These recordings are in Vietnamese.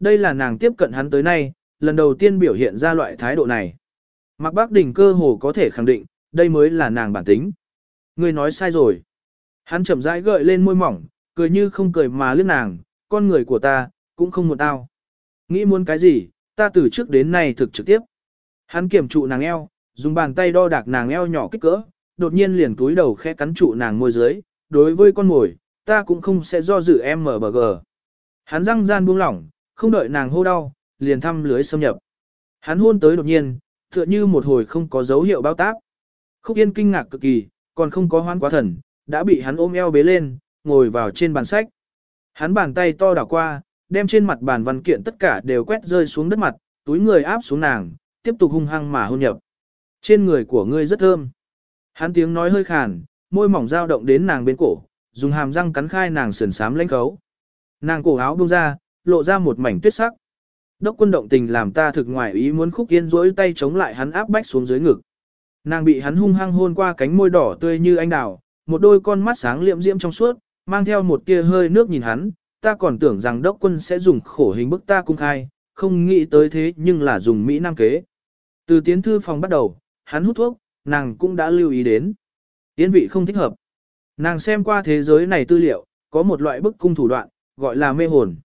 đây là nàng tiếp cận hắn tới nay, lần đầu tiên biểu hiện ra loại thái độ này. Mạc Bác Đình cơ hồ có thể khẳng định, đây mới là nàng bản tính. Ngươi nói sai rồi. Hắn chậm rãi gợi lên môi mỏng, cười như không cười mà liếc nàng, con người của ta, cũng không muốn tao. Nghĩ muốn cái gì, ta từ trước đến nay thực trực tiếp. Hắn kiểm trụ nàng eo, dùng bàn tay đo đạc nàng eo nhỏ kích cỡ, đột nhiên liền túi đầu khẽ cắn trụ nàng môi dưới, đối với con mồi, ta cũng không sẽ do dự em mở bờ gờ. Hắn răng gian buông lỏng, không đợi nàng hô đau, liền thăm lưới xâm nhập. Hắn hôn tới đột nhiên, tựa như một hồi không có dấu hiệu bao tác. Khúc Yên kinh ngạc cực kỳ, còn không có hoan quá thần, đã bị hắn ôm eo bế lên, ngồi vào trên bàn sách. Hắn bàn tay to đảo qua, đem trên mặt bàn văn kiện tất cả đều quét rơi xuống đất mặt, túi người áp xuống nàng, tiếp tục hung hăng mà hôn nhập. Trên người của ngươi rất thơm. Hắn tiếng nói hơi khàn, môi mỏng dao động đến nàng bên cổ, dùng hàm răng cắn khai nàng sườn sám lãnh khấu. Nàng cổ áo buông ra, lộ ra một mảnh tuyết sắc. Đốc quân động tình làm ta thực ngoài ý muốn khúc yên rỗi tay chống lại hắn áp bách xuống dưới ngực. Nàng bị hắn hung hăng hôn qua cánh môi đỏ tươi như anh đào, một đôi con mắt sáng liệm diễm trong suốt, mang theo một tia hơi nước nhìn hắn, ta còn tưởng rằng đốc quân sẽ dùng khổ hình bức ta cung khai, không nghĩ tới thế nhưng là dùng Mỹ Nam kế. Từ tiến thư phòng bắt đầu, hắn hút thuốc, nàng cũng đã lưu ý đến. tiến vị không thích hợp. Nàng xem qua thế giới này tư liệu, có một loại bức cung thủ đoạn, gọi là mê hồn.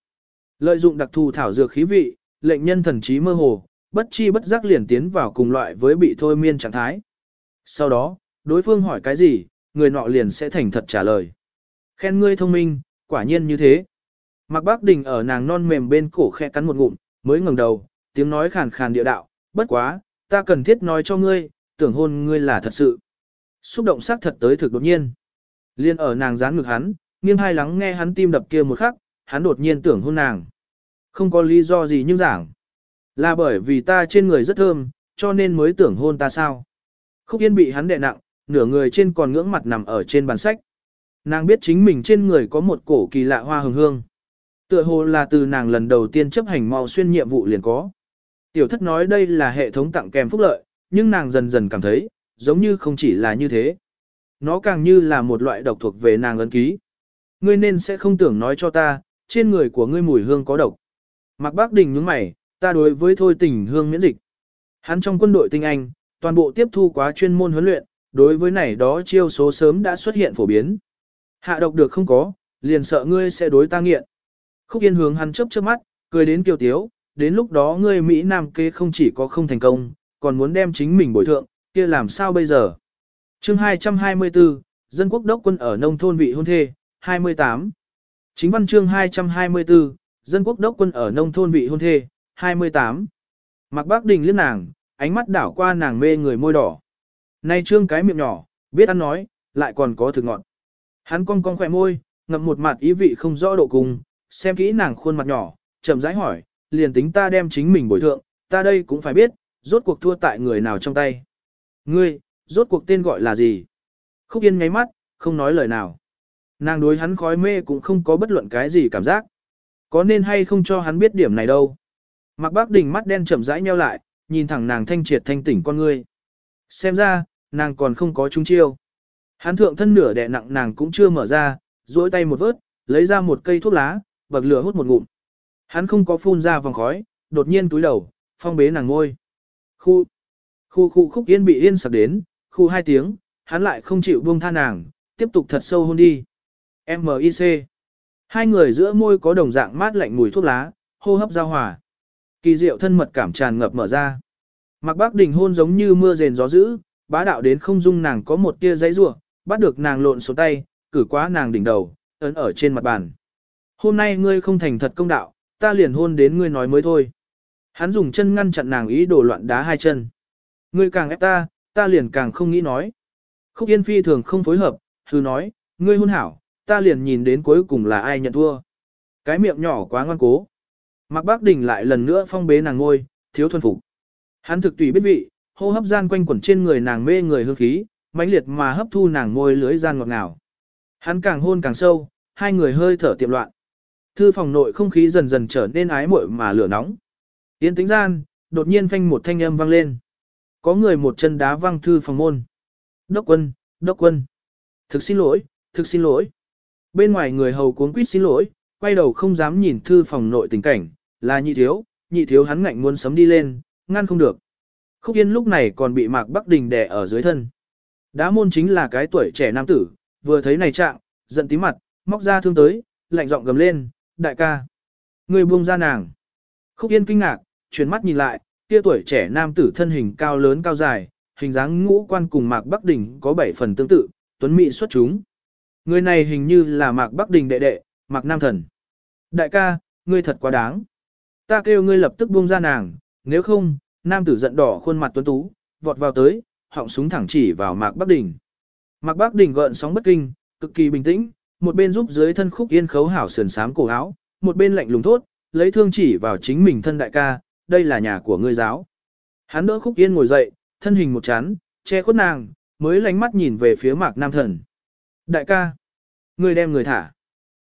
Lợi dụng đặc thù thảo dược khí vị, lệnh nhân thần trí mơ hồ, bất chi bất giác liền tiến vào cùng loại với bị thôi miên trạng thái. Sau đó, đối phương hỏi cái gì, người nọ liền sẽ thành thật trả lời. Khen ngươi thông minh, quả nhiên như thế. Mạc Bác Đình ở nàng non mềm bên cổ khe cắn một ngụm, mới ngẩng đầu, tiếng nói khàn khàn địa đạo, bất quá, ta cần thiết nói cho ngươi, tưởng hôn ngươi là thật sự. Xúc động sắc thật tới thực đột nhiên. Liên ở nàng dán ngực hắn, nghiêng hai lắng nghe hắn tim đập kia một khắc, hắn đột nhiên tưởng hôn nàng. Không có lý do gì nhưng giảng. Là bởi vì ta trên người rất thơm, cho nên mới tưởng hôn ta sao. Khúc Yên bị hắn đè nặng, nửa người trên còn ngưỡng mặt nằm ở trên bàn sách. Nàng biết chính mình trên người có một cổ kỳ lạ hoa hương hương. Tựa hồ là từ nàng lần đầu tiên chấp hành mau xuyên nhiệm vụ liền có. Tiểu thất nói đây là hệ thống tặng kèm phúc lợi, nhưng nàng dần dần cảm thấy, giống như không chỉ là như thế. Nó càng như là một loại độc thuộc về nàng ấn ký. Ngươi nên sẽ không tưởng nói cho ta, trên người của ngươi mùi hương có độc. Mạc Bác Đình nhướng mày, ta đối với thôi tình hương miễn dịch. Hắn trong quân đội tinh anh, toàn bộ tiếp thu quá chuyên môn huấn luyện, đối với này đó chiêu số sớm đã xuất hiện phổ biến. Hạ độc được không có, liền sợ ngươi sẽ đối ta nghiện. Khúc Yên hướng hắn chớp chớp mắt, cười đến kiều tiếu, đến lúc đó ngươi Mỹ Nam kê không chỉ có không thành công, còn muốn đem chính mình bồi thượng, kia làm sao bây giờ? chương 224, Dân quốc đốc quân ở nông thôn vị hôn thê, 28. Chính văn chương 224, Dân quốc đốc quân ở nông thôn vị hôn thê, 28. Mặc bác đình liếc nàng, ánh mắt đảo qua nàng mê người môi đỏ. Nay trương cái miệng nhỏ, biết ăn nói, lại còn có thực ngọn. Hắn cong cong khỏe môi, ngậm một mặt ý vị không rõ độ cùng, xem kỹ nàng khuôn mặt nhỏ, chậm rãi hỏi, liền tính ta đem chính mình bồi thượng, ta đây cũng phải biết, rốt cuộc thua tại người nào trong tay. Ngươi, rốt cuộc tên gọi là gì? Khúc Yên nháy mắt, không nói lời nào. Nàng đối hắn khói mê cũng không có bất luận cái gì cảm giác. Có nên hay không cho hắn biết điểm này đâu. Mạc Bác Đình mắt đen chậm rãi nheo lại, nhìn thẳng nàng thanh triệt thanh tỉnh con ngươi. Xem ra, nàng còn không có trung chiêu. Hắn thượng thân nửa đè nặng nàng cũng chưa mở ra, duỗi tay một vớt, lấy ra một cây thuốc lá, bậc lửa hút một ngụm. Hắn không có phun ra vòng khói, đột nhiên túi đầu, phong bế nàng ngôi. Khu, khu khu khúc yên bị yên sặc đến, khu hai tiếng, hắn lại không chịu buông tha nàng, tiếp tục thật sâu hôn đi. M.I.C. Hai người giữa môi có đồng dạng mát lạnh mùi thuốc lá, hô hấp giao hòa. Kỳ diệu thân mật cảm tràn ngập mở ra. Mặc bác đình hôn giống như mưa rền gió dữ, bá đạo đến không dung nàng có một tia giấy rủa bắt được nàng lộn số tay, cử quá nàng đỉnh đầu, ấn ở trên mặt bàn. Hôm nay ngươi không thành thật công đạo, ta liền hôn đến ngươi nói mới thôi. Hắn dùng chân ngăn chặn nàng ý đồ loạn đá hai chân. Ngươi càng ép ta, ta liền càng không nghĩ nói. Khúc Yên Phi thường không phối hợp, hư nói, ngươi hôn hảo, ta liền nhìn đến cuối cùng là ai nhận thua. Cái miệng nhỏ quá ngoan cố. Mạc Bác Đình lại lần nữa phong bế nàng ngôi, thiếu thuần phục. Hắn thực tùy biết vị, hô hấp gian quanh quẩn trên người nàng mê người hương khí, mãnh liệt mà hấp thu nàng môi lưới gian ngọt ngào. Hắn càng hôn càng sâu, hai người hơi thở tiệm loạn. Thư phòng nội không khí dần dần trở nên ái muội mà lửa nóng. Yên tĩnh gian, đột nhiên phanh một thanh âm vang lên. Có người một chân đá văng thư phòng môn. Đốc quân, đốc quân. Thực xin lỗi, thực xin lỗi. Bên ngoài người hầu cuống quýt xin lỗi, quay đầu không dám nhìn thư phòng nội tình cảnh, Là nhị thiếu, nhị thiếu hắn ngạnh muốn sấm đi lên, ngăn không được. Khúc Yên lúc này còn bị Mạc Bắc Đình đè ở dưới thân. Đá môn chính là cái tuổi trẻ nam tử, vừa thấy này trạng, giận tí mặt, móc ra thương tới, lạnh giọng gầm lên, đại ca. Người buông ra nàng. Khúc Yên kinh ngạc, chuyển mắt nhìn lại, kia tuổi trẻ nam tử thân hình cao lớn cao dài, hình dáng ngũ quan cùng Mạc Bắc Đình có bảy phần tương tự, tuấn mỹ xuất chúng. Người này hình như là Mạc Bắc Đình đệ đệ, Mạc Nam Thần. Đại ca, ngươi thật quá đáng. Ta kêu ngươi lập tức buông ra nàng, nếu không, nam tử giận đỏ khuôn mặt tuấn tú, vọt vào tới, họng súng thẳng chỉ vào Mạc Bắc Đình. Mạc Bắc Đình gợn sóng bất kinh, cực kỳ bình tĩnh, một bên giúp dưới thân khúc yên khấu hảo sườn sám cổ áo, một bên lạnh lùng thốt, lấy thương chỉ vào chính mình thân đại ca, đây là nhà của ngươi giáo. Hắn đỡ khúc yên ngồi dậy, thân hình một chán, che khuất nàng, mới lánh mắt nhìn về phía Mạc Nam Thần. Đại ca, ngươi đem người thả.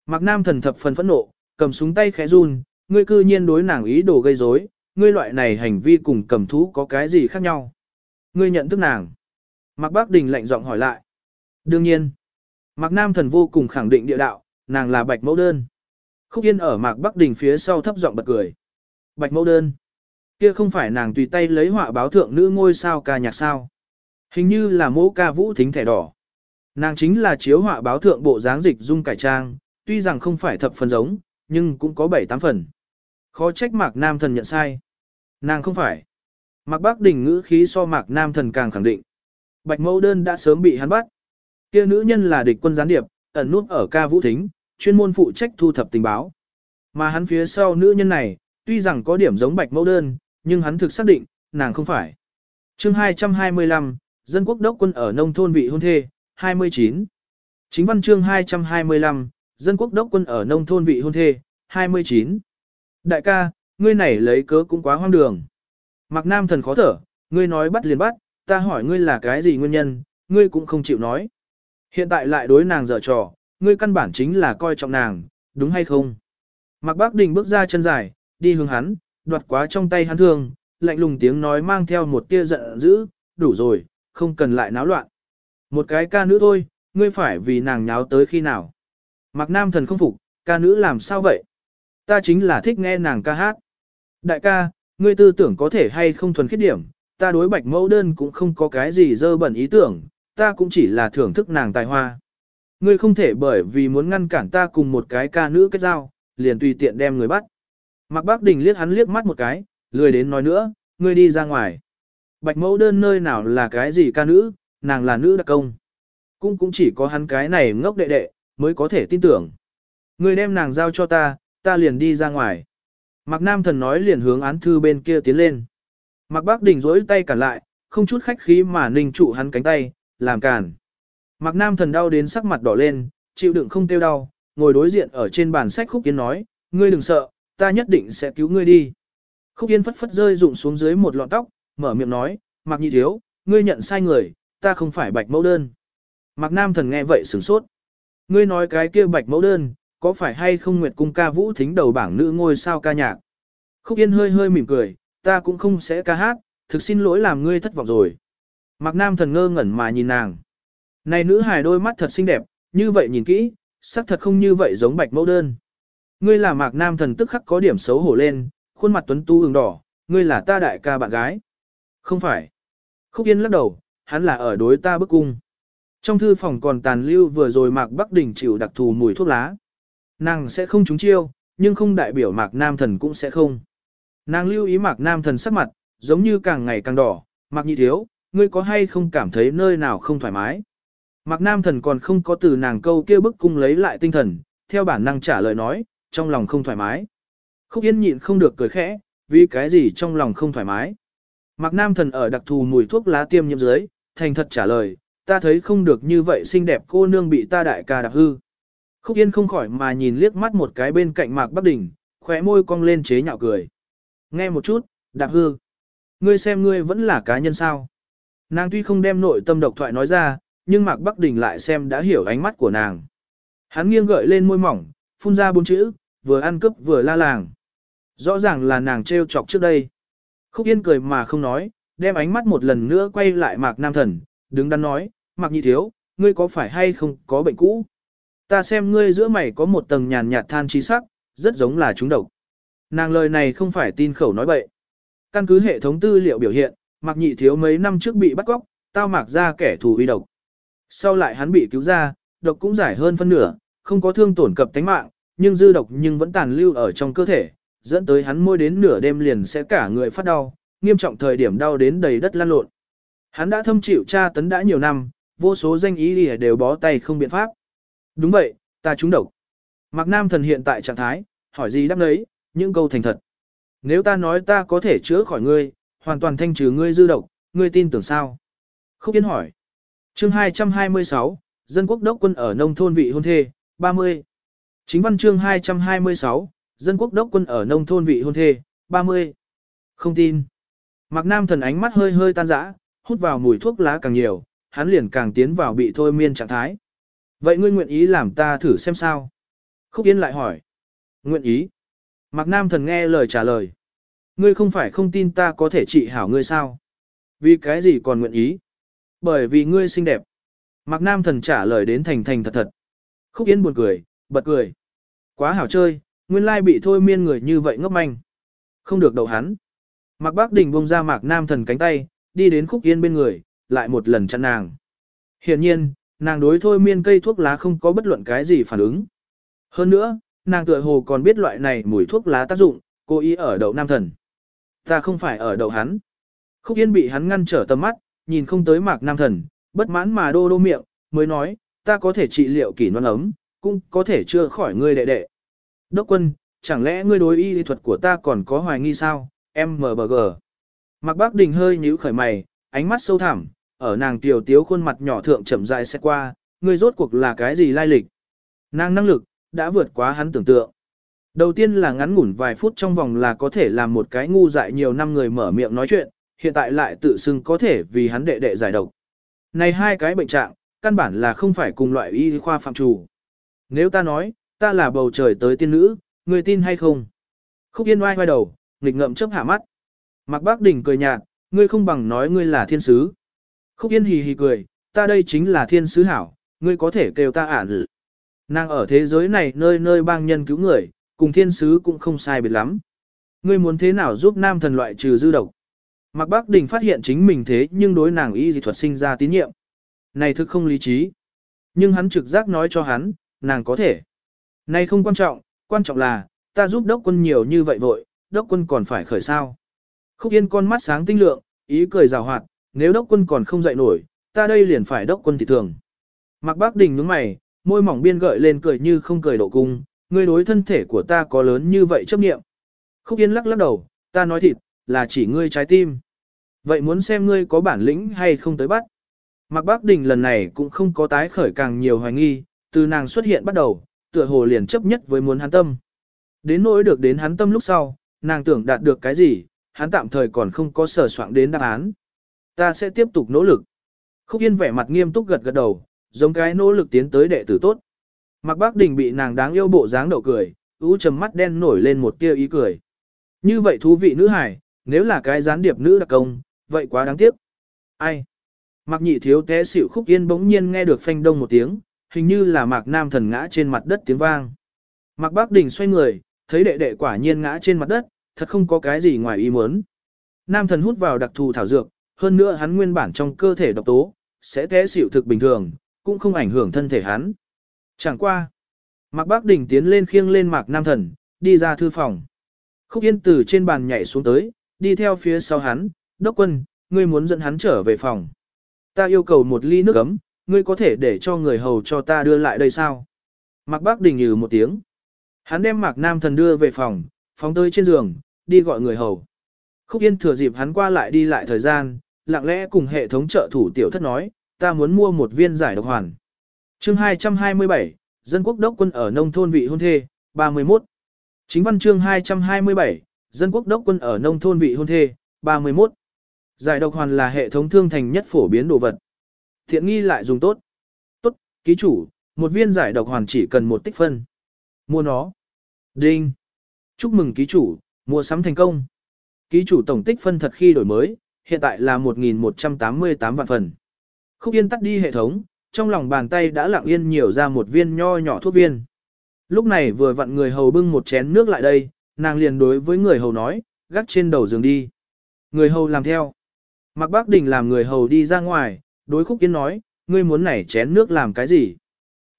Mạc Nam Thần thập phần phẫn nộ, cầm súng tay khẽ run, ngươi cư nhiên đối nàng ý đồ gây rối, ngươi loại này hành vi cùng cầm thú có cái gì khác nhau? Ngươi nhận thức nàng. Mạc Bác Đình lạnh giọng hỏi lại. Đương nhiên. Mạc Nam Thần vô cùng khẳng định địa đạo, nàng là bạch mẫu đơn. Khúc Yên ở Mạc Bắc Đình phía sau thấp giọng bật cười. Bạch mẫu đơn. Kia không phải nàng tùy tay lấy họa báo thượng nữ ngôi sao ca nhạc sao. Hình như là mẫu ca vũ thính thẻ đỏ. Nàng chính là chiếu họa báo thượng bộ dáng dịch dung cải trang, tuy rằng không phải thập phần giống, nhưng cũng có 7-8 phần. Khó trách Mạc Nam Thần nhận sai. Nàng không phải. Mạc Bác Đình ngữ khí so Mạc Nam Thần càng khẳng định. Bạch mẫu đơn đã sớm bị hắn bắt. Kia nữ nhân là địch quân gián điệp, ẩn nút ở ca vũ thính, chuyên môn phụ trách thu thập tình báo. Mà hắn phía sau nữ nhân này, tuy rằng có điểm giống bạch mẫu đơn, nhưng hắn thực xác định, nàng không phải. chương 225, Dân quốc đốc quân ở nông thôn vị hôn thê, 29. Chính văn chương 225, Dân quốc đốc quân ở nông thôn vị hôn thê, 29. Đại ca, ngươi này lấy cớ cũng quá hoang đường. Mạc Nam thần khó thở, ngươi nói bắt liền bắt, ta hỏi ngươi là cái gì nguyên nhân, ngươi cũng không chịu nói. Hiện tại lại đối nàng dở trò, ngươi căn bản chính là coi trọng nàng, đúng hay không? Mạc Bác Đình bước ra chân dài, đi hướng hắn, đoạt quá trong tay hắn thương, lạnh lùng tiếng nói mang theo một tia giận dữ, đủ rồi, không cần lại náo loạn. Một cái ca nữ thôi, ngươi phải vì nàng nháo tới khi nào. Mạc Nam thần không phục, ca nữ làm sao vậy? Ta chính là thích nghe nàng ca hát. Đại ca, ngươi tư tưởng có thể hay không thuần khiết điểm, ta đối bạch mẫu đơn cũng không có cái gì dơ bẩn ý tưởng, ta cũng chỉ là thưởng thức nàng tài hoa. Ngươi không thể bởi vì muốn ngăn cản ta cùng một cái ca nữ kết giao, liền tùy tiện đem người bắt. Mạc Bác Đình liếc hắn liếc mắt một cái, lười đến nói nữa, ngươi đi ra ngoài. Bạch mẫu đơn nơi nào là cái gì ca nữ, nàng là nữ đặc công. Cũng cũng chỉ có hắn cái này ngốc đệ đệ, mới có thể tin tưởng. Ngươi đem nàng giao cho ta, ta liền đi ra ngoài. Mạc Nam Thần nói liền hướng án thư bên kia tiến lên. Mạc Bác Đình rỗi tay cản lại, không chút khách khí mà ninh trụ hắn cánh tay, làm cản. Mạc Nam Thần đau đến sắc mặt đỏ lên, chịu đựng không tiêu đau, ngồi đối diện ở trên bàn sách Khúc Yên nói, ngươi đừng sợ, ta nhất định sẽ cứu ngươi đi. Khúc Yên phất phất rơi rụng xuống dưới một lọn tóc, mở miệng nói, Mạc Nhị Thiếu, ngươi nhận sai người, ta không phải bạch mẫu đơn. Mạc Nam Thần nghe vậy sửng sốt. Ngươi nói cái kia bạch mẫu đơn, có phải hay không Nguyệt Cung ca vũ thính đầu bảng nữ ngôi sao ca nhạc? Khúc Yên hơi hơi mỉm cười, ta cũng không sẽ ca hát, thực xin lỗi làm ngươi thất vọng rồi. Mạc Nam thần ngơ ngẩn mà nhìn nàng. Này nữ hài đôi mắt thật xinh đẹp, như vậy nhìn kỹ, sắc thật không như vậy giống bạch mẫu đơn. Ngươi là Mạc Nam thần tức khắc có điểm xấu hổ lên, khuôn mặt tuấn tu ửng đỏ, ngươi là ta đại ca bạn gái. Không phải. Khúc Yên lắc đầu, hắn là ở đối ta bức cung. Trong thư phòng còn tàn lưu vừa rồi Mạc Bắc Đình chịu đặc thù mùi thuốc lá. Nàng sẽ không trúng chiêu, nhưng không đại biểu Mạc Nam Thần cũng sẽ không. Nàng lưu ý Mạc Nam Thần sắc mặt, giống như càng ngày càng đỏ, Mạc Nhị Thiếu, ngươi có hay không cảm thấy nơi nào không thoải mái? Mạc Nam Thần còn không có từ nàng câu kia bức cung lấy lại tinh thần, theo bản năng trả lời nói, trong lòng không thoải mái. Khúc Yên nhịn không được cười khẽ, vì cái gì trong lòng không thoải mái. Mạc Nam Thần ở đặc thù mùi thuốc lá tiêm nhiễm dưới, thành thật trả lời, ta thấy không được như vậy xinh đẹp cô nương bị ta đại ca đạp hư. Khúc Yên không khỏi mà nhìn liếc mắt một cái bên cạnh Mạc Bắc Đình, khóe môi cong lên chế nhạo cười. Nghe một chút, đạp hư. Ngươi xem ngươi vẫn là cá nhân sao. Nàng tuy không đem nội tâm độc thoại nói ra, nhưng Mạc Bắc Đình lại xem đã hiểu ánh mắt của nàng. Hắn nghiêng gợi lên môi mỏng, phun ra bốn chữ, vừa ăn cướp vừa la làng. Rõ ràng là nàng trêu chọc trước đây. Khúc Yên cười mà không nói, đem ánh mắt một lần nữa quay lại Mạc Nam Thần, đứng đắn nói, Mạc Nhị Thiếu, ngươi có phải hay không có bệnh cũ? Ta xem ngươi giữa mày có một tầng nhàn nhạt than trí sắc, rất giống là trúng độc. Nàng lời này không phải tin khẩu nói bậy. Căn cứ hệ thống tư liệu biểu hiện, Mạc Nhị Thiếu mấy năm trước bị bắt cóc, tao mạc ra kẻ thù uy độc. Sau lại hắn bị cứu ra, độc cũng giải hơn phân nửa, không có thương tổn cập tánh mạng, nhưng dư độc nhưng vẫn tàn lưu ở trong cơ thể, dẫn tới hắn môi đến nửa đêm liền sẽ cả người phát đau, nghiêm trọng thời điểm đau đến đầy đất lăn lộn. Hắn đã thâm chịu tra tấn đã nhiều năm, vô số danh ý đều bó tay không biện pháp. Đúng vậy, ta trúng độc. Mạc Nam thần hiện tại trạng thái, hỏi gì đáp đấy, những câu thành thật. Nếu ta nói ta có thể chữa khỏi ngươi, hoàn toàn thanh trừ ngươi dư độc, ngươi tin tưởng sao? Khúc Yên hỏi. chương 226, Dân quốc đốc quân ở nông thôn vị hôn thê, 30. Chính văn chương 226, Dân quốc đốc quân ở nông thôn vị hôn thê, 30. Không tin. Mạc Nam thần ánh mắt hơi hơi tan rã, hút vào mùi thuốc lá càng nhiều, hắn liền càng tiến vào bị thôi miên trạng thái. Vậy ngươi nguyện ý làm ta thử xem sao? Khúc Yên lại hỏi. Nguyện ý. Mạc Nam thần nghe lời trả lời. Ngươi không phải không tin ta có thể trị hảo ngươi sao? Vì cái gì còn nguyện ý? Bởi vì ngươi xinh đẹp. Mạc Nam thần trả lời đến thành thành thật thật. Khúc Yên buồn cười, bật cười. Quá hảo chơi, nguyên lai bị thôi miên người như vậy ngốc manh. Không được đầu hắn. Mạc Bác Đình buông ra Mạc Nam thần cánh tay, đi đến Khúc Yên bên người, lại một lần chặn nàng. Hiện nhiên, nàng đối thôi miên cây thuốc lá không có bất luận cái gì phản ứng. Hơn nữa, nàng tựa hồ còn biết loại này mùi thuốc lá tác dụng, cố ý ở đậu nam thần. Ta không phải ở đậu hắn. Khúc Yên bị hắn ngăn trở tầm mắt, nhìn không tới mạc nam thần, bất mãn mà đô đô miệng, mới nói, ta có thể trị liệu kỷ non ấm, cũng có thể chưa khỏi ngươi đệ đệ. Đốc quân, chẳng lẽ ngươi đối y lý thuật của ta còn có hoài nghi sao, MBG. Mạc Bác Đình hơi nhíu khởi mày, ánh mắt sâu thẳm, ở nàng tiểu tiếu khuôn mặt nhỏ thượng chậm rãi xét qua, ngươi rốt cuộc là cái gì lai lịch. Nàng năng lực, đã vượt quá hắn tưởng tượng. Đầu tiên là ngắn ngủn vài phút trong vòng là có thể làm một cái ngu dại nhiều năm người mở miệng nói chuyện, hiện tại lại tự xưng có thể vì hắn đệ đệ giải độc. Này hai cái bệnh trạng, căn bản là không phải cùng loại y khoa phạm chủ. Nếu ta nói, ta là bầu trời tới tiên nữ, người tin hay không? Khúc Yên oai oai đầu, nghịch ngậm chớp hạ mắt. Mạc Bác Đình cười nhạt, ngươi không bằng nói ngươi là thiên sứ. Khúc Yên hì hì cười, ta đây chính là thiên sứ hảo, ngươi có thể kêu ta ản. Nàng ở thế giới này nơi nơi bang nhân cứu người, cùng thiên sứ cũng không sai biệt lắm. Ngươi muốn thế nào giúp nam thần loại trừ dư độc? Mạc Bác Đình phát hiện chính mình thế nhưng đối nàng y dị thuật sinh ra tín nhiệm. Này thực không lý trí. Nhưng hắn trực giác nói cho hắn, nàng có thể. Này không quan trọng, quan trọng là, ta giúp đốc quân nhiều như vậy vội, đốc quân còn phải khởi sao. Khúc Yên con mắt sáng tinh lượng, ý cười rào hoạt, nếu đốc quân còn không dậy nổi, ta đây liền phải đốc quân thị thường. Mạc Bác Đình nhướng mày, môi mỏng biên gợi lên cười như không cười độ cung, ngươi đối thân thể của ta có lớn như vậy chấp nghiệm. Khúc Yên lắc lắc đầu, ta nói thịt, là chỉ ngươi trái tim. Vậy muốn xem ngươi có bản lĩnh hay không tới bắt. Mạc Bác Đình lần này cũng không có tái khởi càng nhiều hoài nghi, từ nàng xuất hiện bắt đầu, tựa hồ liền chấp nhất với muốn hắn tâm. Đến nỗi được đến hắn tâm lúc sau, nàng tưởng đạt được cái gì, hắn tạm thời còn không có sở soạn đến đáp án. Ta sẽ tiếp tục nỗ lực. Khúc Yên vẻ mặt nghiêm túc gật gật đầu, giống cái nỗ lực tiến tới đệ tử tốt. Mạc Bác Đình bị nàng đáng yêu bộ dáng đậu cười, ú trầm mắt đen nổi lên một tia ý cười. Như vậy thú vị nữ hải, nếu là cái gián điệp nữ đặc công, vậy quá đáng tiếc. Ai? Mạc nhị thiếu té xỉu khúc yên bỗng nhiên nghe được phanh đông một tiếng, hình như là mạc nam thần ngã trên mặt đất tiếng vang. Mạc Bác Đình xoay người, thấy đệ đệ quả nhiên ngã trên mặt đất, thật không có cái gì ngoài ý muốn. Nam thần hút vào đặc thù thảo dược, hơn nữa hắn nguyên bản trong cơ thể độc tố, sẽ té xỉu thực bình thường, cũng không ảnh hưởng thân thể hắn. Chẳng qua. Mạc Bác Đình tiến lên khiêng lên Mạc Nam Thần, đi ra thư phòng. Khúc Yên từ trên bàn nhảy xuống tới, đi theo phía sau hắn, đốc quân, ngươi muốn dẫn hắn trở về phòng. Ta yêu cầu một ly nước ấm, ngươi có thể để cho người hầu cho ta đưa lại đây sao? Mạc Bác Đình nhừ một tiếng. Hắn đem Mạc Nam Thần đưa về phòng, phóng tới trên giường, đi gọi người hầu. Khúc Yên thừa dịp hắn qua lại đi lại thời gian, lặng lẽ cùng hệ thống trợ thủ tiểu thất nói, ta muốn mua một viên giải độc hoàn. Chương 227, Dân quốc đốc quân ở nông thôn vị hôn thê, 31. Chính văn chương 227, Dân quốc đốc quân ở nông thôn vị hôn thê, 31. Giải độc hoàn là hệ thống thương thành nhất phổ biến đồ vật. Thiện nghi lại dùng tốt. Tốt, ký chủ, một viên giải độc hoàn chỉ cần một tích phân. Mua nó. Đinh. Chúc mừng ký chủ, mua sắm thành công. Ký chủ tổng tích phân thật khi đổi mới, hiện tại là 1.188 vạn phần. Khúc Yên tắt đi hệ thống, trong lòng bàn tay đã lặng yên nhiều ra một viên nho nhỏ thuốc viên. Lúc này vừa vặn người hầu bưng một chén nước lại đây, nàng liền đối với người hầu nói, gác trên đầu giường đi. Người hầu làm theo. Mạc Bác Đình làm người hầu đi ra ngoài, đối Khúc Yên nói, ngươi muốn nảy chén nước làm cái gì?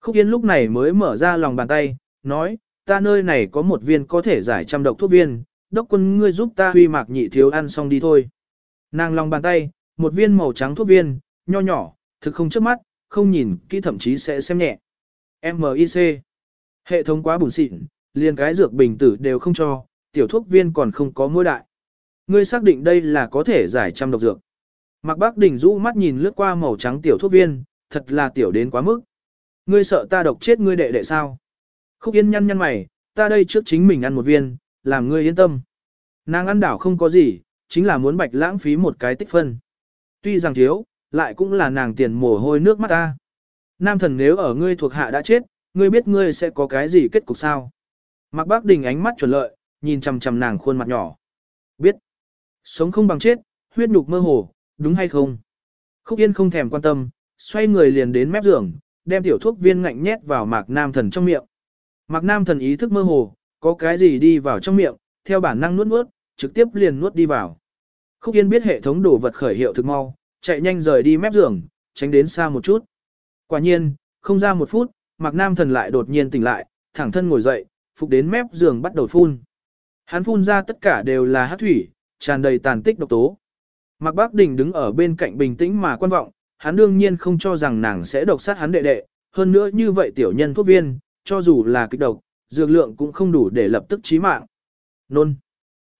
Khúc Yên lúc này mới mở ra lòng bàn tay, nói, ta nơi này có một viên có thể giải trăm độc thuốc viên, đốc quân ngươi giúp ta huy mạc nhị thiếu ăn xong đi thôi. Nàng lòng bàn tay, một viên màu trắng thuốc viên, nho nhỏ, thực không trước mắt, không nhìn kỹ thậm chí sẽ xem nhẹ. MIC. Hệ thống quá bùn xịn, liền cái dược bình tử đều không cho, tiểu thuốc viên còn không có mối đại. Ngươi xác định đây là có thể giải trăm độc dược. Mạc Bác Đình rũ mắt nhìn lướt qua màu trắng tiểu thuốc viên, thật là tiểu đến quá mức. Ngươi sợ ta độc chết ngươi đệ đệ sao? Khúc Yên nhăn nhăn mày, ta đây trước chính mình ăn một viên, làm ngươi yên tâm. Nàng ăn đảo không có gì, chính là muốn bạch lãng phí một cái tích phân. Tuy rằng thiếu, lại cũng là nàng tiền mồ hôi nước mắt ta. Nam thần nếu ở ngươi thuộc hạ đã chết, ngươi biết ngươi sẽ có cái gì kết cục sao? Mạc Bác Đình ánh mắt chuẩn lợi, nhìn chằm chằm nàng khuôn mặt nhỏ. Biết. Sống không bằng chết, huyết nhục mơ hồ, đúng hay không? Khúc Yên không thèm quan tâm, xoay người liền đến mép giường, đem tiểu thuốc viên ngạnh nhét vào Mạc Nam thần trong miệng. Mạc Nam thần ý thức mơ hồ, có cái gì đi vào trong miệng, theo bản năng nuốt nuốt, trực tiếp liền nuốt đi vào. Khúc Yên biết hệ thống đồ vật khởi hiệu thực mau, chạy nhanh rời đi mép giường, tránh đến xa một chút. Quả nhiên, không ra một phút, Mạc Nam thần lại đột nhiên tỉnh lại, thẳng thân ngồi dậy, phục đến mép giường bắt đầu phun. Hắn phun ra tất cả đều là hát thủy, tràn đầy tàn tích độc tố. Mạc Bác Đình đứng ở bên cạnh bình tĩnh mà quan vọng, hắn đương nhiên không cho rằng nàng sẽ độc sát hắn đệ đệ, hơn nữa như vậy tiểu nhân thuốc viên, cho dù là kích độc, dược lượng cũng không đủ để lập tức chí mạng. Nôn.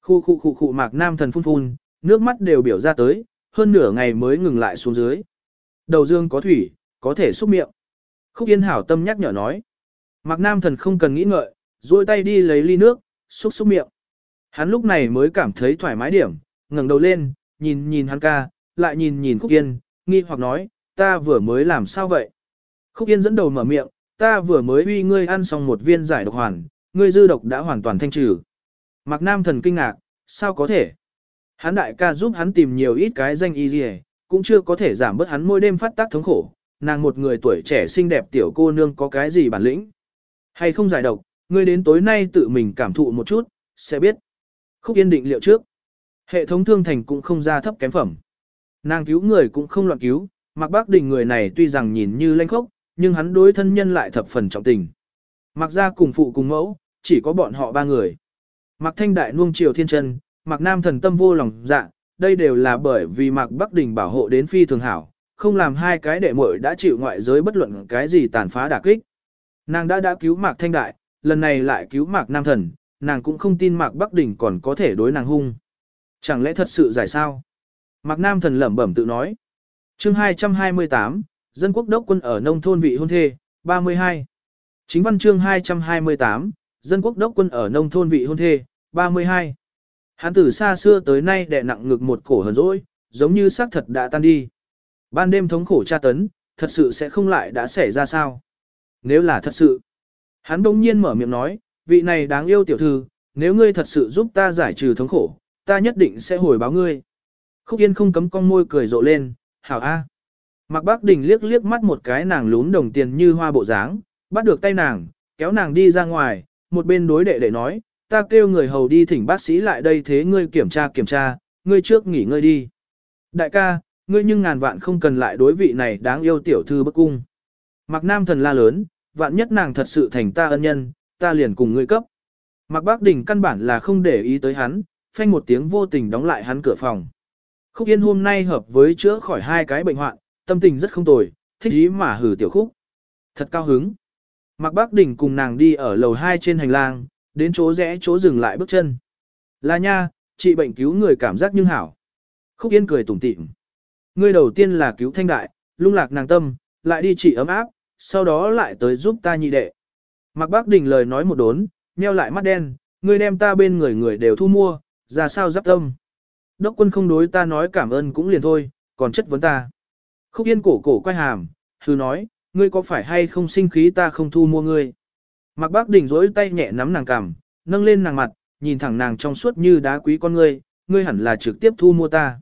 Khu khu khu khu Mạc Nam thần phun phun, nước mắt đều biểu ra tới, hơn nửa ngày mới ngừng lại xuống dưới. Đầu dương có thủy, có thể xúc miệng. Khúc Yên hảo tâm nhắc nhở nói. Mạc Nam thần không cần nghĩ ngợi, duỗi tay đi lấy ly nước, xúc xúc miệng. Hắn lúc này mới cảm thấy thoải mái điểm, ngẩng đầu lên, nhìn nhìn hắn ca, lại nhìn nhìn Khúc Yên, nghi hoặc nói, ta vừa mới làm sao vậy? Khúc Yên dẫn đầu mở miệng, ta vừa mới uy ngươi ăn xong một viên giải độc hoàn, ngươi dư độc đã hoàn toàn thanh trừ. Mạc Nam thần kinh ngạc, sao có thể? Hắn đại ca giúp hắn tìm nhiều ít cái danh y gì cũng chưa có thể giảm bớt hắn mỗi đêm phát tác thống khổ, nàng một người tuổi trẻ xinh đẹp tiểu cô nương có cái gì bản lĩnh. Hay không giải độc, ngươi đến tối nay tự mình cảm thụ một chút, sẽ biết. Khúc yên định liệu trước. Hệ thống thương thành cũng không ra thấp kém phẩm. Nàng cứu người cũng không loạn cứu, Mạc Bác Đình người này tuy rằng nhìn như lanh khốc, nhưng hắn đối thân nhân lại thập phần trọng tình. mặc gia cùng phụ cùng mẫu, chỉ có bọn họ ba người. mặc Thanh Đại nuông chiều thiên chân, mặc Nam thần tâm vô lòng dạ, đây đều là bởi vì mặc Bắc Đình bảo hộ đến phi thường hảo, không làm hai cái đệ muội đã chịu ngoại giới bất luận cái gì tàn phá đả kích. Nàng đã đã cứu Mạc Thanh Đại, lần này lại cứu Mạc Nam thần, nàng cũng không tin Mạc Bắc Đình còn có thể đối nàng hung. Chẳng lẽ thật sự giải sao? Mạc Nam thần lẩm bẩm tự nói. Chương 228, Dân quốc đốc quân ở nông thôn vị hôn thê, 32. Chính văn chương 228, Dân quốc đốc quân ở nông thôn vị hôn thê, 32. Hắn từ xa xưa tới nay đè nặng ngực một cổ hờn dỗi, giống như xác thật đã tan đi. Ban đêm thống khổ tra tấn, thật sự sẽ không lại đã xảy ra sao? Nếu là thật sự. Hắn đông nhiên mở miệng nói, vị này đáng yêu tiểu thư, nếu ngươi thật sự giúp ta giải trừ thống khổ, ta nhất định sẽ hồi báo ngươi. Khúc Yên không cấm con môi cười rộ lên, hảo a. Mạc Bác Đình liếc liếc mắt một cái nàng lún đồng tiền như hoa bộ dáng, bắt được tay nàng, kéo nàng đi ra ngoài, một bên đối đệ đệ nói, ta kêu người hầu đi thỉnh bác sĩ lại đây thế ngươi kiểm tra kiểm tra, ngươi trước nghỉ ngơi đi. Đại ca, ngươi nhưng ngàn vạn không cần lại đối vị này đáng yêu tiểu thư bức cung. Mạc Nam thần la lớn, vạn nhất nàng thật sự thành ta ân nhân, ta liền cùng ngươi cấp. Mạc Bác Đình căn bản là không để ý tới hắn, phanh một tiếng vô tình đóng lại hắn cửa phòng. Khúc Yên hôm nay hợp với chữa khỏi hai cái bệnh hoạn, tâm tình rất không tồi, thích ý mà hử tiểu khúc. Thật cao hứng. Mạc Bác Đình cùng nàng đi ở lầu 2 trên hành lang, đến chỗ rẽ chỗ dừng lại bước chân. Là nha, trị bệnh cứu người cảm giác nhưng hảo. Khúc Yên cười tủm tỉm. Ngươi đầu tiên là cứu thanh đại, lung lạc nàng tâm, lại đi trị ấm áp, sau đó lại tới giúp ta nhị đệ. Mạc Bác Đình lời nói một đốn, nheo lại mắt đen, ngươi đem ta bên người người đều thu mua, ra sao giáp tâm. Đốc quân không đối ta nói cảm ơn cũng liền thôi, còn chất vấn ta. Khúc Yên cổ cổ quay hàm, hư nói, ngươi có phải hay không sinh khí ta không thu mua ngươi. Mạc Bác Đình rỗi tay nhẹ nắm nàng cằm, nâng lên nàng mặt, nhìn thẳng nàng trong suốt như đá quý con ngươi, ngươi hẳn là trực tiếp thu mua ta.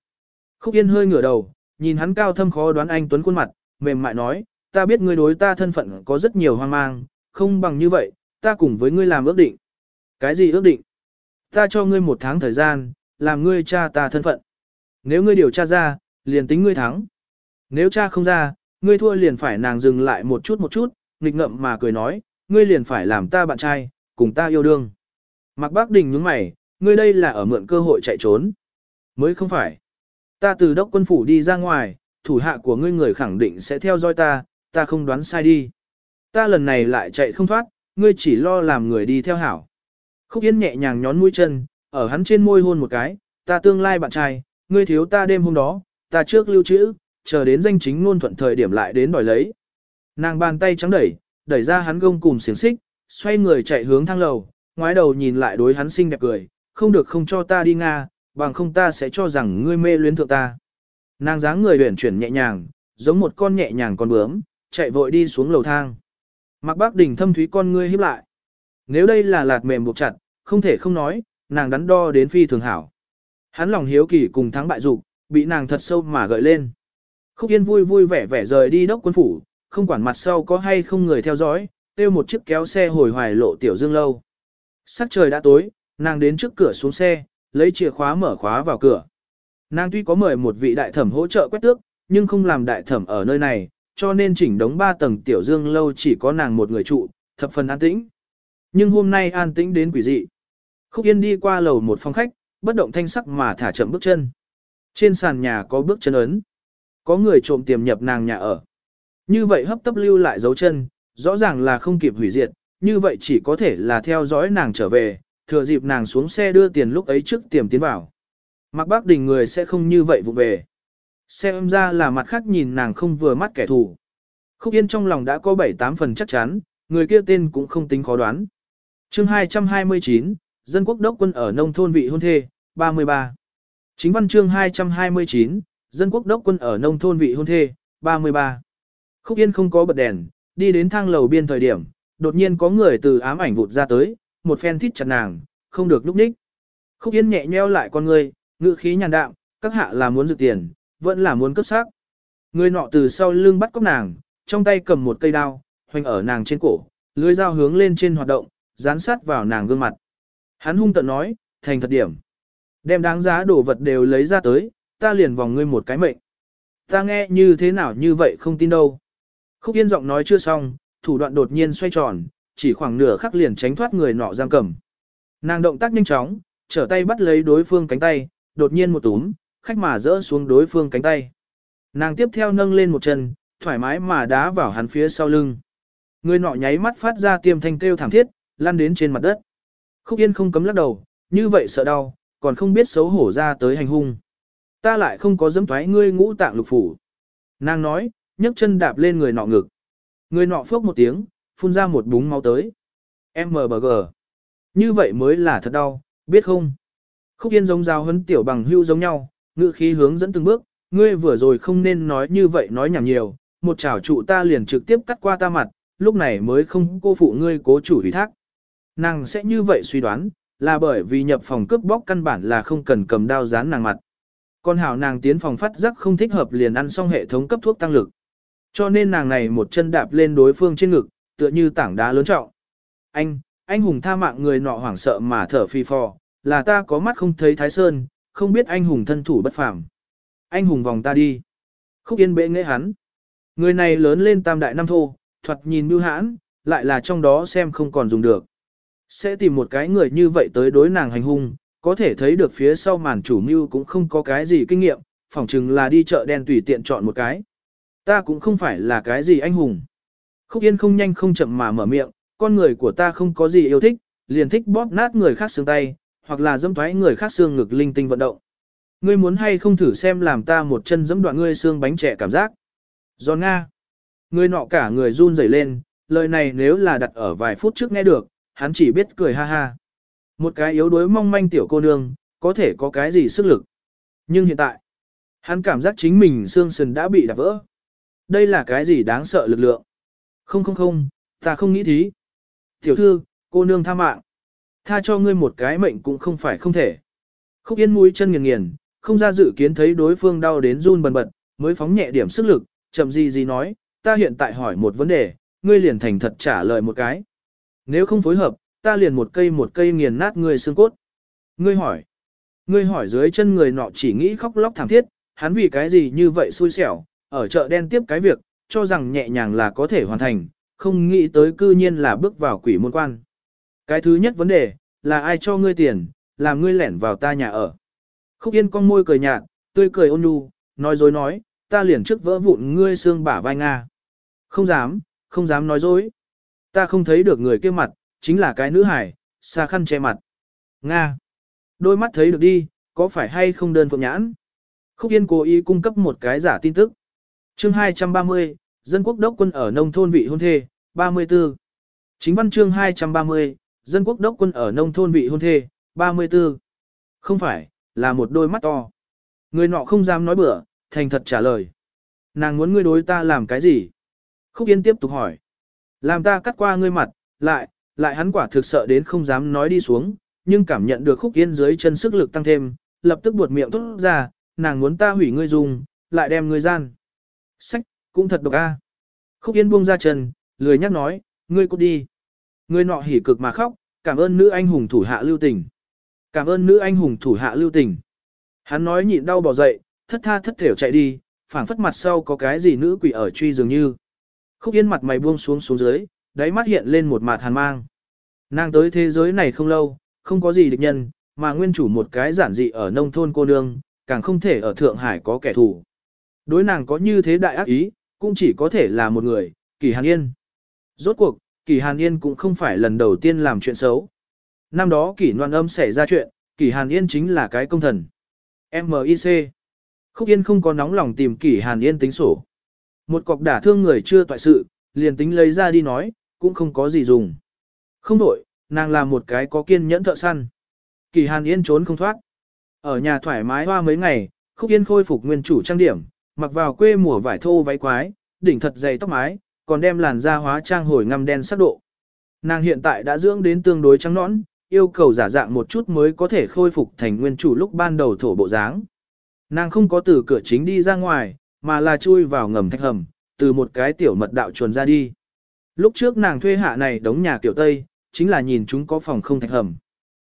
Khúc Yên hơi ngửa đầu, nhìn hắn cao thâm khó đoán anh tuấn khuôn mặt, mềm mại nói, ta biết ngươi đối ta thân phận có rất nhiều hoang mang, không bằng như vậy, ta cùng với ngươi làm ước định. Cái gì ước định? Ta cho ngươi một tháng thời gian, làm ngươi cha ta thân phận. Nếu ngươi điều tra ra, liền tính ngươi thắng. Nếu cha không ra, ngươi thua liền phải nàng dừng lại một chút một chút, nghịch ngậm mà cười nói, ngươi liền phải làm ta bạn trai, cùng ta yêu đương. Mạc Bác Đình nhướng mày, ngươi đây là ở mượn cơ hội chạy trốn. Mới không phải. Ta từ đốc quân phủ đi ra ngoài, thủ hạ của ngươi người khẳng định sẽ theo dõi ta, ta không đoán sai đi. Ta lần này lại chạy không thoát, ngươi chỉ lo làm người đi theo hảo. Khúc Yên nhẹ nhàng nhón mũi chân, ở hắn trên môi hôn một cái, ta tương lai bạn trai, ngươi thiếu ta đêm hôm đó, ta trước lưu trữ, chờ đến danh chính ngôn thuận thời điểm lại đến đòi lấy. Nàng bàn tay trắng đẩy, đẩy ra hắn gông cùng xiềng xích, xoay người chạy hướng thang lầu, ngoái đầu nhìn lại đối hắn xinh đẹp cười, không được không cho ta đi Nga, bằng không ta sẽ cho rằng ngươi mê luyến thượng ta. Nàng dáng người huyển chuyển nhẹ nhàng, giống một con nhẹ nhàng con bướm, chạy vội đi xuống lầu thang. Mặc bác đỉnh thâm thúy con ngươi híp lại. Nếu đây là lạt mềm buộc chặt, không thể không nói, nàng đắn đo đến phi thường hảo. Hắn lòng hiếu kỳ cùng thắng bại dục, bị nàng thật sâu mà gợi lên. Khúc Yên vui vui vẻ vẻ rời đi đốc quân phủ, không quản mặt sau có hay không người theo dõi, têu một chiếc kéo xe hồi hoài lộ tiểu dương lâu. Sắc trời đã tối, nàng đến trước cửa xuống xe, lấy chìa khóa mở khóa vào cửa. Nàng tuy có mời một vị đại thẩm hỗ trợ quét tước, nhưng không làm đại thẩm ở nơi này, cho nên chỉnh đống 3 tầng tiểu dương lâu chỉ có nàng một người trụ, thập phần an tĩnh. Nhưng hôm nay an tĩnh đến quỷ dị. Khúc Yên đi qua lầu một phòng khách, bất động thanh sắc mà thả chậm bước chân. Trên sàn nhà có bước chân ấn. Có người trộm tiềm nhập nàng nhà ở. Như vậy hấp tấp lưu lại dấu chân, rõ ràng là không kịp hủy diệt, như vậy chỉ có thể là theo dõi nàng trở về, thừa dịp nàng xuống xe đưa tiền lúc ấy trước tiềm tiến vào. Mặc bác đình người sẽ không như vậy vụ về. Xem ra là mặt khác nhìn nàng không vừa mắt kẻ thù. Khúc Yên trong lòng đã có 7-8 phần chắc chắn, người kia tên cũng không tính khó đoán. chương 229, Dân quốc đốc quân ở nông thôn vị hôn thê, 33. Chính văn chương 229, Dân quốc đốc quân ở nông thôn vị hôn thê, 33. Khúc Yên không có bật đèn, đi đến thang lầu biên thời điểm, đột nhiên có người từ ám ảnh vụt ra tới, một phen thít chặt nàng, không được lúc ních. Khúc Yên nhẹ nheo lại con người, ngự khí nhàn đạm, các hạ là muốn dự tiền, vẫn là muốn cấp xác. Người nọ từ sau lưng bắt cóc nàng, trong tay cầm một cây đao, hoành ở nàng trên cổ, lưới dao hướng lên trên hoạt động, dán sát vào nàng gương mặt. Hắn hung tận nói, thành thật điểm. Đem đáng giá đồ vật đều lấy ra tới, ta liền vòng ngươi một cái mệnh. Ta nghe như thế nào như vậy không tin đâu. Khúc Yên giọng nói chưa xong, thủ đoạn đột nhiên xoay tròn, chỉ khoảng nửa khắc liền tránh thoát người nọ giam cầm. Nàng động tác nhanh chóng, trở tay bắt lấy đối phương cánh tay, đột nhiên một túm, khách mà rỡ xuống đối phương cánh tay. Nàng tiếp theo nâng lên một chân, thoải mái mà đá vào hắn phía sau lưng. Người nọ nháy mắt phát ra tiêm thanh kêu thảm thiết, lăn đến trên mặt đất. Khúc Yên không cấm lắc đầu, như vậy sợ đau, còn không biết xấu hổ ra tới hành hung. Ta lại không có dấm thoái ngươi ngũ tạng lục phủ. Nàng nói, nhấc chân đạp lên người nọ ngực. Người nọ phốc một tiếng, phun ra một búng máu tới. MBG. Như vậy mới là thật đau, biết không? Khúc Yên giống giao hấn tiểu bằng hưu giống nhau, ngữ khí hướng dẫn từng bước, ngươi vừa rồi không nên nói như vậy nói nhảm nhiều, một chảo trụ ta liền trực tiếp cắt qua ta mặt, lúc này mới không cô phụ ngươi cố chủ ủy thác. Nàng sẽ như vậy suy đoán, là bởi vì nhập phòng cướp bóc căn bản là không cần cầm đao dán nàng mặt. Con hảo nàng tiến phòng phát giác không thích hợp liền ăn xong hệ thống cấp thuốc tăng lực. Cho nên nàng này một chân đạp lên đối phương trên ngực, tựa như tảng đá lớn trọng. Anh, anh hùng tha mạng người nọ hoảng sợ mà thở phi phò, là ta có mắt không thấy thái sơn, không biết anh hùng thân thủ bất phàm. Anh hùng vòng ta đi. Khúc yên bệ nghệ hắn. Người này lớn lên tam đại năm thô, thuật nhìn mưu hãn, lại là trong đó xem không còn dùng được. Sẽ tìm một cái người như vậy tới đối nàng hành hung, có thể thấy được phía sau màn chủ mưu cũng không có cái gì kinh nghiệm, phỏng chừng là đi chợ đen tùy tiện chọn một cái. Ta cũng không phải là cái gì anh hùng. Khúc Yên không nhanh không chậm mà mở miệng, con người của ta không có gì yêu thích, liền thích bóp nát người khác xương tay, hoặc là dẫm thoái người khác xương ngực linh tinh vận động. Ngươi muốn hay không thử xem làm ta một chân dẫm đoạn ngươi xương bánh trẻ cảm giác. Giòn Nga. Ngươi nọ cả người run rẩy lên, lời này nếu là đặt ở vài phút trước nghe được, hắn chỉ biết cười ha ha. Một cái yếu đuối mong manh tiểu cô nương, có thể có cái gì sức lực. Nhưng hiện tại, hắn cảm giác chính mình xương sườn đã bị đạp vỡ. Đây là cái gì đáng sợ lực lượng? Không không không, ta không nghĩ thí. Tiểu thư, cô nương tha mạng. Tha cho ngươi một cái mệnh cũng không phải không thể. Khúc yên mũi chân nghiền nghiền, không ra dự kiến thấy đối phương đau đến run bần bật, mới phóng nhẹ điểm sức lực, chậm gì gì nói, ta hiện tại hỏi một vấn đề, ngươi liền thành thật trả lời một cái. Nếu không phối hợp, ta liền một cây một cây nghiền nát ngươi xương cốt. Ngươi hỏi. Ngươi hỏi dưới chân người nọ chỉ nghĩ khóc lóc thảm thiết, hắn vì cái gì như vậy xui xẻo, ở chợ đen tiếp cái việc, cho rằng nhẹ nhàng là có thể hoàn thành, không nghĩ tới cư nhiên là bước vào quỷ môn quan. Cái thứ nhất vấn đề, là ai cho ngươi tiền, làm ngươi lẻn vào ta nhà ở. Khúc Yên con môi cười nhạt, tươi cười ôn nhu, nói dối nói, ta liền trước vỡ vụn ngươi xương bả vai Nga. Không dám, không dám nói dối. Ta không thấy được người kia mặt, chính là cái nữ hải, xa khăn che mặt. Nga. Đôi mắt thấy được đi, có phải hay không đơn phượng nhãn? Khúc Yên cố ý cung cấp một cái giả tin tức. chương 230, Dân quốc đốc quân ở nông thôn vị hôn thê, 34. Chính văn chương 230, Dân quốc đốc quân ở nông thôn vị hôn thê, 34. Không phải, là một đôi mắt to. Người nọ không dám nói bừa, thành thật trả lời. Nàng muốn ngươi đối ta làm cái gì? Khúc Yên tiếp tục hỏi. Làm ta cắt qua ngươi mặt, lại, lại hắn quả thực sợ đến không dám nói đi xuống, nhưng cảm nhận được Khúc Yên dưới chân sức lực tăng thêm, lập tức buột miệng tốt ra, nàng muốn ta hủy ngươi dùng, lại đem ngươi gian. Sách, cũng thật độc a. Khúc Yên buông ra chân, lười nhắc nói, ngươi cút đi. Ngươi nọ hỉ cực mà khóc, cảm ơn nữ anh hùng thủ hạ lưu tình. Cảm ơn nữ anh hùng thủ hạ lưu tình. Hắn nói nhịn đau bỏ dậy, thất tha thất thểu chạy đi, phảng phất mặt sau có cái gì nữ quỷ ở truy dường như. Khúc Yên mặt mày buông xuống xuống dưới, đáy mắt hiện lên một mặt hàn mang. Nàng tới thế giới này không lâu, không có gì địch nhân, mà nguyên chủ một cái giản dị ở nông thôn cô nương, càng không thể ở Thượng Hải có kẻ thù. Đối nàng có như thế đại ác ý, cũng chỉ có thể là một người, Kỳ Hàn Yên. Rốt cuộc, Kỳ Hàn Yên cũng không phải lần đầu tiên làm chuyện xấu. Năm đó Kỳ Loan Âm xảy ra chuyện, Kỳ Hàn Yên chính là cái công thần. M i c Khúc Yên không có nóng lòng tìm Kỳ Hàn Yên tính sổ. Một cọc đả thương người chưa toại sự, liền tính lấy ra đi nói, cũng không có gì dùng. Không đổi, nàng là một cái có kiên nhẫn thợ săn. Kỳ Hàn Yên trốn không thoát. Ở nhà thoải mái hoa mấy ngày, Khúc Yên khôi phục nguyên chủ trang điểm, mặc vào quê mùa vải thô váy quái, đỉnh thật dày tóc mái, còn đem làn da hóa trang hồi ngăm đen sắc độ. Nàng hiện tại đã dưỡng đến tương đối trắng nõn, yêu cầu giả dạng một chút mới có thể khôi phục thành nguyên chủ lúc ban đầu thổ bộ dáng. Nàng không có từ cửa chính đi ra ngoài, mà là chui vào ngầm thạch hầm, từ một cái tiểu mật đạo chuồn ra đi. Lúc trước nàng thuê hạ này đống nhà kiểu Tây, chính là nhìn chúng có phòng không thạch hầm.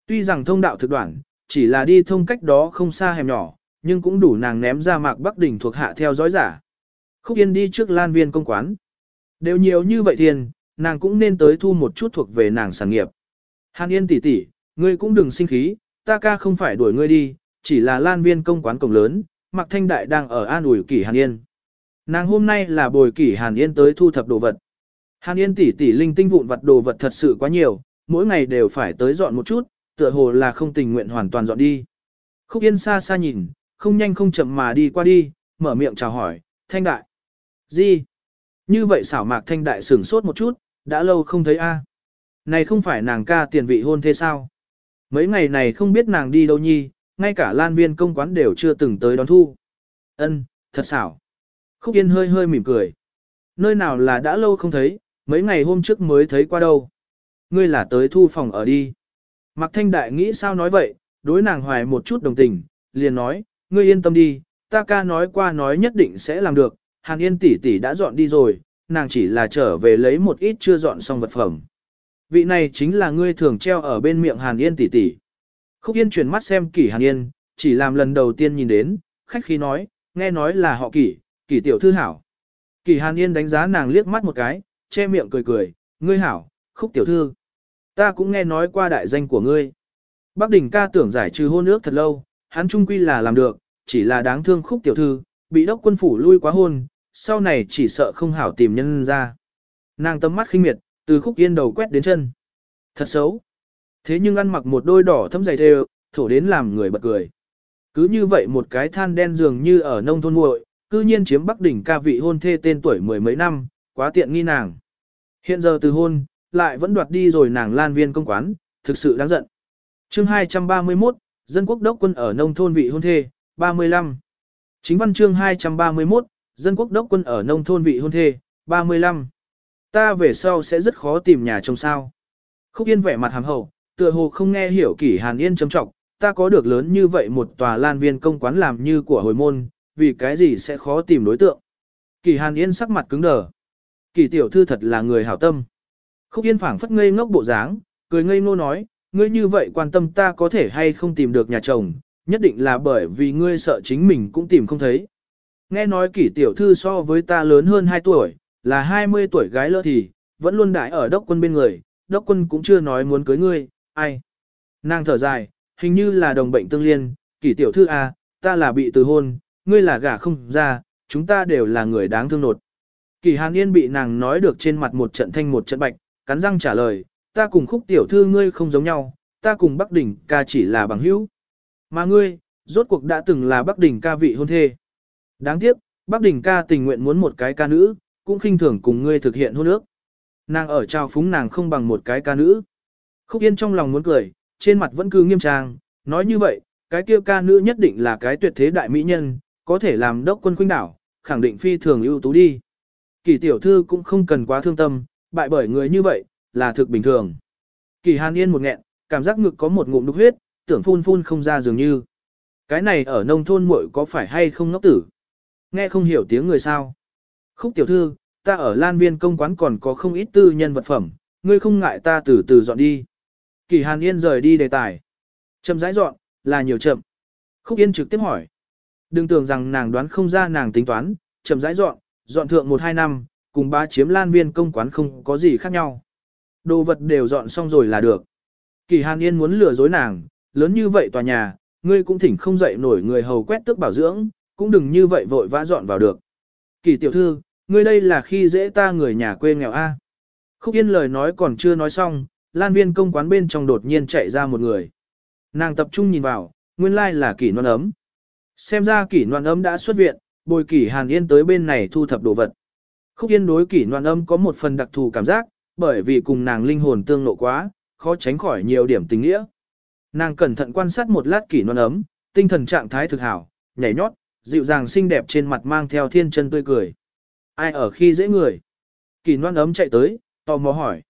Tuy rằng thông đạo thực đoạn, chỉ là đi thông cách đó không xa hẻm nhỏ, nhưng cũng đủ nàng ném ra mạc Bắc Đỉnh thuộc hạ theo dõi giả. Khúc Yên đi trước lan viên công quán. Đều nhiều như vậy tiền, nàng cũng nên tới thu một chút thuộc về nàng sản nghiệp. Hàn Yên tỷ tỷ, ngươi cũng đừng sinh khí, ta ca không phải đuổi ngươi đi, chỉ là lan viên công quán cổng lớn, Mạc Thanh Đại đang ở an ủi kỷ Hàn Yên. Nàng hôm nay là bồi kỷ Hàn Yên tới thu thập đồ vật. Hàn Yên tỷ tỷ linh tinh vụn vật đồ vật thật sự quá nhiều, mỗi ngày đều phải tới dọn một chút, tựa hồ là không tình nguyện hoàn toàn dọn đi. Khúc Yên xa xa nhìn, không nhanh không chậm mà đi qua đi, mở miệng chào hỏi, Thanh Đại. Gì? Như vậy xảo mạc Thanh Đại sửng sốt một chút, đã lâu không thấy a Này không phải nàng ca tiền vị hôn thế sao? Mấy ngày này không biết nàng đi đâu nhi, ngay cả lan viên công quán đều chưa từng tới đón thu. Ân, thật xảo. Khúc Yên hơi hơi mỉm cười. Nơi nào là đã lâu không thấy, mấy ngày hôm trước mới thấy qua đâu. Ngươi là tới thu phòng ở đi. Mạc Thanh Đại nghĩ sao nói vậy, đối nàng hoài một chút đồng tình, liền nói, ngươi yên tâm đi, ta ca nói qua nói nhất định sẽ làm được, Hàn Yên tỷ tỷ đã dọn đi rồi, nàng chỉ là trở về lấy một ít chưa dọn xong vật phẩm. Vị này chính là ngươi thường treo ở bên miệng Hàn Yên tỷ tỷ. Khúc Yên chuyển mắt xem kỷ Hàn Yên, chỉ làm lần đầu tiên nhìn đến, khách khí nói, nghe nói là họ kỷ, kỷ tiểu thư hảo. Kỷ Hàn Yên đánh giá nàng liếc mắt một cái, che miệng cười cười, ngươi hảo, khúc tiểu thư. Ta cũng nghe nói qua đại danh của ngươi. Bác Đình ca tưởng giải trừ hôn ước thật lâu, hắn trung quy là làm được, chỉ là đáng thương khúc tiểu thư, bị đốc quân phủ lui quá hôn, sau này chỉ sợ không hảo tìm nhân ra. Nàng tâm mắt khinh miệt, từ khúc yên đầu quét đến chân. Thật xấu. Thế nhưng ăn mặc một đôi đỏ thâm dày đều thổ đến làm người bật cười. Cứ như vậy một cái than đen dường như ở nông thôn muội, cư nhiên chiếm Bắc đỉnh ca vị hôn thê tên tuổi mười mấy năm, quá tiện nghi nàng. Hiện giờ từ hôn, lại vẫn đoạt đi rồi nàng lan viên công quán, thực sự đáng giận. chương 231, Dân quốc đốc quân ở nông thôn vị hôn thê, 35. Chính văn chương 231, Dân quốc đốc quân ở nông thôn vị hôn thê, 35. Ta về sau sẽ rất khó tìm nhà trông sao. Khúc Yên vẻ mặt hàm hậu, tựa hồ không nghe hiểu kỷ Hàn Yên chấm trọng, ta có được lớn như vậy một tòa lan viên công quán làm như của hồi môn, vì cái gì sẽ khó tìm đối tượng. Kỷ Hàn Yên sắc mặt cứng đờ. Kỷ tiểu thư thật là người hảo tâm. Khúc Yên phảng phất ngây ngốc bộ dáng, cười ngây ngô nói, ngươi như vậy quan tâm ta có thể hay không tìm được nhà chồng, nhất định là bởi vì ngươi sợ chính mình cũng tìm không thấy. Nghe nói kỷ tiểu thư so với ta lớn hơn 2 tuổi, là 20 tuổi gái lỡ thì, vẫn luôn đại ở đốc quân bên người, đốc quân cũng chưa nói muốn cưới ngươi, ai. Nàng thở dài, hình như là đồng bệnh tương liên, kỷ tiểu thư à, ta là bị từ hôn, ngươi là gả không ra, chúng ta đều là người đáng thương nột. Kỳ hàn yên bị nàng nói được trên mặt một trận thanh một trận bạch, cắn răng trả lời, ta cùng khúc tiểu thư ngươi không giống nhau, ta cùng Bắc Đỉnh ca chỉ là bằng hữu. Mà ngươi, rốt cuộc đã từng là Bắc Đỉnh ca vị hôn thê. Đáng tiếc, Bắc Đỉnh ca tình nguyện muốn một cái ca nữ, cũng khinh thường cùng ngươi thực hiện hôn ước. Nàng ở trao phúng nàng không bằng một cái ca nữ. Khúc Yên trong lòng muốn cười, trên mặt vẫn cứ nghiêm trang, nói như vậy, cái kia ca nữ nhất định là cái tuyệt thế đại mỹ nhân, có thể làm đốc quân khuynh đảo, khẳng định phi thường ưu tú đi. Kỳ tiểu thư cũng không cần quá thương tâm, bại bởi người như vậy, là thực bình thường. Kỳ hàn yên một nghẹn, cảm giác ngực có một ngụm đục huyết, tưởng phun phun không ra dường như. Cái này ở nông thôn muội có phải hay không ngốc tử? Nghe không hiểu tiếng người sao? Khúc tiểu thư, ta ở Lan Viên công quán còn có không ít tư nhân vật phẩm, ngươi không ngại ta từ từ dọn đi. Kỳ Hàn Yên rời đi đề tài. Chậm rãi dọn, là nhiều chậm. Khúc Yên trực tiếp hỏi. Đừng tưởng rằng nàng đoán không ra nàng tính toán, chậm rãi dọn, dọn thượng 1-2 năm, cùng ba chiếm Lan Viên công quán không có gì khác nhau. Đồ vật đều dọn xong rồi là được. Kỳ Hàn Yên muốn lừa dối nàng, lớn như vậy tòa nhà, ngươi cũng thỉnh không dậy nổi người hầu quét tước bảo dưỡng, cũng đừng như vậy vội vã dọn vào được. Kỳ tiểu thư, ngươi đây là khi dễ ta người nhà quê nghèo A. Khúc Yên lời nói còn chưa nói xong, lan viên công quán bên trong đột nhiên chạy ra một người. Nàng tập trung nhìn vào, nguyên lai là kỷ noan ấm. Xem ra kỷ noan ấm đã xuất viện, bồi kỷ hàn yên tới bên này thu thập đồ vật. Khúc Yên đối kỷ noan ấm có một phần đặc thù cảm giác, bởi vì cùng nàng linh hồn tương nộ quá, khó tránh khỏi nhiều điểm tình nghĩa. Nàng cẩn thận quan sát một lát kỷ noan ấm, tinh thần trạng thái thực hảo, nhảy nhót, dịu dàng xinh đẹp trên mặt mang theo thiên chân tươi cười. Ai ở khi dễ người? Kỳ noan ấm chạy tới, tò mò hỏi.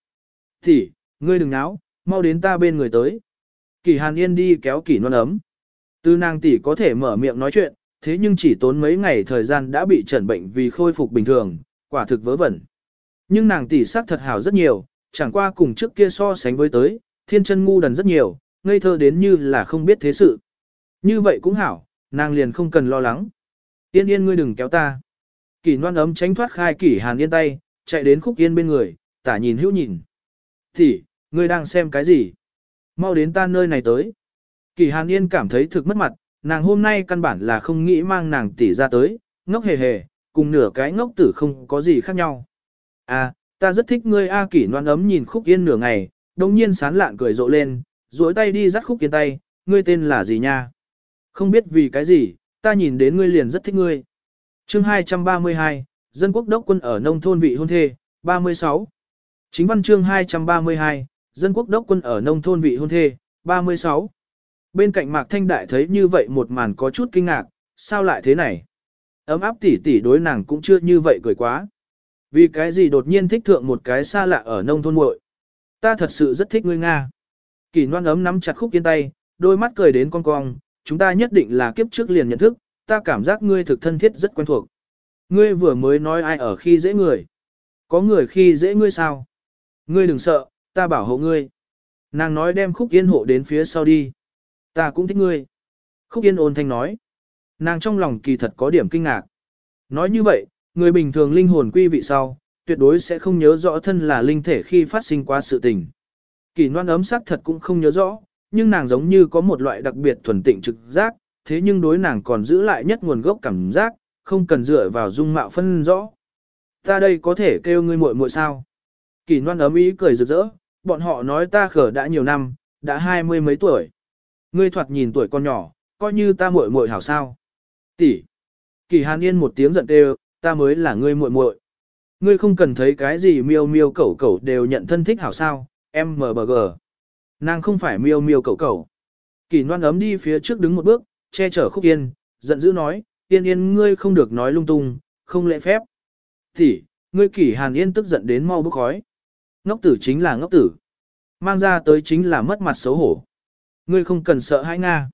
Thì, ngươi đừng náo, mau đến ta bên người tới. Kỳ hàn yên đi kéo kỳ noan ấm. Từ nàng tỷ có thể mở miệng nói chuyện, thế nhưng chỉ tốn mấy ngày thời gian đã bị trần bệnh vì khôi phục bình thường, quả thực vớ vẩn. Nhưng nàng tỷ sắc thật hảo rất nhiều, chẳng qua cùng trước kia so sánh với tới, thiên chân ngu đần rất nhiều, ngây thơ đến như là không biết thế sự. Như vậy cũng hảo, nàng liền không cần lo lắng. Yên yên ngươi đừng kéo ta. Kỷ noan ấm tránh thoát khai kỷ hàn yên tay, chạy đến khúc yên bên người, tả nhìn hữu nhìn. Thì, ngươi đang xem cái gì? Mau đến ta nơi này tới. Kỷ hàn yên cảm thấy thực mất mặt, nàng hôm nay căn bản là không nghĩ mang nàng tỷ ra tới, ngốc hề hề, cùng nửa cái ngốc tử không có gì khác nhau. À, ta rất thích ngươi A kỷ noan ấm nhìn khúc yên nửa ngày, đồng nhiên sán lạn cười rộ lên, duỗi tay đi dắt khúc yên tay, ngươi tên là gì nha? Không biết vì cái gì, ta nhìn đến ngươi liền rất thích ngươi. chương 232, Dân quốc đốc quân ở nông thôn vị hôn thê, 36. Chính văn chương 232, Dân quốc đốc quân ở nông thôn vị hôn thê, 36. Bên cạnh Mạc Thanh Đại thấy như vậy một màn có chút kinh ngạc, sao lại thế này? Ấm áp tỉ tỉ đối nàng cũng chưa như vậy cười quá. Vì cái gì đột nhiên thích thượng một cái xa lạ ở nông thôn muội Ta thật sự rất thích ngươi Nga. Kỳ noan ấm nắm chặt khúc yên tay, đôi mắt cười đến con cong, chúng ta nhất định là kiếp trước liền nhận thức, ta cảm giác ngươi thực thân thiết rất quen thuộc. Ngươi vừa mới nói ai ở khi dễ người. Có người khi dễ ngươi sao? Ngươi đừng sợ, ta bảo hộ ngươi. Nàng nói đem khúc yên hộ đến phía sau đi. Ta cũng thích ngươi. Khúc yên ôn thanh nói. Nàng trong lòng kỳ thật có điểm kinh ngạc. Nói như vậy, người bình thường linh hồn quy vị sau, tuyệt đối sẽ không nhớ rõ thân là linh thể khi phát sinh qua sự tình. Kỳ noan ấm sắc thật cũng không nhớ rõ, nhưng nàng giống như có một loại đặc biệt thuần tịnh trực giác, thế nhưng đối nàng còn giữ lại nhất nguồn gốc cảm giác, không cần dựa vào dung mạo phân rõ. Ta đây có thể kêu ngươi muội muội sao? Kỳ noan ấm ý cười rực rỡ, bọn họ nói ta khở đã nhiều năm, đã hai mươi mấy tuổi. Ngươi thoạt nhìn tuổi con nhỏ, coi như ta muội muội hảo sao. Tỷ. Kỳ hàn yên một tiếng giận đều, ta mới là ngươi muội muội. Ngươi không cần thấy cái gì miêu miêu cẩu cẩu đều nhận thân thích hảo sao, MBG. Nàng không phải miêu miêu cẩu cẩu. Kỳ Loan ấm đi phía trước đứng một bước, che chở khúc yên, giận dữ nói, yên yên ngươi không được nói lung tung, không lễ phép. Tỷ, ngươi kỷ hàn yên tức giận đến mau bức khói. Ngốc tử chính là ngốc tử. Mang ra tới chính là mất mặt xấu hổ. Ngươi không cần sợ hãi Nga.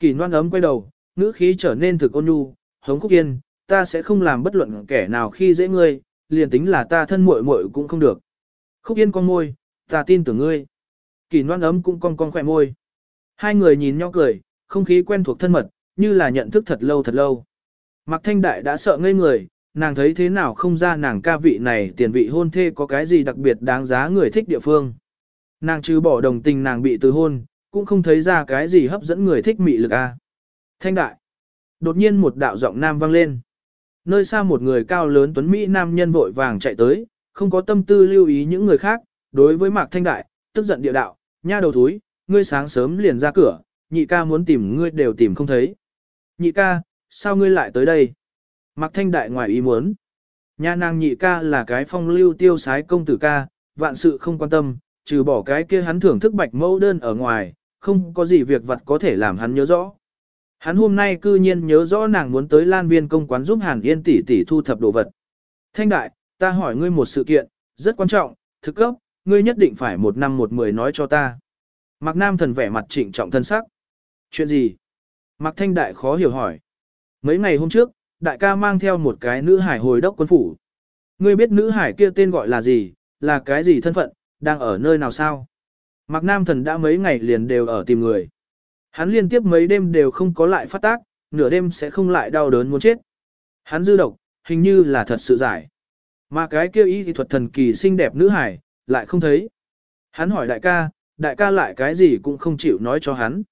Kỳ noan ấm quay đầu, ngữ khí trở nên thực ôn nhu, hống khúc yên, ta sẽ không làm bất luận kẻ nào khi dễ ngươi, liền tính là ta thân muội muội cũng không được. Khúc yên con môi, ta tin tưởng ngươi. Kỳ loan ấm cũng cong cong khỏe môi. Hai người nhìn nhau cười, không khí quen thuộc thân mật, như là nhận thức thật lâu thật lâu. Mạc Thanh Đại đã sợ ngây người, nàng thấy thế nào không ra nàng ca vị này tiền vị hôn thê có cái gì đặc biệt đáng giá người thích địa phương. Nàng trừ bỏ đồng tình nàng bị từ hôn, cũng không thấy ra cái gì hấp dẫn người thích mị lực a. Thanh Đại. Đột nhiên một đạo giọng nam vang lên. Nơi xa một người cao lớn tuấn Mỹ nam nhân vội vàng chạy tới, không có tâm tư lưu ý những người khác, đối với Mạc Thanh Đại, tức giận địa đạo, nha đầu thúi, ngươi sáng sớm liền ra cửa, nhị ca muốn tìm ngươi đều tìm không thấy. Nhị ca, sao ngươi lại tới đây? Mạc Thanh Đại ngoài ý muốn. Nha nàng nhị ca là cái phong lưu tiêu sái công tử ca, vạn sự không quan tâm, trừ bỏ cái kia hắn thưởng thức bạch mẫu đơn ở ngoài, không có gì việc vật có thể làm hắn nhớ rõ. Hắn hôm nay cư nhiên nhớ rõ nàng muốn tới Lan Viên công quán giúp Hàn Yên tỷ tỷ thu thập đồ vật. Thanh đại, ta hỏi ngươi một sự kiện, rất quan trọng, thực cấp, ngươi nhất định phải một năm một mười nói cho ta. Mạc Nam thần vẻ mặt trịnh trọng thân sắc. Chuyện gì? Mạc Thanh đại khó hiểu hỏi. Mấy ngày hôm trước, đại ca mang theo một cái nữ hải hồi đốc quân phủ. Ngươi biết nữ hải kia tên gọi là gì, là cái gì thân phận, đang ở nơi nào sao? Mạc Nam thần đã mấy ngày liền đều ở tìm người. Hắn liên tiếp mấy đêm đều không có lại phát tác, nửa đêm sẽ không lại đau đớn muốn chết. Hắn dư độc, hình như là thật sự giải. Mà cái kia y thì thuật thần kỳ xinh đẹp nữ hải, lại không thấy. Hắn hỏi đại ca, đại ca lại cái gì cũng không chịu nói cho hắn.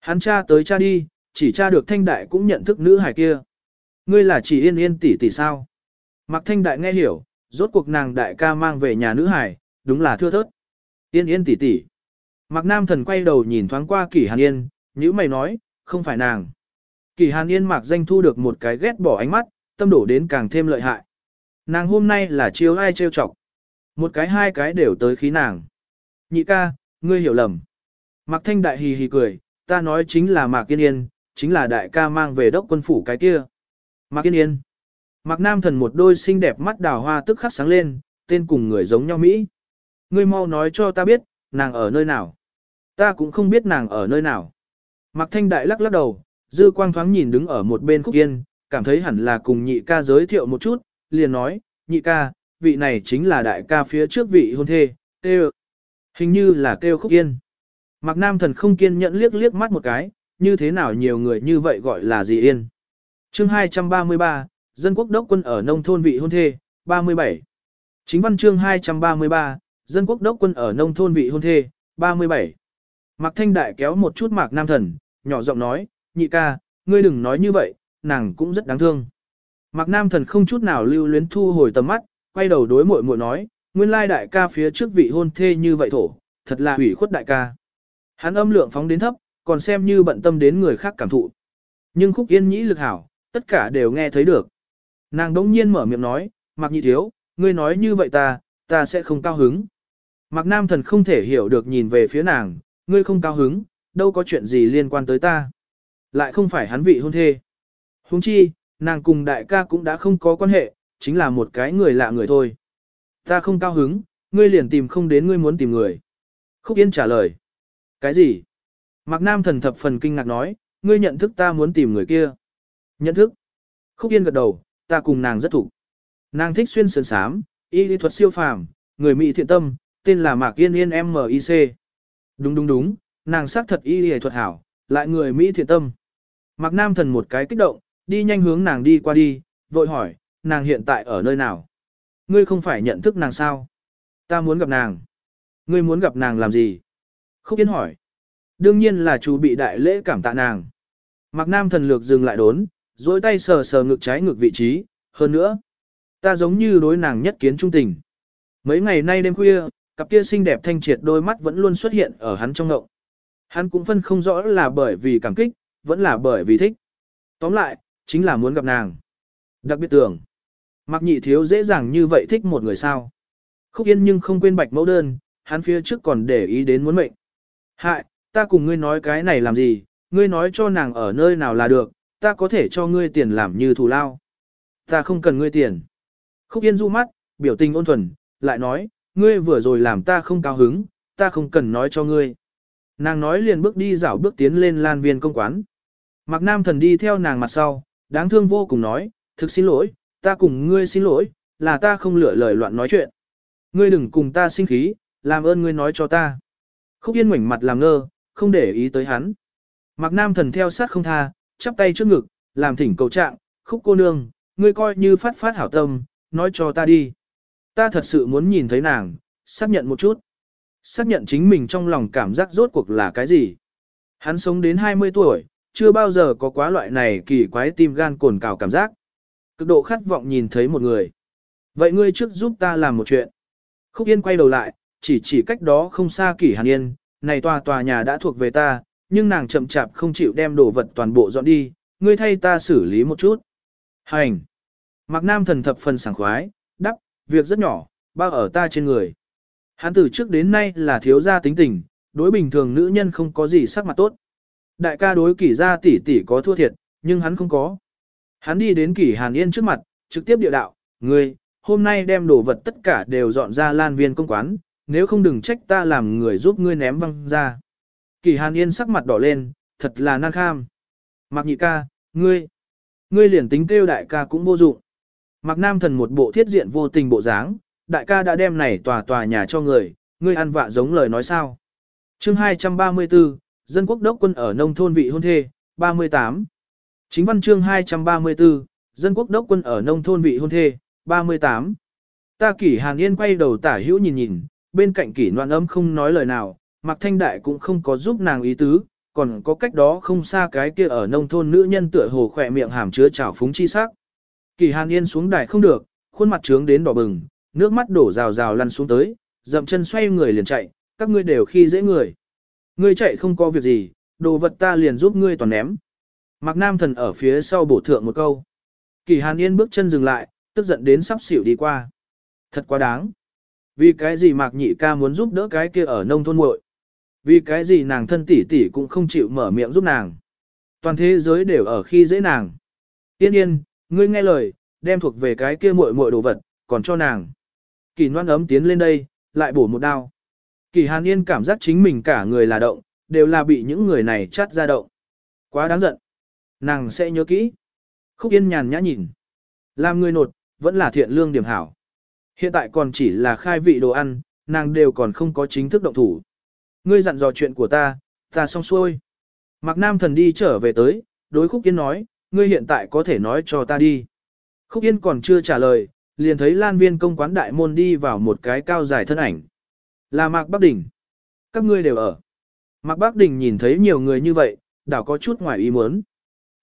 Hắn cha tới cha đi, chỉ cha được thanh đại cũng nhận thức nữ hải kia. Ngươi là chỉ yên yên tỷ tỷ sao? Mặc thanh đại nghe hiểu, rốt cuộc nàng đại ca mang về nhà nữ hải, đúng là thưa thớt. Yên yên tỷ tỷ. Mạc Nam thần quay đầu nhìn thoáng qua kỷ hàn yên, như mày nói, không phải nàng. Kỷ hàn yên mạc danh thu được một cái ghét bỏ ánh mắt, tâm đổ đến càng thêm lợi hại. Nàng hôm nay là chiêu ai trêu chọc. Một cái hai cái đều tới khí nàng. Nhị ca, ngươi hiểu lầm. Mạc thanh đại hì hì cười, ta nói chính là Mạc Yên Yên, chính là đại ca mang về đốc quân phủ cái kia. Mạc Yên Yên. Mạc Nam thần một đôi xinh đẹp mắt đào hoa tức khắc sáng lên, tên cùng người giống nhau Mỹ. Ngươi mau nói cho ta biết, nàng ở nơi nào. Ta cũng không biết nàng ở nơi nào. Mạc Thanh Đại lắc lắc đầu, dư quang thoáng nhìn đứng ở một bên khúc yên, cảm thấy hẳn là cùng nhị ca giới thiệu một chút, liền nói, nhị ca, vị này chính là đại ca phía trước vị hôn thê, kêu. Hình như là kêu khúc yên. Mạc Nam thần không kiên nhẫn liếc liếc mắt một cái, như thế nào nhiều người như vậy gọi là gì yên. chương 233, Dân quốc đốc quân ở nông thôn vị hôn thê, 37. Chính văn chương 233, Dân quốc đốc quân ở nông thôn vị hôn thê, 37. Mạc Thanh Đại kéo một chút Mạc Nam Thần, nhỏ giọng nói, nhị ca, ngươi đừng nói như vậy, nàng cũng rất đáng thương. Mạc Nam Thần không chút nào lưu luyến thu hồi tầm mắt, quay đầu đối muội muội nói, nguyên lai đại ca phía trước vị hôn thê như vậy thổ, thật là hủy khuất đại ca. Hắn âm lượng phóng đến thấp, còn xem như bận tâm đến người khác cảm thụ. Nhưng khúc yên nhĩ lực hảo, tất cả đều nghe thấy được. Nàng đống nhiên mở miệng nói, Mạc Nhị Thiếu, ngươi nói như vậy ta, ta sẽ không cao hứng. Mạc Nam Thần không thể hiểu được nhìn về phía nàng, ngươi không cao hứng, đâu có chuyện gì liên quan tới ta. Lại không phải hắn vị hôn thê. Huống chi, nàng cùng đại ca cũng đã không có quan hệ, chính là một cái người lạ người thôi. Ta không cao hứng, ngươi liền tìm không đến ngươi muốn tìm người. Khúc Yên trả lời. Cái gì? Mạc Nam thần thập phần kinh ngạc nói, ngươi nhận thức ta muốn tìm người kia. Nhận thức. Khúc Yên gật đầu, ta cùng nàng rất thủ. Nàng thích xuyên sườn sám, y lý thuật siêu phàm, người Mỹ thiện tâm, tên là Mạc Yên Yên M.I.C. Đúng đúng đúng, nàng xác thật y lý thuật hảo, lại người Mỹ thiện tâm. Mạc Nam thần một cái kích động, đi nhanh hướng nàng đi qua đi, vội hỏi, nàng hiện tại ở nơi nào? Ngươi không phải nhận thức nàng sao? Ta muốn gặp nàng. Ngươi muốn gặp nàng làm gì? Khúc Yên hỏi. Đương nhiên là chú bị đại lễ cảm tạ nàng. Mạc Nam thần lược dừng lại đốn, dối tay sờ sờ ngực trái ngực vị trí, hơn nữa. Ta giống như đối nàng nhất kiến trung tình. Mấy ngày nay đêm khuya, cặp kia xinh đẹp thanh triệt đôi mắt vẫn luôn xuất hiện ở hắn trong ngậu. Hắn cũng phân không rõ là bởi vì cảm kích, vẫn là bởi vì thích. Tóm lại, chính là muốn gặp nàng. Đặc biệt tưởng, mặc nhị thiếu dễ dàng như vậy thích một người sao. Khúc yên nhưng không quên bạch mẫu đơn, hắn phía trước còn để ý đến muốn mệnh. Hại, ta cùng ngươi nói cái này làm gì, ngươi nói cho nàng ở nơi nào là được, ta có thể cho ngươi tiền làm như thù lao. Ta không cần ngươi tiền. Khúc Yên du mắt, biểu tình ôn thuần, lại nói, ngươi vừa rồi làm ta không cao hứng, ta không cần nói cho ngươi. Nàng nói liền bước đi dạo bước tiến lên lan viên công quán. Mạc Nam thần đi theo nàng mặt sau, đáng thương vô cùng nói, thực xin lỗi, ta cùng ngươi xin lỗi, là ta không lựa lời loạn nói chuyện. Ngươi đừng cùng ta sinh khí, làm ơn ngươi nói cho ta. Khúc Yên ngoảnh mặt làm ngơ, không để ý tới hắn. Mạc Nam thần theo sát không tha, chắp tay trước ngực, làm thỉnh cầu trạng, khúc cô nương, ngươi coi như phát phát hảo tâm, nói cho ta đi. Ta thật sự muốn nhìn thấy nàng, xác nhận một chút. Xác nhận chính mình trong lòng cảm giác rốt cuộc là cái gì. Hắn sống đến 20 tuổi, chưa bao giờ có quá loại này kỳ quái tim gan cồn cào cảm giác. Cực độ khát vọng nhìn thấy một người. Vậy ngươi trước giúp ta làm một chuyện. Khúc Yên quay đầu lại, chỉ chỉ cách đó không xa kỷ hàn yên, này tòa tòa nhà đã thuộc về ta, nhưng nàng chậm chạp không chịu đem đồ vật toàn bộ dọn đi, ngươi thay ta xử lý một chút. Hành! Mạc Nam thần thập phần sảng khoái, việc rất nhỏ, bao ở ta trên người. Hắn từ trước đến nay là thiếu gia tính tình, đối bình thường nữ nhân không có gì sắc mặt tốt. Đại ca đối kỷ gia tỷ tỷ có thua thiệt, nhưng hắn không có. Hắn đi đến kỷ hàn yên trước mặt, trực tiếp địa đạo, ngươi, hôm nay đem đồ vật tất cả đều dọn ra lan viên công quán, nếu không đừng trách ta làm người giúp ngươi ném văng ra. Kỷ hàn yên sắc mặt đỏ lên, thật là nan kham. Mạc nhị ca, ngươi, ngươi liền tính kêu đại ca cũng vô dụng. Mạc nam thần một bộ thiết diện vô tình bộ dáng, đại ca đã đem này tòa tòa nhà cho người, ngươi ăn vạ giống lời nói sao. chương 234, dân quốc đốc quân ở nông thôn vị hôn thê, 38. Chính văn chương 234, dân quốc đốc quân ở nông thôn vị hôn thê, 38. Ta kỷ hàn yên quay đầu tả hữu nhìn nhìn, bên cạnh kỷ noan âm không nói lời nào, Mạc thanh đại cũng không có giúp nàng ý tứ, còn có cách đó không xa cái kia ở nông thôn nữ nhân tựa hồ khỏe miệng hàm chứa trào phúng chi sắc. Kỳ hàn yên xuống đài không được, khuôn mặt trướng đến đỏ bừng, nước mắt đổ rào rào lăn xuống tới, dậm chân xoay người liền chạy, các ngươi đều khi dễ người. Ngươi chạy không có việc gì, đồ vật ta liền giúp ngươi toàn ném. Mạc Nam Thần ở phía sau bổ thượng một câu. Kỳ Hàn Yên bước chân dừng lại, tức giận đến sắp xỉu đi qua. Thật quá đáng. Vì cái gì Mạc Nhị ca muốn giúp đỡ cái kia ở nông thôn muội? Vì cái gì nàng thân tỷ tỷ cũng không chịu mở miệng giúp nàng? Toàn thế giới đều ở khi dễ nàng. Yên yên, ngươi nghe lời, đem thuộc về cái kia muội muội đồ vật, còn cho nàng. Kỳ Loan ấm tiến lên đây, lại bổ một đao. Kỳ Hàn Yên cảm giác chính mình cả người là động, đều là bị những người này chát ra động. Quá đáng giận. Nàng sẽ nhớ kỹ. Khúc Yên nhàn nhã nhìn. Làm người nột, vẫn là thiện lương điểm hảo. Hiện tại còn chỉ là khai vị đồ ăn, nàng đều còn không có chính thức động thủ. Ngươi dặn dò chuyện của ta, ta xong xuôi. Mạc Nam thần đi trở về tới, đối Khúc Yên nói, ngươi hiện tại có thể nói cho ta đi. Khúc Yên còn chưa trả lời, liền thấy Lan Viên công quán đại môn đi vào một cái cao dài thân ảnh. Là Mạc Bắc Đình. Các ngươi đều ở. Mạc Bắc Đình nhìn thấy nhiều người như vậy, đảo có chút ngoài ý muốn.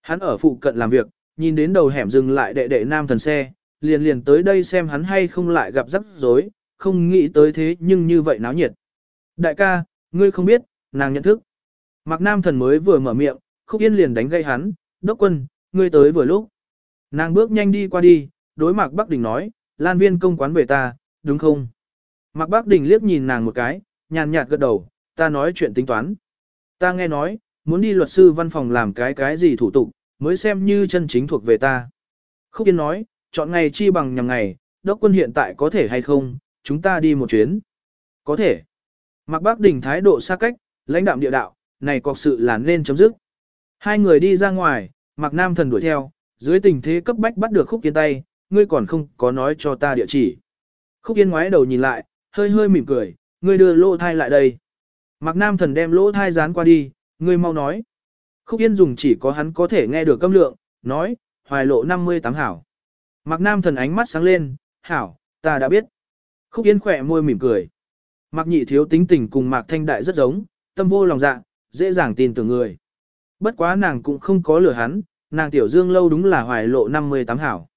Hắn ở phụ cận làm việc, nhìn đến đầu hẻm dừng lại đệ đệ nam thần xe, liền liền tới đây xem hắn hay không lại gặp rắc rối, không nghĩ tới thế nhưng như vậy náo nhiệt. Đại ca, ngươi không biết, nàng nhận thức. Mạc nam thần mới vừa mở miệng, khúc yên liền đánh gây hắn, đốc quân, ngươi tới vừa lúc. Nàng bước nhanh đi qua đi, đối Mạc Bắc Đình nói, Lan viên công quán về ta, đúng không? Mạc Bắc Đình liếc nhìn nàng một cái, nhàn nhạt gật đầu, ta nói chuyện tính toán. Ta nghe nói, muốn đi luật sư văn phòng làm cái cái gì thủ tục, mới xem như chân chính thuộc về ta. Khúc Yên nói, chọn ngày chi bằng nhằm ngày, đốc quân hiện tại có thể hay không, chúng ta đi một chuyến. Có thể. Mạc Bắc Đình thái độ xa cách, lãnh đạm địa đạo, này có sự là nên chấm dứt. Hai người đi ra ngoài, Mạc Nam thần đuổi theo, dưới tình thế cấp bách bắt được Khúc Yên tay, ngươi còn không có nói cho ta địa chỉ. Khúc Yên ngoái đầu nhìn lại, hơi hơi mỉm cười, ngươi đưa lỗ thai lại đây. Mạc Nam thần đem lỗ thai dán qua đi, ngươi mau nói. Khúc Yên dùng chỉ có hắn có thể nghe được câm lượng, nói, hoài lộ 58 hảo. Mạc Nam thần ánh mắt sáng lên, hảo, ta đã biết. Khúc Yên khỏe môi mỉm cười. Mạc nhị thiếu tính tình cùng Mạc Thanh Đại rất giống, tâm vô lòng dạ, dễ dàng tin tưởng người. Bất quá nàng cũng không có lừa hắn, nàng tiểu dương lâu đúng là hoài lộ 58 hảo.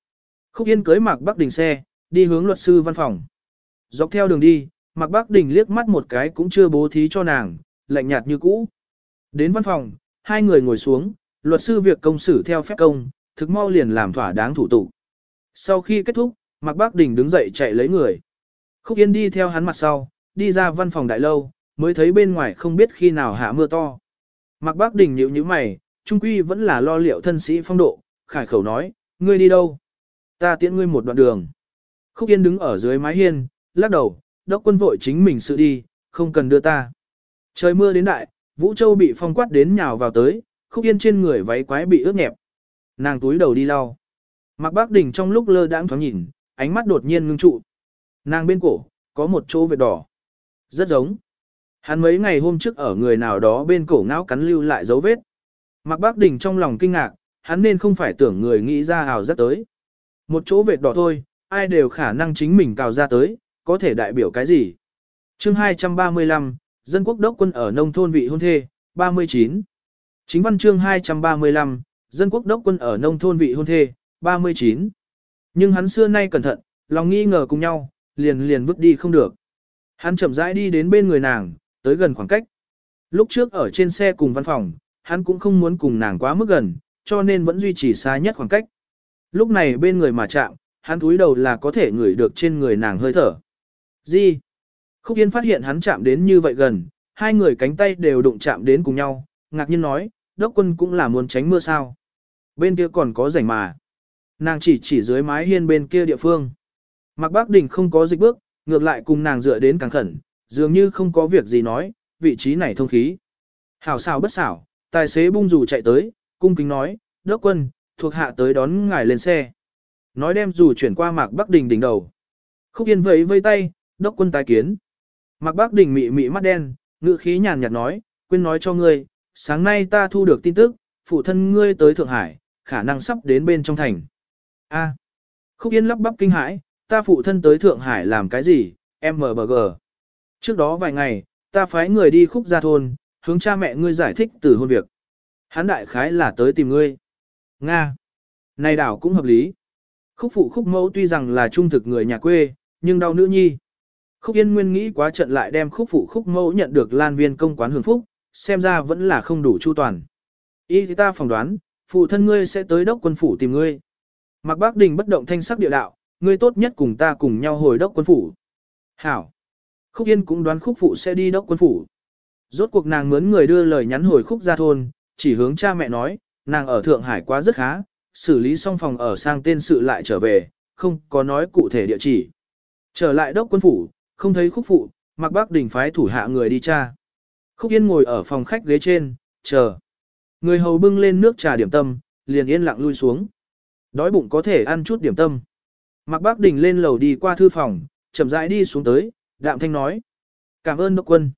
Khúc Yên cưới Mạc Bắc Đình xe, đi hướng luật sư văn phòng. Dọc theo đường đi, Mạc Bắc Đình liếc mắt một cái cũng chưa bố thí cho nàng, lạnh nhạt như cũ. Đến văn phòng, hai người ngồi xuống, luật sư việc công xử theo phép công, thực mau liền làm thỏa đáng thủ tục. Sau khi kết thúc, Mạc Bắc Đình đứng dậy chạy lấy người. Khúc Yên đi theo hắn mặt sau, đi ra văn phòng đại lâu, mới thấy bên ngoài không biết khi nào hạ mưa to. Mạc Bác Đình nhíu nhíu mày, trung quy vẫn là lo liệu thân sĩ phong độ, khải khẩu nói, ngươi đi đâu? Ta tiễn ngươi một đoạn đường. Khúc Yên đứng ở dưới mái hiên, lắc đầu, đốc quân vội chính mình sự đi, không cần đưa ta. Trời mưa đến đại, Vũ Châu bị phong quát đến nhào vào tới, khúc yên trên người váy quái bị ướt nhẹp. Nàng túi đầu đi lau. Mạc Bác Đình trong lúc lơ đãng thoáng nhìn, ánh mắt đột nhiên ngưng trụ. Nàng bên cổ, có một chỗ vệt đỏ. Rất giống. Hắn mấy ngày hôm trước ở người nào đó bên cổ ngáo cắn lưu lại dấu vết. Mạc Bác Đình trong lòng kinh ngạc, hắn nên không phải tưởng người nghĩ ra hào rất tới. Một chỗ vệt đỏ thôi, ai đều khả năng chính mình cào ra tới, có thể đại biểu cái gì. chương 235, Dân quốc đốc quân ở nông thôn vị hôn thê, 39. Chính văn chương 235, Dân quốc đốc quân ở nông thôn vị hôn thê, 39. Nhưng hắn xưa nay cẩn thận, lòng nghi ngờ cùng nhau, liền liền vứt đi không được. Hắn chậm rãi đi đến bên người nàng, tới gần khoảng cách. Lúc trước ở trên xe cùng văn phòng, hắn cũng không muốn cùng nàng quá mức gần, cho nên vẫn duy trì xa nhất khoảng cách. Lúc này bên người mà chạm, hắn cúi đầu là có thể ngửi được trên người nàng hơi thở. Gì? Khúc Yên phát hiện hắn chạm đến như vậy gần, hai người cánh tay đều đụng chạm đến cùng nhau, ngạc nhiên nói, đốc quân cũng là muốn tránh mưa sao. Bên kia còn có rảnh mà. Nàng chỉ chỉ dưới mái hiên bên kia địa phương. Mạc Bác Đình không có dịch bước, ngược lại cùng nàng dựa đến càng khẩn, dường như không có việc gì nói, vị trí này thông khí. Hảo xảo bất xảo, tài xế bung dù chạy tới, cung kính nói, đốc quân, thuộc hạ tới đón ngài lên xe. Nói đem dù chuyển qua Mạc Bắc Đình đỉnh đầu. Khúc Yên vẫy vây tay, đốc quân tái kiến. Mạc Bắc Đình mị mị mắt đen, ngữ khí nhàn nhạt nói, quên nói cho ngươi, sáng nay ta thu được tin tức, phụ thân ngươi tới Thượng Hải, khả năng sắp đến bên trong thành. A. Khúc Yên lắp bắp kinh hãi, ta phụ thân tới Thượng Hải làm cái gì, MBG. Trước đó vài ngày, ta phái người đi khúc gia thôn, hướng cha mẹ ngươi giải thích từ hôn việc. Hán đại khái là tới tìm ngươi. Nga. Này đảo cũng hợp lý. Khúc phụ khúc mẫu tuy rằng là trung thực người nhà quê, nhưng đau nữ nhi. Khúc Yên Nguyên nghĩ quá trận lại đem khúc phụ khúc mẫu nhận được lan viên công quán hưởng phúc, xem ra vẫn là không đủ chu toàn. Ý thì ta phỏng đoán, phụ thân ngươi sẽ tới đốc quân phủ tìm ngươi. Mạc Bác Đình bất động thanh sắc địa đạo, ngươi tốt nhất cùng ta cùng nhau hồi đốc quân phủ. Hảo. Khúc Yên cũng đoán khúc phụ sẽ đi đốc quân phủ. Rốt cuộc nàng mướn người đưa lời nhắn hồi khúc ra thôn, chỉ hướng cha mẹ nói, nàng ở Thượng Hải quá rất khá, xử lý xong phòng ở sang tên sự lại trở về, không có nói cụ thể địa chỉ. Trở lại đốc quân phủ, không thấy khúc phụ, mặc bác đình phái thủ hạ người đi cha. Khúc Yên ngồi ở phòng khách ghế trên, chờ. Người hầu bưng lên nước trà điểm tâm, liền yên lặng lui xuống. Đói bụng có thể ăn chút điểm tâm. Mạc Bác Đình lên lầu đi qua thư phòng, chậm rãi đi xuống tới, đạm thanh nói. Cảm ơn đốc quân.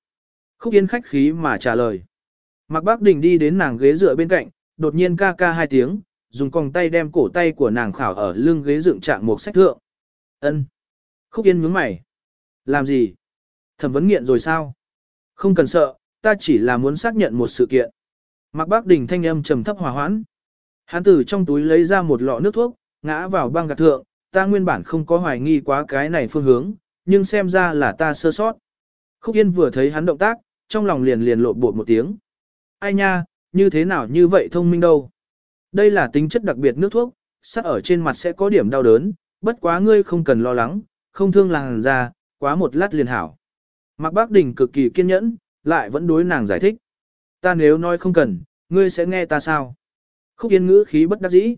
Khúc Yên khách khí mà trả lời. Mạc Bác Đình đi đến nàng ghế dựa bên cạnh, đột nhiên ca ca hai tiếng, dùng còng tay đem cổ tay của nàng khảo ở lưng ghế dựng trạng một sách thượng. Ân. Khúc Yên nhướng mày. Làm gì? Thẩm vấn nghiện rồi sao? Không cần sợ, ta chỉ là muốn xác nhận một sự kiện. Mạc Bác Đình thanh âm trầm thấp hòa hoãn. Hán tử trong túi lấy ra một lọ nước thuốc, ngã vào băng gạt thượng, ta nguyên bản không có hoài nghi quá cái này phương hướng, nhưng xem ra là ta sơ sót. Khúc Yên vừa thấy hắn động tác, trong lòng liền liền lộn bột một tiếng. Ai nha, như thế nào như vậy thông minh đâu. Đây là tính chất đặc biệt nước thuốc, sắc ở trên mặt sẽ có điểm đau đớn, bất quá ngươi không cần lo lắng, không thương làng ra, quá một lát liền hảo. Mạc Bác Đình cực kỳ kiên nhẫn, lại vẫn đối nàng giải thích. Ta nếu nói không cần, ngươi sẽ nghe ta sao? Khúc Yên ngữ khí bất đắc dĩ.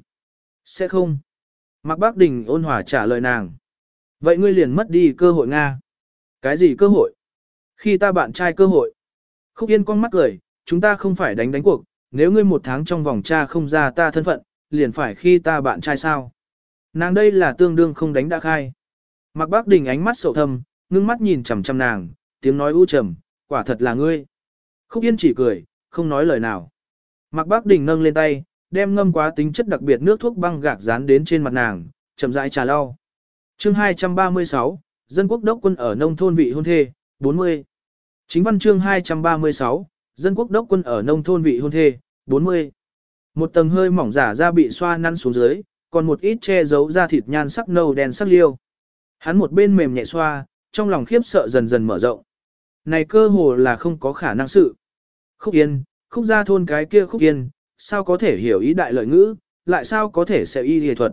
Sẽ không. Mạc Bác Đình ôn hòa trả lời nàng. Vậy ngươi liền mất đi cơ hội Nga. Cái gì cơ hội? Khi ta bạn trai cơ hội. Khúc Yên con mắt cười, chúng ta không phải đánh đánh cuộc, nếu ngươi một tháng trong vòng cha không ra ta thân phận, liền phải khi ta bạn trai sao. Nàng đây là tương đương không đánh đã khai. Mạc Bác Đình ánh mắt sầu thâm, ngưng mắt nhìn chằm chằm nàng, tiếng nói u trầm, quả thật là ngươi. Khúc Yên chỉ cười, không nói lời nào. Mạc Bác Đình nâng lên tay, đem ngâm quá tính chất đặc biệt nước thuốc băng gạc dán đến trên mặt nàng, chậm rãi trà lau. Chương 236, Dân quốc đốc quân ở nông thôn vị hôn thê, 40. Chính văn chương 236, Dân quốc đốc quân ở nông thôn vị hôn thê, 40. Một tầng hơi mỏng giả da bị xoa năn xuống dưới, còn một ít che giấu da thịt nhan sắc nâu đen sắc liêu. Hắn một bên mềm nhẹ xoa, trong lòng khiếp sợ dần dần mở rộng. Này cơ hồ là không có khả năng sự. Khúc Yên, khúc gia thôn cái kia Khúc Yên, sao có thể hiểu ý đại lợi ngữ, lại sao có thể sẽ y hề thuật.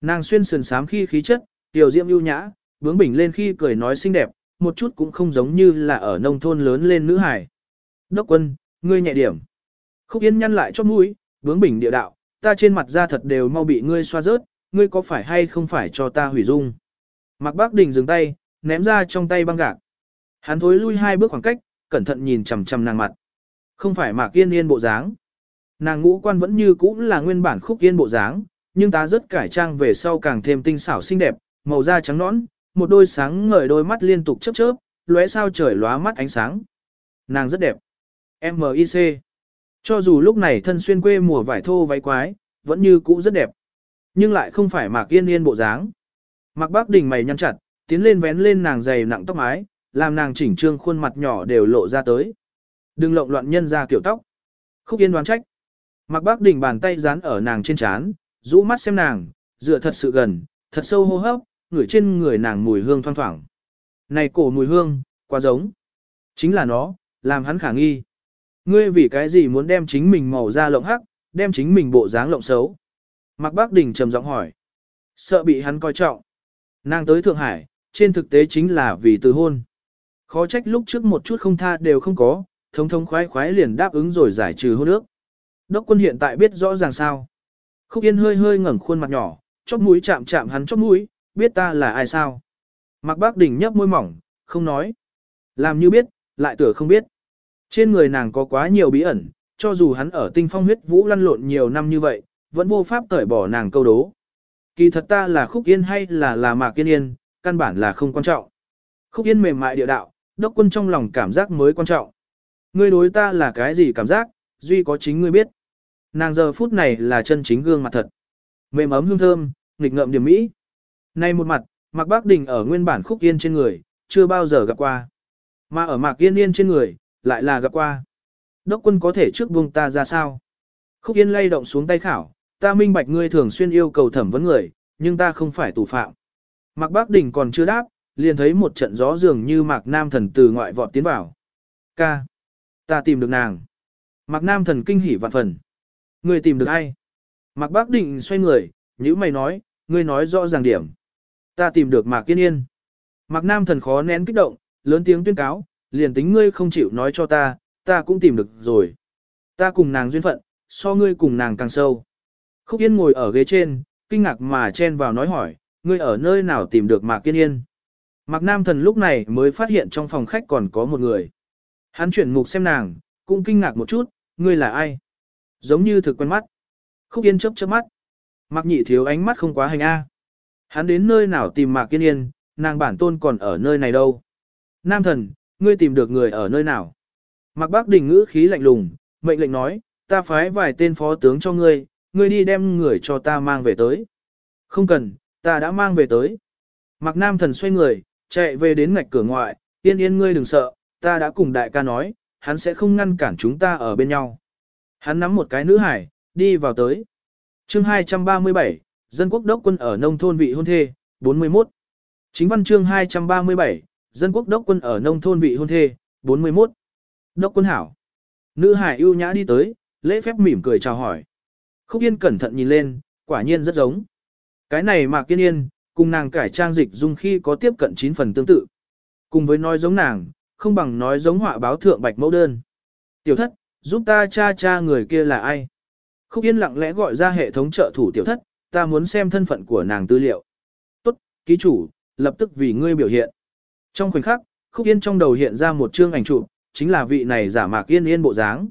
Nàng xuyên sườn sám khi khí chất, tiểu diễm ưu nhã, bướng bỉnh lên khi cười nói xinh đẹp, một chút cũng không giống như là ở nông thôn lớn lên nữ hải. Đốc quân, ngươi nhẹ điểm. Khúc Yên nhăn lại chóp mũi, bướng bỉnh địa đạo, ta trên mặt da thật đều mau bị ngươi xoa rớt, ngươi có phải hay không phải cho ta hủy dung. Mạc Bác Đình dừng tay, ném ra trong tay băng gạc. Hắn thối lui hai bước khoảng cách, cẩn thận nhìn chằm chằm nàng mặt. Không phải Mạc Yên Yên bộ dáng. Nàng ngũ quan vẫn như cũ là nguyên bản khúc yên bộ dáng, nhưng ta rất cải trang về sau càng thêm tinh xảo xinh đẹp, màu da trắng nõn, một đôi sáng ngời đôi mắt liên tục chớp chớp, lóe sao trời lóa mắt ánh sáng. Nàng rất đẹp. M.I.C. Cho dù lúc này thân xuyên quê mùa vải thô váy quái, vẫn như cũ rất đẹp. Nhưng lại không phải Mạc Yên Yên bộ dáng. Mạc Bác Đình mày nhăn chặt, tiến lên vén lên nàng dày nặng tóc mái, làm nàng chỉnh trương khuôn mặt nhỏ đều lộ ra tới. Đừng lộn loạn nhân ra kiểu tóc. Khúc Yên đoán trách. Mạc Bác Đình bàn tay dán ở nàng trên trán, rũ mắt xem nàng, dựa thật sự gần, thật sâu hô hấp, ngửi trên người nàng mùi hương thoang thoảng. Này cổ mùi hương, quá giống. Chính là nó, làm hắn khả nghi. Ngươi vì cái gì muốn đem chính mình màu da lộng hắc, đem chính mình bộ dáng lộng xấu? Mạc Bác Đình trầm giọng hỏi. Sợ bị hắn coi trọng. Nàng tới Thượng Hải, trên thực tế chính là vì từ hôn. Khó trách lúc trước một chút không tha đều không có, thống thống khoái khoái liền đáp ứng rồi giải trừ hôn ước. Đốc quân hiện tại biết rõ ràng sao. Khúc Yên hơi hơi ngẩng khuôn mặt nhỏ, chóp mũi chạm chạm hắn chóp mũi, biết ta là ai sao. Mạc Bác Đình nhấp môi mỏng, không nói. Làm như biết, lại tựa không biết. Trên người nàng có quá nhiều bí ẩn, cho dù hắn ở tinh phong huyết vũ lăn lộn nhiều năm như vậy, vẫn vô pháp cởi bỏ nàng câu đố. Kỳ thật ta là khúc yên hay là là mạc yên yên, căn bản là không quan trọng. Khúc yên mềm mại địa đạo, đốc quân trong lòng cảm giác mới quan trọng. Ngươi đối ta là cái gì cảm giác, duy có chính ngươi biết. Nàng giờ phút này là chân chính gương mặt thật. Mềm ấm hương thơm, nghịch ngợm điểm mỹ. Nay một mặt, Mạc Bác Đình ở nguyên bản khúc yên trên người, chưa bao giờ gặp qua. Mà ở Mạc Yên Yên trên người, lại là gặp qua. Đốc quân có thể trước buông ta ra sao? Khúc Yên lay động xuống tay khảo, ta minh bạch ngươi thường xuyên yêu cầu thẩm vấn người, nhưng ta không phải tù phạm. Mạc Bác Đình còn chưa đáp, liền thấy một trận gió dường như Mạc Nam Thần từ ngoại vọt tiến vào. Ca. Ta tìm được nàng. Mạc Nam Thần kinh hỉ vạn phần. Ngươi tìm được ai? Mạc Bác Đình xoay người, như mày nói, ngươi nói rõ ràng điểm. Ta tìm được Mạc Kiên Yên. Mạc Nam Thần khó nén kích động, lớn tiếng tuyên cáo, liền tính ngươi không chịu nói cho ta, ta cũng tìm được rồi. Ta cùng nàng duyên phận, so ngươi cùng nàng càng sâu. Khúc Yên ngồi ở ghế trên, kinh ngạc mà chen vào nói hỏi, ngươi ở nơi nào tìm được Mạc Kiên Yên. Mạc Nam Thần lúc này mới phát hiện trong phòng khách còn có một người. Hắn chuyển mục xem nàng, cũng kinh ngạc một chút, ngươi là ai? Giống như thực quen mắt. Khúc Yên chớp chớp mắt. Mạc Nhị thiếu ánh mắt không quá hành A. Hắn đến nơi nào tìm Mạc Kiên Yên, nàng bản tôn còn ở nơi này đâu. Nam thần, ngươi tìm được người ở nơi nào? Mạc Bác Đình ngữ khí lạnh lùng, mệnh lệnh nói, ta phái vài tên phó tướng cho ngươi, ngươi đi đem người cho ta mang về tới. Không cần, ta đã mang về tới. Mạc Nam thần xoay người, chạy về đến ngạch cửa ngoại, yên yên ngươi đừng sợ, ta đã cùng đại ca nói, hắn sẽ không ngăn cản chúng ta ở bên nhau. Hắn nắm một cái nữ hải, đi vào tới. chương 237, Dân quốc đốc quân ở nông thôn vị hôn thê, 41. Chính văn chương 237, Dân quốc đốc quân ở nông thôn vị hôn thê, 41. Đốc quân hảo. Nữ hải ưu nhã đi tới, lễ phép mỉm cười chào hỏi. Khúc Yên cẩn thận nhìn lên, quả nhiên rất giống. Cái này mà kiên yên, cùng nàng cải trang dịch dung khi có tiếp cận 9 phần tương tự. Cùng với nói giống nàng, không bằng nói giống họa báo thượng bạch mẫu đơn. Tiểu thất, giúp ta cha cha người kia là ai? Khúc Yên lặng lẽ gọi ra hệ thống trợ thủ tiểu thất, ta muốn xem thân phận của nàng tư liệu. Tốt, ký chủ, lập tức vì ngươi biểu hiện. Trong khoảnh khắc, Khúc Yên trong đầu hiện ra một chương ảnh chụp, chính là vị này giả mạc yên yên bộ dáng.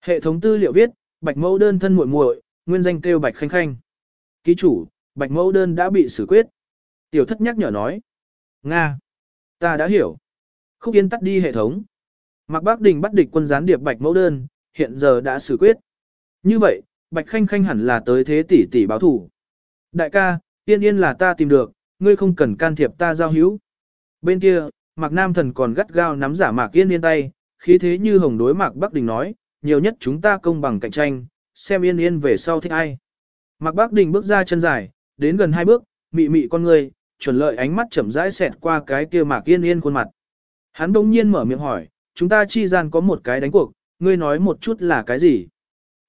Hệ thống tư liệu viết, bạch mẫu đơn thân muội muội, nguyên danh kêu bạch khanh khanh. Ký chủ, bạch mẫu đơn đã bị xử quyết. Tiểu thất nhắc nhở nói. Nga. Ta đã hiểu. Khúc Yên tắt đi hệ thống. Mạc Bác Đình bắt địch quân gián điệp bạch mẫu đơn, hiện giờ đã xử quyết. Như vậy, bạch khanh khanh hẳn là tới thế tỷ tỷ báo thủ. Đại ca, Tiên yên là ta tìm được, ngươi không cần can thiệp ta giao hữu. Bên kia, Mạc Nam Thần còn gắt gao nắm giả Mạc Yên Yên tay, khí thế như hồng đối Mạc Bắc Đình nói, nhiều nhất chúng ta công bằng cạnh tranh, xem Yên Yên về sau thích ai. Mạc Bắc Đình bước ra chân dài, đến gần hai bước, mị mị con người, chuẩn lợi ánh mắt chậm rãi xẹt qua cái kia Mạc Yên Yên khuôn mặt. Hắn đông nhiên mở miệng hỏi, chúng ta chi gian có một cái đánh cuộc, ngươi nói một chút là cái gì?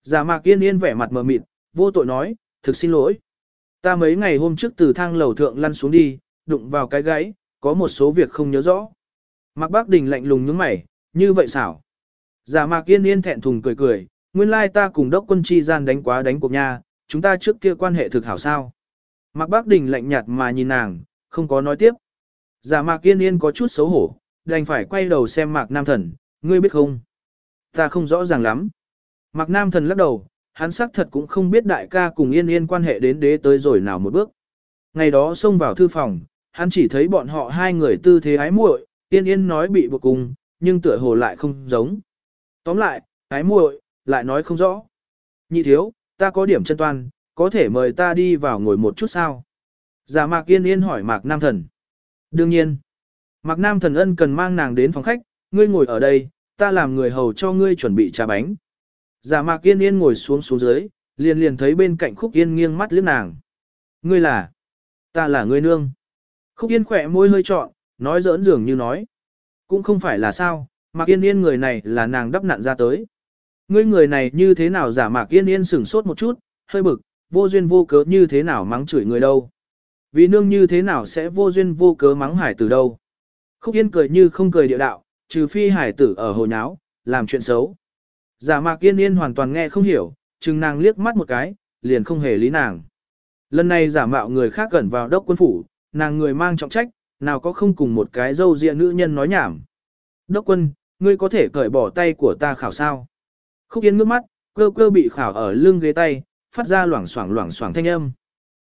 Giả Mạc Yên Yên vẻ mặt mờ mịt, vô tội nói, thực xin lỗi. Ta mấy ngày hôm trước từ thang lầu thượng lăn xuống đi, đụng vào cái gáy, có một số việc không nhớ rõ. Mạc Bác Đình lạnh lùng nhướng mày, như vậy xảo. Giả Mạc Yên Yên thẹn thùng cười cười, nguyên lai ta cùng đốc quân chi gian đánh quá đánh cuộc nha, chúng ta trước kia quan hệ thực hảo sao. Mạc Bác Đình lạnh nhạt mà nhìn nàng, không có nói tiếp. Giả Mạc Yên Yên có chút xấu hổ, đành phải quay đầu xem Mạc Nam Thần, ngươi biết không? Ta không rõ ràng lắm. Mạc Nam Thần lắc đầu, hắn xác thật cũng không biết đại ca cùng Yên Yên quan hệ đến đế tới rồi nào một bước. Ngày đó xông vào thư phòng, hắn chỉ thấy bọn họ hai người tư thế ái muội, Yên Yên nói bị buộc cùng, nhưng tựa hồ lại không giống. Tóm lại, ái muội, lại nói không rõ. Nhị thiếu, ta có điểm chân toan, có thể mời ta đi vào ngồi một chút sao? Giả mạc yên yên hỏi mạc nam thần. Đương nhiên, mạc nam thần ân cần mang nàng đến phòng khách, ngươi ngồi ở đây, ta làm người hầu cho ngươi chuẩn bị trà bánh. Giả mạc yên yên ngồi xuống xuống dưới, liền liền thấy bên cạnh khúc yên nghiêng mắt liếc nàng. Ngươi là, ta là ngươi nương. Khúc yên khỏe môi hơi trọn, nói giỡn dường như nói. Cũng không phải là sao, mạc yên yên người này là nàng đắp nặn ra tới. Ngươi người này như thế nào giả mạc yên yên sửng sốt một chút, hơi bực, vô duyên vô cớ như thế nào mắng chửi người đâu. Vì nương như thế nào sẽ vô duyên vô cớ mắng hải tử đâu. Khúc yên cười như không cười địa đạo, trừ phi hải tử ở hồ nháo, làm chuyện xấu. Giả mạc yên yên hoàn toàn nghe không hiểu, chừng nàng liếc mắt một cái, liền không hề lý nàng. Lần này giả mạo người khác gần vào đốc quân phủ, nàng người mang trọng trách, nào có không cùng một cái dâu dịa nữ nhân nói nhảm. Đốc quân, ngươi có thể cởi bỏ tay của ta khảo sao? Khúc Yên ngước mắt, cơ cơ bị khảo ở lưng ghế tay, phát ra loảng xoảng loảng xoảng thanh âm.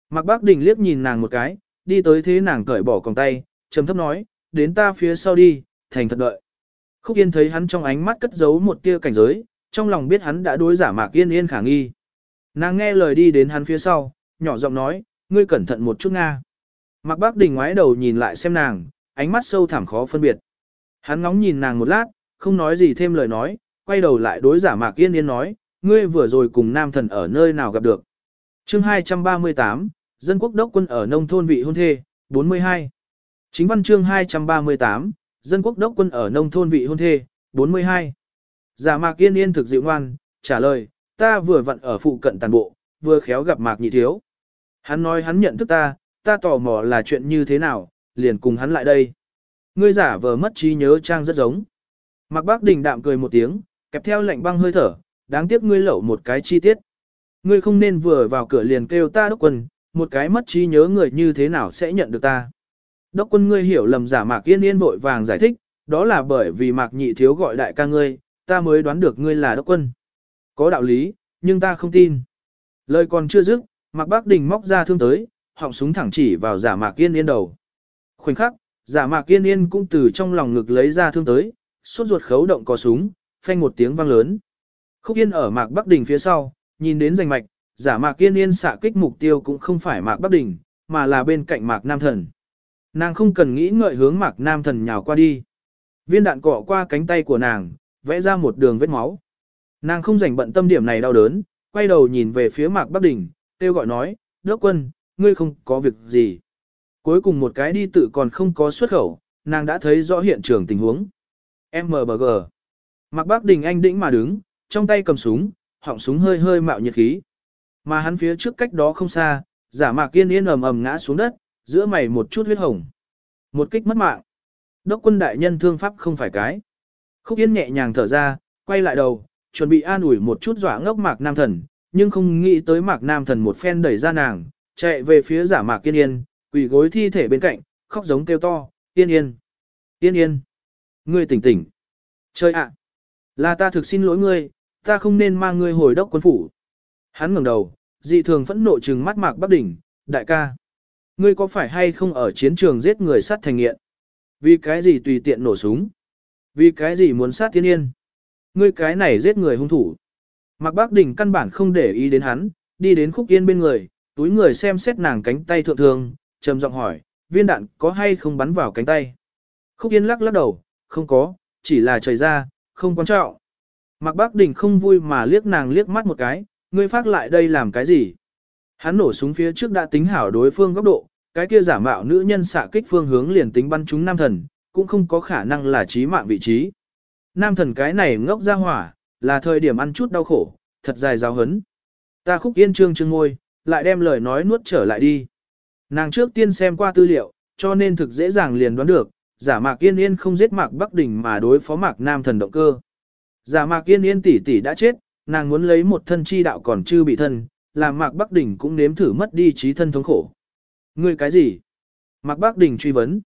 Mạc Bác Đình liếc nhìn nàng một cái, đi tới thế nàng cởi bỏ còng tay, trầm thấp nói, đến ta phía sau đi, thành thật đợi. Khúc Yên thấy hắn trong ánh mắt cất giấu một tia cảnh giới, trong lòng biết hắn đã đối giả Mạc Yên Yên khả nghi. Nàng nghe lời đi đến hắn phía sau, nhỏ giọng nói, ngươi cẩn thận một chút Nga. Mạc Bác Đình ngoái đầu nhìn lại xem nàng, ánh mắt sâu thẳm khó phân biệt. Hắn ngóng nhìn nàng một lát, không nói gì thêm lời nói, quay đầu lại đối giả Mạc Yên Yên nói, ngươi vừa rồi cùng nam thần ở nơi nào gặp được. chương 238, Dân quốc đốc quân ở nông thôn vị hôn thê, 42. Chính văn chương 238, Dân quốc đốc quân ở nông thôn vị hôn thê, 42. Giả Mạc Yên Yên thực dịu ngoan, trả lời, ta vừa vặn ở phụ cận tàn bộ, vừa khéo gặp Mạc Nhị Thiếu. Hắn nói hắn nhận thức ta, ta tò mò là chuyện như thế nào, liền cùng hắn lại đây. Ngươi giả vờ mất trí nhớ trang rất giống. Mạc Bác Đình đạm cười một tiếng, kẹp theo lạnh băng hơi thở, đáng tiếc ngươi lẩu một cái chi tiết. Ngươi không nên vừa vào cửa liền kêu ta đốc quân, một cái mất trí nhớ người như thế nào sẽ nhận được ta. Đốc quân ngươi hiểu lầm giả Mạc Yên Yên vội vàng giải thích, đó là bởi vì Mạc Nhị Thiếu gọi đại ca ngươi, ta mới đoán được ngươi là đốc quân. Có đạo lý, nhưng ta không tin. Lời còn chưa dứt, Mạc Bác Đình móc ra thương tới, họng súng thẳng chỉ vào giả Mạc Yên Yên đầu. Khoảnh khắc, giả Mạc Yên Yên cũng từ trong lòng ngực lấy ra thương tới, suốt ruột khấu động có súng, phanh một tiếng vang lớn. Khúc Yên ở Mạc Bắc Đình phía sau, nhìn đến rành mạch, giả Mạc Yên Yên xạ kích mục tiêu cũng không phải Mạc Bắc Đình, mà là bên cạnh Mạc Nam Thần. Nàng không cần nghĩ ngợi hướng Mạc Nam Thần nhào qua đi. Viên đạn cọ qua cánh tay của nàng, vẽ ra một đường vết máu. Nàng không rảnh bận tâm điểm này đau đớn, quay đầu nhìn về phía Mạc Bắc Đình, kêu gọi nói, Đốc quân, ngươi không có việc gì. Cuối cùng một cái đi tự còn không có xuất khẩu, nàng đã thấy rõ hiện trường tình huống. MBG. Mạc Bắc Đình anh đĩnh mà đứng, trong tay cầm súng, họng súng hơi hơi mạo nhiệt khí. Mà hắn phía trước cách đó không xa, giả Mạc Yên Yên ầm ầm ngã xuống đất, giữa mày một chút huyết hồng. Một kích mất mạng. Đốc quân đại nhân thương pháp không phải cái. Khúc Yên nhẹ nhàng thở ra, quay lại đầu, chuẩn bị an ủi một chút dọa ngốc Mạc Nam Thần, nhưng không nghĩ tới Mạc Nam Thần một phen đẩy ra nàng, chạy về phía giả Mạc Yên Yên, quỳ gối thi thể bên cạnh, khóc giống kêu to, Yên Yên, Yên Yên, ngươi tỉnh tỉnh. Chơi ạ, là ta thực xin lỗi ngươi, ta không nên mang ngươi hồi đốc quân phủ. Hắn ngẩng đầu, dị thường phẫn nộ trừng mắt Mạc Bắc Đỉnh, đại ca. Ngươi có phải hay không ở chiến trường giết người sát thành nghiện? Vì cái gì tùy tiện nổ súng? Vì cái gì muốn sát tiên yên? Ngươi cái này giết người hung thủ. Mạc Bác Đình căn bản không để ý đến hắn, đi đến khúc yên bên người, túi người xem xét nàng cánh tay thượng thường, trầm giọng hỏi, viên đạn có hay không bắn vào cánh tay? Khúc yên lắc lắc đầu, không có, chỉ là trời ra, không quan trọng. Mạc Bác Đình không vui mà liếc nàng liếc mắt một cái, ngươi phát lại đây làm cái gì? Hắn nổ súng phía trước đã tính hảo đối phương góc độ, cái kia giả mạo nữ nhân xạ kích phương hướng liền tính bắn trúng nam thần, cũng không có khả năng là trí mạng vị trí. Nam thần cái này ngốc ra hỏa, là thời điểm ăn chút đau khổ, thật dài giáo hấn. Ta khúc yên trương trương ngôi, lại đem lời nói nuốt trở lại đi. Nàng trước tiên xem qua tư liệu, cho nên thực dễ dàng liền đoán được, giả mạc yên yên không giết mạc Bắc Đình mà đối phó mạc nam thần động cơ. Giả mạc yên yên tỷ tỷ đã chết, nàng muốn lấy một thân chi đạo còn chưa bị thân, làm mạc Bắc Đình cũng nếm thử mất đi trí thân thống khổ. Ngươi cái gì? Mạc Bắc Đình truy vấn.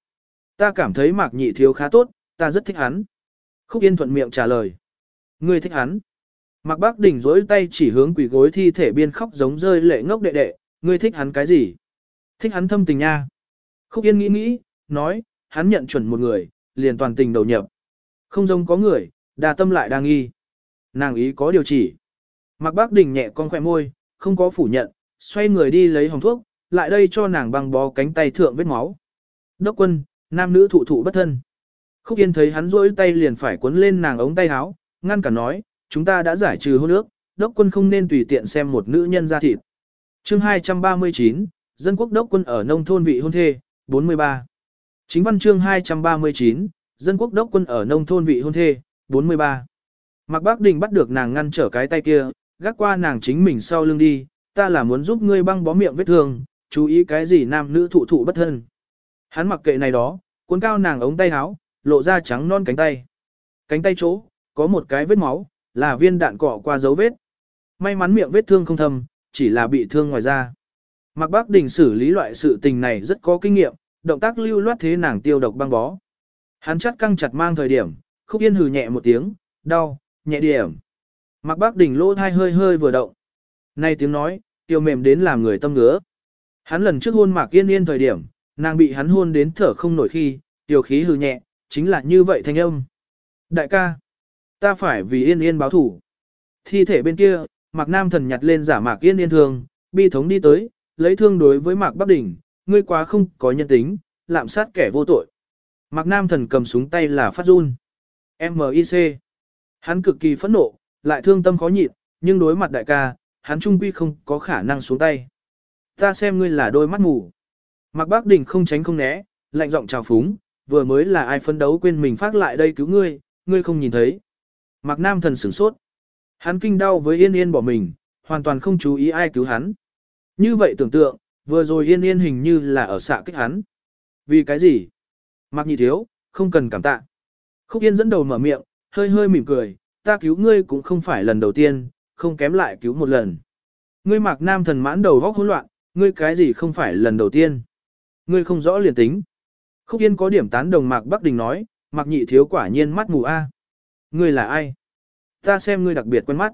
Ta cảm thấy mạc nhị thiếu khá tốt, ta rất thích hắn. Khúc Yên thuận miệng trả lời. Ngươi thích hắn. Mạc Bác Đình dối tay chỉ hướng quỷ gối thi thể biên khóc giống rơi lệ ngốc đệ đệ, ngươi thích hắn cái gì? Thích hắn thâm tình nha. Khúc Yên nghĩ nghĩ, nói, hắn nhận chuẩn một người, liền toàn tình đầu nhập. Không giống có người, đa tâm lại đang nghi. Nàng ý có điều chỉ. Mạc Bác Đình nhẹ con khỏe môi, không có phủ nhận, xoay người đi lấy hồng thuốc, lại đây cho nàng băng bó cánh tay thượng vết máu. Đốc quân, nam nữ thụ thụ bất thân. Khúc Yên thấy hắn rỗi tay liền phải cuốn lên nàng ống tay áo, ngăn cả nói, chúng ta đã giải trừ hôn ước, đốc quân không nên tùy tiện xem một nữ nhân ra thịt. chương 239, Dân quốc đốc quân ở nông thôn vị hôn thê, 43. Chính văn chương 239, Dân quốc đốc quân ở nông thôn vị hôn thê, 43. Mạc Bác Đình bắt được nàng ngăn trở cái tay kia, gác qua nàng chính mình sau lưng đi, ta là muốn giúp ngươi băng bó miệng vết thương, chú ý cái gì nam nữ thụ thụ bất thân. Hắn mặc kệ này đó, cuốn cao nàng ống tay áo, lộ ra trắng non cánh tay. Cánh tay chỗ, có một cái vết máu, là viên đạn cọ qua dấu vết. May mắn miệng vết thương không thâm, chỉ là bị thương ngoài da. Mạc Bác Đình xử lý loại sự tình này rất có kinh nghiệm, động tác lưu loát thế nàng tiêu độc băng bó. Hắn chắt căng chặt mang thời điểm, khúc yên hừ nhẹ một tiếng, đau, nhẹ điểm. Mạc Bác Đình lỗ thai hơi hơi vừa động. Này tiếng nói, tiêu mềm đến làm người tâm ngứa. Hắn lần trước hôn Mạc Yên Yên thời điểm, nàng bị hắn hôn đến thở không nổi khi, tiểu khí hừ nhẹ, chính là như vậy thanh âm. Đại ca, ta phải vì Yên Yên báo thủ. Thi thể bên kia, Mạc Nam thần nhặt lên giả Mạc Yên Yên thương, bi thống đi tới, lấy thương đối với Mạc Bắc Đình, ngươi quá không có nhân tính, lạm sát kẻ vô tội. Mạc Nam thần cầm súng tay là phát run. M.I.C. Hắn cực kỳ phẫn nộ, lại thương tâm khó nhịn, nhưng đối mặt đại ca, hắn trung quy không có khả năng xuống tay. Ta xem ngươi là đôi mắt mù. Mạc Bác Đình không tránh không né, lạnh giọng chào phúng, vừa mới là ai phấn đấu quên mình phát lại đây cứu ngươi, ngươi không nhìn thấy. Mạc Nam thần sửng sốt. Hắn kinh đau với yên yên bỏ mình, hoàn toàn không chú ý ai cứu hắn. Như vậy tưởng tượng, vừa rồi yên yên hình như là ở xạ kích hắn. Vì cái gì? Mạc nhị thiếu, không cần cảm tạ. Khúc yên dẫn đầu mở miệng, hơi hơi mỉm cười, ta cứu ngươi cũng không phải lần đầu tiên, không kém lại cứu một lần. Ngươi mạc nam thần mãn đầu góc hỗn loạn, ngươi cái gì không phải lần đầu tiên. Ngươi không rõ liền tính. Khúc Yên có điểm tán đồng mạc Bắc Đình nói, mạc nhị thiếu quả nhiên mắt mù a. Ngươi là ai? Ta xem ngươi đặc biệt quen mắt.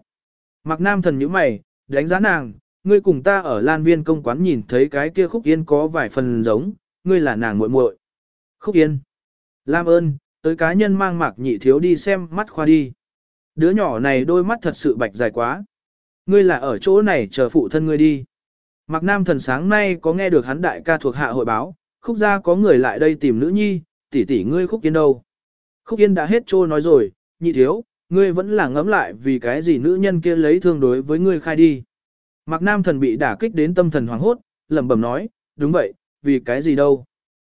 Mạc nam thần nhíu mày, đánh giá nàng, ngươi cùng ta ở Lan Viên công quán nhìn thấy cái kia Khúc Yên có vài phần giống, ngươi là nàng muội muội. Khúc Yên. Lam ơn, tới cá nhân mang mạc nhị thiếu đi xem mắt khoa đi. Đứa nhỏ này đôi mắt thật sự bạch dài quá. Ngươi là ở chỗ này chờ phụ thân ngươi đi. Mạc Nam thần sáng nay có nghe được hắn đại ca thuộc hạ hội báo, khúc gia có người lại đây tìm nữ nhi, tỷ tỷ ngươi khúc yên đâu. Khúc yên đã hết trô nói rồi, nhị thiếu, ngươi vẫn là ngấm lại vì cái gì nữ nhân kia lấy thương đối với ngươi khai đi. Mạc Nam thần bị đả kích đến tâm thần hoảng hốt, lẩm bẩm nói, đúng vậy, vì cái gì đâu.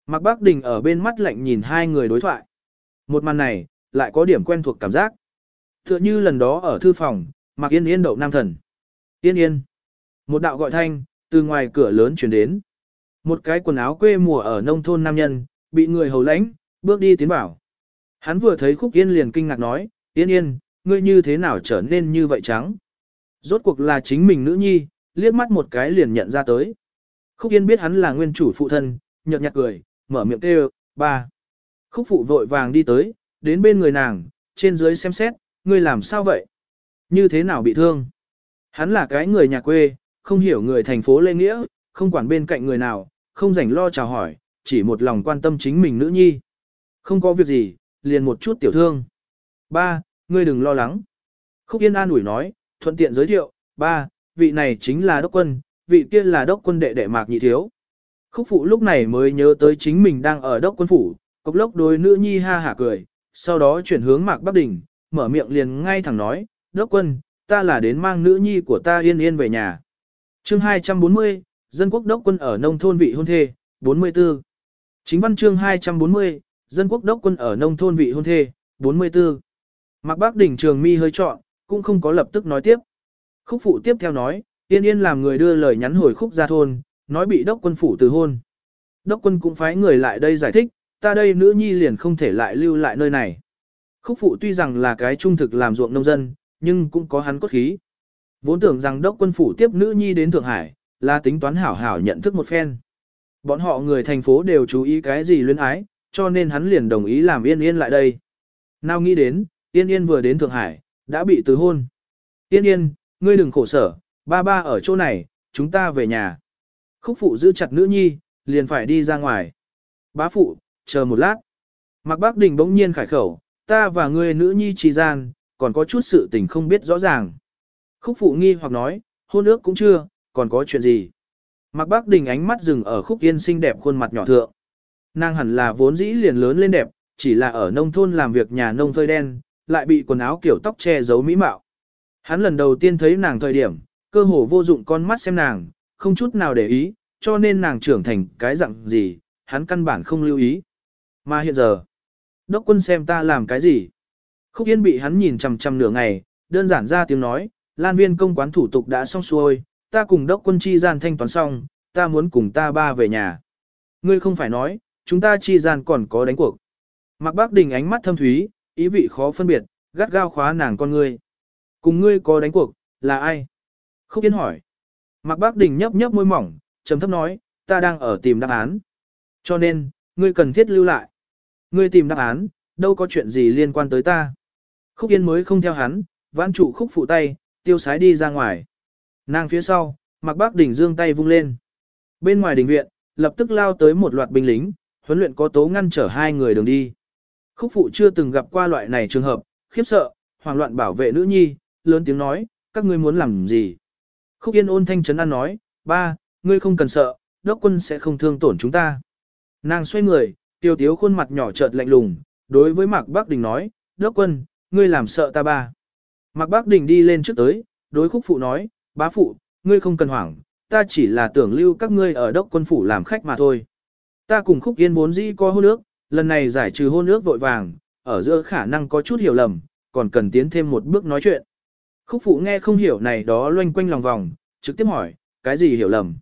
Mạc Bác Đình ở bên mắt lạnh nhìn hai người đối thoại. Một màn này, lại có điểm quen thuộc cảm giác. Tựa như lần đó ở thư phòng, Mạc Yên Yên đậu nam thần. Yên Yên. Một đạo gọi thanh, từ ngoài cửa lớn chuyển đến. Một cái quần áo quê mùa ở nông thôn nam nhân, bị người hầu lãnh, bước đi tiến bảo. Hắn vừa thấy Khúc Yên liền kinh ngạc nói, Yên Yên, ngươi như thế nào trở nên như vậy trắng? Rốt cuộc là chính mình nữ nhi, liếc mắt một cái liền nhận ra tới. Khúc Yên biết hắn là nguyên chủ phụ thân, nhợt nhạt cười, mở miệng kêu, ba. Khúc phụ vội vàng đi tới, đến bên người nàng, trên dưới xem xét, ngươi làm sao vậy? Như thế nào bị thương? Hắn là cái người nhà quê, không hiểu người thành phố lê nghĩa, không quản bên cạnh người nào, không rảnh lo chào hỏi, chỉ một lòng quan tâm chính mình nữ nhi. Không có việc gì, liền một chút tiểu thương. Ba, ngươi đừng lo lắng. Khúc Yên an ủi nói, thuận tiện giới thiệu, ba, vị này chính là đốc quân, vị kia là đốc quân đệ đệ mạc nhị thiếu. Khúc phụ lúc này mới nhớ tới chính mình đang ở đốc quân phủ, cốc lốc đôi nữ nhi ha hả cười, sau đó chuyển hướng mạc Bắc Đình, mở miệng liền ngay thẳng nói, đốc quân, ta là đến mang nữ nhi của ta yên yên về nhà chương 240, dân quốc đốc quân ở nông thôn vị hôn thê, 44. Chính văn chương 240, dân quốc đốc quân ở nông thôn vị hôn thê, 44. Mạc Bác Đỉnh Trường Mi hơi chọn, cũng không có lập tức nói tiếp. Khúc phụ tiếp theo nói, Yên Yên làm người đưa lời nhắn hồi khúc ra thôn, nói bị đốc quân phủ từ hôn. Đốc quân cũng phái người lại đây giải thích, ta đây nữ nhi liền không thể lại lưu lại nơi này. Khúc phụ tuy rằng là cái trung thực làm ruộng nông dân, nhưng cũng có hắn cốt khí. Vốn tưởng rằng đốc quân phủ tiếp nữ nhi đến Thượng Hải, là tính toán hảo hảo nhận thức một phen. Bọn họ người thành phố đều chú ý cái gì luyến ái, cho nên hắn liền đồng ý làm yên yên lại đây. Nào nghĩ đến, yên yên vừa đến Thượng Hải, đã bị từ hôn. Yên yên, ngươi đừng khổ sở, ba ba ở chỗ này, chúng ta về nhà. Khúc phụ giữ chặt nữ nhi, liền phải đi ra ngoài. Bá phụ, chờ một lát. Mạc Bác Đình bỗng nhiên khải khẩu, ta và ngươi nữ nhi trì gian, còn có chút sự tình không biết rõ ràng. Khúc phụ nghi hoặc nói, hôn ước cũng chưa, còn có chuyện gì. Mạc Bác Đình ánh mắt dừng ở khúc yên xinh đẹp khuôn mặt nhỏ thượng. Nàng hẳn là vốn dĩ liền lớn lên đẹp, chỉ là ở nông thôn làm việc nhà nông phơi đen, lại bị quần áo kiểu tóc che giấu mỹ mạo. Hắn lần đầu tiên thấy nàng thời điểm, cơ hồ vô dụng con mắt xem nàng, không chút nào để ý, cho nên nàng trưởng thành cái dạng gì, hắn căn bản không lưu ý. Mà hiện giờ, đốc quân xem ta làm cái gì. Khúc Yên bị hắn nhìn chằm chằm nửa ngày, đơn giản ra tiếng nói, Lan viên công quán thủ tục đã xong xuôi, ta cùng đốc quân chi gian thanh toán xong, ta muốn cùng ta ba về nhà. Ngươi không phải nói, chúng ta chi gian còn có đánh cuộc. Mạc Bác Đình ánh mắt thâm thúy, ý vị khó phân biệt, gắt gao khóa nàng con ngươi. Cùng ngươi có đánh cuộc, là ai? Khúc Yên hỏi. Mạc Bác Đình nhấp nhấp môi mỏng, trầm thấp nói, ta đang ở tìm đáp án. Cho nên, ngươi cần thiết lưu lại. Ngươi tìm đáp án, đâu có chuyện gì liên quan tới ta. Khúc Yên mới không theo hắn, vãn trụ khúc phụ tay, tiêu sái đi ra ngoài. Nàng phía sau, Mặc Bác đỉnh dương tay vung lên. Bên ngoài đình viện, lập tức lao tới một loạt binh lính, huấn luyện có tố ngăn trở hai người đường đi. Khúc phụ chưa từng gặp qua loại này trường hợp, khiếp sợ, hoảng loạn bảo vệ nữ nhi, lớn tiếng nói, các ngươi muốn làm gì? Khúc Yên ôn thanh trấn an nói, ba, ngươi không cần sợ, đốc quân sẽ không thương tổn chúng ta. Nàng xoay người, tiêu tiếu khuôn mặt nhỏ chợt lạnh lùng, đối với Mạc Bắc Đình nói, đốc quân, ngươi làm sợ ta ba. Mạc Bác Đình đi lên trước tới, đối khúc phụ nói, bá phụ, ngươi không cần hoảng, ta chỉ là tưởng lưu các ngươi ở đốc quân phủ làm khách mà thôi. Ta cùng khúc yên vốn dĩ có hôn ước, lần này giải trừ hôn ước vội vàng, ở giữa khả năng có chút hiểu lầm, còn cần tiến thêm một bước nói chuyện. Khúc phụ nghe không hiểu này đó loanh quanh lòng vòng, trực tiếp hỏi, cái gì hiểu lầm?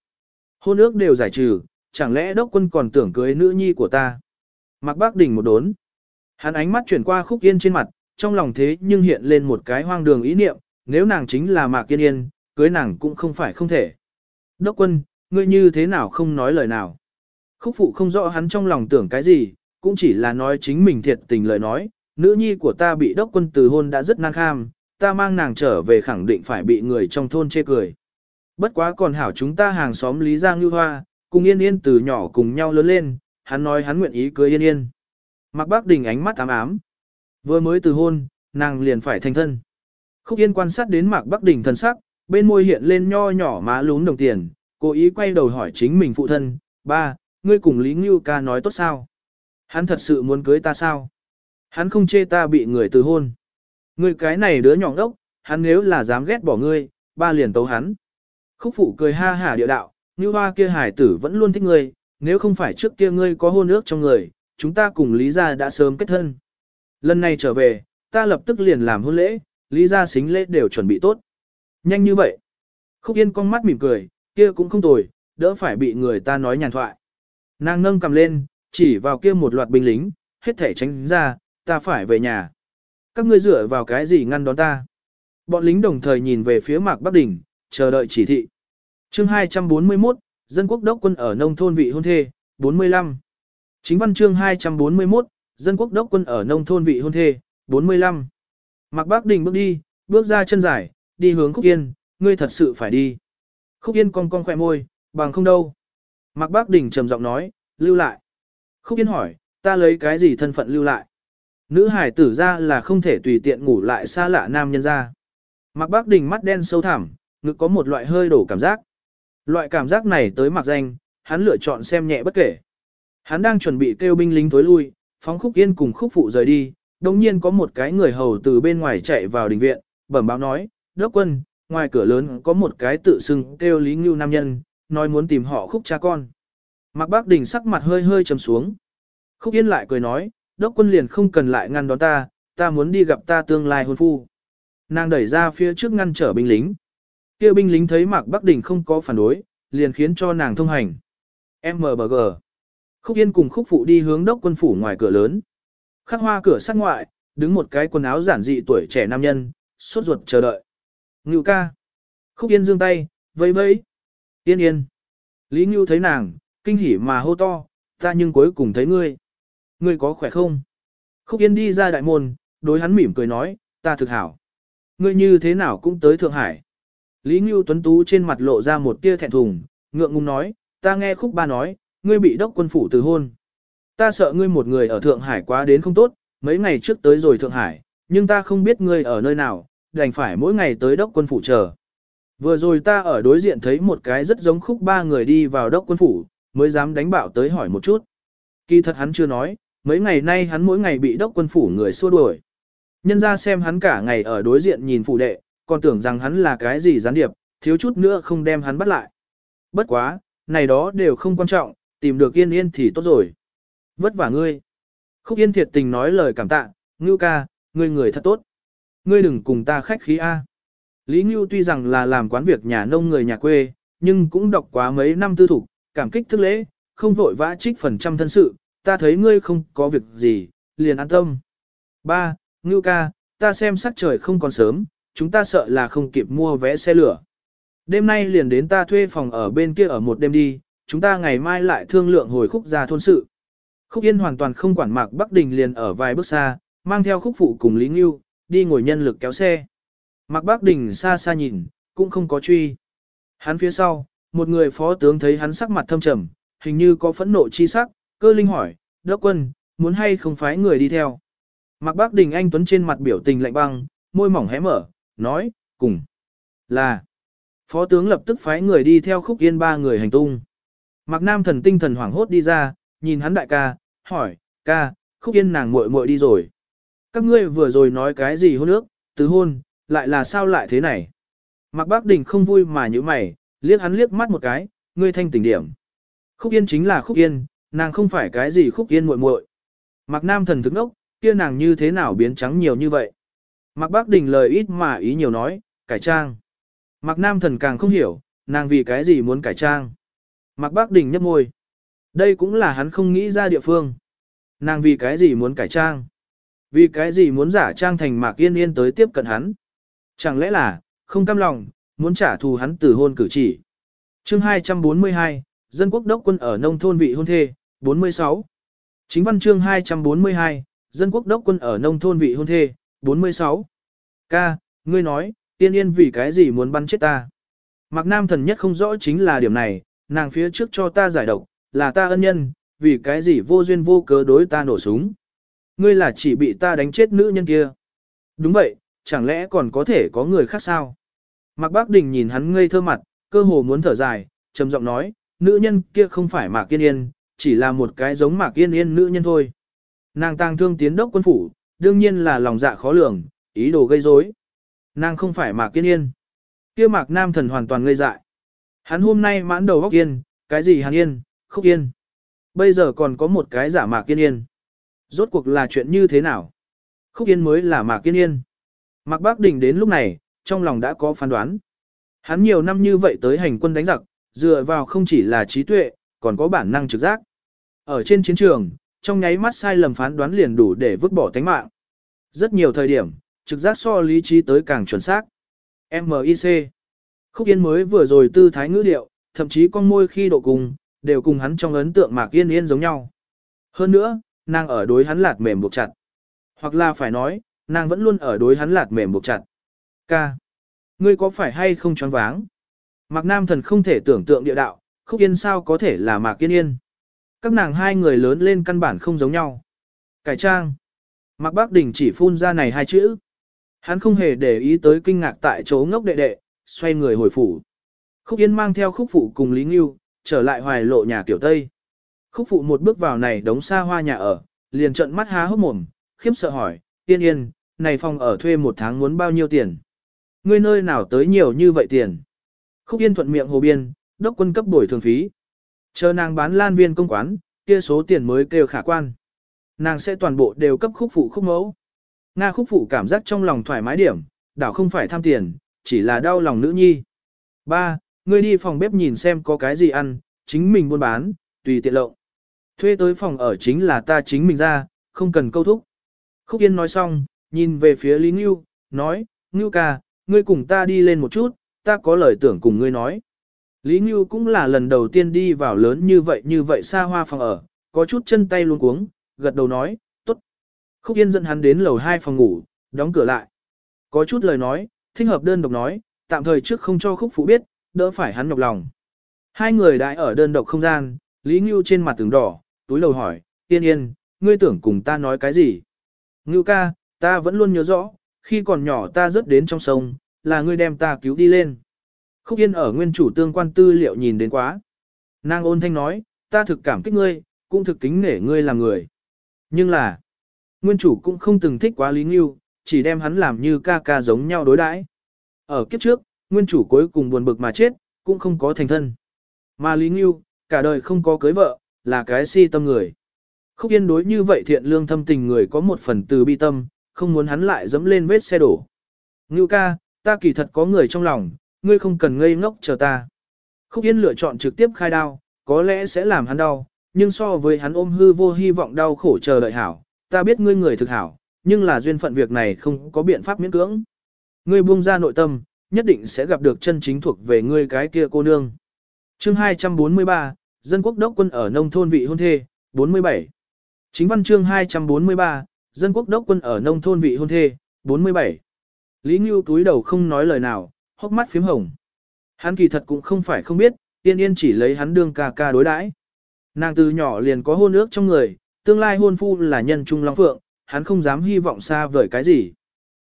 Hôn ước đều giải trừ, chẳng lẽ đốc quân còn tưởng cưới nữ nhi của ta? Mạc Bác Đình một đốn. Hắn ánh mắt chuyển qua khúc yên trên mặt, trong lòng thế nhưng hiện lên một cái hoang đường ý niệm, nếu nàng chính là Mạc Yên Yên, cưới nàng cũng không phải không thể. Đốc quân, ngươi như thế nào không nói lời nào? Khúc phụ không rõ hắn trong lòng tưởng cái gì, cũng chỉ là nói chính mình thiệt tình lời nói, nữ nhi của ta bị đốc quân từ hôn đã rất năng kham, ta mang nàng trở về khẳng định phải bị người trong thôn chê cười. Bất quá còn hảo chúng ta hàng xóm Lý Giang Lưu Hoa, cùng Yên Yên từ nhỏ cùng nhau lớn lên, hắn nói hắn nguyện ý cưới Yên Yên. Mạc Bác Đình ánh mắt ám ám. Vừa mới từ hôn, nàng liền phải thành thân. Khúc Yên quan sát đến Mạc Bắc Đình thần sắc, bên môi hiện lên nho nhỏ má lún đồng tiền, cố ý quay đầu hỏi chính mình phụ thân, ba, ngươi cùng Lý Ngưu ca nói tốt sao? Hắn thật sự muốn cưới ta sao? Hắn không chê ta bị người từ hôn. Ngươi cái này đứa nhỏ đốc, hắn nếu là dám ghét bỏ ngươi, ba liền tấu hắn. Khúc phụ cười ha hả địa đạo, như hoa kia hải tử vẫn luôn thích ngươi, nếu không phải trước kia ngươi có hôn ước trong người, chúng ta cùng Lý gia đã sớm kết thân. Lần này trở về, ta lập tức liền làm hôn lễ, Lý gia xính lễ đều chuẩn bị tốt. Nhanh như vậy. Khúc Yên con mắt mỉm cười, kia cũng không tồi, đỡ phải bị người ta nói nhàn thoại. Nàng nâng cầm lên, chỉ vào kia một loạt binh lính, hết thể tránh ra, ta phải về nhà. Các ngươi dựa vào cái gì ngăn đón ta? Bọn lính đồng thời nhìn về phía Mạc Bắc Đỉnh, chờ đợi chỉ thị. chương 241, Dân quốc đốc quân ở nông thôn vị hôn thê, 45. Chính văn chương 241, Dân quốc đốc quân ở nông thôn vị hôn thê, 45. Mạc Bác Đình bước đi, bước ra chân dài, đi hướng Khúc Yên, ngươi thật sự phải đi. Khúc Yên cong cong khỏe môi, bằng không đâu. Mạc Bác Đình trầm giọng nói, lưu lại. Khúc Yên hỏi, ta lấy cái gì thân phận lưu lại? Nữ hải tử ra là không thể tùy tiện ngủ lại xa lạ nam nhân ra. Mạc Bác Đình mắt đen sâu thẳm, ngực có một loại hơi đổ cảm giác. Loại cảm giác này tới Mạc danh, hắn lựa chọn xem nhẹ bất kể. Hắn đang chuẩn bị kêu binh lính tối lui, phóng khúc yên cùng khúc phụ rời đi, đồng nhiên có một cái người hầu từ bên ngoài chạy vào đình viện, bẩm báo nói, đốc quân, ngoài cửa lớn có một cái tự xưng kêu Lý Ngưu nam nhân, nói muốn tìm họ khúc cha con. Mạc Bác Đình sắc mặt hơi hơi trầm xuống. Khúc Yên lại cười nói, đốc quân liền không cần lại ngăn đón ta, ta muốn đi gặp ta tương lai hôn phu. Nàng đẩy ra phía trước ngăn trở binh lính. kia binh lính thấy Mạc Bắc Đình không có phản đối, liền khiến cho nàng thông hành. MBG. Khúc Yên cùng khúc phụ đi hướng đốc quân phủ ngoài cửa lớn. Khắc hoa cửa sát ngoại, đứng một cái quần áo giản dị tuổi trẻ nam nhân, sốt ruột chờ đợi. Ngưu ca. Khúc Yên dương tay, vẫy vẫy. Yên yên. Lý Ngưu thấy nàng, kinh hỉ mà hô to, ta nhưng cuối cùng thấy ngươi. Ngươi có khỏe không? Khúc Yên đi ra đại môn, đối hắn mỉm cười nói, ta thực hảo. Ngươi như thế nào cũng tới Thượng Hải. Lý Ngưu Tuấn Tú trên mặt lộ ra một tia thẹn thùng, ngượng ngùng nói, ta nghe khúc ba nói, ngươi bị đốc quân phủ từ hôn. Ta sợ ngươi một người ở Thượng Hải quá đến không tốt, mấy ngày trước tới rồi Thượng Hải, nhưng ta không biết ngươi ở nơi nào, đành phải mỗi ngày tới đốc quân phủ chờ. Vừa rồi ta ở đối diện thấy một cái rất giống khúc ba người đi vào đốc quân phủ, mới dám đánh bạo tới hỏi một chút. Kỳ thật hắn chưa nói, mấy ngày nay hắn mỗi ngày bị đốc quân phủ người xua đuổi. Nhân ra xem hắn cả ngày ở đối diện nhìn phủ đệ, còn tưởng rằng hắn là cái gì gián điệp, thiếu chút nữa không đem hắn bắt lại. Bất quá, này đó đều không quan trọng, tìm được yên yên thì tốt rồi. Vất vả ngươi. Khúc yên thiệt tình nói lời cảm tạ, ngưu ca, ngươi người thật tốt. Ngươi đừng cùng ta khách khí A. Lý Ngưu tuy rằng là làm quán việc nhà nông người nhà quê, nhưng cũng đọc quá mấy năm tư thủ, cảm kích thức lễ, không vội vã trích phần trăm thân sự, ta thấy ngươi không có việc gì, liền an tâm. Ba, Ngưu ca, ta xem sắc trời không còn sớm, chúng ta sợ là không kịp mua vé xe lửa. Đêm nay liền đến ta thuê phòng ở bên kia ở một đêm đi, chúng ta ngày mai lại thương lượng hồi khúc ra thôn sự. Khúc Yên hoàn toàn không quản mạc Bắc Đình liền ở vài bước xa, mang theo khúc phụ cùng Lý Ngưu, đi ngồi nhân lực kéo xe. Mạc Bắc Đình xa xa nhìn, cũng không có truy. Hắn phía sau, một người phó tướng thấy hắn sắc mặt thâm trầm, hình như có phẫn nộ chi sắc, cơ linh hỏi, đốc quân, muốn hay không phái người đi theo. Mạc Bắc Đình anh tuấn trên mặt biểu tình lạnh băng, môi mỏng hé mở, nói, cùng, là. Phó tướng lập tức phái người đi theo khúc yên ba người hành tung. Mạc Nam thần tinh thần hoảng hốt đi ra, nhìn hắn đại ca, hỏi, ca, khúc yên nàng muội muội đi rồi. Các ngươi vừa rồi nói cái gì hôn ước, từ hôn, lại là sao lại thế này? Mạc Bác Đình không vui mà như mày, liếc hắn liếc mắt một cái, ngươi thanh tỉnh điểm. Khúc Yên chính là Khúc Yên, nàng không phải cái gì Khúc Yên muội muội. Mạc Nam thần thức nốc, kia nàng như thế nào biến trắng nhiều như vậy? Mạc Bác Đình lời ít mà ý nhiều nói, cải trang. Mạc Nam thần càng không hiểu, nàng vì cái gì muốn cải trang. Mạc Bác Đình nhấp môi. Đây cũng là hắn không nghĩ ra địa phương. Nàng vì cái gì muốn cải trang? Vì cái gì muốn giả trang thành Mạc Yên Yên tới tiếp cận hắn? Chẳng lẽ là, không cam lòng, muốn trả thù hắn từ hôn cử chỉ. chương 242, Dân quốc đốc quân ở nông thôn vị hôn thê, 46. Chính văn chương 242, Dân quốc đốc quân ở nông thôn vị hôn thê, 46. Ca, ngươi nói, Yên yên vì cái gì muốn bắn chết ta? Mạc Nam thần nhất không rõ chính là điểm này, nàng phía trước cho ta giải độc, là ta ân nhân, vì cái gì vô duyên vô cớ đối ta nổ súng. Ngươi là chỉ bị ta đánh chết nữ nhân kia. Đúng vậy, chẳng lẽ còn có thể có người khác sao? Mạc Bác Đình nhìn hắn ngây thơ mặt, cơ hồ muốn thở dài, trầm giọng nói, nữ nhân kia không phải Mạc Kiên Yên, chỉ là một cái giống Mạc Kiên Yên nữ nhân thôi. Nàng tang thương tiến đốc quân phủ, đương nhiên là lòng dạ khó lường, ý đồ gây rối. Nàng không phải Mạc Kiên Yên. Kia Mạc Nam Thần hoàn toàn ngây dại. Hắn hôm nay mãn đầu góc yên, cái gì hắn yên, khúc yên. Bây giờ còn có một cái giả Mạc Yên Yên. Rốt cuộc là chuyện như thế nào? Khúc yên mới là Mạc Yên Yên. Mạc Bác Đỉnh đến lúc này, trong lòng đã có phán đoán. Hắn nhiều năm như vậy tới hành quân đánh giặc, dựa vào không chỉ là trí tuệ, còn có bản năng trực giác. Ở trên chiến trường, trong nháy mắt sai lầm phán đoán liền đủ để vứt bỏ tánh mạng. Rất nhiều thời điểm, trực giác so lý trí tới càng chuẩn xác. MIC. Khúc Yên mới vừa rồi tư thái ngữ điệu, thậm chí con môi khi độ cùng, đều cùng hắn trong ấn tượng Mạc Yên Yên giống nhau. Hơn nữa, nàng ở đối hắn lạt mềm buộc chặt. Hoặc là phải nói, nàng vẫn luôn ở đối hắn lạt mềm buộc chặt. Ca. Ngươi có phải hay không choáng váng? Mạc Nam Thần không thể tưởng tượng địa đạo, khúc yên sao có thể là Mạc Yên Yên. Các nàng hai người lớn lên căn bản không giống nhau. Cải trang. Mạc Bác Đình chỉ phun ra này hai chữ. Hắn không hề để ý tới kinh ngạc tại chỗ ngốc đệ đệ, xoay người hồi phủ. Khúc Yên mang theo khúc phụ cùng Lý Ngưu, trở lại hoài lộ nhà kiểu Tây. Khúc phụ một bước vào này đống xa hoa nhà ở, liền trận mắt há hốc mồm, khiếp sợ hỏi, Yên Yên, này phòng ở thuê một tháng muốn bao nhiêu tiền? Ngươi nơi nào tới nhiều như vậy tiền? Khúc Yên thuận miệng hồ biên, đốc quân cấp bồi thường phí. Chờ nàng bán lan viên công quán, kia số tiền mới kêu khả quan. Nàng sẽ toàn bộ đều cấp khúc phụ khúc mẫu. Nga khúc phụ cảm giác trong lòng thoải mái điểm, đảo không phải tham tiền, chỉ là đau lòng nữ nhi. Ba, ngươi đi phòng bếp nhìn xem có cái gì ăn, chính mình buôn bán, tùy tiện lộng. Thuê tới phòng ở chính là ta chính mình ra, không cần câu thúc. Khúc Yên nói xong, nhìn về phía Lý Ngưu, nói, Ngưu ca, ngươi cùng ta đi lên một chút, ta có lời tưởng cùng ngươi nói. Lý Ngưu cũng là lần đầu tiên đi vào lớn như vậy như vậy xa hoa phòng ở, có chút chân tay luôn cuống, gật đầu nói, tốt. Khúc Yên dẫn hắn đến lầu 2 phòng ngủ, đóng cửa lại. Có chút lời nói, thích hợp đơn độc nói, tạm thời trước không cho khúc phụ biết, đỡ phải hắn nhọc lòng. Hai người đã ở đơn độc không gian, Lý Ngưu trên mặt tường đỏ, túi lầu hỏi, yên yên, ngươi tưởng cùng ta nói cái gì? Ngưu ca, ta vẫn luôn nhớ rõ, khi còn nhỏ ta rớt đến trong sông, là ngươi đem ta cứu đi lên. Khúc Yên ở nguyên chủ tương quan tư liệu nhìn đến quá. Nàng ôn thanh nói, ta thực cảm kích ngươi, cũng thực kính nể ngươi là người. Nhưng là, nguyên chủ cũng không từng thích quá Lý Ngưu, chỉ đem hắn làm như ca ca giống nhau đối đãi. Ở kiếp trước, nguyên chủ cuối cùng buồn bực mà chết, cũng không có thành thân. Mà Lý Ngưu, cả đời không có cưới vợ, là cái si tâm người. Khúc Yên đối như vậy thiện lương thâm tình người có một phần từ bi tâm, không muốn hắn lại dẫm lên vết xe đổ. Ngưu ca, ta kỳ thật có người trong lòng, ngươi không cần ngây ngốc chờ ta. Khúc Yên lựa chọn trực tiếp khai đao, có lẽ sẽ làm hắn đau, nhưng so với hắn ôm hư vô hy vọng đau khổ chờ đợi hảo, ta biết ngươi người thực hảo, nhưng là duyên phận việc này không có biện pháp miễn cưỡng. Ngươi buông ra nội tâm, nhất định sẽ gặp được chân chính thuộc về ngươi cái kia cô nương. Chương 243, Dân quốc đốc quân ở nông thôn vị hôn thê, 47. Chính văn chương 243, Dân quốc đốc quân ở nông thôn vị hôn thê, 47. Lý Ngưu túi đầu không nói lời nào, hốc mắt phím hồng. Hắn kỳ thật cũng không phải không biết, yên yên chỉ lấy hắn đương ca ca đối đãi. Nàng từ nhỏ liền có hôn ước trong người, tương lai hôn phu là nhân trung long phượng, hắn không dám hy vọng xa vời cái gì.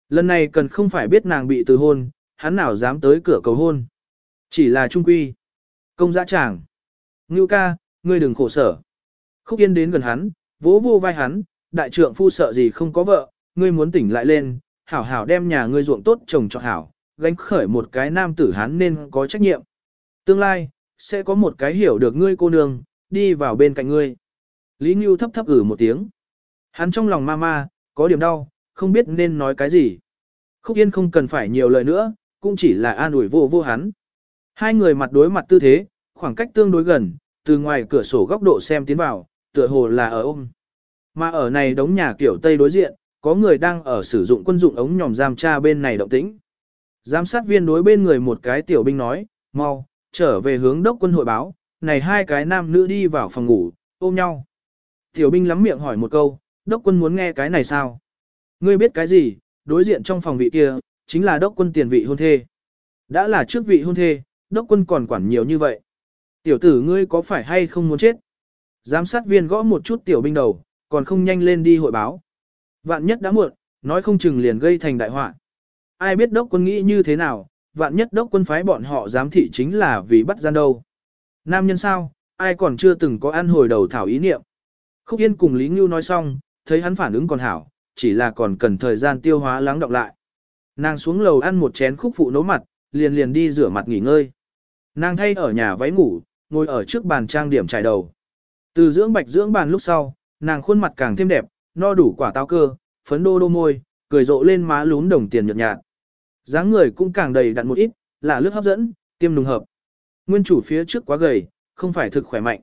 Lần này cần không phải biết nàng bị từ hôn, hắn nào dám tới cửa cầu hôn. Chỉ là trung quy. Công dã chàng. Ngưu ca, ngươi đừng khổ sở. Khúc yên đến gần hắn, vỗ vô vai hắn, đại trượng phu sợ gì không có vợ, ngươi muốn tỉnh lại lên, hảo hảo đem nhà ngươi ruộng tốt chồng cho hảo, gánh khởi một cái nam tử hắn nên có trách nhiệm. Tương lai, sẽ có một cái hiểu được ngươi cô nương, đi vào bên cạnh ngươi. Lý Ngưu thấp thấp ử một tiếng. Hắn trong lòng ma ma, có điểm đau, không biết nên nói cái gì. Khúc Yên không cần phải nhiều lời nữa, cũng chỉ là an ủi vô vô hắn. Hai người mặt đối mặt tư thế, khoảng cách tương đối gần, từ ngoài cửa sổ góc độ xem tiến vào, tựa hồ là ở ôm. Mà ở này đống nhà kiểu Tây đối diện, có người đang ở sử dụng quân dụng ống nhòm giam tra bên này động tĩnh. Giám sát viên đối bên người một cái tiểu binh nói, mau, trở về hướng đốc quân hội báo, này hai cái nam nữ đi vào phòng ngủ, ôm nhau. Tiểu binh lắm miệng hỏi một câu, đốc quân muốn nghe cái này sao? Ngươi biết cái gì, đối diện trong phòng vị kia, chính là đốc quân tiền vị hôn thê. Đã là trước vị hôn thê, đốc quân còn quản nhiều như vậy. Tiểu tử ngươi có phải hay không muốn chết? Giám sát viên gõ một chút tiểu binh đầu, còn không nhanh lên đi hội báo. Vạn nhất đã muộn, nói không chừng liền gây thành đại họa. Ai biết đốc quân nghĩ như thế nào, vạn nhất đốc quân phái bọn họ giám thị chính là vì bắt gian đâu. Nam nhân sao, ai còn chưa từng có ăn hồi đầu thảo ý niệm. Khúc Yên cùng Lý Ngưu nói xong, thấy hắn phản ứng còn hảo, chỉ là còn cần thời gian tiêu hóa lắng đọng lại. Nàng xuống lầu ăn một chén khúc phụ nấu mặt, liền liền đi rửa mặt nghỉ ngơi. Nàng thay ở nhà váy ngủ, ngồi ở trước bàn trang điểm trải đầu. Từ dưỡng bạch dưỡng bàn lúc sau, nàng khuôn mặt càng thêm đẹp, no đủ quả táo cơ, phấn đô đô môi, cười rộ lên má lún đồng tiền nhợt nhạt. dáng người cũng càng đầy đặn một ít, là lướt hấp dẫn, tiêm nùng hợp. Nguyên chủ phía trước quá gầy, không phải thực khỏe mạnh.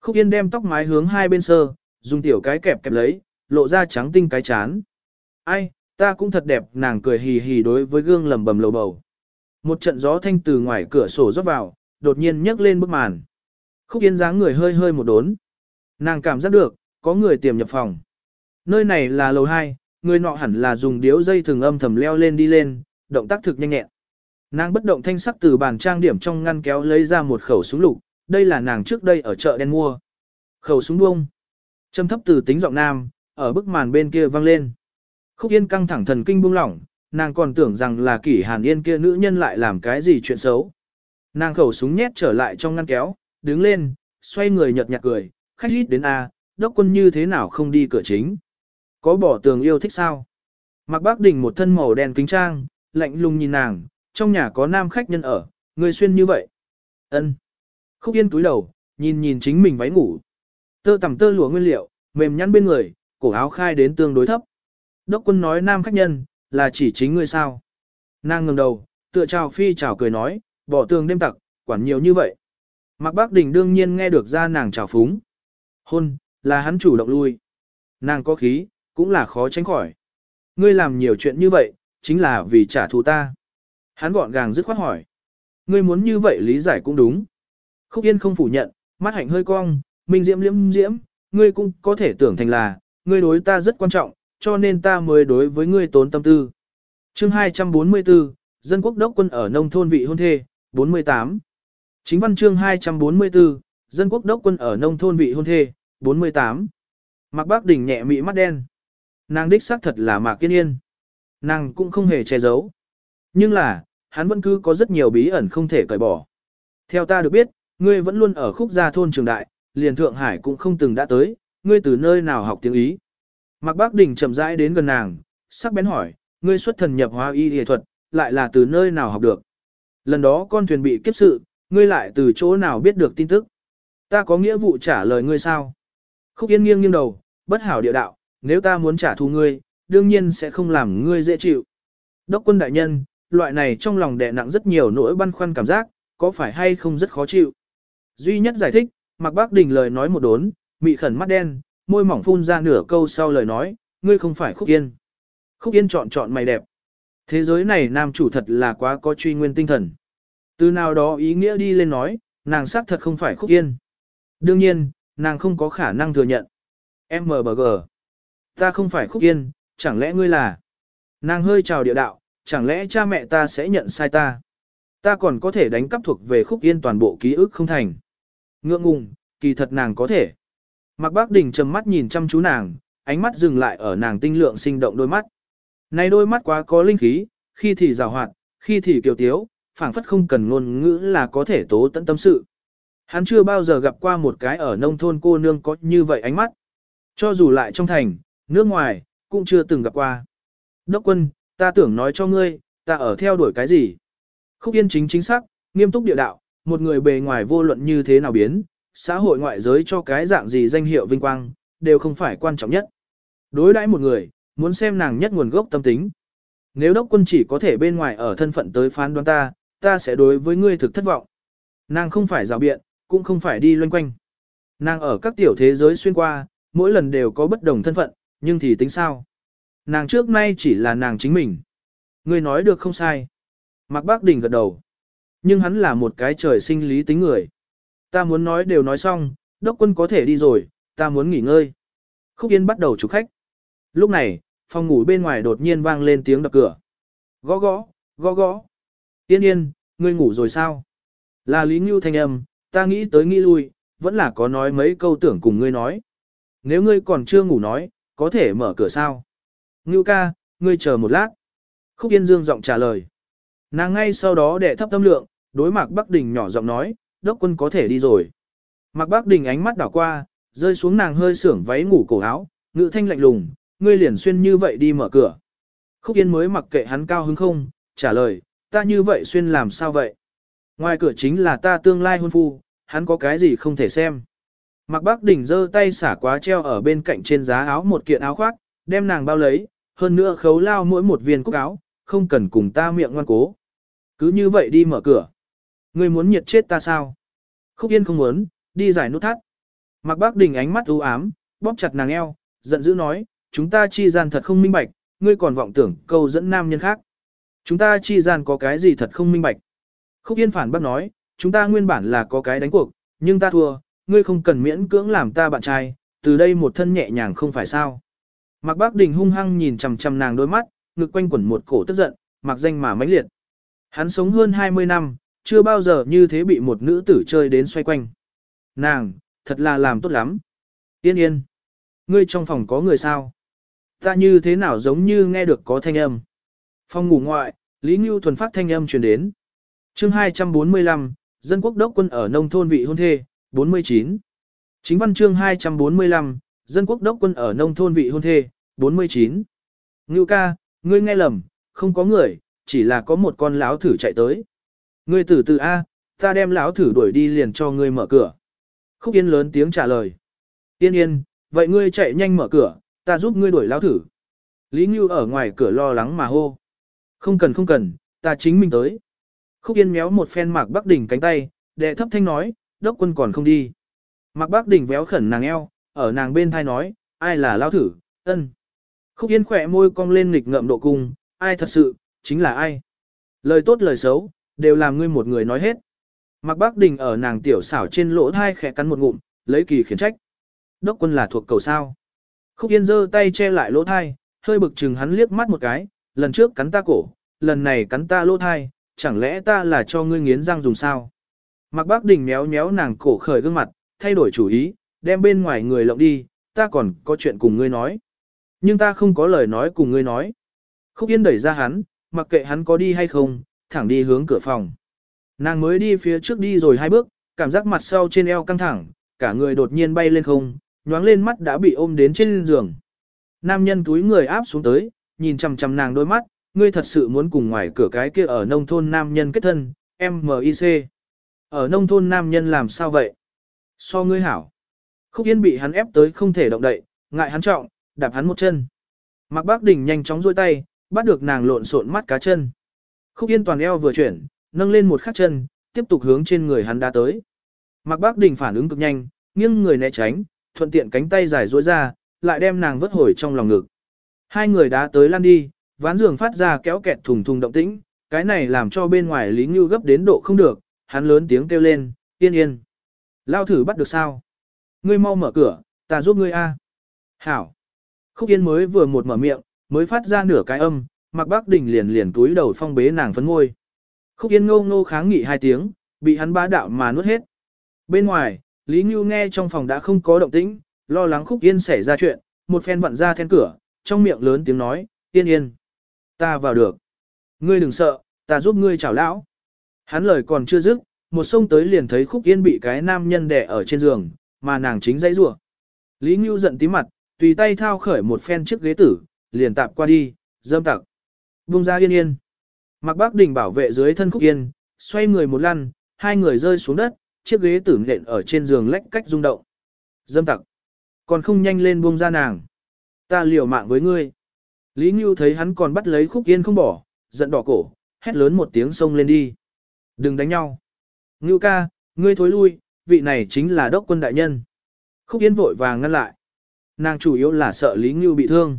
Khúc Yên đem tóc mái hướng hai bên sơ, dùng tiểu cái kẹp kẹp lấy, lộ ra trắng tinh cái chán. Ai, ta cũng thật đẹp, nàng cười hì hì đối với gương lầm bầm lầu bầu. Một trận gió thanh từ ngoài cửa sổ rót vào, đột nhiên nhấc lên bức màn. Khúc Yên dáng người hơi hơi một đốn. Nàng cảm giác được, có người tiềm nhập phòng. Nơi này là lầu 2, người nọ hẳn là dùng điếu dây thường âm thầm leo lên đi lên, động tác thực nhanh nhẹn. Nàng bất động thanh sắc từ bàn trang điểm trong ngăn kéo lấy ra một khẩu súng lục, đây là nàng trước đây ở chợ đen mua. Khẩu súng bông. Châm thấp từ tính giọng nam, ở bức màn bên kia vang lên. Khúc Yên căng thẳng thần kinh buông lỏng, nàng còn tưởng rằng là kỷ hàn yên kia nữ nhân lại làm cái gì chuyện xấu. Nàng khẩu súng nhét trở lại trong ngăn kéo, đứng lên, xoay người nhật nhạt cười, khách lít đến A, đốc quân như thế nào không đi cửa chính. Có bỏ tường yêu thích sao? Mặc bác đỉnh một thân màu đen kính trang, lạnh lùng nhìn nàng, trong nhà có nam khách nhân ở, người xuyên như vậy. ân Khúc yên túi đầu, nhìn nhìn chính mình váy ngủ. Tơ tầm tơ lụa nguyên liệu, mềm nhăn bên người, cổ áo khai đến tương đối thấp. Đốc quân nói nam khách nhân, là chỉ chính ngươi sao. Nàng ngừng đầu, tựa chào phi chào cười nói, bỏ tường đêm tặc, quản nhiều như vậy. Mạc Bác Đình đương nhiên nghe được ra nàng chào phúng. Hôn, là hắn chủ động lui. Nàng có khí, cũng là khó tránh khỏi. Ngươi làm nhiều chuyện như vậy, chính là vì trả thù ta. Hắn gọn gàng dứt khoát hỏi. Ngươi muốn như vậy lý giải cũng đúng. Khúc Yên không phủ nhận, mắt hạnh hơi cong, minh diễm liễm diễm, ngươi cũng có thể tưởng thành là, ngươi đối ta rất quan trọng, cho nên ta mới đối với ngươi tốn tâm tư. chương 244, Dân quốc đốc quân ở nông thôn vị hôn thê, 48. Chính văn chương 244, Dân quốc đốc quân ở nông thôn vị hôn thê, 48. Mạc Bác Đỉnh nhẹ mị mắt đen. Nàng đích xác thật là Mạc Kiên Yên. Nàng cũng không hề che giấu. Nhưng là, hắn vẫn cứ có rất nhiều bí ẩn không thể cởi bỏ. Theo ta được biết, ngươi vẫn luôn ở khúc gia thôn trường đại, liền Thượng Hải cũng không từng đã tới, ngươi từ nơi nào học tiếng Ý. Mạc Bác Đình chậm rãi đến gần nàng, sắc bén hỏi, ngươi xuất thần nhập hóa y y thuật, lại là từ nơi nào học được. Lần đó con thuyền bị kiếp sự, ngươi lại từ chỗ nào biết được tin tức. Ta có nghĩa vụ trả lời ngươi sao? Khúc Yên nghiêng nghiêng đầu, bất hảo địa đạo, nếu ta muốn trả thù ngươi, đương nhiên sẽ không làm ngươi dễ chịu. Đốc quân đại nhân, loại này trong lòng đè nặng rất nhiều nỗi băn khoăn cảm giác, có phải hay không rất khó chịu. Duy nhất giải thích, Mạc Bác Đình lời nói một đốn, mị khẩn mắt đen, môi mỏng phun ra nửa câu sau lời nói, ngươi không phải Khúc Yên. Khúc Yên chọn chọn mày đẹp. Thế giới này nam chủ thật là quá có truy nguyên tinh thần. Từ nào đó ý nghĩa đi lên nói, nàng xác thật không phải Khúc Yên. Đương nhiên, nàng không có khả năng thừa nhận. MBG. Ta không phải Khúc Yên, chẳng lẽ ngươi là? Nàng hơi chào địa đạo, chẳng lẽ cha mẹ ta sẽ nhận sai ta? Ta còn có thể đánh cắp thuộc về Khúc Yên toàn bộ ký ức không thành. Ngượng ngùng, kỳ thật nàng có thể. Mạc Bác Đình trầm mắt nhìn chăm chú nàng, ánh mắt dừng lại ở nàng tinh lượng sinh động đôi mắt. Này đôi mắt quá có linh khí, khi thì rào hoạt, khi thì kiều tiếu, phảng phất không cần ngôn ngữ là có thể tố tận tâm sự. Hắn chưa bao giờ gặp qua một cái ở nông thôn cô nương có như vậy ánh mắt. Cho dù lại trong thành, nước ngoài, cũng chưa từng gặp qua. Đốc quân, ta tưởng nói cho ngươi, ta ở theo đuổi cái gì? Khúc yên chính chính xác, nghiêm túc địa đạo, một người bề ngoài vô luận như thế nào biến, xã hội ngoại giới cho cái dạng gì danh hiệu vinh quang, đều không phải quan trọng nhất. Đối đãi một người, muốn xem nàng nhất nguồn gốc tâm tính. Nếu đốc quân chỉ có thể bên ngoài ở thân phận tới phán đoán ta, ta sẽ đối với ngươi thực thất vọng. Nàng không phải rào biện, cũng không phải đi loanh quanh. Nàng ở các tiểu thế giới xuyên qua, mỗi lần đều có bất đồng thân phận, nhưng thì tính sao? Nàng trước nay chỉ là nàng chính mình. Ngươi nói được không sai. Mạc Bác Đình gật đầu. Nhưng hắn là một cái trời sinh lý tính người. Ta muốn nói đều nói xong, đốc quân có thể đi rồi, ta muốn nghỉ ngơi. Khúc Yên bắt đầu chụp khách. Lúc này, phòng ngủ bên ngoài đột nhiên vang lên tiếng đập cửa. Gõ gõ, gõ gõ. Yên yên, ngươi ngủ rồi sao? Là Lý Ngưu thanh âm, ta nghĩ tới nghĩ lui, vẫn là có nói mấy câu tưởng cùng ngươi nói. Nếu ngươi còn chưa ngủ nói, có thể mở cửa sao? Ngưu ca, ngươi chờ một lát. Khúc Yên Dương giọng trả lời. Nàng ngay sau đó để thấp tâm lượng, đối mặt Bắc Đình nhỏ giọng nói, đốc quân có thể đi rồi. Mạc Bắc Đình ánh mắt đảo qua, rơi xuống nàng hơi sưởng váy ngủ cổ áo, ngữ thanh lạnh lùng, ngươi liền xuyên như vậy đi mở cửa. Khúc Yên mới mặc kệ hắn cao hứng không, trả lời, ta như vậy xuyên làm sao vậy? Ngoài cửa chính là ta tương lai hôn phu, hắn có cái gì không thể xem. Mạc Bắc Đình giơ tay xả quá treo ở bên cạnh trên giá áo một kiện áo khoác, đem nàng bao lấy, hơn nữa khấu lao mỗi một viên cúc áo, không cần cùng ta miệng ngoan cố. Cứ như vậy đi mở cửa. Ngươi muốn nhiệt chết ta sao? Khúc Yên không muốn, đi giải nút thắt. Mạc Bác Đình ánh mắt u ám, bóp chặt nàng eo, giận dữ nói, chúng ta chi gian thật không minh bạch, ngươi còn vọng tưởng câu dẫn nam nhân khác. Chúng ta chi gian có cái gì thật không minh bạch. Khúc Yên phản bác nói, chúng ta nguyên bản là có cái đánh cuộc, nhưng ta thua, ngươi không cần miễn cưỡng làm ta bạn trai, từ đây một thân nhẹ nhàng không phải sao. Mạc Bác Đình hung hăng nhìn chằm chằm nàng đôi mắt, ngực quanh quẩn một cổ tức giận, mặc danh mà mãnh liệt. Hắn sống hơn 20 năm, chưa bao giờ như thế bị một nữ tử chơi đến xoay quanh. Nàng, thật là làm tốt lắm. Yên yên. Ngươi trong phòng có người sao? Ta như thế nào giống như nghe được có thanh âm. Phòng ngủ ngoại, Lý Ngưu thuần phát thanh âm truyền đến. chương 245, dân quốc đốc quân ở nông thôn vị hôn thê, 49. Chính văn chương 245, dân quốc đốc quân ở nông thôn vị hôn thê, 49. Ngưu ca, ngươi nghe lầm, không có người, chỉ là có một con lão thử chạy tới. Ngươi tử từ A, ta đem lão thử đuổi đi liền cho ngươi mở cửa. Khúc Yên lớn tiếng trả lời. Yên yên, vậy ngươi chạy nhanh mở cửa, ta giúp ngươi đuổi lão thử. Lý Ngưu ở ngoài cửa lo lắng mà hô. Không cần không cần, ta chính mình tới. Khúc Yên méo một phen Mạc Bắc Đỉnh cánh tay, đệ thấp thanh nói, đốc quân còn không đi. Mạc Bắc Đỉnh véo khẩn nàng eo, ở nàng bên thai nói, ai là lão thử, ân. Khúc Yên khỏe môi cong lên nghịch ngậm độ cung, ai thật sự, chính là ai. Lời tốt lời xấu, đều làm ngươi một người nói hết. Mạc Bác Đình ở nàng tiểu xảo trên lỗ thai khẽ cắn một ngụm, lấy kỳ khiển trách. Đốc quân là thuộc cầu sao. Khúc Yên giơ tay che lại lỗ thai, hơi bực chừng hắn liếc mắt một cái, lần trước cắn ta cổ, lần này cắn ta lỗ thai, chẳng lẽ ta là cho ngươi nghiến răng dùng sao. Mạc Bác Đình méo méo nàng cổ khởi gương mặt, thay đổi chủ ý, đem bên ngoài người lộng đi, ta còn có chuyện cùng ngươi nói. Nhưng ta không có lời nói cùng ngươi nói. Khúc Yên đẩy ra hắn, mặc kệ hắn có đi hay không, thẳng đi hướng cửa phòng. Nàng mới đi phía trước đi rồi hai bước, cảm giác mặt sau trên eo căng thẳng, cả người đột nhiên bay lên không, nhoáng lên mắt đã bị ôm đến trên giường. Nam nhân túi người áp xuống tới, nhìn chằm chằm nàng đôi mắt, ngươi thật sự muốn cùng ngoài cửa cái kia ở nông thôn nam nhân kết thân, M.I.C. Ở nông thôn nam nhân làm sao vậy? So ngươi hảo. Khúc Yên bị hắn ép tới không thể động đậy, ngại hắn trọng, đạp hắn một chân. Mạc Bác Đình nhanh chóng duỗi tay, bắt được nàng lộn xộn mắt cá chân. Khúc Yên toàn eo vừa chuyển, nâng lên một khắc chân, tiếp tục hướng trên người hắn đã tới. Mạc Bác Đình phản ứng cực nhanh, nghiêng người né tránh, thuận tiện cánh tay dài duỗi ra, lại đem nàng vớt hồi trong lòng ngực. Hai người đã tới lăn đi, ván giường phát ra kéo kẹt thùng thùng động tĩnh, cái này làm cho bên ngoài Lý Ngưu gấp đến độ không được, hắn lớn tiếng kêu lên, yên yên. Lao thử bắt được sao? Ngươi mau mở cửa, ta giúp ngươi a. Hảo. Khúc Yên mới vừa một mở miệng, mới phát ra nửa cái âm, Mạc Bác Đình liền liền túi đầu phong bế nàng phấn ngôi. Khúc Yên ngô ngô kháng nghị hai tiếng, bị hắn bá đạo mà nuốt hết. Bên ngoài, Lý Ngưu nghe trong phòng đã không có động tĩnh, lo lắng Khúc Yên xảy ra chuyện, một phen vặn ra then cửa, trong miệng lớn tiếng nói, yên yên. Ta vào được. Ngươi đừng sợ, ta giúp ngươi chào lão. Hắn lời còn chưa dứt, một sông tới liền thấy Khúc Yên bị cái nam nhân đè ở trên giường, mà nàng chính dãy rủa. Lý Ngưu giận tí mặt, tùy tay thao khởi một phen chiếc ghế tử, liền tạp qua đi, dâm tặc buông ra yên yên. mặc Bác đỉnh bảo vệ dưới thân Khúc Yên, xoay người một lăn, hai người rơi xuống đất, chiếc ghế tử nện ở trên giường lách cách rung động. Dâm tặc. Còn không nhanh lên buông ra nàng. Ta liều mạng với ngươi. Lý Ngưu thấy hắn còn bắt lấy Khúc Yên không bỏ, giận đỏ cổ, hét lớn một tiếng xông lên đi. Đừng đánh nhau. Ngưu ca, ngươi thối lui, vị này chính là đốc quân đại nhân. Khúc Yên vội vàng ngăn lại. Nàng chủ yếu là sợ Lý Ngưu bị thương.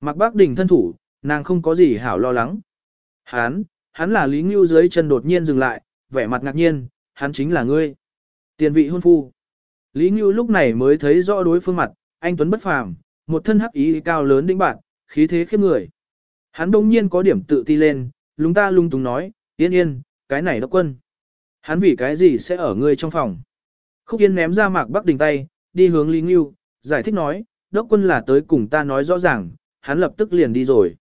Mặc bác đỉnh thân thủ, nàng không có gì hảo lo lắng. Hắn, hắn là Lý Ngưu dưới chân đột nhiên dừng lại, vẻ mặt ngạc nhiên, hắn chính là ngươi. Tiền vị hôn phu. Lý Ngưu lúc này mới thấy rõ đối phương mặt, anh Tuấn bất phàm, một thân hắc ý cao lớn đĩnh bạn, khí thế khiếp người. Hắn đông nhiên có điểm tự ti lên, lúng ta lung túng nói, yên yên, cái này đốc quân. Hắn vì cái gì sẽ ở ngươi trong phòng. Khúc Yên ném ra mạc bắc đình tay, đi hướng Lý Ngưu, giải thích nói, đốc quân là tới cùng ta nói rõ ràng, hắn lập tức liền đi rồi.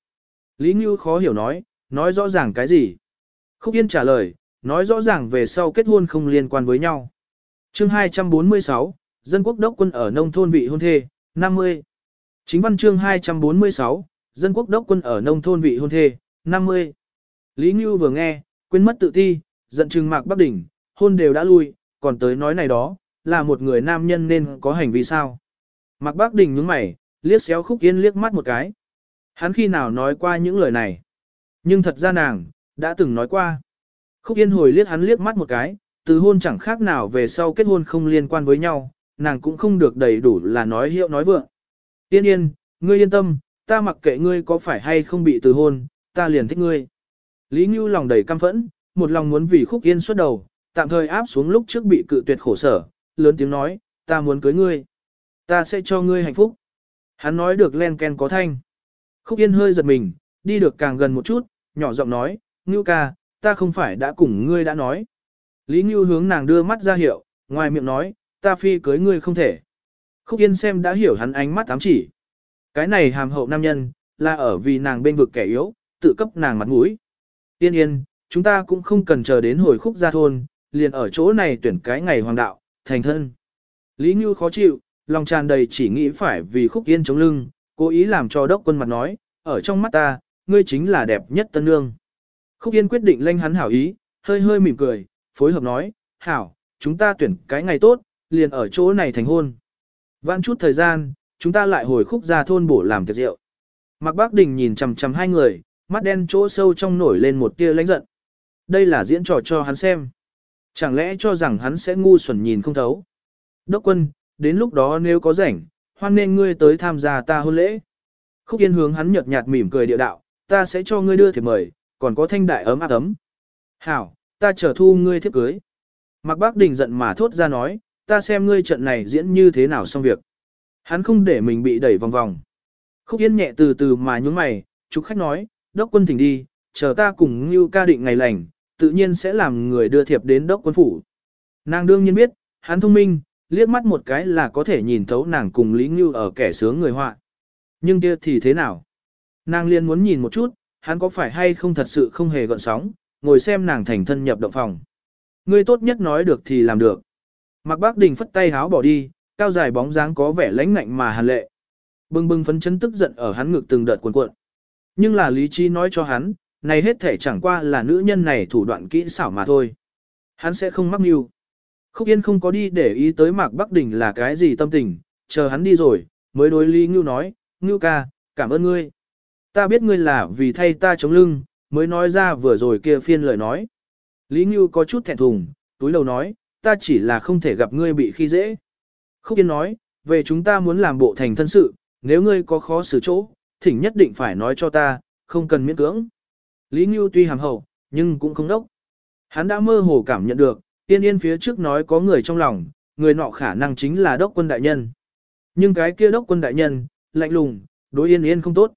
Lý Ngưu khó hiểu nói, nói rõ ràng cái gì? Khúc Yên trả lời, nói rõ ràng về sau kết hôn không liên quan với nhau. chương 246, Dân quốc đốc quân ở nông thôn vị hôn thê, 50. Chính văn chương 246, Dân quốc đốc quân ở nông thôn vị hôn thê, 50. Lý Ngưu vừa nghe, quên mất tự thi, giận trừng mạc Bắc Đỉnh, hôn đều đã lui, còn tới nói này đó, là một người nam nhân nên có hành vi sao. Mạc Bắc Đỉnh nhướng mày, liếc xéo khúc yên liếc mắt một cái. Hắn khi nào nói qua những lời này. Nhưng thật ra nàng, đã từng nói qua. Khúc yên hồi liếc hắn liếc mắt một cái, từ hôn chẳng khác nào về sau kết hôn không liên quan với nhau, nàng cũng không được đầy đủ là nói hiệu nói vượng. Yên yên, ngươi yên tâm, ta mặc kệ ngươi có phải hay không bị từ hôn, ta liền thích ngươi. Lý Ngưu lòng đầy căm phẫn, một lòng muốn vì khúc yên xuất đầu, tạm thời áp xuống lúc trước bị cự tuyệt khổ sở, lớn tiếng nói, ta muốn cưới ngươi. Ta sẽ cho ngươi hạnh phúc. Hắn nói được len ken có thanh. Khúc yên hơi giật mình, đi được càng gần một chút, nhỏ giọng nói, Ngưu ca, ta không phải đã cùng ngươi đã nói. Lý Ngưu hướng nàng đưa mắt ra hiệu, ngoài miệng nói, ta phi cưới ngươi không thể. Khúc yên xem đã hiểu hắn ánh mắt ám chỉ. Cái này hàm hậu nam nhân, là ở vì nàng bên vực kẻ yếu, tự cấp nàng mặt mũi. Yên yên, chúng ta cũng không cần chờ đến hồi khúc ra thôn, liền ở chỗ này tuyển cái ngày hoàng đạo, thành thân. Lý Ngưu khó chịu, lòng tràn đầy chỉ nghĩ phải vì khúc yên chống lưng, cố ý làm cho đốc quân mặt nói, ở trong mắt ta, ngươi chính là đẹp nhất tân nương. Khúc yên quyết định lanh hắn hảo ý, hơi hơi mỉm cười, phối hợp nói, hảo, chúng ta tuyển cái ngày tốt, liền ở chỗ này thành hôn. Vãn chút thời gian, chúng ta lại hồi khúc ra thôn bổ làm tiệc rượu. Mạc Bác Đình nhìn chằm chằm hai người, mắt đen chỗ sâu trong nổi lên một tia lãnh giận. Đây là diễn trò cho hắn xem. Chẳng lẽ cho rằng hắn sẽ ngu xuẩn nhìn không thấu. Đốc quân, đến lúc đó nếu có rảnh, hoan nên ngươi tới tham gia ta hôn lễ. Khúc Yên hướng hắn nhợt nhạt mỉm cười địa đạo, ta sẽ cho ngươi đưa thiệp mời, còn có thanh đại ấm áp ấm. Hảo, ta chờ thu ngươi thiếp cưới. Mạc Bác Đình giận mà thốt ra nói, ta xem ngươi trận này diễn như thế nào xong việc. Hắn không để mình bị đẩy vòng vòng. Khúc Yên nhẹ từ từ mà nhúng mày, chúc khách nói, đốc quân thỉnh đi, chờ ta cùng như ca định ngày lành, tự nhiên sẽ làm người đưa thiệp đến đốc quân phủ. Nàng đương nhiên biết, hắn thông minh, liếc mắt một cái là có thể nhìn thấu nàng cùng Lý Ngưu ở kẻ sướng người họa. Nhưng kia thì thế nào? Nàng liên muốn nhìn một chút, hắn có phải hay không thật sự không hề gợn sóng, ngồi xem nàng thành thân nhập động phòng. Ngươi tốt nhất nói được thì làm được. Mạc Bác Đình phất tay háo bỏ đi, cao dài bóng dáng có vẻ lãnh ngạnh mà hàn lệ. bưng bưng phấn chấn tức giận ở hắn ngực từng đợt cuộn cuộn. Nhưng là lý trí nói cho hắn, này hết thể chẳng qua là nữ nhân này thủ đoạn kỹ xảo mà thôi. Hắn sẽ không mắc mưu. Khúc Yên không có đi để ý tới Mạc Bắc Đình là cái gì tâm tình, chờ hắn đi rồi, mới đối Lý Ngưu nói, Ngưu ca, cảm ơn ngươi. Ta biết ngươi là vì thay ta chống lưng, mới nói ra vừa rồi kia phiên lời nói. Lý Ngưu có chút thẹn thùng, túi đầu nói, ta chỉ là không thể gặp ngươi bị khi dễ. Khúc Yên nói, về chúng ta muốn làm bộ thành thân sự, nếu ngươi có khó xử chỗ, thỉnh nhất định phải nói cho ta, không cần miễn cưỡng. Lý Ngưu tuy hàm hậu, nhưng cũng không đốc. Hắn đã mơ hồ cảm nhận được, Yên Yên phía trước nói có người trong lòng, người nọ khả năng chính là đốc quân đại nhân. Nhưng cái kia đốc quân đại nhân, lạnh lùng, đối Yên Yên không tốt.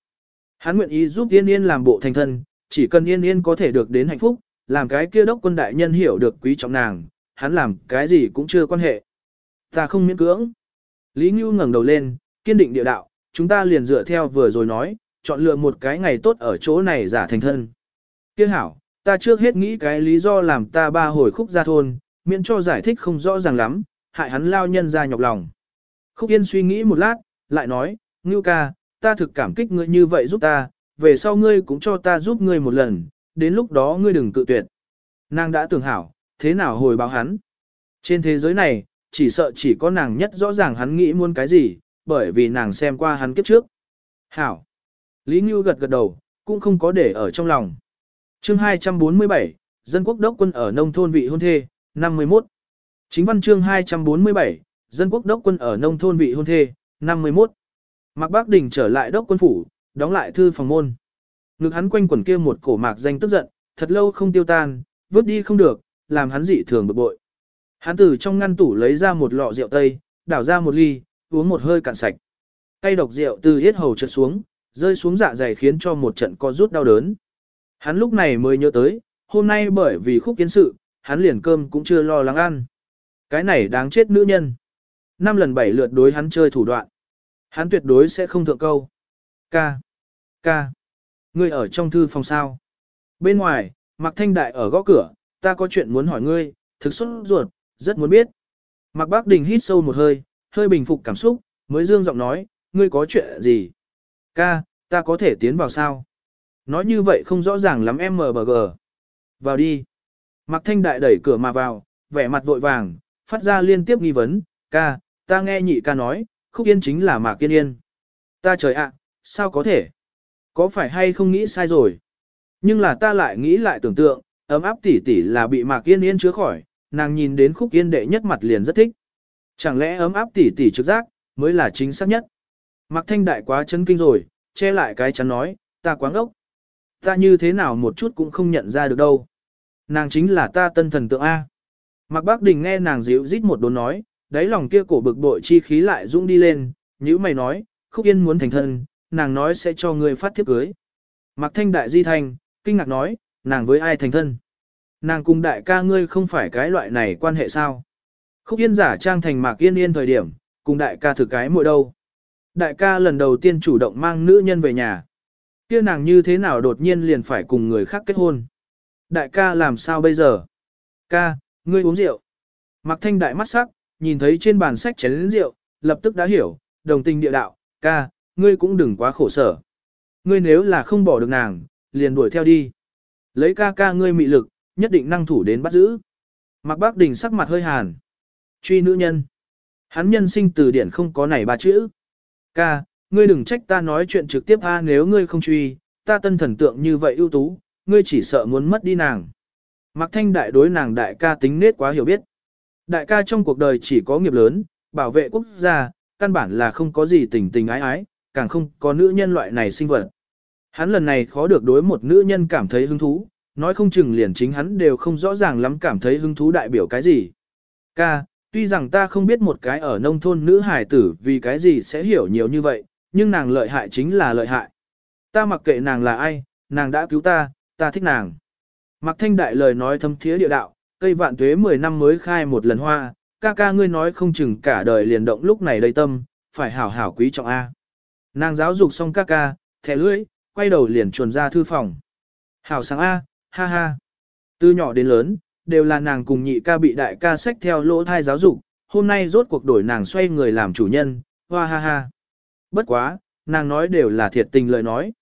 Hắn nguyện ý giúp Yên Yên làm bộ thành thân, chỉ cần Yên Yên có thể được đến hạnh phúc, làm cái kia đốc quân đại nhân hiểu được quý trọng nàng, hắn làm cái gì cũng chưa quan hệ. Ta không miễn cưỡng. Lý Ngưu ngẩng đầu lên, kiên định địa đạo, chúng ta liền dựa theo vừa rồi nói, chọn lựa một cái ngày tốt ở chỗ này giả thành thân. Kia hảo, ta trước hết nghĩ cái lý do làm ta ba hồi khúc ra thôn, miễn cho giải thích không rõ ràng lắm, hại hắn lao nhân ra nhọc lòng. Khúc Yên suy nghĩ một lát, lại nói, Ngưu ca, ta thực cảm kích ngươi như vậy giúp ta, về sau ngươi cũng cho ta giúp ngươi một lần, đến lúc đó ngươi đừng tự tuyệt. Nàng đã tưởng hảo, thế nào hồi báo hắn. Trên thế giới này, chỉ sợ chỉ có nàng nhất rõ ràng hắn nghĩ muốn cái gì, bởi vì nàng xem qua hắn kiếp trước. Hảo. Lý Ngưu gật gật đầu, cũng không có để ở trong lòng chương 247, Dân quốc đốc quân ở nông thôn vị hôn thê, 51. Chính văn chương 247, Dân quốc đốc quân ở nông thôn vị hôn thê, 51. Mạc Bác Đình trở lại đốc quân phủ, đóng lại thư phòng môn. Ngực hắn quanh quần kia một cổ mạc danh tức giận, thật lâu không tiêu tan, vứt đi không được, làm hắn dị thường bực bội. Hắn từ trong ngăn tủ lấy ra một lọ rượu tây, đảo ra một ly, uống một hơi cạn sạch. Tay độc rượu từ yết hầu trượt xuống, rơi xuống dạ dày khiến cho một trận co rút đau đớn. Hắn lúc này mới nhớ tới, hôm nay bởi vì khúc kiến sự, hắn liền cơm cũng chưa lo lắng ăn. Cái này đáng chết nữ nhân. Năm lần bảy lượt đối hắn chơi thủ đoạn. Hắn tuyệt đối sẽ không thượng câu. Ca. Ca. Ngươi ở trong thư phòng sao. Bên ngoài, Mạc Thanh Đại ở gõ cửa, ta có chuyện muốn hỏi ngươi, thực xuất ruột, rất muốn biết. Mạc Bác Đình hít sâu một hơi, hơi bình phục cảm xúc, mới dương giọng nói, ngươi có chuyện gì? Ca, ta có thể tiến vào sao? Nói như vậy không rõ ràng lắm em MBG. Vào đi. Mạc Thanh Đại đẩy cửa mà vào, vẻ mặt vội vàng, phát ra liên tiếp nghi vấn, ca, ta nghe nhị ca nói, khúc yên chính là Mạc Kiên Yên. Ta trời ạ, sao có thể? Có phải hay không nghĩ sai rồi? Nhưng là ta lại nghĩ lại tưởng tượng, ấm áp tỷ tỷ là bị Mạc Yên Yên chứa khỏi, nàng nhìn đến khúc yên đệ nhất mặt liền rất thích. Chẳng lẽ ấm áp tỷ tỷ trực giác, mới là chính xác nhất? Mạc Thanh Đại quá chấn kinh rồi, che lại cái chắn nói, ta quá ngốc. Ta như thế nào một chút cũng không nhận ra được đâu. Nàng chính là ta tân thần tượng A. Mạc Bác Đình nghe nàng dịu rít một đốn nói, đáy lòng kia cổ bực bội chi khí lại dũng đi lên, như mày nói, khúc yên muốn thành thân, nàng nói sẽ cho người phát thiếp cưới. Mạc Thanh Đại di thành, kinh ngạc nói, nàng với ai thành thân. Nàng cùng đại ca ngươi không phải cái loại này quan hệ sao. Khúc yên giả trang thành Mạc Yên Yên thời điểm, cùng đại ca thử cái mội đâu. Đại ca lần đầu tiên chủ động mang nữ nhân về nhà kia nàng như thế nào đột nhiên liền phải cùng người khác kết hôn. Đại ca làm sao bây giờ? Ca, ngươi uống rượu. Mạc Thanh Đại mắt sắc, nhìn thấy trên bàn sách chén rượu, lập tức đã hiểu, đồng tình địa đạo, ca, ngươi cũng đừng quá khổ sở. Ngươi nếu là không bỏ được nàng, liền đuổi theo đi. Lấy ca ca ngươi mị lực, nhất định năng thủ đến bắt giữ. Mạc Bác Đình sắc mặt hơi hàn. Truy nữ nhân. Hắn nhân sinh từ điển không có này ba chữ. Ca, ngươi đừng trách ta nói chuyện trực tiếp a nếu ngươi không truy, ta tân thần tượng như vậy ưu tú, ngươi chỉ sợ muốn mất đi nàng. Mạc Thanh đại đối nàng đại ca tính nết quá hiểu biết. Đại ca trong cuộc đời chỉ có nghiệp lớn, bảo vệ quốc gia, căn bản là không có gì tình tình ái ái, càng không có nữ nhân loại này sinh vật. Hắn lần này khó được đối một nữ nhân cảm thấy hứng thú, nói không chừng liền chính hắn đều không rõ ràng lắm cảm thấy hứng thú đại biểu cái gì. Ca, tuy rằng ta không biết một cái ở nông thôn nữ hài tử vì cái gì sẽ hiểu nhiều như vậy, nhưng nàng lợi hại chính là lợi hại. Ta mặc kệ nàng là ai, nàng đã cứu ta, ta thích nàng. Mặc thanh đại lời nói thâm thiế địa đạo, cây vạn tuế 10 năm mới khai một lần hoa, ca ca ngươi nói không chừng cả đời liền động lúc này đầy tâm, phải hảo hảo quý trọng A. Nàng giáo dục xong ca ca, thẻ lưỡi, quay đầu liền chuồn ra thư phòng. Hảo sáng A, ha ha. Từ nhỏ đến lớn, đều là nàng cùng nhị ca bị đại ca sách theo lỗ thai giáo dục, hôm nay rốt cuộc đổi nàng xoay người làm chủ nhân, hoa ha ha. Bất quá, nàng nói đều là thiệt tình lời nói.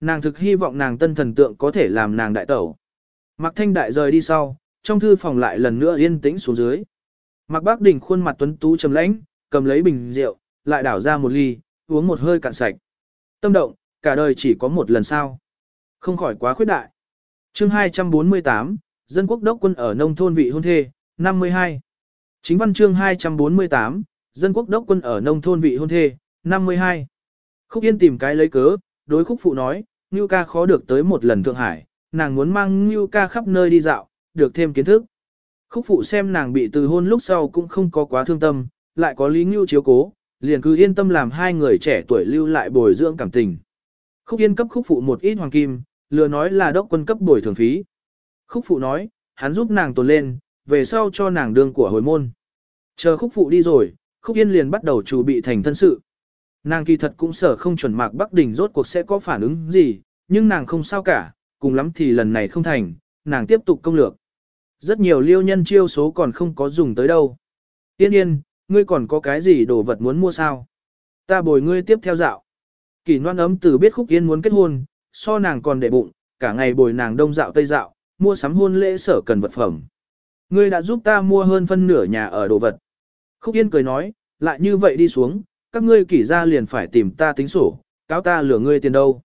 Nàng thực hy vọng nàng tân thần tượng có thể làm nàng đại tẩu. Mạc Thanh Đại rời đi sau, trong thư phòng lại lần nữa yên tĩnh xuống dưới. Mạc Bác Đình khuôn mặt tuấn tú trầm lãnh, cầm lấy bình rượu, lại đảo ra một ly, uống một hơi cạn sạch. Tâm động, cả đời chỉ có một lần sao. Không khỏi quá khuyết đại. chương 248, Dân quốc đốc quân ở nông thôn vị hôn thê, 52. Chính văn chương 248, Dân quốc đốc quân ở nông thôn vị hôn thê, 52. Khúc Yên tìm cái lấy cớ, đối khúc phụ nói, Ngưu ca khó được tới một lần Thượng Hải, nàng muốn mang Ngưu ca khắp nơi đi dạo, được thêm kiến thức. Khúc phụ xem nàng bị từ hôn lúc sau cũng không có quá thương tâm, lại có lý Ngưu chiếu cố, liền cứ yên tâm làm hai người trẻ tuổi lưu lại bồi dưỡng cảm tình. Khúc Yên cấp khúc phụ một ít hoàng kim, lừa nói là đốc quân cấp bồi thường phí. Khúc phụ nói, hắn giúp nàng tồn lên, về sau cho nàng đường của hồi môn. Chờ khúc phụ đi rồi, khúc yên liền bắt đầu chuẩn bị thành thân sự. Nàng kỳ thật cũng sợ không chuẩn mạc Bắc Đình rốt cuộc sẽ có phản ứng gì, nhưng nàng không sao cả, cùng lắm thì lần này không thành, nàng tiếp tục công lược. Rất nhiều liêu nhân chiêu số còn không có dùng tới đâu. Yên yên, ngươi còn có cái gì đồ vật muốn mua sao? Ta bồi ngươi tiếp theo dạo. Kỳ noan ấm từ biết khúc yên muốn kết hôn, so nàng còn để bụng, cả ngày bồi nàng đông dạo tây dạo, mua sắm hôn lễ sở cần vật phẩm. Ngươi đã giúp ta mua hơn phân nửa nhà ở đồ vật. Khúc yên cười nói, lại như vậy đi xuống, các ngươi kỷ ra liền phải tìm ta tính sổ, cáo ta lừa ngươi tiền đâu.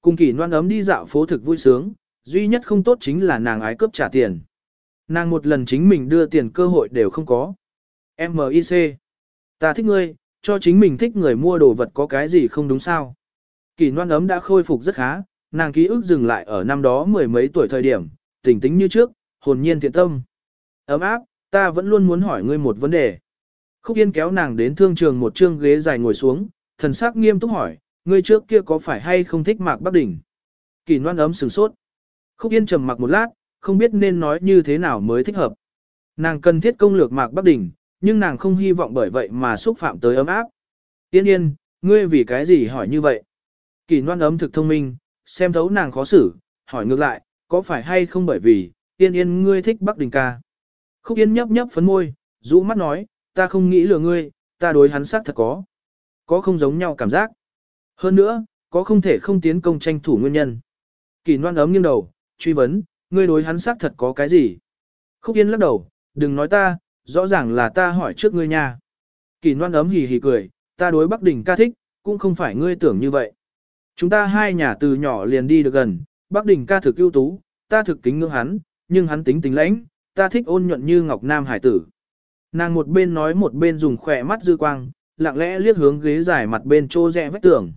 Cùng kỷ noan ấm đi dạo phố thực vui sướng, duy nhất không tốt chính là nàng ái cướp trả tiền. Nàng một lần chính mình đưa tiền cơ hội đều không có. M.I.C. Ta thích ngươi, cho chính mình thích người mua đồ vật có cái gì không đúng sao. Kỳ noan ấm đã khôi phục rất khá, nàng ký ức dừng lại ở năm đó mười mấy tuổi thời điểm, tỉnh tính như trước, hồn nhiên thiện tâm. Ấm áp, ta vẫn luôn muốn hỏi ngươi một vấn đề. Khúc Yên kéo nàng đến thương trường một chương ghế dài ngồi xuống, thần sắc nghiêm túc hỏi, ngươi trước kia có phải hay không thích Mạc Bắc Đỉnh? Kỳ Loan ấm sừng sốt. Khúc Yên trầm mặc một lát, không biết nên nói như thế nào mới thích hợp. Nàng cần thiết công lược Mạc Bắc Đỉnh, nhưng nàng không hy vọng bởi vậy mà xúc phạm tới ấm áp. Yên yên, ngươi vì cái gì hỏi như vậy? Kỳ Loan ấm thực thông minh, xem thấu nàng khó xử, hỏi ngược lại, có phải hay không bởi vì, yên yên ngươi thích Bắc đỉnh ca. Khúc yên nhấp nhấp phấn môi, rũ mắt nói, ta không nghĩ lừa ngươi, ta đối hắn sắc thật có. Có không giống nhau cảm giác. Hơn nữa, có không thể không tiến công tranh thủ nguyên nhân. Kỳ noan ấm nghiêng đầu, truy vấn, ngươi đối hắn sắc thật có cái gì? Khúc yên lắc đầu, đừng nói ta, rõ ràng là ta hỏi trước ngươi nha. Kỳ noan ấm hì hì cười, ta đối Bắc Đình ca thích, cũng không phải ngươi tưởng như vậy. Chúng ta hai nhà từ nhỏ liền đi được gần, Bắc Đình ca thực ưu tú, ta thực kính ngưỡng hắn, nhưng hắn tính tính lãnh, ta thích ôn nhuận như ngọc nam hải tử. Nàng một bên nói một bên dùng khỏe mắt dư quang, lặng lẽ liếc hướng ghế dài mặt bên trô rẽ vách tường.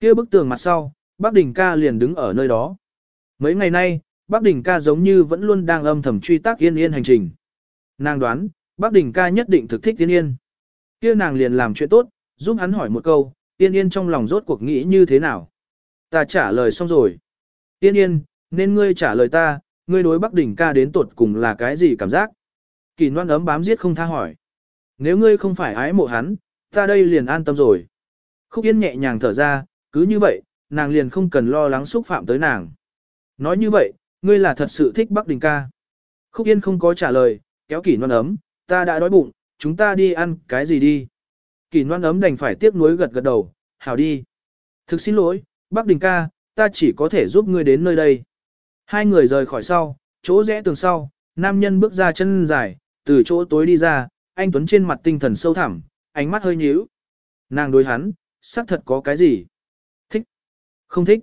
kia bức tường mặt sau, Bắc Đình ca liền đứng ở nơi đó. Mấy ngày nay, Bắc Đình ca giống như vẫn luôn đang âm thầm truy tác yên yên hành trình. Nàng đoán, Bắc Đình ca nhất định thực thích yên Yên. kia nàng liền làm chuyện tốt, giúp hắn hỏi một câu, yên Yên trong lòng rốt cuộc nghĩ như thế nào. Ta trả lời xong rồi. Yên Yên, nên ngươi trả lời ta, ngươi đối Bắc Đình ca đến tuột cùng là cái gì cảm giác? Kỳ noan ấm bám giết không tha hỏi. Nếu ngươi không phải ái mộ hắn, ta đây liền an tâm rồi. Khúc Yên nhẹ nhàng thở ra, cứ như vậy, nàng liền không cần lo lắng xúc phạm tới nàng. Nói như vậy, ngươi là thật sự thích Bắc Đình ca. Khúc Yên không có trả lời, kéo kỷ noan ấm, ta đã đói bụng, chúng ta đi ăn cái gì đi. Kỷ noan ấm đành phải tiếc nuối gật gật đầu, hảo đi. Thực xin lỗi, Bắc đình ca, ta chỉ có thể giúp ngươi đến nơi đây. Hai người rời khỏi sau, chỗ rẽ tường sau, nam nhân bước ra chân dài, từ chỗ tối đi ra, anh Tuấn trên mặt tinh thần sâu thẳm, ánh mắt hơi nhíu. Nàng đối hắn, xác thật có cái gì? Thích? Không thích?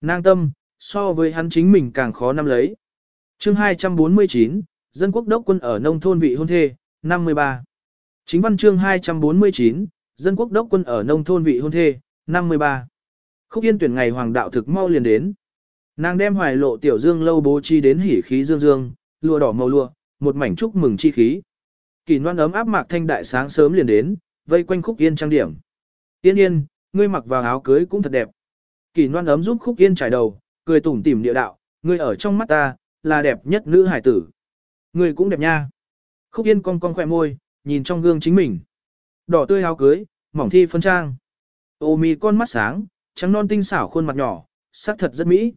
Nàng tâm, so với hắn chính mình càng khó nắm lấy. chương 249, dân quốc đốc quân ở nông thôn vị hôn thê, 53. Chính văn chương 249, dân quốc đốc quân ở nông thôn vị hôn thê, 53. Khúc yên tuyển ngày hoàng đạo thực mau liền đến. Nàng đem hoài lộ tiểu dương lâu bố chi đến hỉ khí dương dương, lụa đỏ màu lụa, một mảnh chúc mừng chi khí. Kỳ Loan ấm áp mạc thanh đại sáng sớm liền đến, vây quanh khúc yên trang điểm. Yên yên, ngươi mặc vào áo cưới cũng thật đẹp. Kỳ Loan ấm giúp khúc yên trải đầu, cười tủm tỉm địa đạo, ngươi ở trong mắt ta, là đẹp nhất nữ hải tử. Ngươi cũng đẹp nha. Khúc Yên cong cong khỏe môi, nhìn trong gương chính mình. Đỏ tươi áo cưới, mỏng thi phân trang. Ô mi con mắt sáng, trắng non tinh xảo khuôn mặt nhỏ, sắc thật rất mỹ.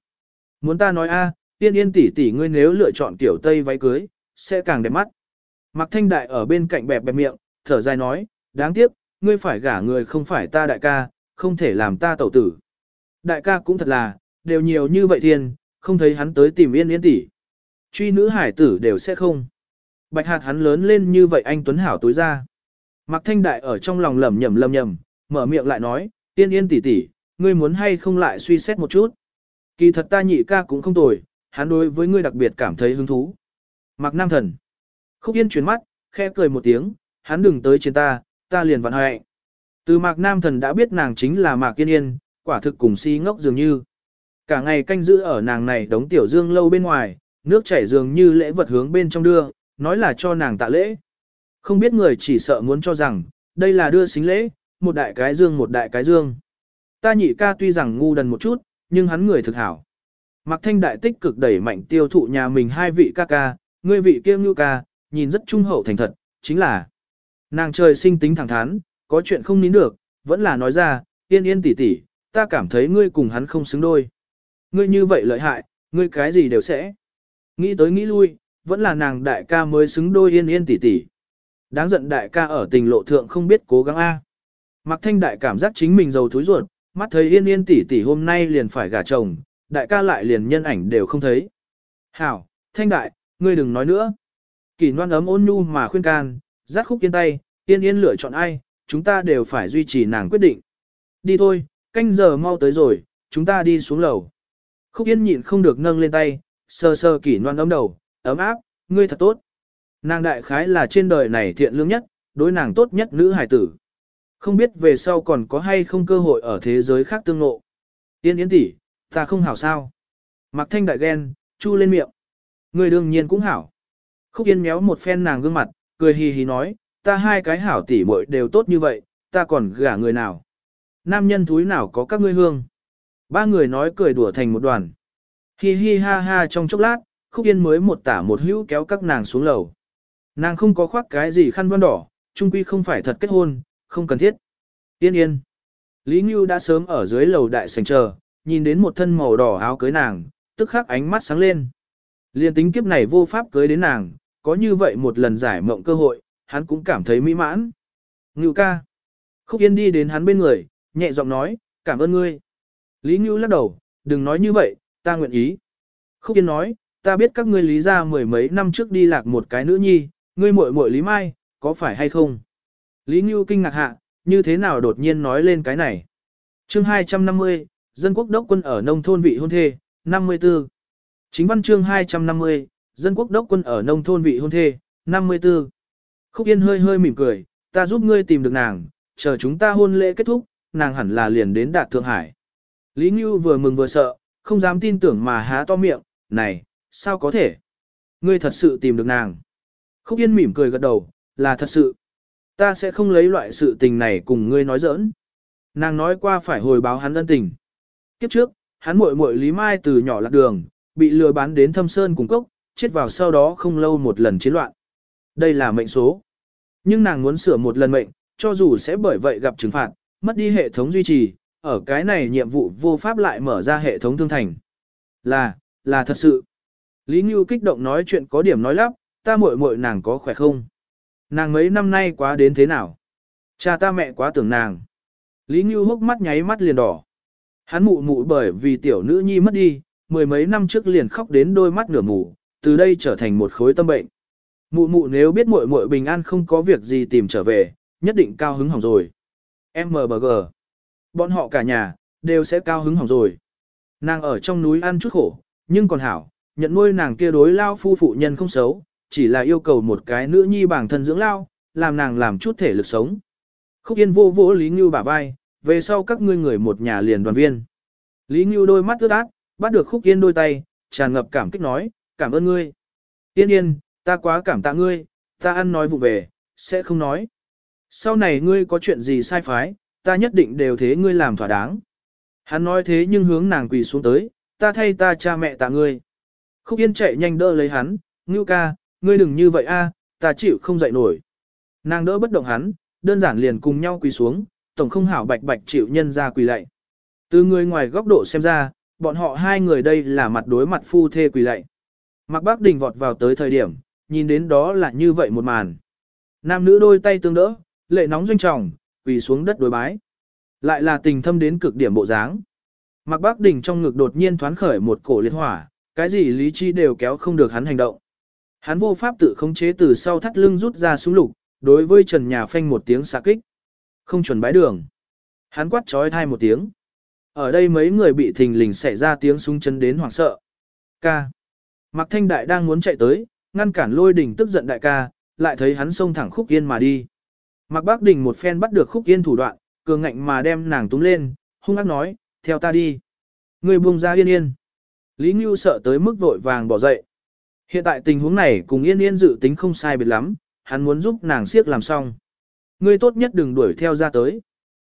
Muốn ta nói a, tiên yên tỷ tỷ ngươi nếu lựa chọn kiểu tây váy cưới, sẽ càng đẹp mắt. Mạc Thanh Đại ở bên cạnh bẹp bẹp miệng, thở dài nói, đáng tiếc, ngươi phải gả người không phải ta đại ca, không thể làm ta tẩu tử. Đại ca cũng thật là, đều nhiều như vậy thiên, không thấy hắn tới tìm yên yên tỷ. Truy nữ hải tử đều sẽ không. Bạch hạt hắn lớn lên như vậy anh Tuấn Hảo tối ra. Mạc Thanh Đại ở trong lòng lẩm nhẩm lẩm nhẩm, mở miệng lại nói, yên yên tỷ tỷ, ngươi muốn hay không lại suy xét một chút. Kỳ thật ta nhị ca cũng không tồi, hắn đối với ngươi đặc biệt cảm thấy hứng thú. Mạc Nam Thần. Khúc Yên chuyển mắt, khẽ cười một tiếng, hắn đừng tới trên ta, ta liền vặn hoại. Từ Mạc Nam Thần đã biết nàng chính là Mạc Yên Yên, quả thực cùng si ngốc dường như. Cả ngày canh giữ ở nàng này đống tiểu dương lâu bên ngoài, nước chảy dường như lễ vật hướng bên trong đưa, nói là cho nàng tạ lễ. Không biết người chỉ sợ muốn cho rằng, đây là đưa xính lễ, một đại cái dương một đại cái dương. Ta nhị ca tuy rằng ngu đần một chút, nhưng hắn người thực hảo. Mạc Thanh Đại tích cực đẩy mạnh tiêu thụ nhà mình hai vị ca ca, ngươi vị kia ngưu ca, nhìn rất trung hậu thành thật, chính là nàng trời sinh tính thẳng thắn, có chuyện không nín được, vẫn là nói ra, yên yên tỷ tỷ, ta cảm thấy ngươi cùng hắn không xứng đôi. Ngươi như vậy lợi hại, ngươi cái gì đều sẽ. Nghĩ tới nghĩ lui, vẫn là nàng đại ca mới xứng đôi yên yên tỷ tỷ. Đáng giận đại ca ở tình lộ thượng không biết cố gắng A. Mạc Thanh Đại cảm giác chính mình giàu thúi ruột, mắt thấy yên yên tỷ tỷ hôm nay liền phải gả chồng, đại ca lại liền nhân ảnh đều không thấy. Hảo, Thanh Đại, ngươi đừng nói nữa. Kỳ Loan ấm ôn nhu mà khuyên can, giác khúc yên tay, yên yên lựa chọn ai, chúng ta đều phải duy trì nàng quyết định. Đi thôi, canh giờ mau tới rồi, chúng ta đi xuống lầu. Khúc yên nhịn không được nâng lên tay, sờ sờ kỷ Loan ấm đầu, ấm áp, ngươi thật tốt. Nàng đại khái là trên đời này thiện lương nhất, đối nàng tốt nhất nữ hải tử. Không biết về sau còn có hay không cơ hội ở thế giới khác tương ngộ. Yên yên tỷ, ta không hảo sao. Mặc thanh đại ghen, chu lên miệng. Người đương nhiên cũng hảo. Khúc yên méo một phen nàng gương mặt, cười hì hì nói, ta hai cái hảo tỷ muội đều tốt như vậy, ta còn gả người nào. Nam nhân thúi nào có các ngươi hương. Ba người nói cười đùa thành một đoàn. Hi hi ha ha trong chốc lát, khúc yên mới một tả một hữu kéo các nàng xuống lầu. Nàng không có khoác cái gì khăn văn đỏ, chung quy không phải thật kết hôn, không cần thiết. Yên yên. Lý Ngưu đã sớm ở dưới lầu đại sành chờ, nhìn đến một thân màu đỏ áo cưới nàng, tức khắc ánh mắt sáng lên. Liên tính kiếp này vô pháp cưới đến nàng, có như vậy một lần giải mộng cơ hội, hắn cũng cảm thấy mỹ mãn. Ngưu ca. Khúc Yên đi đến hắn bên người, nhẹ giọng nói, cảm ơn ngươi. Lý Ngưu lắc đầu, đừng nói như vậy, ta nguyện ý. Khúc Yên nói, ta biết các ngươi lý ra mười mấy năm trước đi lạc một cái nữ nhi, ngươi muội muội Lý Mai, có phải hay không? Lý Ngưu kinh ngạc hạ, như thế nào đột nhiên nói lên cái này? Chương 250, dân quốc đốc quân ở nông thôn vị hôn thê, 54. Chính văn chương 250, dân quốc đốc quân ở nông thôn vị hôn thê, 54. Khúc Yên hơi hơi mỉm cười, ta giúp ngươi tìm được nàng, chờ chúng ta hôn lễ kết thúc, nàng hẳn là liền đến đạt Thượng Hải. Lý Ngưu vừa mừng vừa sợ, không dám tin tưởng mà há to miệng, này, sao có thể? Ngươi thật sự tìm được nàng. Khúc Yên mỉm cười gật đầu, là thật sự. Ta sẽ không lấy loại sự tình này cùng ngươi nói giỡn. Nàng nói qua phải hồi báo hắn ân tình. Kiếp trước, hắn muội muội Lý Mai từ nhỏ lạc đường, bị lừa bán đến thâm sơn cùng cốc, chết vào sau đó không lâu một lần chiến loạn. Đây là mệnh số. Nhưng nàng muốn sửa một lần mệnh, cho dù sẽ bởi vậy gặp trừng phạt, mất đi hệ thống duy trì, ở cái này nhiệm vụ vô pháp lại mở ra hệ thống thương thành. Là, là thật sự. Lý Ngưu kích động nói chuyện có điểm nói lắp, ta muội muội nàng có khỏe không? Nàng mấy năm nay quá đến thế nào? Cha ta mẹ quá tưởng nàng. Lý Ngưu hốc mắt nháy mắt liền đỏ. Hắn mụ mụ bởi vì tiểu nữ nhi mất đi, mười mấy năm trước liền khóc đến đôi mắt nửa mù, từ đây trở thành một khối tâm bệnh. Mụ mụ nếu biết muội muội bình an không có việc gì tìm trở về, nhất định cao hứng hỏng rồi. MBG. Bọn họ cả nhà, đều sẽ cao hứng hỏng rồi. Nàng ở trong núi ăn chút khổ, nhưng còn hảo, nhận nuôi nàng kia đối lao phu phụ nhân không xấu, chỉ là yêu cầu một cái nữ nhi bản thân dưỡng lao, làm nàng làm chút thể lực sống. Khúc Yên vô vô Lý Ngưu bả vai, về sau các ngươi người một nhà liền đoàn viên. Lý Ngưu đôi mắt ướt át, bắt được Khúc Yên đôi tay, tràn ngập cảm kích nói, cảm ơn ngươi. Yên yên, ta quá cảm tạ ngươi, ta ăn nói vụ về, sẽ không nói. Sau này ngươi có chuyện gì sai phái, ta nhất định đều thế ngươi làm thỏa đáng. Hắn nói thế nhưng hướng nàng quỳ xuống tới, ta thay ta cha mẹ tạ ngươi. Khúc Yên chạy nhanh đỡ lấy hắn, ngưu ca, ngươi đừng như vậy a, ta chịu không dậy nổi. Nàng đỡ bất động hắn, đơn giản liền cùng nhau quỳ xuống, tổng không hảo bạch bạch chịu nhân ra quỳ lạy. Từ người ngoài góc độ xem ra, bọn họ hai người đây là mặt đối mặt phu thê quỳ lạy. Mạc Bác Đình vọt vào tới thời điểm, nhìn đến đó là như vậy một màn. Nam nữ đôi tay tương đỡ, lệ nóng doanh trọng, quỳ xuống đất đối bái. Lại là tình thâm đến cực điểm bộ dáng. Mạc Bác Đình trong ngực đột nhiên thoáng khởi một cổ liệt hỏa, cái gì lý trí đều kéo không được hắn hành động. Hắn vô pháp tự khống chế từ sau thắt lưng rút ra súng lục, đối với trần nhà phanh một tiếng xạ kích. Không chuẩn bái đường. Hắn quát trói thai một tiếng. Ở đây mấy người bị thình lình xảy ra tiếng súng chân đến hoảng sợ. Ca. Mạc Thanh Đại đang muốn chạy tới, ngăn cản lôi đình tức giận đại ca, lại thấy hắn xông thẳng khúc yên mà đi. Mạc Bác Đình một phen bắt được khúc yên thủ đoạn, cường ngạnh mà đem nàng túng lên, hung ác nói, theo ta đi. Người buông ra yên yên. Lý Ngưu sợ tới mức vội vàng bỏ dậy. Hiện tại tình huống này cùng yên yên dự tính không sai biệt lắm, hắn muốn giúp nàng siết làm xong. Ngươi tốt nhất đừng đuổi theo ra tới.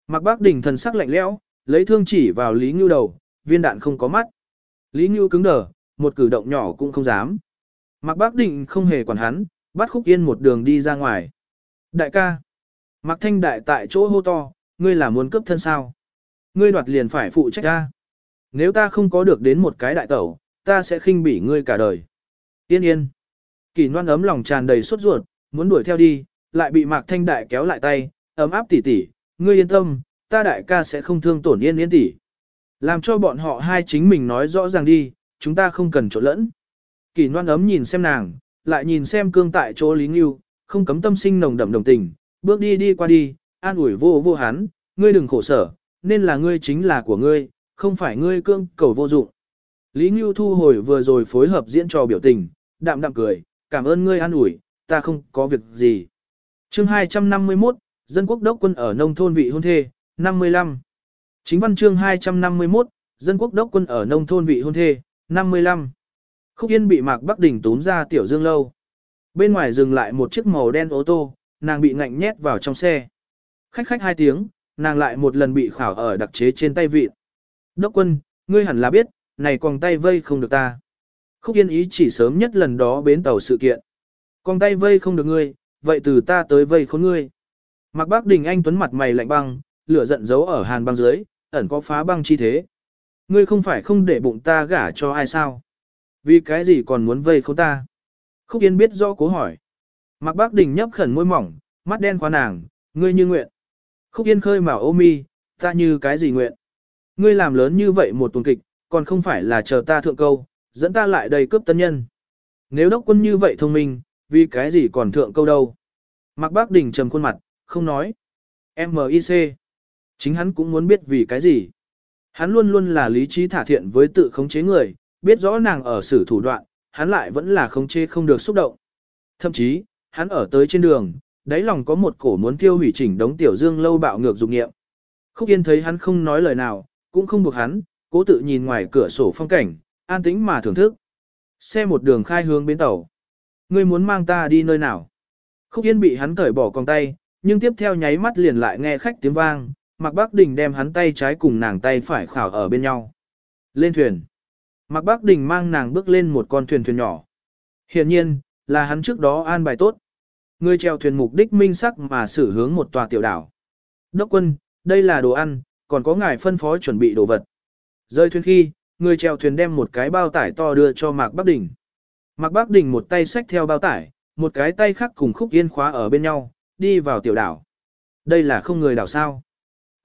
Mạc Bác Đình thần sắc lạnh lẽo, lấy thương chỉ vào Lý Ngưu đầu, viên đạn không có mắt. Lý Ngưu cứng đờ, một cử động nhỏ cũng không dám. Mạc Bác Định không hề quản hắn, bắt Khúc Yên một đường đi ra ngoài. Đại ca. Mạc Thanh Đại tại chỗ hô to, ngươi là muốn cướp thân sao? Ngươi đoạt liền phải phụ trách ta. Nếu ta không có được đến một cái đại tẩu, ta sẽ khinh bỉ ngươi cả đời. Yên yên. Kỳ noan ấm lòng tràn đầy sốt ruột, muốn đuổi theo đi, lại bị Mạc Thanh Đại kéo lại tay, ấm áp tỉ tỉ, ngươi yên tâm, ta đại ca sẽ không thương tổn yên yên tỷ, Làm cho bọn họ hai chính mình nói rõ ràng đi, chúng ta không cần trộn lẫn. Kỳ noan ấm nhìn xem nàng, lại nhìn xem cương tại chỗ Lý Ngưu, không cấm tâm sinh nồng đậm đồng tình, bước đi đi qua đi, an ủi vô vô hắn, ngươi đừng khổ sở, nên là ngươi chính là của ngươi, không phải ngươi cương cầu vô dụng. Lý Ngưu thu hồi vừa rồi phối hợp diễn trò biểu tình, đạm đạm cười, cảm ơn ngươi an ủi, ta không có việc gì. Chương 251, Dân quốc đốc quân ở nông thôn vị hôn thê, 55. Chính văn chương 251, Dân quốc đốc quân ở nông thôn vị hôn thê, 55. Khúc Yên bị Mạc Bắc Đình túm ra tiểu dương lâu. Bên ngoài dừng lại một chiếc màu đen ô tô, nàng bị ngạnh nhét vào trong xe. Khách khách hai tiếng, nàng lại một lần bị khảo ở đặc chế trên tay vịt. Đốc quân, ngươi hẳn là biết, này còn tay vây không được ta. Khúc Yên ý chỉ sớm nhất lần đó bến tàu sự kiện. Còn tay vây không được ngươi, vậy từ ta tới vây khốn ngươi. Mạc bắc Đình Anh tuấn mặt mày lạnh băng, lửa giận giấu ở hàn băng dưới, ẩn có phá băng chi thế. Ngươi không phải không để bụng ta gả cho ai sao? Vì cái gì còn muốn vây khốn ta? Khúc Yên biết rõ cố hỏi. Mạc Bác Đình nhấp khẩn môi mỏng, mắt đen qua nàng, ngươi như nguyện. Khúc Yên khơi màu ô mi, ta như cái gì nguyện? Ngươi làm lớn như vậy một tuần kịch, còn không phải là chờ ta thượng câu, dẫn ta lại đây cướp tân nhân. Nếu đốc quân như vậy thông minh, vì cái gì còn thượng câu đâu? Mạc Bác Đình trầm khuôn mặt, không nói. M.I.C. Chính hắn cũng muốn biết vì cái gì. Hắn luôn luôn là lý trí thả thiện với tự khống chế người, biết rõ nàng ở xử thủ đoạn, hắn lại vẫn là khống chế không được xúc động. Thậm chí, hắn ở tới trên đường, đáy lòng có một cổ muốn tiêu hủy chỉnh đống tiểu dương lâu bạo ngược dục nghiệm. Khúc Yên thấy hắn không nói lời nào, cũng không buộc hắn, cố tự nhìn ngoài cửa sổ phong cảnh, an tĩnh mà thưởng thức. Xe một đường khai hướng bến tàu. Ngươi muốn mang ta đi nơi nào? Khúc Yên bị hắn cởi bỏ con tay, nhưng tiếp theo nháy mắt liền lại nghe khách tiếng vang, Mạc Bác Đình đem hắn tay trái cùng nàng tay phải khảo ở bên nhau. Lên thuyền. Mạc Bác Đình mang nàng bước lên một con thuyền thuyền nhỏ. hiển nhiên, là hắn trước đó an bài tốt. Người chèo thuyền mục đích minh sắc mà xử hướng một tòa tiểu đảo. Đốc quân, đây là đồ ăn, còn có ngài phân phó chuẩn bị đồ vật. Rơi thuyền khi, người chèo thuyền đem một cái bao tải to đưa cho Mạc Bác Đình. Mạc Bác Đình một tay xách theo bao tải, một cái tay khác cùng Khúc Yên khóa ở bên nhau, đi vào tiểu đảo. Đây là không người đảo sao.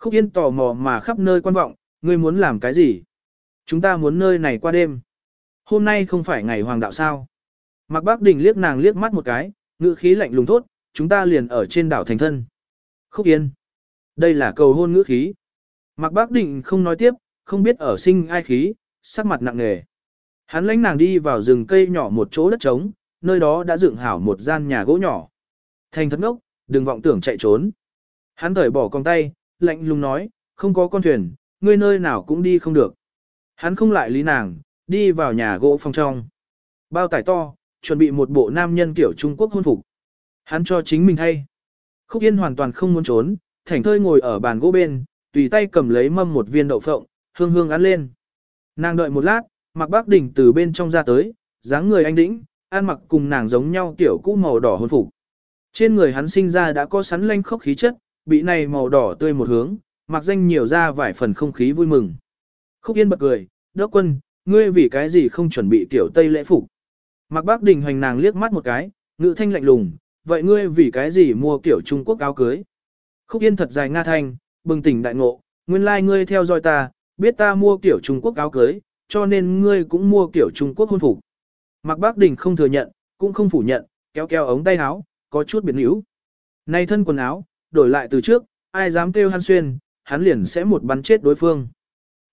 Khúc Yên tò mò mà khắp nơi quan vọng, ngươi muốn làm cái gì? Chúng ta muốn nơi này qua đêm. Hôm nay không phải ngày hoàng đạo sao? Mạc Bác Đình liếc nàng liếc mắt một cái, ngữ khí lạnh lùng thốt, chúng ta liền ở trên đảo thành thân. Khúc Yên. Đây là cầu hôn ngữ khí. Mạc Bác Đình không nói tiếp, không biết ở sinh ai khí, sắc mặt nặng nề. Hắn lãnh nàng đi vào rừng cây nhỏ một chỗ đất trống, nơi đó đã dựng hảo một gian nhà gỗ nhỏ. Thành thất ngốc, đừng vọng tưởng chạy trốn. Hắn thởi bỏ con tay, lạnh lùng nói, không có con thuyền, ngươi nơi nào cũng đi không được. Hắn không lại lý nàng, đi vào nhà gỗ phòng trong. Bao tải to, chuẩn bị một bộ nam nhân kiểu Trung Quốc hôn phục. Hắn cho chính mình hay. Khúc Yên hoàn toàn không muốn trốn, thảnh thơi ngồi ở bàn gỗ bên, tùy tay cầm lấy mâm một viên đậu phộng, hương hương ăn lên. Nàng đợi một lát, mặc bác đỉnh từ bên trong ra tới, dáng người anh đĩnh, ăn mặc cùng nàng giống nhau kiểu cũ màu đỏ hôn phục. Trên người hắn sinh ra đã có sắn lanh khốc khí chất, bị này màu đỏ tươi một hướng, mặc danh nhiều ra vài phần không khí vui mừng. Khúc Yên bật cười, đốc quân, ngươi vì cái gì không chuẩn bị tiểu tây lễ phục Mặc Bác Đình hoành nàng liếc mắt một cái, ngữ thanh lạnh lùng, vậy ngươi vì cái gì mua kiểu Trung Quốc áo cưới? Khúc Yên thật dài nga thanh, bừng tỉnh đại ngộ, nguyên lai like ngươi theo dõi ta, biết ta mua kiểu Trung Quốc áo cưới, cho nên ngươi cũng mua kiểu Trung Quốc hôn phục. Mạc Bác Đình không thừa nhận, cũng không phủ nhận, kéo kéo ống tay áo, có chút biến hữu. Này thân quần áo, đổi lại từ trước, ai dám kêu hắn xuyên, hắn liền sẽ một bắn chết đối phương.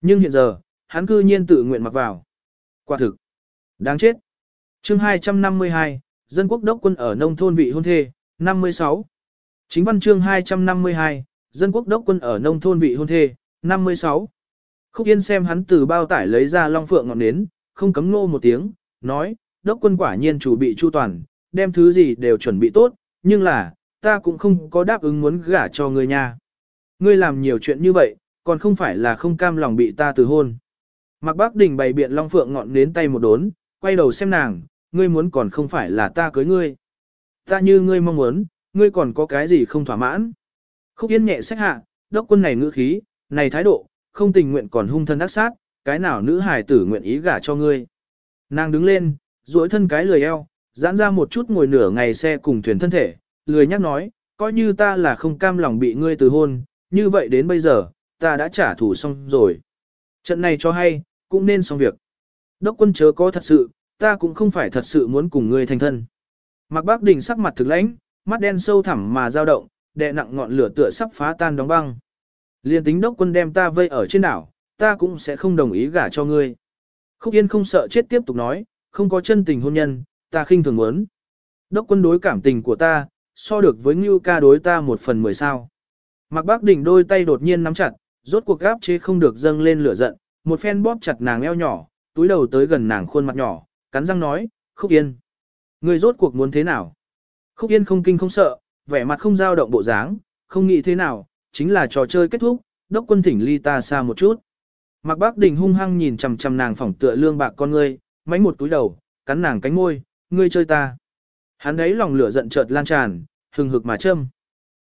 Nhưng hiện giờ, hắn cư nhiên tự nguyện mặc vào. Quả thực, đáng chết. chương 252, Dân quốc đốc quân ở nông thôn vị hôn thê, 56. Chính văn chương 252, Dân quốc đốc quân ở nông thôn vị hôn thê, 56. Khúc Yên xem hắn từ bao tải lấy ra long phượng ngọn nến, không cấm ngô một tiếng, nói, đốc quân quả nhiên chủ bị chu toàn, đem thứ gì đều chuẩn bị tốt, nhưng là, ta cũng không có đáp ứng muốn gả cho ngươi nha. Ngươi làm nhiều chuyện như vậy, còn không phải là không cam lòng bị ta từ hôn. Mạc Bác Đình bày biện long phượng ngọn nến tay một đốn, quay đầu xem nàng, ngươi muốn còn không phải là ta cưới ngươi. Ta như ngươi mong muốn, ngươi còn có cái gì không thỏa mãn. Khúc Yên nhẹ sách hạ, đốc quân này ngữ khí, này thái độ, không tình nguyện còn hung thân ác sát, cái nào nữ hài tử nguyện ý gả cho ngươi. Nàng đứng lên, duỗi thân cái lười eo, giãn ra một chút ngồi nửa ngày xe cùng thuyền thân thể, lười nhắc nói, coi như ta là không cam lòng bị ngươi từ hôn, như vậy đến bây giờ, ta đã trả thù xong rồi. Trận này cho hay, cũng nên xong việc. Đốc quân chớ có thật sự, ta cũng không phải thật sự muốn cùng ngươi thành thân. Mạc Bác Đình sắc mặt thực lãnh, mắt đen sâu thẳm mà dao động, đè nặng ngọn lửa tựa sắp phá tan đóng băng. Liên tính đốc quân đem ta vây ở trên đảo, ta cũng sẽ không đồng ý gả cho ngươi. Khúc Yên không sợ chết tiếp tục nói, không có chân tình hôn nhân, ta khinh thường muốn. Đốc quân đối cảm tình của ta, so được với Ngưu ca đối ta một phần mười sao. Mạc Bác Đình đôi tay đột nhiên nắm chặt, rốt cuộc gáp chế không được dâng lên lửa giận, một phen bóp chặt nàng eo nhỏ, túi đầu tới gần nàng khuôn mặt nhỏ, cắn răng nói, Khúc Yên. Người rốt cuộc muốn thế nào? Khúc Yên không kinh không sợ, vẻ mặt không dao động bộ dáng, không nghĩ thế nào, chính là trò chơi kết thúc, đốc quân thỉnh ly ta xa một chút. Mạc Bác Đình hung hăng nhìn chằm chằm nàng phỏng tựa lương bạc con ngươi, mánh một túi đầu, cắn nàng cánh môi, ngươi chơi ta. Hắn đấy lòng lửa giận chợt lan tràn, hừng hực mà châm.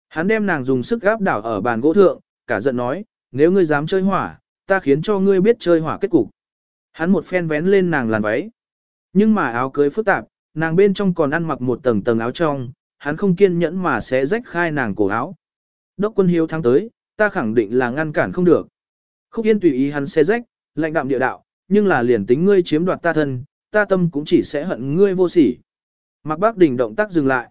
Hắn đem nàng dùng sức gáp đảo ở bàn gỗ thượng, cả giận nói, nếu ngươi dám chơi hỏa, ta khiến cho ngươi biết chơi hỏa kết cục. Hắn một phen vén lên nàng làn váy. Nhưng mà áo cưới phức tạp, nàng bên trong còn ăn mặc một tầng tầng áo trong, hắn không kiên nhẫn mà sẽ rách khai nàng cổ áo. Đốc quân hiếu thắng tới, ta khẳng định là ngăn cản không được. Khúc yên tùy ý hắn xe rách, lạnh đạm địa đạo, nhưng là liền tính ngươi chiếm đoạt ta thân, ta tâm cũng chỉ sẽ hận ngươi vô sỉ. Mạc Bác Đình động tác dừng lại.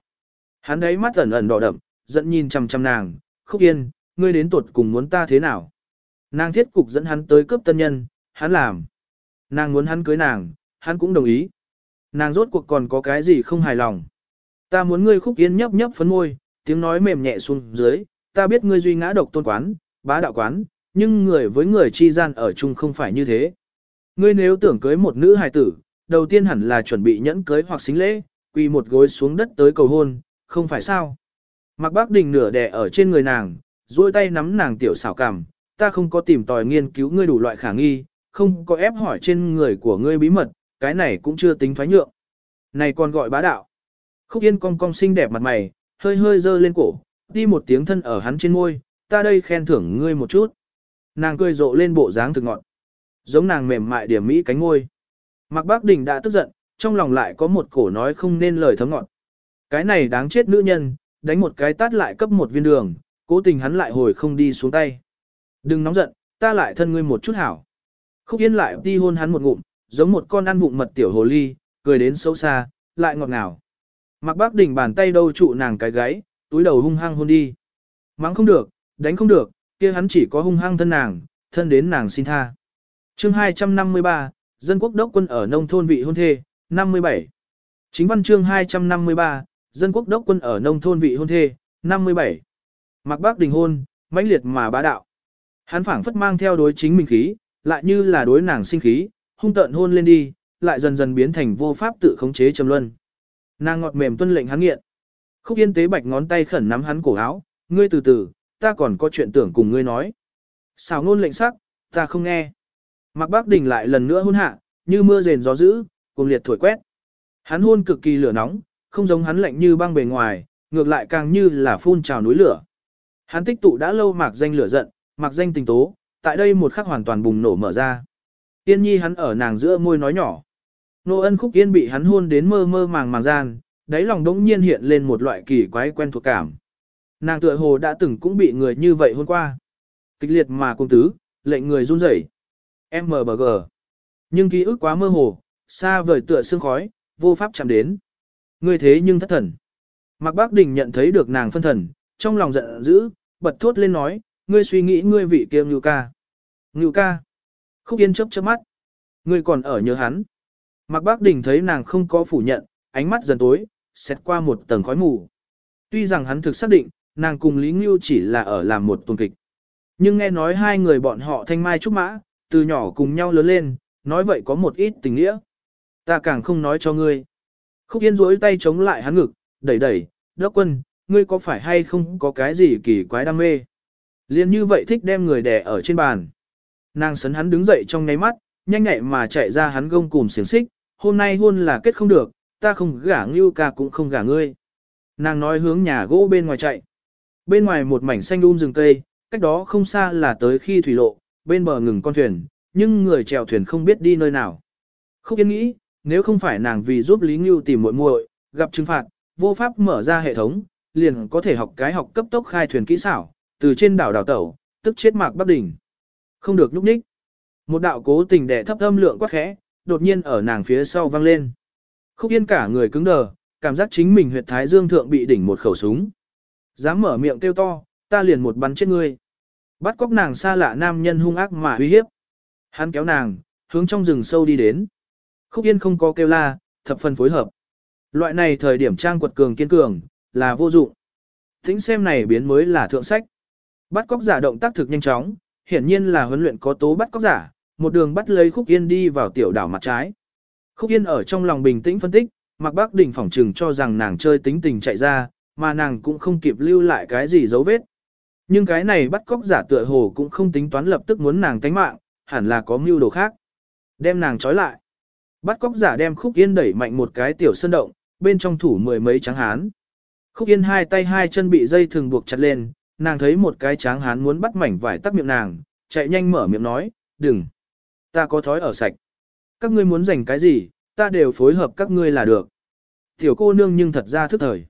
Hắn đấy mắt ẩn ẩn đỏ đậm, dẫn nhìn chằm chằm nàng, khúc yên, ngươi đến tuột cùng muốn ta thế nào. Nàng thiết cục dẫn hắn tới cướp tân nhân, hắn làm. Nàng muốn hắn cưới nàng, hắn cũng đồng ý. Nàng rốt cuộc còn có cái gì không hài lòng. Ta muốn ngươi khúc yên nhấp nhấp phấn môi, tiếng nói mềm nhẹ xuống dưới, ta biết ngươi duy ngã độc tôn quán, bá đạo quán, nhưng người với người chi gian ở chung không phải như thế. Ngươi nếu tưởng cưới một nữ hài tử, đầu tiên hẳn là chuẩn bị nhẫn cưới hoặc xính lễ, quỳ một gối xuống đất tới cầu hôn, không phải sao. Mạc Bác Đình nửa đè ở trên người nàng, duỗi tay nắm nàng tiểu xảo cảm, ta không có tìm tòi nghiên cứu ngươi đủ loại khả nghi, không có ép hỏi trên người của ngươi bí mật, cái này cũng chưa tính thoái nhượng. Này còn gọi bá đạo. Khúc Yên cong cong xinh đẹp mặt mày, hơi hơi dơ lên cổ, đi một tiếng thân ở hắn trên môi, ta đây khen thưởng ngươi một chút. Nàng cười rộ lên bộ dáng thực ngọn. Giống nàng mềm mại điểm mỹ cánh ngôi. Mạc Bác Đình đã tức giận, trong lòng lại có một cổ nói không nên lời thấm ngọn. Cái này đáng chết nữ nhân, đánh một cái tát lại cấp một viên đường, cố tình hắn lại hồi không đi xuống tay. Đừng nóng giận, ta lại thân ngươi một chút hảo. Khúc Yên lại đi hôn hắn một ngụm, giống một con ăn vụng mật tiểu hồ ly, cười đến xấu xa, lại ngọt ngào. Mạc Bác Đình bàn tay đâu trụ nàng cái gáy, túi đầu hung hăng hôn đi. Mắng không được, đánh không được, kia hắn chỉ có hung hăng thân nàng, thân đến nàng xin tha. chương 253, Dân quốc đốc quân ở nông thôn vị hôn thê, 57. Chính văn chương 253, Dân quốc đốc quân ở nông thôn vị hôn thê, 57. Mạc Bác Đình hôn, mãnh liệt mà bá đạo. Hắn phảng phất mang theo đối chính mình khí, lại như là đối nàng sinh khí, hung tợn hôn lên đi, lại dần dần biến thành vô pháp tự khống chế trầm luân. Nàng ngọt mềm tuân lệnh hắn nghiện. Khúc Yên tế bạch ngón tay khẩn nắm hắn cổ áo, "Ngươi từ từ, ta còn có chuyện tưởng cùng ngươi nói." Sào ngôn lệnh sắc, ta không nghe. Mạc Bác Đình lại lần nữa hôn hạ, như mưa rền gió dữ, cùng liệt thổi quét. Hắn hôn cực kỳ lửa nóng, không giống hắn lạnh như băng bề ngoài, ngược lại càng như là phun trào núi lửa. Hắn tích tụ đã lâu mạc danh lửa giận, mạc danh tình tố, tại đây một khắc hoàn toàn bùng nổ mở ra. Yên nhi hắn ở nàng giữa môi nói nhỏ. Nô ân khúc yên bị hắn hôn đến mơ mơ màng màng gian, đáy lòng đống nhiên hiện lên một loại kỳ quái quen thuộc cảm. Nàng tựa hồ đã từng cũng bị người như vậy hôn qua. Kịch liệt mà cung tứ, lệnh người run rẩy. MBG. Nhưng ký ức quá mơ hồ, xa vời tựa sương khói, vô pháp chạm đến. Ngươi thế nhưng thất thần. Mạc Bác Đình nhận thấy được nàng phân thần, trong lòng giận dữ, bật thốt lên nói, ngươi suy nghĩ ngươi vị kia Ngưu ca. Ngưu ca. Khúc Yên chớp chớp mắt. Ngươi còn ở nhớ hắn. Mạc Bác Đình thấy nàng không có phủ nhận, ánh mắt dần tối, xét qua một tầng khói mù. Tuy rằng hắn thực xác định, nàng cùng Lý Ngưu chỉ là ở làm một tuần kịch. Nhưng nghe nói hai người bọn họ thanh mai trúc mã, từ nhỏ cùng nhau lớn lên, nói vậy có một ít tình nghĩa. Ta càng không nói cho ngươi. Khúc Yên rối tay chống lại hắn ngực, đẩy đẩy, đốc quân, ngươi có phải hay không có cái gì kỳ quái đam mê? Liên như vậy thích đem người đè ở trên bàn. Nàng sấn hắn đứng dậy trong ngáy mắt, nhanh nhẹ mà chạy ra hắn gông cùm xiềng xích, hôm nay hôn là kết không được, ta không gả ngưu ca cũng không gả ngươi. Nàng nói hướng nhà gỗ bên ngoài chạy. Bên ngoài một mảnh xanh um rừng cây, cách đó không xa là tới khi thủy lộ, bên bờ ngừng con thuyền, nhưng người chèo thuyền không biết đi nơi nào. Khúc Yên nghĩ, nếu không phải nàng vì giúp Lý Ngưu tìm muội muội, gặp trừng phạt, vô pháp mở ra hệ thống, liền có thể học cái học cấp tốc khai thuyền kỹ xảo, từ trên đảo đảo tẩu, tức chết mạc bắc đỉnh. Không được nhúc nhích. Một đạo cố tình đè thấp âm lượng quá khẽ, đột nhiên ở nàng phía sau vang lên. Khúc Yên cả người cứng đờ, cảm giác chính mình huyệt thái dương thượng bị đỉnh một khẩu súng. Dám mở miệng kêu to, ta liền một bắn chết ngươi. Bắt cóc nàng xa lạ nam nhân hung ác mà uy hiếp. Hắn kéo nàng, hướng trong rừng sâu đi đến. Khúc Yên không có kêu la, thập phần phối hợp. Loại này thời điểm trang quật cường kiên cường, là vô dụng. Tính xem này biến mới là thượng sách. Bắt cóc giả động tác thực nhanh chóng, hiển nhiên là huấn luyện có tố bắt cóc giả, một đường bắt lấy Khúc Yên đi vào tiểu đảo mặt trái. Khúc Yên ở trong lòng bình tĩnh phân tích, Mạc Bác Đình phỏng trừng cho rằng nàng chơi tính tình chạy ra, mà nàng cũng không kịp lưu lại cái gì dấu vết. Nhưng cái này bắt cóc giả tựa hồ cũng không tính toán lập tức muốn nàng tánh mạng, hẳn là có mưu đồ khác. Đem nàng trói lại. Bắt cóc giả đem Khúc Yên đẩy mạnh một cái tiểu sân động, bên trong thủ mười mấy tráng hán. Khúc Yên hai tay hai chân bị dây thường buộc chặt lên, nàng thấy một cái tráng hán muốn bắt mảnh vải tắc miệng nàng, chạy nhanh mở miệng nói, đừng. Ta có thói ở sạch. Các ngươi muốn giành cái gì, ta đều phối hợp các ngươi là được. Tiểu cô nương nhưng thật ra thức thời.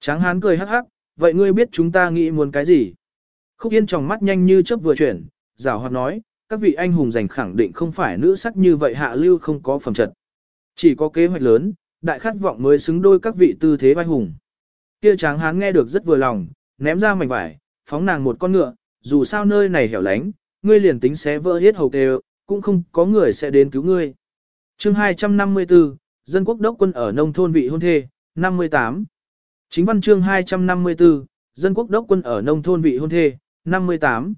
Tráng hán cười hắc hắc, vậy ngươi biết chúng ta nghĩ muốn cái gì? Khúc Yên trong mắt nhanh như chớp vừa chuyển, rào hoạt nói, các vị anh hùng giành khẳng định không phải nữ sắc như vậy hạ lưu không có phẩm trật. Chỉ có kế hoạch lớn, đại khát vọng mới xứng đôi các vị tư thế vai hùng. Kia tráng hán nghe được rất vừa lòng, ném ra mảnh vải, phóng nàng một con ngựa, dù sao nơi này hẻo lánh, ngươi liền tính xé vỡ hết hầu đều, cũng không có người sẽ đến cứu ngươi. chương 254, Dân quốc đốc quân ở nông thôn vị hôn thê, 58. Chính văn chương 254, Dân quốc đốc quân ở nông thôn vị hôn thê, 58.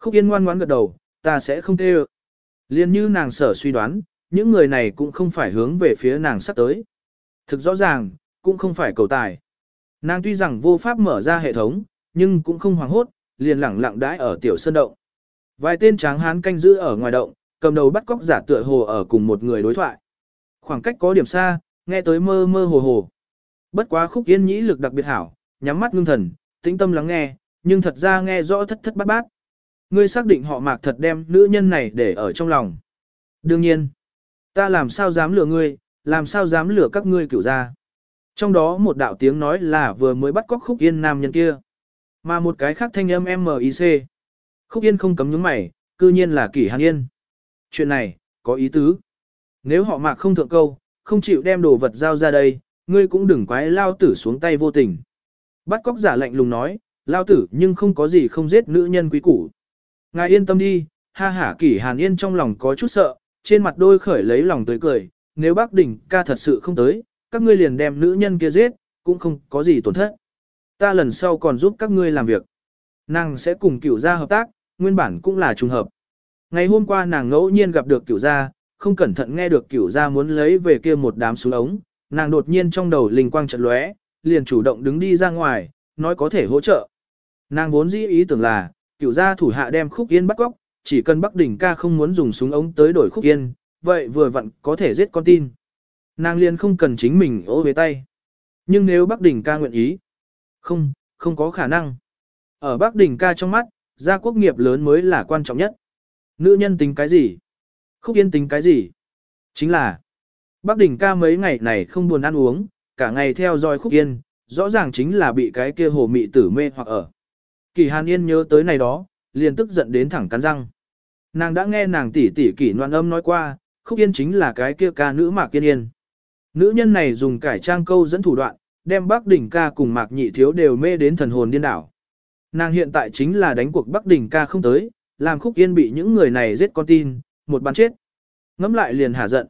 Khúc Yên ngoan ngoãn gật đầu, ta sẽ không tê Liên như nàng sở suy đoán, những người này cũng không phải hướng về phía nàng sắp tới. Thực rõ ràng, cũng không phải cầu tài. Nàng tuy rằng vô pháp mở ra hệ thống, nhưng cũng không hoảng hốt, liền lẳng lặng đãi ở tiểu sơn động. Vài tên tráng hán canh giữ ở ngoài động, cầm đầu bắt cóc giả tựa hồ ở cùng một người đối thoại. Khoảng cách có điểm xa, nghe tới mơ mơ hồ hồ. Bất quá khúc yên nhĩ lực đặc biệt hảo, nhắm mắt ngưng thần, tĩnh tâm lắng nghe, nhưng thật ra nghe rõ thất thất bát bát. Ngươi xác định họ mạc thật đem nữ nhân này để ở trong lòng. Đương nhiên, ta làm sao dám lừa ngươi, làm sao dám lừa các ngươi cửu ra. Trong đó một đạo tiếng nói là vừa mới bắt cóc khúc yên nam nhân kia. Mà một cái khác thanh âm M.I.C. Khúc yên không cấm nhướng mày, cư nhiên là kỷ hàn yên. Chuyện này, có ý tứ. Nếu họ mạc không thượng câu, không chịu đem đồ vật giao ra đây, ngươi cũng đừng quái lao tử xuống tay vô tình. Bắt cóc giả lạnh lùng nói, lao tử nhưng không có gì không giết nữ nhân quý củ. Ngài yên tâm đi, ha hả kỷ hàn yên trong lòng có chút sợ, trên mặt đôi khởi lấy lòng tới cười, nếu bác đỉnh ca thật sự không tới, các ngươi liền đem nữ nhân kia giết, cũng không có gì tổn thất. Ta lần sau còn giúp các ngươi làm việc. Nàng sẽ cùng cửu gia hợp tác, nguyên bản cũng là trùng hợp. Ngày hôm qua nàng ngẫu nhiên gặp được cửu gia, không cẩn thận nghe được cửu gia muốn lấy về kia một đám súng ống, nàng đột nhiên trong đầu linh quang chợt lóe, liền chủ động đứng đi ra ngoài, nói có thể hỗ trợ. Nàng vốn dĩ ý tưởng là, cửu gia thủ hạ đem khúc yên bắt góc, chỉ cần Bắc Đỉnh ca không muốn dùng súng ống tới đổi khúc yên, vậy vừa vặn có thể giết con tin. Nàng liền không cần chính mình ố về tay. Nhưng nếu Bắc Đỉnh ca nguyện ý, không, không có khả năng. Ở Bắc đỉnh ca trong mắt, gia quốc nghiệp lớn mới là quan trọng nhất. Nữ nhân tính cái gì? Khúc Yên tính cái gì? Chính là, Bắc đỉnh ca mấy ngày này không buồn ăn uống, cả ngày theo dõi Khúc Yên, rõ ràng chính là bị cái kia hồ mị tử mê hoặc ở. Kỳ Hàn Yên nhớ tới này đó, liền tức giận đến thẳng cắn răng. Nàng đã nghe nàng tỷ tỷ kỷ noan âm nói qua, Khúc Yên chính là cái kia ca nữ Mạc Yên Yên. Nữ nhân này dùng cải trang câu dẫn thủ đoạn, đem Bắc Đỉnh ca cùng Mạc Nhị Thiếu đều mê đến thần hồn điên đảo. Nàng hiện tại chính là đánh cuộc Bắc Đỉnh ca không tới, làm Khúc Yên bị những người này giết con tin, một bắn chết. Ngẫm lại liền hả giận.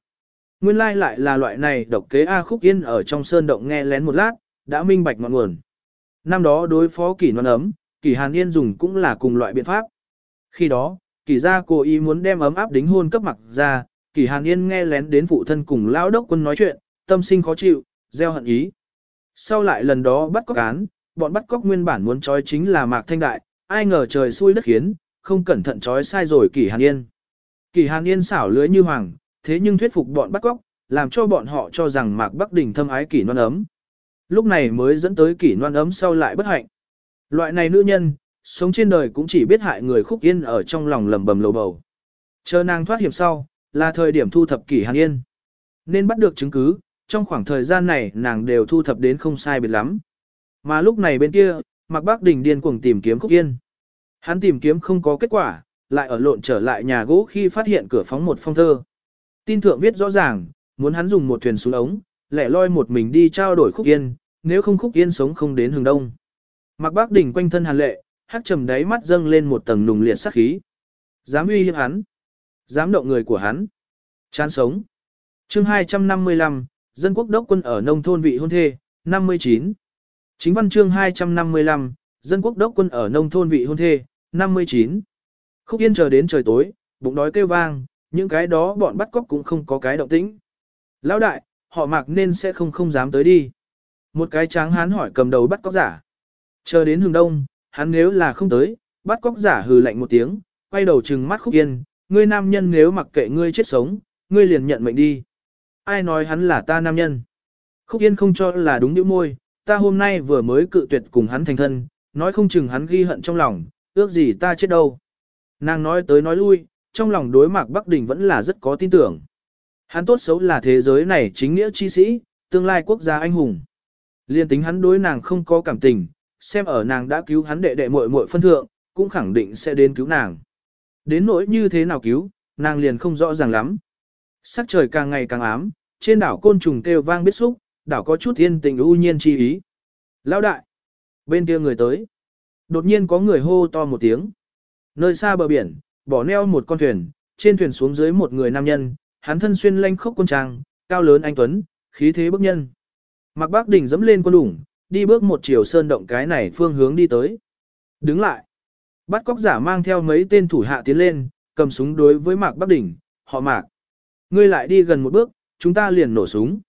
Nguyên lai lại là loại này độc kế A Khúc Yên ở trong sơn động nghe lén một lát, đã minh bạch ngọn nguồn. Năm đó đối phó kỷ noan ấm, Kỳ Hàn Yên dùng cũng là cùng loại biện pháp. Khi đó, Kỳ gia cố ý muốn đem ấm áp đính hôn cấp mặc ra, Kỳ Hàn Yên nghe lén đến phụ thân cùng lão đốc quân nói chuyện, tâm sinh khó chịu, gieo hận ý. Sau lại lần đó bắt cóc án, bọn bắt cóc nguyên bản muốn trói chính là Mạc Thanh Đại, ai ngờ trời xui đất khiến, không cẩn thận trói sai rồi Kỳ Hàn Yên. Kỳ Hàn Yên xảo lưới như hoàng, thế nhưng thuyết phục bọn bắt cóc, làm cho bọn họ cho rằng Mạc Bắc Đình thâm ái kỳ Loan ấm. Lúc này mới dẫn tới Kỷ Loan ấm sau lại bất hạnh. Loại này nữ nhân, sống trên đời cũng chỉ biết hại người khúc yên ở trong lòng lầm bầm lầu bầu. Chờ nàng thoát hiểm sau, là thời điểm thu thập Kỷ Hàn Yên. Nên bắt được chứng cứ, trong khoảng thời gian này nàng đều thu thập đến không sai biệt lắm. Mà lúc này bên kia, Mạc Bác Đình điên cuồng tìm kiếm Khúc Yên. Hắn tìm kiếm không có kết quả, lại ở lộn trở lại nhà gỗ khi phát hiện cửa phóng một phong thơ. Tin thượng viết rõ ràng, muốn hắn dùng một thuyền xuống ống, lẻ loi một mình đi trao đổi Khúc Yên, nếu không Khúc Yên sống không đến hướng đông. Mạc Bác Đình quanh thân hàn lệ, hắc trầm đáy mắt dâng lên một tầng nùng liệt sát khí. Dám uy hiếp hắn, dám động người của hắn. Chán sống. Chương 255, dân quốc đốc quân ở nông thôn vị hôn thê, 59. Chính văn chương 255, dân quốc đốc quân ở nông thôn vị hôn thê, 59. Khúc Yên chờ đến trời tối, bụng đói kêu vang, những cái đó bọn bắt cóc cũng không có cái động tĩnh. Lão đại, họ mạc nên sẽ không không dám tới đi. Một cái tráng hán hỏi cầm đầu bắt cóc giả. Chờ đến hướng đông, hắn nếu là không tới, bắt cóc giả hừ lạnh một tiếng, quay đầu trừng mắt Khúc Yên, ngươi nam nhân nếu mặc kệ ngươi chết sống, ngươi liền nhận mệnh đi. Ai nói hắn là ta nam nhân? Khúc Yên không cho là đúng những môi, ta hôm nay vừa mới cự tuyệt cùng hắn thành thân, nói không chừng hắn ghi hận trong lòng, ước gì ta chết đâu. Nàng nói tới nói lui, trong lòng đối mạc Bắc Đình vẫn là rất có tin tưởng. Hắn tốt xấu là thế giới này chính nghĩa chi sĩ, tương lai quốc gia anh hùng. Liên tính hắn đối nàng không có cảm tình, xem ở nàng đã cứu hắn đệ đệ muội muội phân thượng, cũng khẳng định sẽ đến cứu nàng. Đến nỗi như thế nào cứu, nàng liền không rõ ràng lắm. Sắc trời càng ngày càng ám, trên đảo côn trùng kêu vang biết xúc, đảo có chút yên tình u nhiên chi ý. Lão đại! Bên kia người tới. Đột nhiên có người hô to một tiếng. Nơi xa bờ biển, bỏ neo một con thuyền, trên thuyền xuống dưới một người nam nhân, hắn thân xuyên lanh khốc quân trang, cao lớn anh tuấn, khí thế bức nhân. Mặc bác đỉnh dẫm lên quân đủng, đi bước một chiều sơn động cái này phương hướng đi tới. Đứng lại. Bắt cóc giả mang theo mấy tên thủ hạ tiến lên, cầm súng đối với Mạc Bắc Đỉnh, họ Mạc. Ngươi lại đi gần một bước, chúng ta liền nổ súng.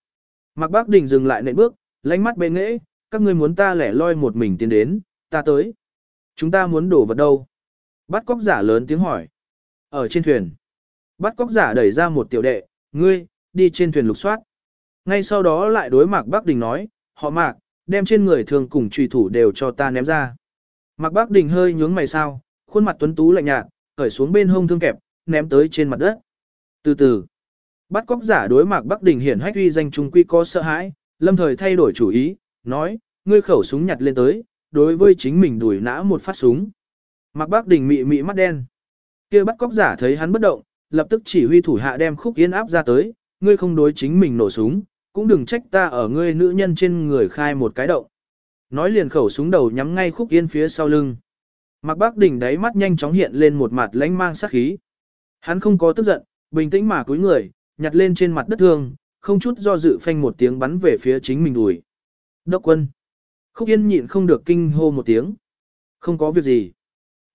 Mạc bắc Đình dừng lại nện bước, lánh mắt bệ nghễ, các ngươi muốn ta lẻ loi một mình tiến đến, ta tới. Chúng ta muốn đổ vật đâu? Bắt cóc giả lớn tiếng hỏi. Ở trên thuyền. Bắt cóc giả đẩy ra một tiểu đệ, ngươi, đi trên thuyền lục soát. Ngay sau đó lại đối Mạc bắc Đình nói, họ Mạc, đem trên người thường cùng trùy thủ đều cho ta ném ra. Mạc Bác Đình hơi nhướng mày sao, khuôn mặt tuấn tú lạnh nhạt, khởi xuống bên hông thương kẹp, ném tới trên mặt đất. Từ từ, Bắt cóc giả đối mạc Bắc Đình hiển hách uy danh trung quy có sợ hãi, lâm thời thay đổi chủ ý, nói, ngươi khẩu súng nhặt lên tới, đối với chính mình đuổi nã một phát súng. Mạc Bắc Đình mị mị mắt đen. kia bắt cóc giả thấy hắn bất động, lập tức chỉ huy thủ hạ đem khúc yên áp ra tới, ngươi không đối chính mình nổ súng, cũng đừng trách ta ở ngươi nữ nhân trên người khai một cái động. Nói liền khẩu súng đầu nhắm ngay khúc yên phía sau lưng. Mạc Bắc Đình đáy mắt nhanh chóng hiện lên một mặt lánh mang sát khí. Hắn không có tức giận, bình tĩnh mà cúi người, nhặt lên trên mặt đất thương, không chút do dự phanh một tiếng bắn về phía chính mình đùi. Đốc quân. Khúc Yên nhịn không được kinh hô một tiếng. Không có việc gì.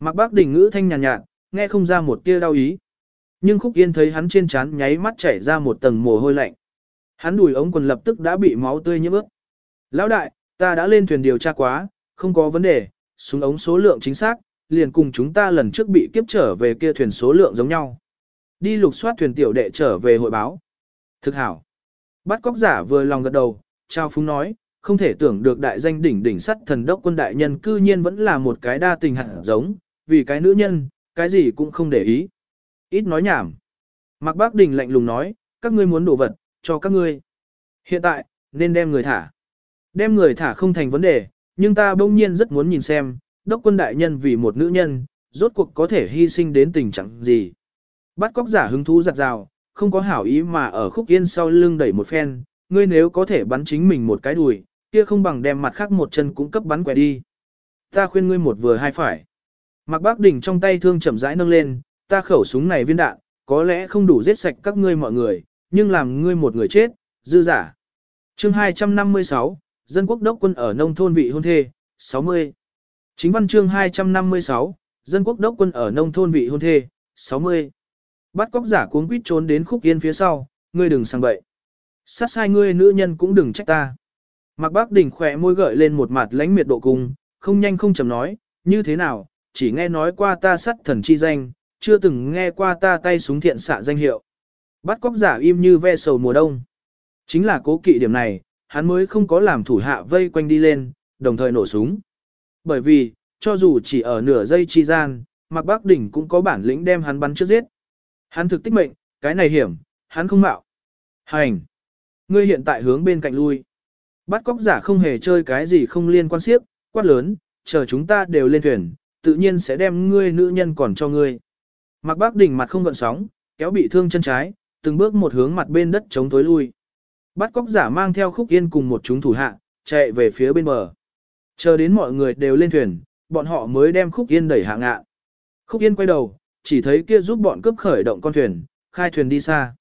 Mạc Bác Đình ngữ thanh nhàn nhạt, nhạt, nghe không ra một tia đau ý. Nhưng Khúc Yên thấy hắn trên trán nháy mắt chảy ra một tầng mồ hôi lạnh. Hắn đùi ống quần lập tức đã bị máu tươi nhiễm ướt. Lão đại, ta đã lên thuyền điều tra quá, không có vấn đề, súng ống số lượng chính xác, liền cùng chúng ta lần trước bị kiếp trở về kia thuyền số lượng giống nhau. Đi lục soát thuyền tiểu đệ trở về hội báo. Thực hảo. Bắt cóc giả vừa lòng gật đầu, trao phúng nói, không thể tưởng được đại danh đỉnh đỉnh sắt thần đốc quân đại nhân cư nhiên vẫn là một cái đa tình hẳn giống, vì cái nữ nhân, cái gì cũng không để ý. Ít nói nhảm. Mạc Bác Đình lạnh lùng nói, các ngươi muốn đồ vật, cho các ngươi. Hiện tại, nên đem người thả. Đem người thả không thành vấn đề, nhưng ta bỗng nhiên rất muốn nhìn xem, đốc quân đại nhân vì một nữ nhân, rốt cuộc có thể hy sinh đến tình trạng gì. Bắt cóc giả hứng thú giặt rào, không có hảo ý mà ở khúc yên sau lưng đẩy một phen, ngươi nếu có thể bắn chính mình một cái đùi, kia không bằng đem mặt khác một chân cũng cấp bắn quẻ đi. Ta khuyên ngươi một vừa hai phải. Mạc Bác Đình trong tay thương chậm rãi nâng lên, ta khẩu súng này viên đạn, có lẽ không đủ giết sạch các ngươi mọi người, nhưng làm ngươi một người chết, dư giả. chương 256, Dân quốc đốc quân ở nông thôn vị hôn thê, 60. Chính văn chương 256, Dân quốc đốc quân ở nông thôn vị hôn thê, 60. Bắt cóc giả cuống quýt trốn đến khúc yên phía sau, ngươi đừng sang bậy. Sát sai ngươi nữ nhân cũng đừng trách ta. Mạc Bác Đình khỏe môi gợi lên một mặt lánh miệt độ cùng không nhanh không chậm nói, như thế nào, chỉ nghe nói qua ta sát thần chi danh, chưa từng nghe qua ta tay súng thiện xạ danh hiệu. Bắt cóc giả im như ve sầu mùa đông. Chính là cố kỵ điểm này, hắn mới không có làm thủ hạ vây quanh đi lên, đồng thời nổ súng. Bởi vì, cho dù chỉ ở nửa giây chi gian, Mạc Bác Đỉnh cũng có bản lĩnh đem hắn bắn trước giết. Hắn thực tích mệnh, cái này hiểm, hắn không mạo. Hành! Ngươi hiện tại hướng bên cạnh lui. Bắt cóc giả không hề chơi cái gì không liên quan siếp, quát lớn, chờ chúng ta đều lên thuyền, tự nhiên sẽ đem ngươi nữ nhân còn cho ngươi. Mạc Bác Đỉnh mặt không gợn sóng, kéo bị thương chân trái, từng bước một hướng mặt bên đất chống tối lui. Bắt cóc giả mang theo khúc yên cùng một chúng thủ hạ, chạy về phía bên bờ. Chờ đến mọi người đều lên thuyền, bọn họ mới đem khúc yên đẩy hạ ngạ. Khúc yên quay đầu, chỉ thấy kia giúp bọn cướp khởi động con thuyền, khai thuyền đi xa.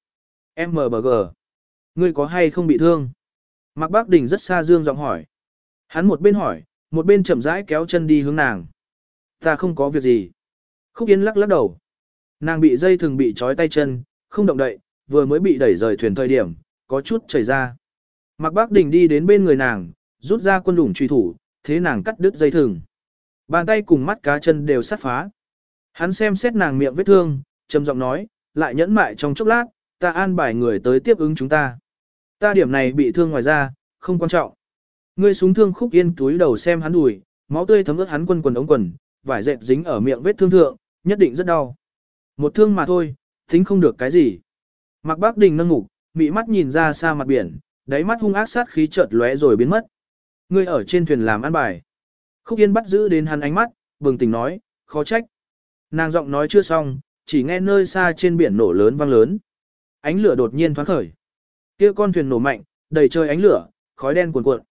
MBG. Ngươi có hay không bị thương? Mạc Bác Đình rất xa dương giọng hỏi. Hắn một bên hỏi, một bên chậm rãi kéo chân đi hướng nàng. Ta không có việc gì. Khúc Yên lắc lắc đầu. Nàng bị dây thường bị trói tay chân, không động đậy, vừa mới bị đẩy rời thuyền thời điểm, có chút chảy ra. Mạc Bác Đình đi đến bên người nàng, rút ra quân đủng truy thủ, thế nàng cắt đứt dây thừng. Bàn tay cùng mắt cá chân đều sát phá. Hắn xem xét nàng miệng vết thương, trầm giọng nói, lại nhẫn mại trong chốc lát, ta an bài người tới tiếp ứng chúng ta. Ta điểm này bị thương ngoài ra, không quan trọng. Ngươi súng thương khúc yên túi đầu xem hắn đùi, máu tươi thấm ướt hắn quần quần ống quần, vải dệt dính ở miệng vết thương thượng, nhất định rất đau. Một thương mà thôi, tính không được cái gì. Mạc Bác Đình nâng ngục, mị mắt nhìn ra xa mặt biển, đáy mắt hung ác sát khí chợt lóe rồi biến mất. Ngươi ở trên thuyền làm ăn bài. Khúc Yên bắt giữ đến hắn ánh mắt, bừng tỉnh nói, khó trách. Nàng giọng nói chưa xong, chỉ nghe nơi xa trên biển nổ lớn vang lớn. Ánh lửa đột nhiên thoáng khởi. Kia con thuyền nổ mạnh, đầy trời ánh lửa, khói đen cuồn cuộn.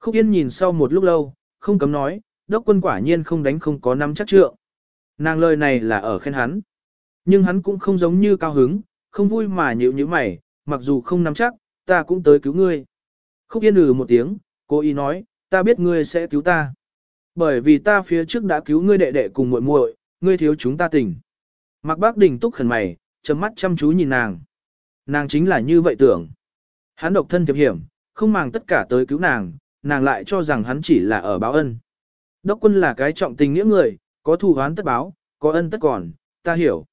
Khúc Yên nhìn sau một lúc lâu, không cấm nói, đốc quân quả nhiên không đánh không có nắm chắc trượng. Nàng lời này là ở khen hắn. Nhưng hắn cũng không giống như cao hứng, không vui mà nhịu như mày, mặc dù không nắm chắc, ta cũng tới cứu ngươi. Khúc Yên ừ một tiếng, cô ý nói, ta biết ngươi sẽ cứu ta. Bởi vì ta phía trước đã cứu ngươi đệ đệ cùng muội muội, ngươi thiếu chúng ta tình. Mạc Bác Đình túc khẩn mày, chấm mắt chăm chú nhìn nàng. Nàng chính là như vậy tưởng. Hắn độc thân thiệp hiểm, không màng tất cả tới cứu nàng, nàng lại cho rằng hắn chỉ là ở báo ân. Đốc quân là cái trọng tình nghĩa người, có thù oán tất báo, có ân tất còn, ta hiểu.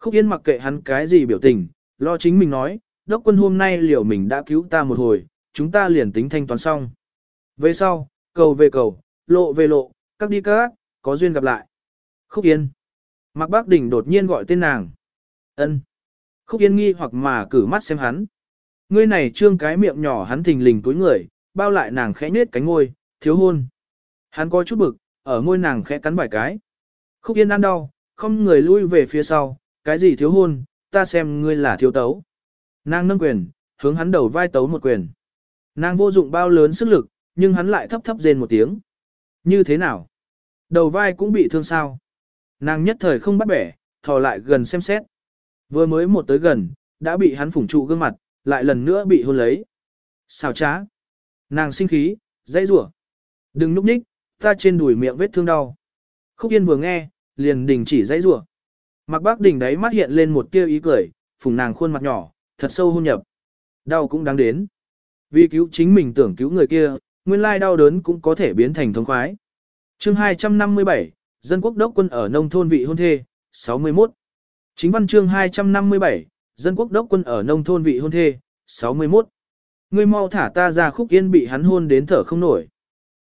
Khúc Yên mặc kệ hắn cái gì biểu tình, lo chính mình nói, đốc quân hôm nay liệu mình đã cứu ta một hồi, chúng ta liền tính thanh toán xong. Về sau, cầu về cầu, lộ về lộ, các đi các, có duyên gặp lại. Khúc Yên. Mạc Bác Đình đột nhiên gọi tên nàng. ân Khúc Yên nghi hoặc mà cử mắt xem hắn. Ngươi này trương cái miệng nhỏ hắn thình lình túi người, bao lại nàng khẽ nết cánh ngôi, thiếu hôn. Hắn có chút bực, ở ngôi nàng khẽ cắn vài cái. Khúc Yên ăn đau, không người lui về phía sau, cái gì thiếu hôn, ta xem ngươi là thiếu tấu. Nàng nâng quyền, hướng hắn đầu vai tấu một quyền. Nàng vô dụng bao lớn sức lực, nhưng hắn lại thấp thấp rên một tiếng. Như thế nào? Đầu vai cũng bị thương sao? Nàng nhất thời không bắt bẻ, thò lại gần xem xét. Vừa mới một tới gần, đã bị hắn phủng trụ gương mặt, lại lần nữa bị hôn lấy. Sao trá? Nàng sinh khí, dãy rủa. Đừng núp ních, ta trên đùi miệng vết thương đau. Khúc Yên vừa nghe, liền đình chỉ dãy rủa. Mạc Bác Đình đấy mắt hiện lên một tia ý cười, phùng nàng khuôn mặt nhỏ, thật sâu hôn nhập. Đau cũng đáng đến. Vì cứu chính mình tưởng cứu người kia, nguyên lai đau đớn cũng có thể biến thành thống khoái. chương 257, Dân quốc đốc quân ở nông thôn vị hôn thê, 61. Chính văn chương 257, Dân quốc đốc quân ở nông thôn vị hôn thê, 61. Ngươi mau thả ta ra khúc yên bị hắn hôn đến thở không nổi.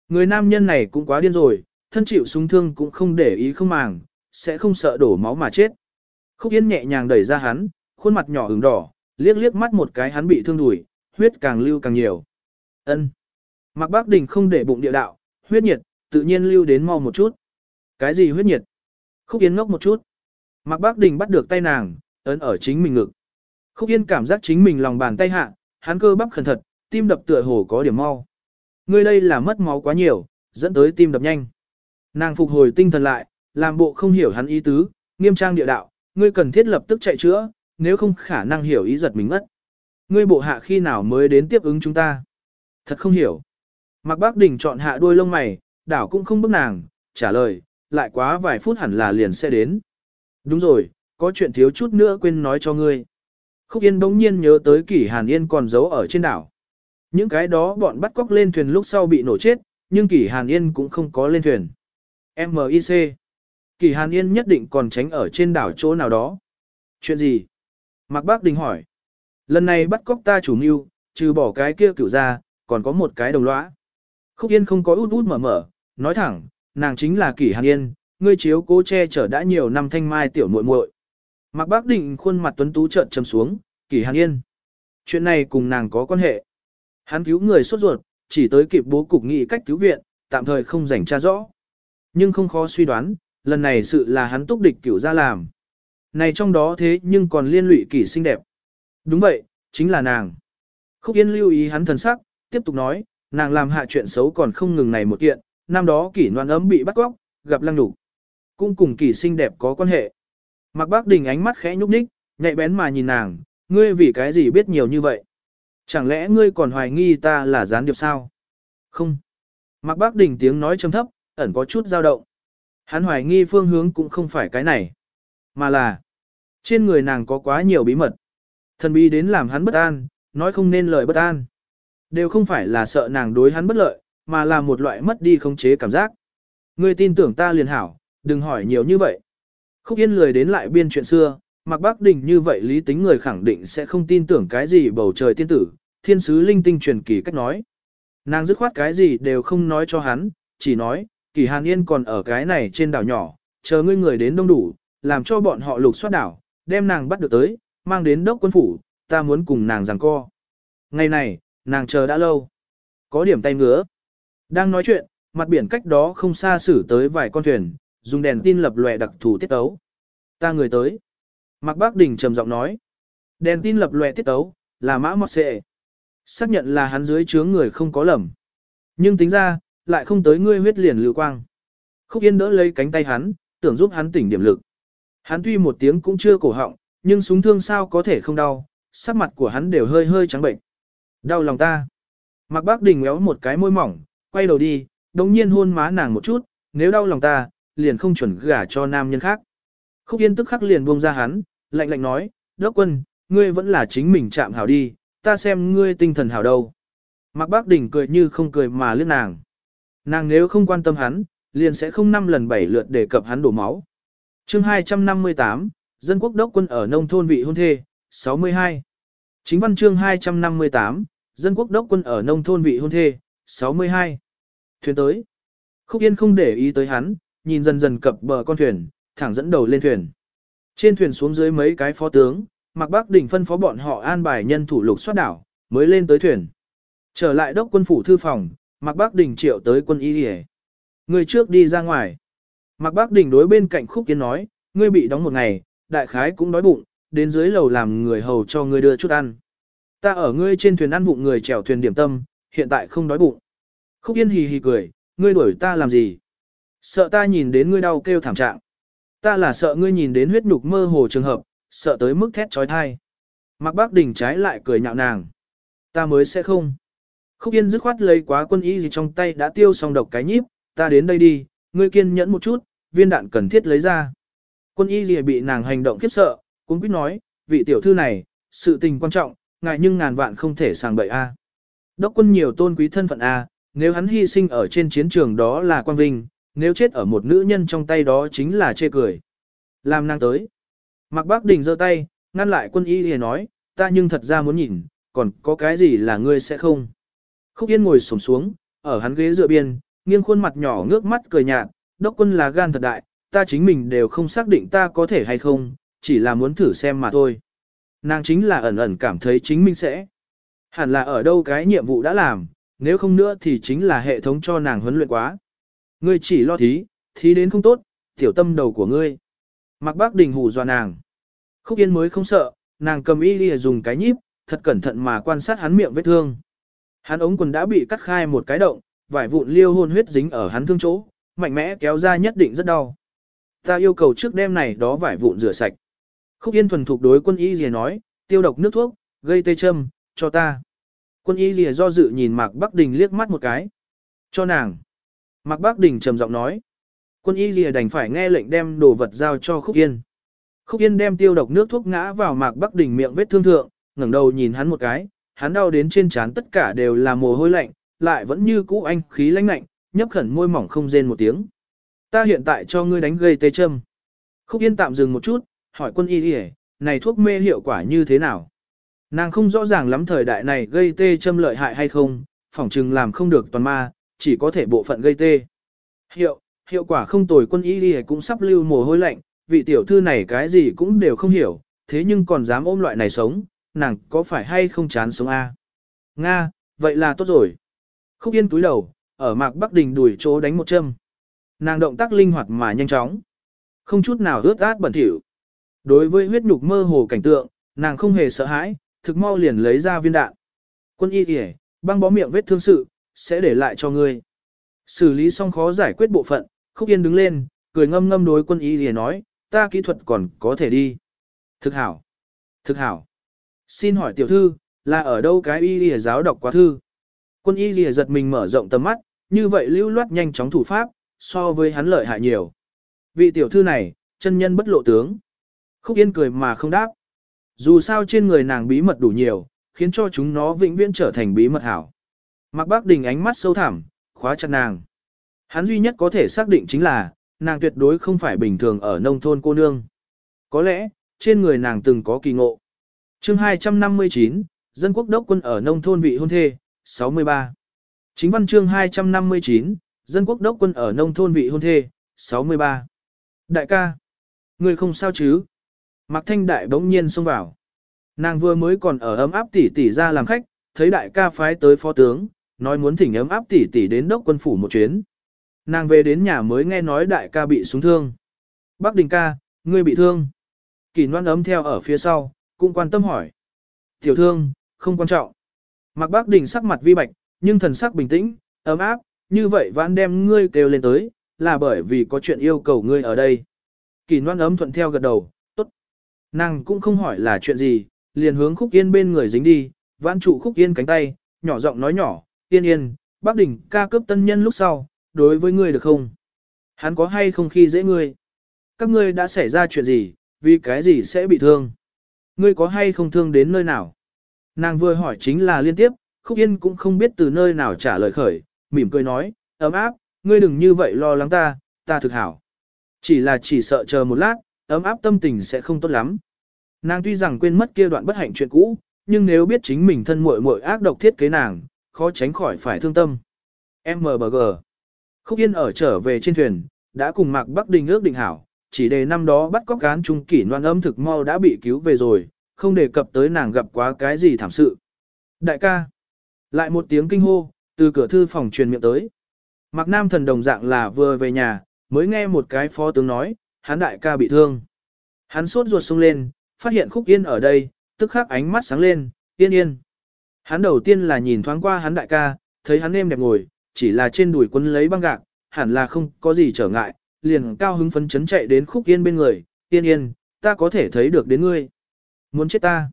Người nam nhân này cũng quá điên rồi, thân chịu súng thương cũng không để ý không màng, sẽ không sợ đổ máu mà chết. Khúc yên nhẹ nhàng đẩy ra hắn, khuôn mặt nhỏ ửng đỏ, liếc liếc mắt một cái hắn bị thương đùi, huyết càng lưu càng nhiều. ân Mạc Bác Đình không để bụng địa đạo, huyết nhiệt, tự nhiên lưu đến mau một chút. Cái gì huyết nhiệt? Khúc Yên ngốc một chút. Mạc Bác Đình bắt được tay nàng, ấn ở chính mình ngực. Khúc Yên cảm giác chính mình lòng bàn tay hạ, hắn cơ bắp khẩn thật, tim đập tựa hồ có điểm mau. Ngươi đây là mất máu quá nhiều, dẫn tới tim đập nhanh. Nàng phục hồi tinh thần lại, làm bộ không hiểu hắn ý tứ, nghiêm trang địa đạo, ngươi cần thiết lập tức chạy chữa, nếu không khả năng hiểu ý giật mình mất. Ngươi bộ hạ khi nào mới đến tiếp ứng chúng ta? Thật không hiểu. Mạc Bác Đình chọn hạ đuôi lông mày, đảo cũng không bức nàng, trả lời, lại quá vài phút hẳn là liền sẽ đến. Đúng rồi, có chuyện thiếu chút nữa quên nói cho ngươi. Khúc Yên bỗng nhiên nhớ tới kỷ Hàn Yên còn giấu ở trên đảo. Những cái đó bọn bắt cóc lên thuyền lúc sau bị nổ chết, nhưng kỷ Hàn Yên cũng không có lên thuyền. MIC. Kỳ Hàn Yên nhất định còn tránh ở trên đảo chỗ nào đó. Chuyện gì? Mạc Bác Đình hỏi. Lần này bắt cóc ta chủ mưu, trừ bỏ cái kia cửu ra, còn có một cái đồng lõa. Khúc Yên không có út út mở mở, nói thẳng, nàng chính là Kỷ Hàn Yên, ngươi chiếu cố che chở đã nhiều năm thanh mai tiểu muội muội. Mạc Bác Định khuôn mặt tuấn tú trợn trầm xuống, Kỷ Hàn Yên. Chuyện này cùng nàng có quan hệ. Hắn cứu người sốt ruột, chỉ tới kịp bố cục nghị cách cứu viện, tạm thời không rảnh tra rõ. Nhưng không khó suy đoán, lần này sự là hắn túc địch cửu ra làm. Này trong đó thế nhưng còn liên lụy kỷ xinh đẹp. Đúng vậy, chính là nàng. Khúc Yên lưu ý hắn thần sắc, tiếp tục nói, nàng làm hạ chuyện xấu còn không ngừng này một kiện, năm đó kỷ noan ấm bị bắt cóc, gặp lăng đủ. Cũng cùng kỷ xinh đẹp có quan hệ. Mạc Bác Đình ánh mắt khẽ nhúc nhích, nhạy bén mà nhìn nàng, ngươi vì cái gì biết nhiều như vậy? Chẳng lẽ ngươi còn hoài nghi ta là gián điệp sao? Không. Mạc Bác Đình tiếng nói trầm thấp, ẩn có chút dao động. Hắn hoài nghi phương hướng cũng không phải cái này, mà là trên người nàng có quá nhiều bí mật. Thần bí đến làm hắn bất an, nói không nên lời bất an. Đều không phải là sợ nàng đối hắn bất lợi, mà là một loại mất đi khống chế cảm giác. Ngươi tin tưởng ta liền hảo, đừng hỏi nhiều như vậy. Khúc Yên lười đến lại biên chuyện xưa, Mạc Bác Đình như vậy lý tính người khẳng định sẽ không tin tưởng cái gì bầu trời tiên tử, thiên sứ linh tinh truyền kỳ cách nói. Nàng dứt khoát cái gì đều không nói cho hắn, chỉ nói, kỳ hàn yên còn ở cái này trên đảo nhỏ, chờ ngươi người đến đông đủ, làm cho bọn họ lục soát đảo, đem nàng bắt được tới, mang đến đốc quân phủ, ta muốn cùng nàng giằng co. Ngày này, nàng chờ đã lâu. Có điểm tay ngứa. Đang nói chuyện, mặt biển cách đó không xa xử tới vài con thuyền, dùng đèn tin lập lòe đặc thù tiết tấu. Ta người tới. Mạc Bác Đình trầm giọng nói. Đèn tin lập lòe tiết tấu, là mã mọt xệ. Xác nhận là hắn dưới chướng người không có lầm. Nhưng tính ra, lại không tới ngươi huyết liền lưu quang. Khúc Yên đỡ lấy cánh tay hắn, tưởng giúp hắn tỉnh điểm lực. Hắn tuy một tiếng cũng chưa cổ họng, nhưng súng thương sao có thể không đau, sắc mặt của hắn đều hơi hơi trắng bệnh. Đau lòng ta. Mạc Bác Đình méo một cái môi mỏng, quay đầu đi, đồng nhiên hôn má nàng một chút, nếu đau lòng ta, liền không chuẩn gả cho nam nhân khác. Khúc Yên tức khắc liền buông ra hắn, lạnh lạnh nói, Đốc quân, ngươi vẫn là chính mình chạm hảo đi, ta xem ngươi tinh thần hảo đâu. Mạc Bác Đình cười như không cười mà liếc nàng. Nàng nếu không quan tâm hắn, liền sẽ không năm lần bảy lượt để cập hắn đổ máu. chương 258, Dân quốc đốc quân ở nông thôn vị hôn thê, 62. Chính văn chương 258, Dân quốc đốc quân ở nông thôn vị hôn thê, 62. Thuyền tới. Khúc Yên không để ý tới hắn, nhìn dần dần cập bờ con thuyền, thẳng dẫn đầu lên thuyền. Trên thuyền xuống dưới mấy cái phó tướng, Mạc Bắc Đình phân phó bọn họ an bài nhân thủ lục soát đảo, mới lên tới thuyền. Trở lại đốc quân phủ thư phòng, Mạc Bắc Đình triệu tới quân y đi Người trước đi ra ngoài. Mạc Bắc Đình đối bên cạnh khúc kiến nói, ngươi bị đóng một ngày, đại khái cũng đói bụng, đến dưới lầu làm người hầu cho ngươi đưa chút ăn. Ta ở ngươi trên thuyền ăn vụng người chèo thuyền điểm tâm, hiện tại không đói bụng. Khúc Yên hì hì cười, ngươi đuổi ta làm gì? Sợ ta nhìn đến ngươi đau kêu thảm trạng. Ta là sợ ngươi nhìn đến huyết nhục mơ hồ trường hợp, sợ tới mức thét trói thai. Mạc Bác Đình trái lại cười nhạo nàng. Ta mới sẽ không. Khúc Yên dứt khoát lấy quá quân y gì trong tay đã tiêu xong độc cái nhíp, ta đến đây đi, ngươi kiên nhẫn một chút, viên đạn cần thiết lấy ra. Quân y gì bị nàng hành động khiếp sợ, cũng biết nói, vị tiểu thư này, sự tình quan trọng, ngại nhưng ngàn vạn không thể sàng bậy a. Đốc quân nhiều tôn quý thân phận a, nếu hắn hy sinh ở trên chiến trường đó là quan vinh, nếu chết ở một nữ nhân trong tay đó chính là chê cười. Làm nàng tới. Mạc Bác Đình giơ tay, ngăn lại quân y thì nói, ta nhưng thật ra muốn nhìn, còn có cái gì là ngươi sẽ không. Khúc Yên ngồi xổm xuống, ở hắn ghế dựa biên, nghiêng khuôn mặt nhỏ ngước mắt cười nhạt, đốc quân là gan thật đại, ta chính mình đều không xác định ta có thể hay không, chỉ là muốn thử xem mà thôi. Nàng chính là ẩn ẩn cảm thấy chính mình sẽ. Hẳn là ở đâu cái nhiệm vụ đã làm, nếu không nữa thì chính là hệ thống cho nàng huấn luyện quá. Ngươi chỉ lo thí, thí đến không tốt, tiểu tâm đầu của ngươi. Mặc bác đình hù dọa nàng. Khúc Yên mới không sợ, nàng cầm y lìa dùng cái nhíp, thật cẩn thận mà quan sát hắn miệng vết thương. Hắn ống quần đã bị cắt khai một cái động, vải vụn liêu hôn huyết dính ở hắn thương chỗ, mạnh mẽ kéo ra nhất định rất đau. Ta yêu cầu trước đêm này đó vải vụn rửa sạch. Khúc Yên thuần thục đối quân y gì nói, tiêu độc nước thuốc, gây tê châm, cho ta. Quân y gì do dự nhìn Mạc Bắc Đình liếc mắt một cái. Cho nàng. Mạc Bắc Đình trầm giọng nói. Quân y gì đành phải nghe lệnh đem đồ vật giao cho Khúc Yên. Khúc Yên đem tiêu độc nước thuốc ngã vào Mạc Bắc Đình miệng vết thương thượng, ngẩng đầu nhìn hắn một cái, hắn đau đến trên trán tất cả đều là mồ hôi lạnh, lại vẫn như cũ anh khí lãnh lạnh, nhấp khẩn môi mỏng không rên một tiếng. Ta hiện tại cho ngươi đánh gây tê châm. Khúc Yên tạm dừng một chút, hỏi quân y đi này thuốc mê hiệu quả như thế nào? Nàng không rõ ràng lắm thời đại này gây tê châm lợi hại hay không, phỏng chừng làm không được toàn ma, chỉ có thể bộ phận gây tê. Hiệu, hiệu quả không tồi quân y đi cũng sắp lưu mồ hôi lạnh, vị tiểu thư này cái gì cũng đều không hiểu, thế nhưng còn dám ôm loại này sống, nàng có phải hay không chán sống a? Nga, vậy là tốt rồi. Khúc Yên túi đầu, ở mạc Bắc Đình đuổi chỗ đánh một châm. Nàng động tác linh hoạt mà nhanh chóng. Không chút nào ướt át bẩn thỉu. Đối với huyết nhục mơ hồ cảnh tượng, nàng không hề sợ hãi, thực mau liền lấy ra viên đạn. Quân y kìa, băng bó miệng vết thương sự, sẽ để lại cho ngươi. Xử lý xong khó giải quyết bộ phận, Khúc Yên đứng lên, cười ngâm ngâm đối quân y kìa nói, ta kỹ thuật còn có thể đi. Thực hảo. Thực hảo. Xin hỏi tiểu thư, là ở đâu cái y lìa giáo đọc quá thư? Quân y lìa giật mình mở rộng tầm mắt, như vậy lưu loát nhanh chóng thủ pháp, so với hắn lợi hại nhiều. Vị tiểu thư này, chân nhân bất lộ tướng. Khúc Yên cười mà không đáp. Dù sao trên người nàng bí mật đủ nhiều, khiến cho chúng nó vĩnh viễn trở thành bí mật hảo. Mạc Bác Đình ánh mắt sâu thẳm, khóa chặt nàng. Hắn duy nhất có thể xác định chính là, nàng tuyệt đối không phải bình thường ở nông thôn cô nương. Có lẽ, trên người nàng từng có kỳ ngộ chương 259, Dân quốc đốc quân ở nông thôn vị hôn thê, 63. Chính văn chương 259, Dân quốc đốc quân ở nông thôn vị hôn thê, 63. Đại ca, người không sao chứ? Mạc Thanh Đại bỗng nhiên xông vào. Nàng vừa mới còn ở ấm áp tỷ tỷ ra làm khách, thấy đại ca phái tới phó tướng, nói muốn thỉnh ấm áp tỷ tỷ đến đốc quân phủ một chuyến. Nàng về đến nhà mới nghe nói đại ca bị súng thương. Bác Đình ca, ngươi bị thương. Kỳ noan ấm theo ở phía sau, cũng quan tâm hỏi. Tiểu thương, không quan trọng. Mạc Bác Đình sắc mặt vi bạch, nhưng thần sắc bình tĩnh, ấm áp, như vậy vãn đem ngươi kêu lên tới, là bởi vì có chuyện yêu cầu ngươi ở đây. Kỳ noan ấm thuận theo gật đầu, tốt. Nàng cũng không hỏi là chuyện gì, liền hướng khúc yên bên người dính đi, vãn trụ khúc yên cánh tay, nhỏ giọng nói nhỏ, yên yên, bác đỉnh ca cướp tân nhân lúc sau, đối với ngươi được không? Hắn có hay không khi dễ ngươi? Các ngươi đã xảy ra chuyện gì, vì cái gì sẽ bị thương? Ngươi có hay không thương đến nơi nào? Nàng vừa hỏi chính là liên tiếp, khúc yên cũng không biết từ nơi nào trả lời khởi, mỉm cười nói, ấm áp, ngươi đừng như vậy lo lắng ta, ta thực hảo. Chỉ là chỉ sợ chờ một lát, ấm áp tâm tình sẽ không tốt lắm. Nàng tuy rằng quên mất kia đoạn bất hạnh chuyện cũ, nhưng nếu biết chính mình thân muội muội ác độc thiết kế nàng, khó tránh khỏi phải thương tâm. MBG Khúc Yên ở trở về trên thuyền, đã cùng Mạc Bắc Đình ước định hảo, chỉ để năm đó bắt cóc cán trung kỷ noan âm thực mau đã bị cứu về rồi, không đề cập tới nàng gặp quá cái gì thảm sự. Đại ca, lại một tiếng kinh hô, từ cửa thư phòng truyền miệng tới. Mạc Nam thần đồng dạng là vừa về nhà, mới nghe một cái phó tướng nói, hắn đại ca bị thương. Hắn sốt ruột sung lên, phát hiện khúc yên ở đây, tức khắc ánh mắt sáng lên, yên yên. Hắn đầu tiên là nhìn thoáng qua hắn đại ca, thấy hắn êm đẹp ngồi, chỉ là trên đùi quân lấy băng gạc, hẳn là không có gì trở ngại, liền cao hứng phấn chấn chạy đến khúc yên bên người, yên yên, ta có thể thấy được đến ngươi. Muốn chết ta.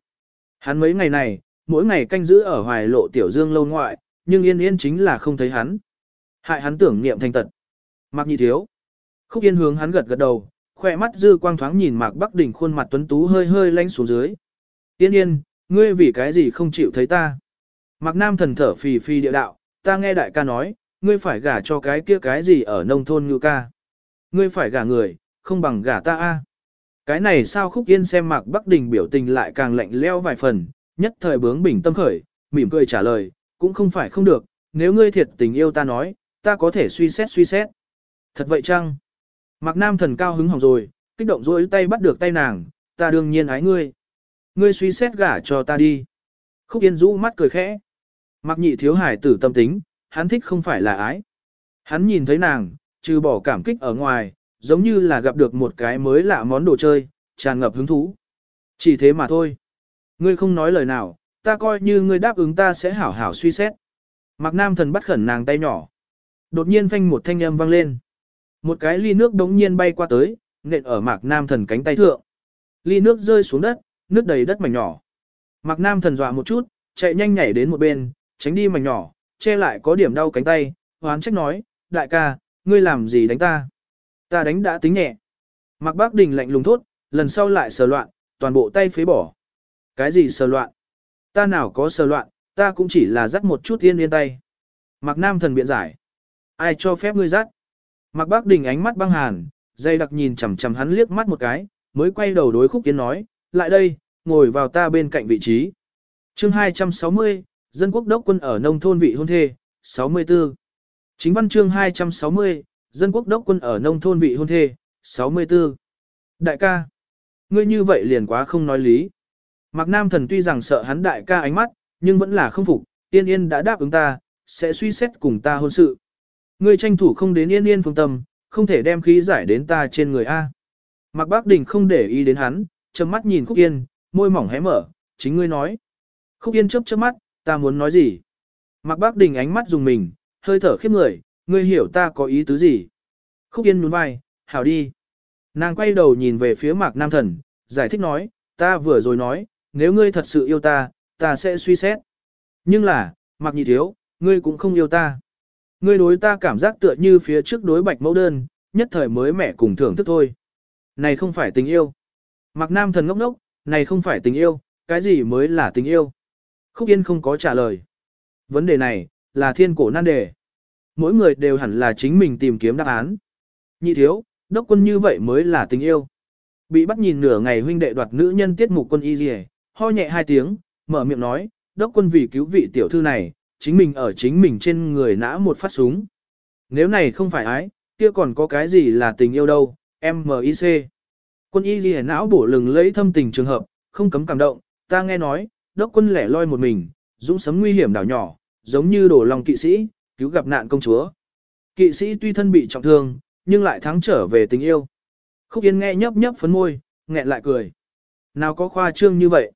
Hắn mấy ngày này, mỗi ngày canh giữ ở hoài lộ tiểu dương lâu ngoại, nhưng yên yên chính là không thấy hắn. Hại hắn tưởng niệm thành tật. Mặc nhị thiếu. Khúc yên hướng hắn gật gật đầu, khỏe mắt dư quang thoáng nhìn Mạc Bắc Đỉnh khuôn mặt tuấn tú hơi hơi lánh xuống dưới. Yên yên, ngươi vì cái gì không chịu thấy ta? Mạc Nam thần thở phì phì địa đạo, ta nghe đại ca nói, ngươi phải gả cho cái kia cái gì ở nông thôn như ca. Ngươi phải gả người, không bằng gả ta a. Cái này sao khúc yên xem Mạc Bắc Đình biểu tình lại càng lạnh leo vài phần, nhất thời bướng bỉnh tâm khởi, mỉm cười trả lời, cũng không phải không được, nếu ngươi thiệt tình yêu ta nói, ta có thể suy xét suy xét. Thật vậy chăng? Mạc Nam thần cao hứng hỏng rồi, kích động rối tay bắt được tay nàng, ta đương nhiên ái ngươi. Ngươi suy xét gả cho ta đi. Khúc Yên rũ mắt cười khẽ. Mạc nhị thiếu hải tử tâm tính, hắn thích không phải là ái. Hắn nhìn thấy nàng, trừ bỏ cảm kích ở ngoài, giống như là gặp được một cái mới lạ món đồ chơi, tràn ngập hứng thú. Chỉ thế mà thôi. Ngươi không nói lời nào, ta coi như ngươi đáp ứng ta sẽ hảo hảo suy xét. Mạc Nam thần bắt khẩn nàng tay nhỏ. Đột nhiên phanh một thanh âm vang lên. Một cái ly nước đống nhiên bay qua tới, nện ở Mạc Nam thần cánh tay thượng. Ly nước rơi xuống đất, nước đầy đất mảnh nhỏ. Mạc Nam thần dọa một chút, chạy nhanh nhảy đến một bên, tránh đi mảnh nhỏ, che lại có điểm đau cánh tay, hoán trách nói, đại ca, ngươi làm gì đánh ta? Ta đánh đã tính nhẹ. Mạc Bác Đình lạnh lùng thốt, lần sau lại sờ loạn, toàn bộ tay phế bỏ. Cái gì sờ loạn? Ta nào có sờ loạn, ta cũng chỉ là dắt một chút yên yên tay. Mạc Nam thần biện giải. Ai cho phép ngươi dắt? Mạc Bác Đình ánh mắt băng hàn, dây đặc nhìn chằm chằm hắn liếc mắt một cái, mới quay đầu đối khúc kiến nói, lại đây, ngồi vào ta bên cạnh vị trí. chương 260, dân quốc đốc quân ở nông thôn vị hôn thê, 64. Chính văn chương 260, dân quốc đốc quân ở nông thôn vị hôn thê, 64. Đại ca, ngươi như vậy liền quá không nói lý. Mạc Nam thần tuy rằng sợ hắn đại ca ánh mắt, nhưng vẫn là không phục, yên yên đã đáp ứng ta, sẽ suy xét cùng ta hôn sự. Ngươi tranh thủ không đến yên yên phương tâm, không thể đem khí giải đến ta trên người A. Mạc Bác Đình không để ý đến hắn, trầm mắt nhìn Khúc Yên, môi mỏng hé mở, chính ngươi nói. Khúc Yên chớp chớp mắt, ta muốn nói gì? Mạc Bác Đình ánh mắt dùng mình, hơi thở khiếp người, ngươi hiểu ta có ý tứ gì? Khúc Yên nhún vai, hảo đi. Nàng quay đầu nhìn về phía Mạc Nam Thần, giải thích nói, ta vừa rồi nói, nếu ngươi thật sự yêu ta, ta sẽ suy xét. Nhưng là, Mạc Nhị Thiếu, ngươi cũng không yêu ta. Ngươi đối ta cảm giác tựa như phía trước đối bạch mẫu đơn, nhất thời mới mẻ cùng thưởng thức thôi. Này không phải tình yêu. Mạc Nam Thần ngốc ngốc, này không phải tình yêu, cái gì mới là tình yêu? Khúc Yên không có trả lời. Vấn đề này, là thiên cổ nan đề. Mỗi người đều hẳn là chính mình tìm kiếm đáp án. Nhị thiếu, đốc quân như vậy mới là tình yêu. Bị bắt nhìn nửa ngày huynh đệ đoạt nữ nhân tiết mục quân y dì ho nhẹ hai tiếng, mở miệng nói, đốc quân vì cứu vị tiểu thư này, chính mình ở chính mình trên người nã một phát súng. Nếu này không phải ái, kia còn có cái gì là tình yêu đâu, M.I.C. Quân y ghi não bổ lừng lấy thâm tình trường hợp, không cấm cảm động, ta nghe nói, đốc quân lẻ loi một mình, dũng sấm nguy hiểm đảo nhỏ, giống như đổ lòng kỵ sĩ, cứu gặp nạn công chúa. Kỵ sĩ tuy thân bị trọng thương, nhưng lại thắng trở về tình yêu. Khúc Yên nghe nhấp nhấp phấn môi, nghẹn lại cười. Nào có khoa trương như vậy?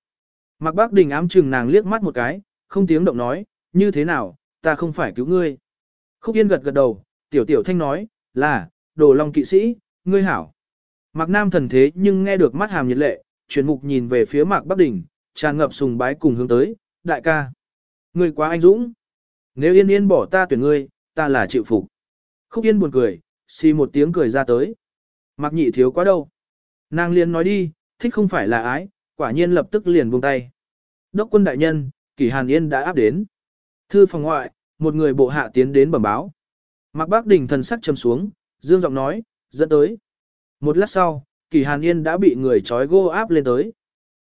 Mạc Bác Đình ám chừng nàng liếc mắt một cái, không tiếng động nói, như thế nào, ta không phải cứu ngươi. Khúc Yên gật gật đầu, tiểu tiểu thanh nói, là, đồ long kỵ sĩ, ngươi hảo. Mạc Nam thần thế nhưng nghe được mắt hàm nhiệt lệ, chuyển mục nhìn về phía Mạc Bắc Đình, tràn ngập sùng bái cùng hướng tới, đại ca. Ngươi quá anh dũng. Nếu yên yên bỏ ta tuyển ngươi, ta là chịu phục. Khúc Yên buồn cười, xì một tiếng cười ra tới. Mặc nhị thiếu quá đâu. Nàng liền nói đi, thích không phải là ái, quả nhiên lập tức liền buông tay. Đốc quân đại nhân, kỷ hàn yên đã áp đến. Thư phòng ngoại, một người bộ hạ tiến đến bẩm báo. Mạc Bác Đình thần sắc trầm xuống, dương giọng nói, dẫn tới. Một lát sau, Kỳ Hàn Yên đã bị người trói gô áp lên tới.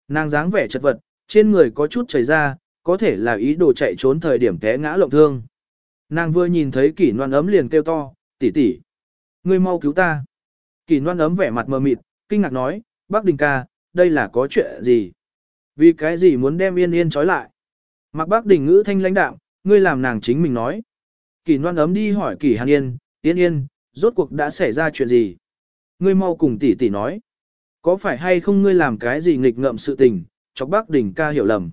Nàng dáng vẻ chật vật, trên người có chút chảy ra, có thể là ý đồ chạy trốn thời điểm té ngã lộng thương. Nàng vừa nhìn thấy Kỳ noan ấm liền kêu to, tỷ tỷ, ngươi mau cứu ta. Kỳ noan ấm vẻ mặt mờ mịt, kinh ngạc nói, Bác Đình ca, đây là có chuyện gì? Vì cái gì muốn đem Yên Yên trói lại? Mặc Bác Đình ngữ thanh lãnh đạm, ngươi làm nàng chính mình nói. Kỳ noan ấm đi hỏi Kỳ Hàn Yên, Yên Yên, rốt cuộc đã xảy ra chuyện gì? Ngươi mau cùng tỷ tỷ nói. Có phải hay không ngươi làm cái gì nghịch ngợm sự tình, chọc bác đình ca hiểu lầm.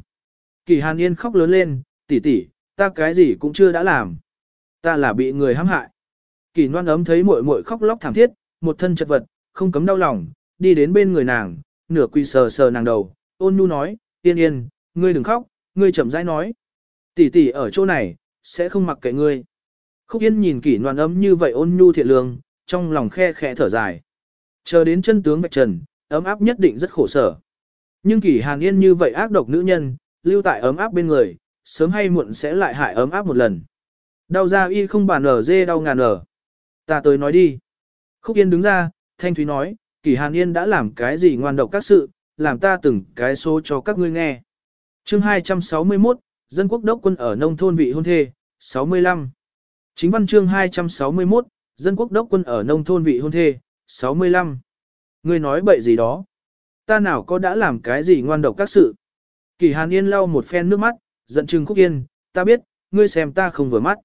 Kỳ Hàn Yên khóc lớn lên, tỷ tỷ, ta cái gì cũng chưa đã làm. Ta là bị người hãm hại. Kỳ Loan ấm thấy muội muội khóc lóc thảm thiết, một thân chật vật, không cấm đau lòng, đi đến bên người nàng, nửa quỳ sờ sờ nàng đầu, ôn nhu nói, yên yên, ngươi đừng khóc, ngươi chậm rãi nói. Tỷ tỷ ở chỗ này, sẽ không mặc kệ ngươi. Khúc Yên nhìn kỷ Loan ấm như vậy ôn nhu thiện lương, trong lòng khe khẽ thở dài. Chờ đến chân tướng vạch trần, ấm áp nhất định rất khổ sở. Nhưng kỷ hàn yên như vậy ác độc nữ nhân, lưu tại ấm áp bên người, sớm hay muộn sẽ lại hại ấm áp một lần. Đau ra y không bàn ở dê đau ngàn ở. Ta tới nói đi. Khúc Yên đứng ra, Thanh Thúy nói, Kỷ Hàn Yên đã làm cái gì ngoan độc các sự, làm ta từng cái số cho các ngươi nghe. chương 261, dân quốc đốc quân ở nông thôn vị hôn thê, 65. Chính văn chương 261, dân quốc đốc quân ở nông thôn vị hôn thê, 65. Ngươi nói bậy gì đó? Ta nào có đã làm cái gì ngoan độc các sự? Kỳ Hàn Yên lau một phen nước mắt, giận chừng Khúc Yên, ta biết, ngươi xem ta không vừa mắt.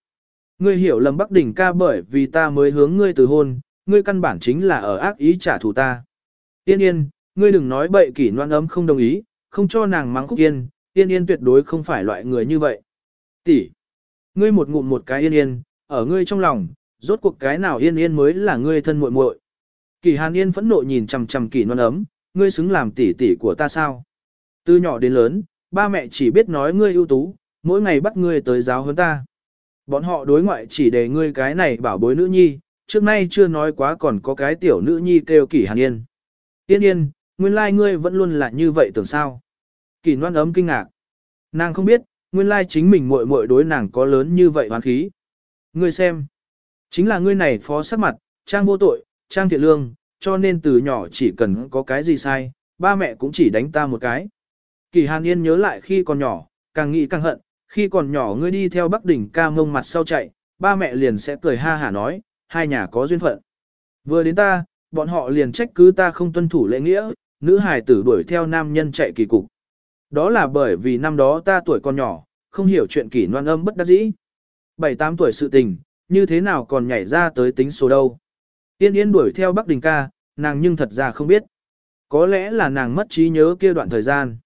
Ngươi hiểu lầm Bắc Đỉnh ca bởi vì ta mới hướng ngươi từ hôn, ngươi căn bản chính là ở ác ý trả thù ta. Yên yên, ngươi đừng nói bậy kỷ noan ấm không đồng ý, không cho nàng mắng Khúc Yên, yên yên tuyệt đối không phải loại người như vậy. Tỷ, ngươi một ngụm một cái yên yên, ở ngươi trong lòng, rốt cuộc cái nào yên yên mới là ngươi thân muội muội. Kỳ Hàn Yên phẫn nộ nhìn chằm chằm Kỳ Loan ấm, ngươi xứng làm tỷ tỷ của ta sao? Từ nhỏ đến lớn, ba mẹ chỉ biết nói ngươi ưu tú, mỗi ngày bắt ngươi tới giáo huấn ta. Bọn họ đối ngoại chỉ để ngươi cái này bảo bối nữ nhi, trước nay chưa nói quá còn có cái tiểu nữ nhi kêu Kỳ Hàn Yên. Yên yên, nguyên lai like ngươi vẫn luôn là như vậy tưởng sao? Kỳ noan ấm kinh ngạc. Nàng không biết, nguyên lai like chính mình muội muội đối nàng có lớn như vậy hoán khí. Ngươi xem, chính là ngươi này phó sắc mặt, trang vô tội, trang thiện lương, cho nên từ nhỏ chỉ cần có cái gì sai, ba mẹ cũng chỉ đánh ta một cái. Kỳ Hàn Yên nhớ lại khi còn nhỏ, càng nghĩ càng hận, khi còn nhỏ ngươi đi theo Bắc đỉnh ca mông mặt sau chạy, ba mẹ liền sẽ cười ha hả nói, hai nhà có duyên phận. Vừa đến ta, bọn họ liền trách cứ ta không tuân thủ lễ nghĩa, nữ hài tử đuổi theo nam nhân chạy kỳ cục. Đó là bởi vì năm đó ta tuổi còn nhỏ, không hiểu chuyện kỷ noan âm bất đắc dĩ. 7-8 tuổi sự tình, như thế nào còn nhảy ra tới tính số đâu. Yên yên đuổi theo Bắc Đình ca, nàng nhưng thật ra không biết. Có lẽ là nàng mất trí nhớ kia đoạn thời gian.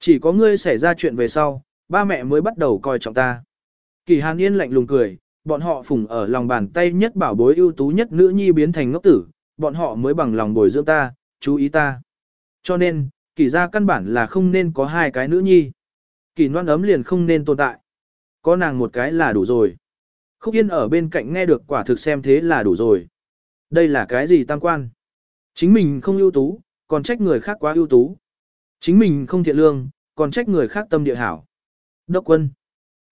Chỉ có ngươi xảy ra chuyện về sau, ba mẹ mới bắt đầu coi trọng ta. Kỳ Hàn Yên lạnh lùng cười, bọn họ phủng ở lòng bàn tay nhất bảo bối ưu tú nhất nữ nhi biến thành ngốc tử, bọn họ mới bằng lòng bồi dưỡng ta, chú ý ta. Cho nên, kỳ ra căn bản là không nên có hai cái nữ nhi. Kỳ noan ấm liền không nên tồn tại. Có nàng một cái là đủ rồi. Khúc Yên ở bên cạnh nghe được quả thực xem thế là đủ rồi. Đây là cái gì tam quan? Chính mình không ưu tú, còn trách người khác quá ưu tú. Chính mình không thiện lương, còn trách người khác tâm địa hảo. Đốc quân.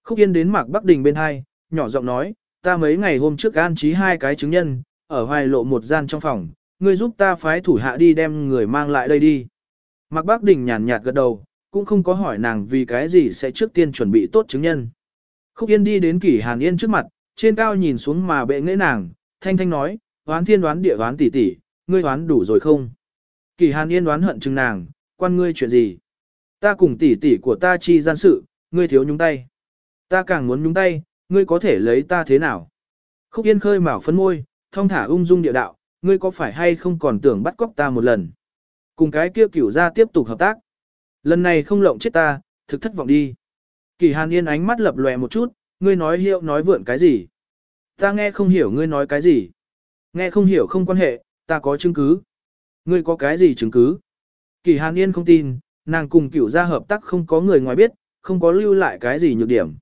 Khúc Yên đến Mạc Bắc Đình bên hai, nhỏ giọng nói, ta mấy ngày hôm trước an trí hai cái chứng nhân, ở hoài lộ một gian trong phòng, ngươi giúp ta phái thủ hạ đi đem người mang lại đây đi. Mạc Bắc Đình nhàn nhạt gật đầu, cũng không có hỏi nàng vì cái gì sẽ trước tiên chuẩn bị tốt chứng nhân. Khúc Yên đi đến Kỷ Hàn Yên trước mặt, trên cao nhìn xuống mà bệ nghệ nàng, thanh thanh nói, oán thiên đoán địa đoán tỷ tỷ, ngươi đoán đủ rồi không? Kỳ Hàn Yên đoán hận chừng nàng, quan ngươi chuyện gì? Ta cùng tỷ tỷ của ta chi gian sự, ngươi thiếu nhúng tay. Ta càng muốn nhúng tay, ngươi có thể lấy ta thế nào? Khúc Yên khơi mào phấn môi, thông thả ung dung địa đạo, ngươi có phải hay không còn tưởng bắt cóc ta một lần? Cùng cái kia cửu ra tiếp tục hợp tác. Lần này không lộng chết ta, thực thất vọng đi. Kỳ Hàn Yên ánh mắt lập lòe một chút, ngươi nói hiệu nói vượn cái gì? Ta nghe không hiểu ngươi nói cái gì. Nghe không hiểu không quan hệ, ta có chứng cứ. Ngươi có cái gì chứng cứ? Kỳ Hàn Yên không tin, nàng cùng cửu gia hợp tác không có người ngoài biết, không có lưu lại cái gì nhược điểm.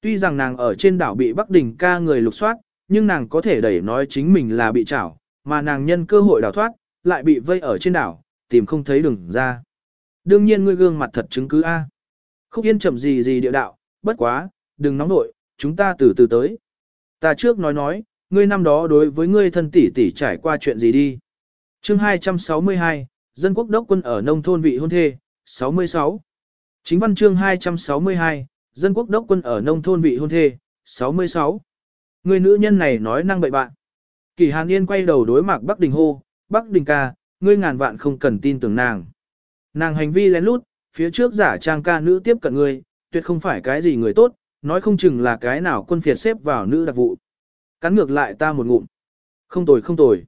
Tuy rằng nàng ở trên đảo bị Bắc Đình ca người lục soát, nhưng nàng có thể đẩy nói chính mình là bị trảo, mà nàng nhân cơ hội đào thoát, lại bị vây ở trên đảo, tìm không thấy đường ra. Đương nhiên ngươi gương mặt thật chứng cứ A. Khúc Yên chậm gì gì địa đạo, bất quá, đừng nóng nội, chúng ta từ từ tới. Ta trước nói nói, ngươi năm đó đối với ngươi thân tỷ tỷ trải qua chuyện gì đi. chương 262, Dân quốc đốc quân ở nông thôn vị hôn thê, 66. Chính văn chương 262, Dân quốc đốc quân ở nông thôn vị hôn thê, 66. Người nữ nhân này nói năng bậy bạn. Kỳ Hàn Yên quay đầu đối mặt Bắc Đình hô, Bắc Đình ca, ngươi ngàn vạn không cần tin tưởng nàng. Nàng hành vi lén lút, phía trước giả trang ca nữ tiếp cận ngươi, tuyệt không phải cái gì người tốt, nói không chừng là cái nào quân phiệt xếp vào nữ đặc vụ. Cắn ngược lại ta một ngụm. Không tồi không tồi.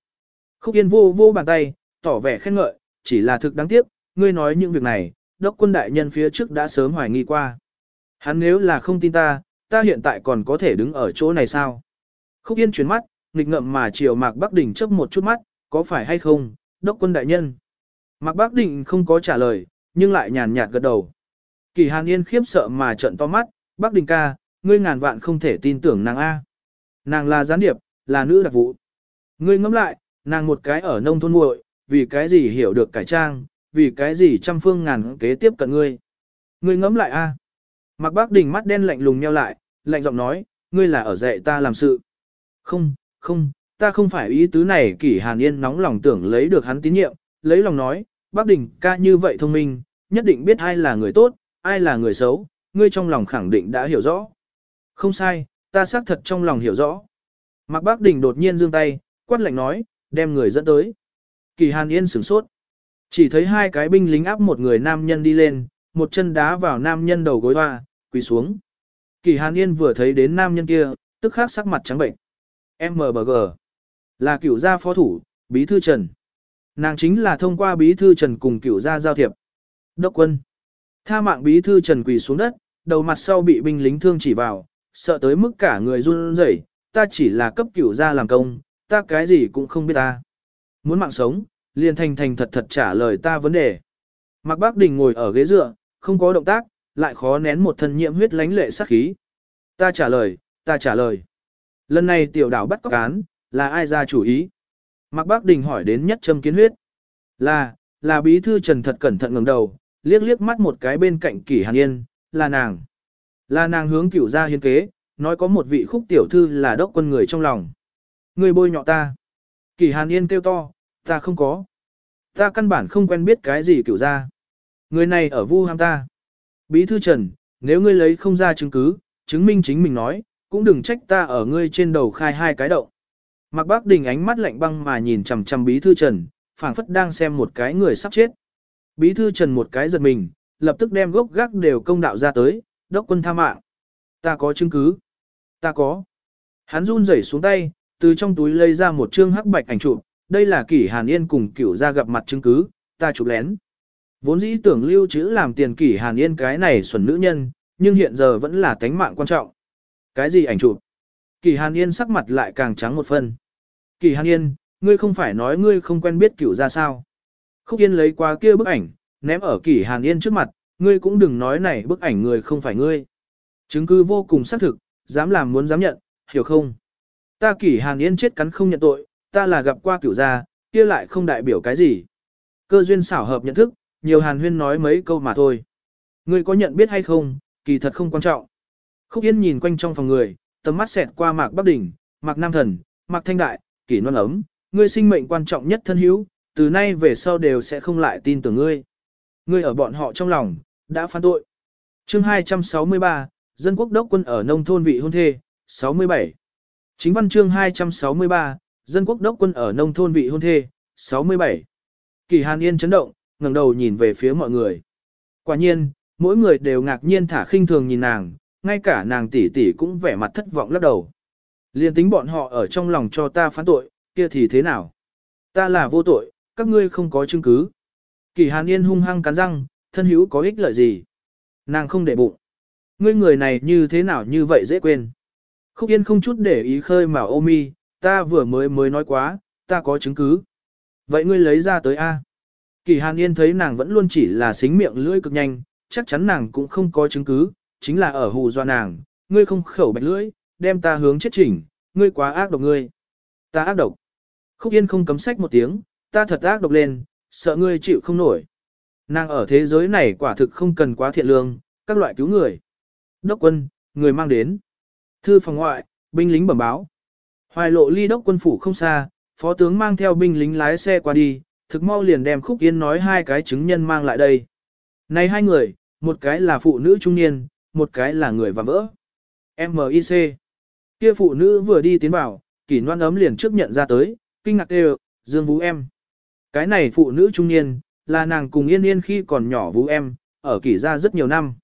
Khúc Yên vô vô bàn tay, tỏ vẻ khen ngợi, chỉ là thực đáng tiếc, ngươi nói những việc này, đốc quân đại nhân phía trước đã sớm hoài nghi qua. Hắn nếu là không tin ta, ta hiện tại còn có thể đứng ở chỗ này sao? Khúc Yên chuyển mắt, nghịch ngậm mà chiều Mạc Bắc Đỉnh chấp một chút mắt, có phải hay không, đốc quân đại nhân? Mạc Bắc Đỉnh không có trả lời, nhưng lại nhàn nhạt gật đầu. Kỳ Hàn Yên khiếp sợ mà trận to mắt, Bắc Đình ca, ngươi ngàn vạn không thể tin tưởng nàng A. Nàng là gián điệp, là nữ đặc vụ. Ngươi ngẫm lại, nàng một cái ở nông thôn muội, vì cái gì hiểu được cải trang, vì cái gì trăm phương ngàn kế tiếp cận ngươi. Ngươi ngẫm lại a. Mạc Bác Đình mắt đen lạnh lùng nheo lại, lạnh giọng nói, ngươi là ở dạy ta làm sự. Không, không, ta không phải ý tứ này kỷ hàn yên nóng lòng tưởng lấy được hắn tín nhiệm, lấy lòng nói, Bác Đình ca như vậy thông minh, nhất định biết ai là người tốt, ai là người xấu, ngươi trong lòng khẳng định đã hiểu rõ. Không sai, ta xác thật trong lòng hiểu rõ. Mạc Bác Đình đột nhiên giương tay, quát lạnh nói, đem người dẫn tới. Kỳ Hàn Yên sửng sốt. Chỉ thấy hai cái binh lính áp một người nam nhân đi lên, một chân đá vào nam nhân đầu gối hoa, quỳ xuống. Kỳ Hàn Yên vừa thấy đến nam nhân kia, tức khắc sắc mặt trắng bệnh. MBG là cửu gia phó thủ, bí thư Trần. Nàng chính là thông qua bí thư Trần cùng cửu gia giao thiệp. Đốc quân. Tha mạng bí thư Trần quỳ xuống đất, đầu mặt sau bị binh lính thương chỉ vào, sợ tới mức cả người run rẩy. ta chỉ là cấp cửu gia làm công, ta cái gì cũng không biết ta. Muốn mạng sống, liền thành thành thật thật trả lời ta vấn đề. Mạc Bác Đình ngồi ở ghế dựa, không có động tác, lại khó nén một thân nhiễm huyết lánh lệ sát khí. Ta trả lời, ta trả lời. Lần này tiểu đảo bắt cóc án, là ai ra chủ ý? Mạc Bác Đình hỏi đến nhất châm kiến huyết. Là, là bí thư Trần thật cẩn thận ngẩng đầu, liếc liếc mắt một cái bên cạnh kỷ hàn yên, là nàng. Là nàng hướng cửu ra hiên kế, nói có một vị khúc tiểu thư là đốc quân người trong lòng. Người bôi nhọ ta. Kỷ hàn yên kêu to, ta không có. Ta căn bản không quen biết cái gì kiểu ra. Người này ở vu ham ta. Bí thư Trần, nếu ngươi lấy không ra chứng cứ, chứng minh chính mình nói, cũng đừng trách ta ở ngươi trên đầu khai hai cái động. Mạc Bác Đình ánh mắt lạnh băng mà nhìn chằm chằm Bí thư Trần, phảng phất đang xem một cái người sắp chết. Bí thư Trần một cái giật mình, lập tức đem gốc gác đều công đạo ra tới, đốc quân tha mạng. Ta có chứng cứ. Ta có. Hắn run rẩy xuống tay, từ trong túi lấy ra một chương hắc bạch ảnh chụp, đây là kỷ Hàn Yên cùng cửu ra gặp mặt chứng cứ, ta chụp lén. Vốn dĩ tưởng lưu trữ làm tiền kỷ Hàn Yên cái này xuẩn nữ nhân, nhưng hiện giờ vẫn là tánh mạng quan trọng. Cái gì ảnh chụp? Kỷ Hàn Yên sắc mặt lại càng trắng một phân. Kỷ Hàn Yên, ngươi không phải nói ngươi không quen biết cửu ra sao? Khúc Yên lấy qua kia bức ảnh, ném ở Kỷ Hàn Yên trước mặt, ngươi cũng đừng nói này bức ảnh người không phải ngươi. Chứng cứ vô cùng xác thực, dám làm muốn dám nhận, hiểu không? Ta Kỷ Hàn Yên chết cắn không nhận tội, ta là gặp qua cửu gia, kia lại không đại biểu cái gì. Cơ duyên xảo hợp nhận thức, nhiều Hàn Huyên nói mấy câu mà thôi. Ngươi có nhận biết hay không, kỳ thật không quan trọng. Khúc Yên nhìn quanh trong phòng người, tầm mắt xẹt qua Mạc Bắc Đỉnh, Mạc Nam Thần, Mạc Thanh Đại, Kỷ Loan Ấm, ngươi sinh mệnh quan trọng nhất thân hữu, từ nay về sau đều sẽ không lại tin tưởng ngươi. Ngươi ở bọn họ trong lòng, đã phán tội. chương 263, Dân quốc đốc quân ở nông thôn vị hôn thê, 67. Chính văn chương 263, Dân quốc đốc quân ở nông thôn vị hôn thê, 67. Kỳ Hàn Yên chấn động, ngẩng đầu nhìn về phía mọi người. Quả nhiên, mỗi người đều ngạc nhiên thả khinh thường nhìn nàng, ngay cả nàng tỷ tỷ cũng vẻ mặt thất vọng lắc đầu. Liên tính bọn họ ở trong lòng cho ta phán tội, kia thì thế nào? Ta là vô tội, các ngươi không có chứng cứ. Kỳ Hàn Yên hung hăng cắn răng, thân hữu có ích lợi gì? Nàng không để bụng. Ngươi người này như thế nào như vậy dễ quên. Khúc Yên không chút để ý khơi mà ô mi, ta vừa mới mới nói quá, ta có chứng cứ. Vậy ngươi lấy ra tới A. Kỳ Hàn Yên thấy nàng vẫn luôn chỉ là xính miệng lưỡi cực nhanh, chắc chắn nàng cũng không có chứng cứ, chính là ở hù doa nàng, ngươi không khẩu bạch lưỡi, đem ta hướng chết chỉnh, ngươi quá ác độc ngươi. Ta ác độc. Khúc Yên không cấm sách một tiếng, ta thật ác độc lên, sợ ngươi chịu không nổi. Nàng ở thế giới này quả thực không cần quá thiện lương, các loại cứu người. Đốc quân, người mang đến. Thư phòng ngoại, binh lính bẩm báo. Hoài lộ ly đốc quân phủ không xa, phó tướng mang theo binh lính lái xe qua đi, thực mau liền đem khúc yên nói hai cái chứng nhân mang lại đây. Này hai người, một cái là phụ nữ trung niên, một cái là người và vỡ. M.I.C. Kia phụ nữ vừa đi tiến vào, kỷ noan ấm liền trước nhận ra tới, kinh ngạc đều, dương vũ em. Cái này phụ nữ trung niên, là nàng cùng yên yên khi còn nhỏ vũ em, ở kỷ ra rất nhiều năm.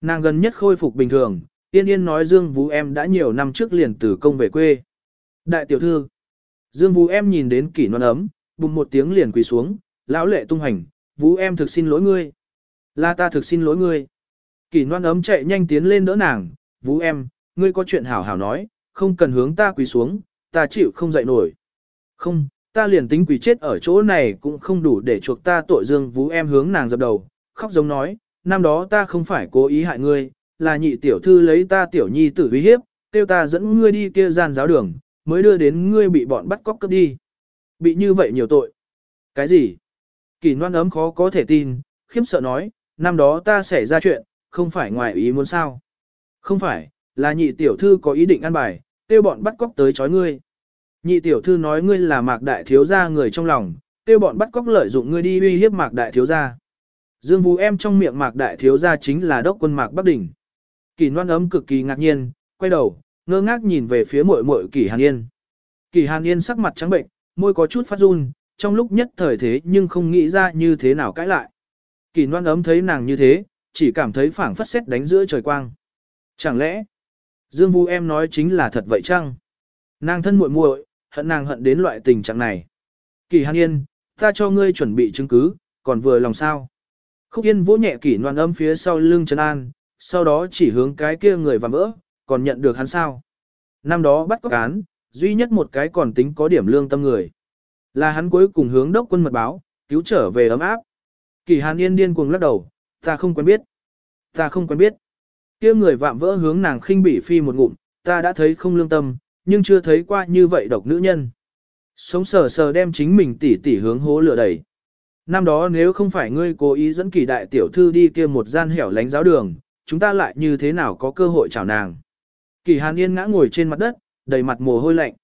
Nàng gần nhất khôi phục bình thường, yên yên nói dương vũ em đã nhiều năm trước liền từ công về quê. Đại tiểu thư, dương vũ em nhìn đến kỷ non ấm, bùng một tiếng liền quỳ xuống, lão lệ tung hành, vũ em thực xin lỗi ngươi. Là ta thực xin lỗi ngươi. Kỷ non ấm chạy nhanh tiến lên đỡ nàng, vũ em, ngươi có chuyện hảo hảo nói, không cần hướng ta quỳ xuống, ta chịu không dậy nổi. Không, ta liền tính quỳ chết ở chỗ này cũng không đủ để chuộc ta tội dương vũ em hướng nàng dập đầu, khóc giống nói, năm đó ta không phải cố ý hại ngươi, là nhị tiểu thư lấy ta tiểu nhi tử uy hiếp, tiêu ta dẫn ngươi đi kia gian giáo đường, mới đưa đến ngươi bị bọn bắt cóc cướp đi. Bị như vậy nhiều tội. Cái gì? Kỳ noan ấm khó có thể tin, khiếp sợ nói, năm đó ta xảy ra chuyện, không phải ngoài ý muốn sao. Không phải, là nhị tiểu thư có ý định ăn bài, tiêu bọn bắt cóc tới chói ngươi. Nhị tiểu thư nói ngươi là mạc đại thiếu gia người trong lòng, tiêu bọn bắt cóc lợi dụng ngươi đi uy hiếp mạc đại thiếu gia. Dương Vũ em trong miệng Mạc Đại Thiếu gia chính là đốc quân Mạc Bắc Đỉnh. Kỳ noan ấm cực kỳ ngạc nhiên, quay đầu, ngơ ngác nhìn về phía muội muội Kỳ Hàn Yên. Kỳ Hàn Yên sắc mặt trắng bệnh, môi có chút phát run, trong lúc nhất thời thế nhưng không nghĩ ra như thế nào cãi lại. Kỳ Loan ấm thấy nàng như thế, chỉ cảm thấy phảng phất xét đánh giữa trời quang. Chẳng lẽ, Dương Vũ em nói chính là thật vậy chăng? Nàng thân muội muội, hận nàng hận đến loại tình trạng này. Kỳ Hàn Yên, ta cho ngươi chuẩn bị chứng cứ, còn vừa lòng sao? Khúc Yên vỗ nhẹ kỷ Loan âm phía sau lưng Trần An, sau đó chỉ hướng cái kia người và vỡ, còn nhận được hắn sao? Năm đó bắt có cán, duy nhất một cái còn tính có điểm lương tâm người. Là hắn cuối cùng hướng đốc quân mật báo, cứu trở về ấm áp. Kỳ Hàn Yên điên cuồng lắc đầu, ta không quen biết. Ta không quen biết. kia người vạm vỡ hướng nàng khinh bỉ phi một ngụm, ta đã thấy không lương tâm, nhưng chưa thấy qua như vậy độc nữ nhân. Sống sờ sờ đem chính mình tỉ tỉ hướng hố lửa đẩy. Năm đó nếu không phải ngươi cố ý dẫn kỳ đại tiểu thư đi kia một gian hẻo lánh giáo đường, chúng ta lại như thế nào có cơ hội chào nàng. Kỳ Hàn Yên ngã ngồi trên mặt đất, đầy mặt mồ hôi lạnh.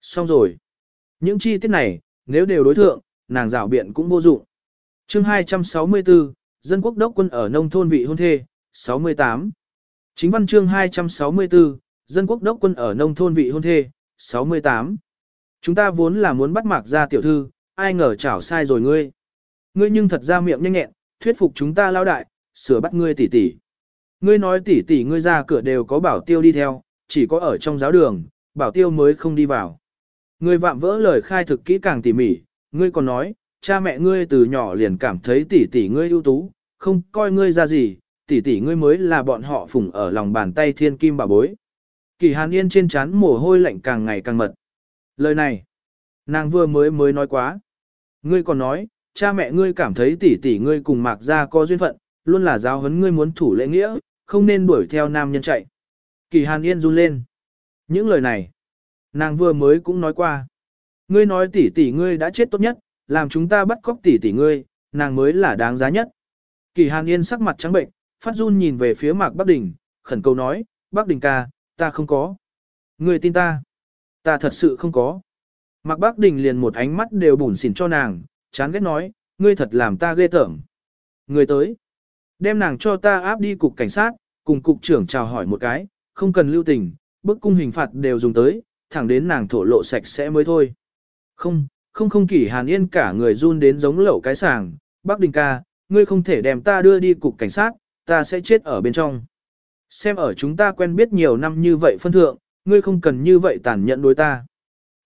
Xong rồi. Những chi tiết này, nếu đều đối thượng, nàng rảo biện cũng vô dụng. chương 264, Dân quốc đốc quân ở nông thôn vị hôn thê, 68. Chính văn chương 264, Dân quốc đốc quân ở nông thôn vị hôn thê, 68. Chúng ta vốn là muốn bắt mạc ra tiểu thư, ai ngờ chảo sai rồi ngươi. Ngươi nhưng thật ra miệng nhanh nhẹn, thuyết phục chúng ta lao đại, sửa bắt ngươi tỷ tỷ. Ngươi nói tỷ tỷ ngươi ra cửa đều có bảo tiêu đi theo, chỉ có ở trong giáo đường, bảo tiêu mới không đi vào. Ngươi vạm vỡ lời khai thực kỹ càng tỉ mỉ, ngươi còn nói, cha mẹ ngươi từ nhỏ liền cảm thấy tỷ tỷ ngươi ưu tú, không coi ngươi ra gì, tỷ tỷ ngươi mới là bọn họ phụng ở lòng bàn tay thiên kim bà bối. Kỳ Hàn Yên trên trán mồ hôi lạnh càng ngày càng mật. Lời này, nàng vừa mới mới nói quá. Ngươi còn nói, cha mẹ ngươi cảm thấy tỷ tỷ ngươi cùng mạc gia có duyên phận, luôn là giáo huấn ngươi muốn thủ lễ nghĩa, không nên đuổi theo nam nhân chạy. Kỳ Hàn Yên run lên. Những lời này, nàng vừa mới cũng nói qua. Ngươi nói tỷ tỷ ngươi đã chết tốt nhất, làm chúng ta bắt cóc tỷ tỷ ngươi, nàng mới là đáng giá nhất. Kỳ Hàn Yên sắc mặt trắng bệnh, phát run nhìn về phía Mạc Bắc Đình, khẩn cầu nói, Bắc Đình ca, ta không có. Ngươi tin ta. Ta thật sự không có. Mạc Bắc Đình liền một ánh mắt đều bủn xỉn cho nàng, chán ghét nói, ngươi thật làm ta ghê tởm. ngươi tới. Đem nàng cho ta áp đi cục cảnh sát, cùng cục trưởng chào hỏi một cái, không cần lưu tình, bức cung hình phạt đều dùng tới, thẳng đến nàng thổ lộ sạch sẽ mới thôi. Không, không không kỷ hàn yên cả người run đến giống lẩu cái sàng, Bác Đình ca, ngươi không thể đem ta đưa đi cục cảnh sát, ta sẽ chết ở bên trong. Xem ở chúng ta quen biết nhiều năm như vậy phân thượng, ngươi không cần như vậy tàn nhẫn đối ta.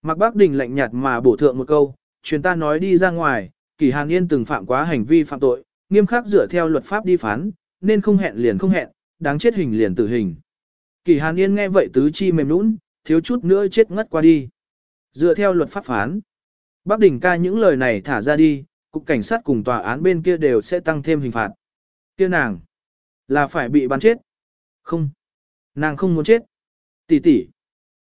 Mạc Bác Đình lạnh nhạt mà bổ thượng một câu, truyền ta nói đi ra ngoài, Kỳ Hàn Yên từng phạm quá hành vi phạm tội, nghiêm khắc dựa theo luật pháp đi phán, nên không hẹn liền không hẹn, đáng chết hình liền tử hình. Kỳ Hàn Yên nghe vậy tứ chi mềm nũng, thiếu chút nữa chết ngất qua đi. Dựa theo luật pháp phán, Bác Đình ca những lời này thả ra đi, cục cảnh sát cùng tòa án bên kia đều sẽ tăng thêm hình phạt. Kia nàng, là phải bị bắn chết. Không, nàng không muốn chết. Tỷ tỷ.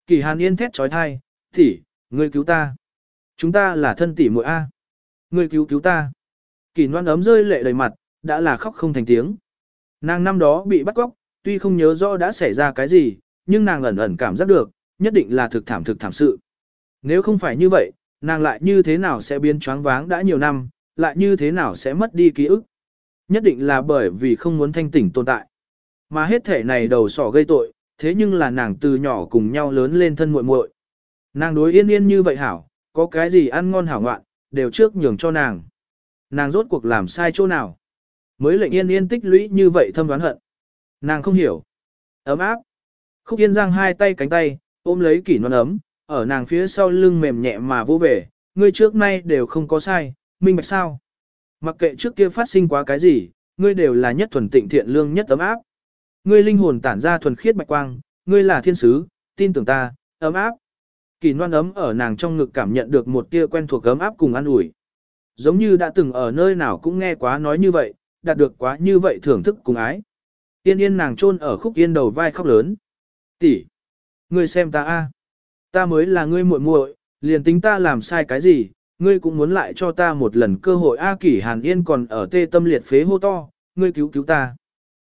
Kỳ Hàn Yên thét trói thai, tỷ, ngươi cứu ta. Chúng ta là thân tỷ muội A. Ngươi cứu cứu ta. Kỳ noan ấm rơi lệ đầy mặt, đã là khóc không thành tiếng. Nàng năm đó bị bắt cóc, tuy không nhớ rõ đã xảy ra cái gì, nhưng nàng ẩn ẩn cảm giác được, nhất định là thực thảm thực thảm sự. Nếu không phải như vậy, nàng lại như thế nào sẽ biến choáng váng đã nhiều năm, lại như thế nào sẽ mất đi ký ức. Nhất định là bởi vì không muốn thanh tỉnh tồn tại. Mà hết thể này đầu sỏ gây tội, thế nhưng là nàng từ nhỏ cùng nhau lớn lên thân muội muội. Nàng đối yên yên như vậy hảo, có cái gì ăn ngon hảo ngoạn, đều trước nhường cho nàng. Nàng rốt cuộc làm sai chỗ nào. Mới lệnh yên yên tích lũy như vậy thâm đoán hận. Nàng không hiểu. Ấm áp. Khúc yên giang hai tay cánh tay, ôm lấy kỷ non ấm, ở nàng phía sau lưng mềm nhẹ mà vô vẻ ngươi trước nay đều không có sai, minh bạch sao. Mặc kệ trước kia phát sinh quá cái gì, ngươi đều là nhất thuần tịnh thiện lương nhất ấm áp. Ngươi linh hồn tản ra thuần khiết bạch quang, ngươi là thiên sứ, tin tưởng ta, ấm áp. Kỳ noan ấm ở nàng trong ngực cảm nhận được một tia quen thuộc ấm áp cùng an ủi. Giống như đã từng ở nơi nào cũng nghe quá nói như vậy, đạt được quá như vậy thưởng thức cùng ái. Yên yên nàng chôn ở khúc yên đầu vai khóc lớn. Tỷ, ngươi xem ta a, ta mới là ngươi muội muội, liền tính ta làm sai cái gì, ngươi cũng muốn lại cho ta một lần cơ hội a kỷ hàn yên còn ở tê tâm liệt phế hô to, ngươi cứu cứu ta.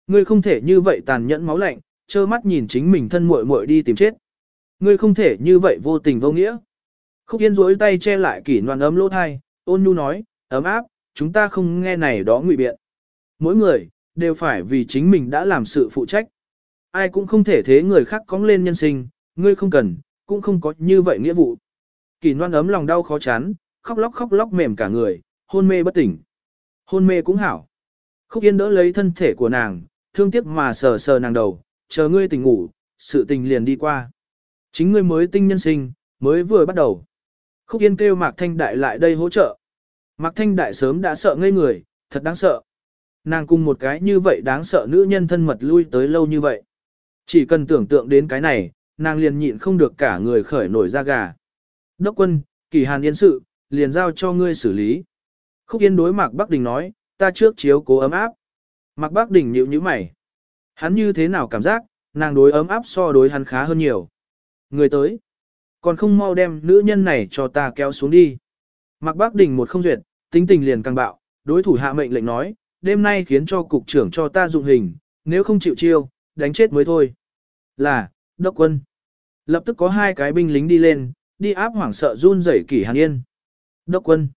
Ngươi không thể như vậy tàn nhẫn máu lạnh, trơ mắt nhìn chính mình thân muội muội đi tìm chết. Ngươi không thể như vậy vô tình vô nghĩa. Khúc Yên rối tay che lại kỷ noan ấm lỗ thai, ôn nhu nói, ấm áp, chúng ta không nghe này đó ngụy biện. mỗi người, đều phải vì chính mình đã làm sự phụ trách. Ai cũng không thể thế người khác cóng lên nhân sinh, ngươi không cần, cũng không có như vậy nghĩa vụ. Kỳ noan ấm lòng đau khó chán, khóc lóc khóc lóc mềm cả người, hôn mê bất tỉnh. Hôn mê cũng hảo. Khúc Yên đỡ lấy thân thể của nàng, thương tiếc mà sờ sờ nàng đầu, chờ ngươi tỉnh ngủ, sự tình liền đi qua. Chính ngươi mới tinh nhân sinh, mới vừa bắt đầu. Khúc Yên kêu Mạc Thanh Đại lại đây hỗ trợ. Mạc Thanh Đại sớm đã sợ ngây người, thật đáng sợ. Nàng cùng một cái như vậy đáng sợ nữ nhân thân mật lui tới lâu như vậy. Chỉ cần tưởng tượng đến cái này, nàng liền nhịn không được cả người khởi nổi da gà. Đốc quân, kỳ hàn yên sự, liền giao cho ngươi xử lý. Khúc Yên đối Mạc Bắc Đình nói, ta trước chiếu cố ấm áp. Mạc Bắc Đình nhịu như mày. Hắn như thế nào cảm giác, nàng đối ấm áp so đối hắn khá hơn nhiều. Người tới. Còn không mau đem nữ nhân này cho ta kéo xuống đi. Mạc Bắc Đình một không duyệt, tính tình liền càng bạo, đối thủ hạ mệnh lệnh nói, đêm nay khiến cho cục trưởng cho ta dụng hình, nếu không chịu chiêu, đánh chết mới thôi. Là, đốc quân. Lập tức có hai cái binh lính đi lên, đi áp hoảng sợ run rẩy kỷ hàn yên. Đốc quân.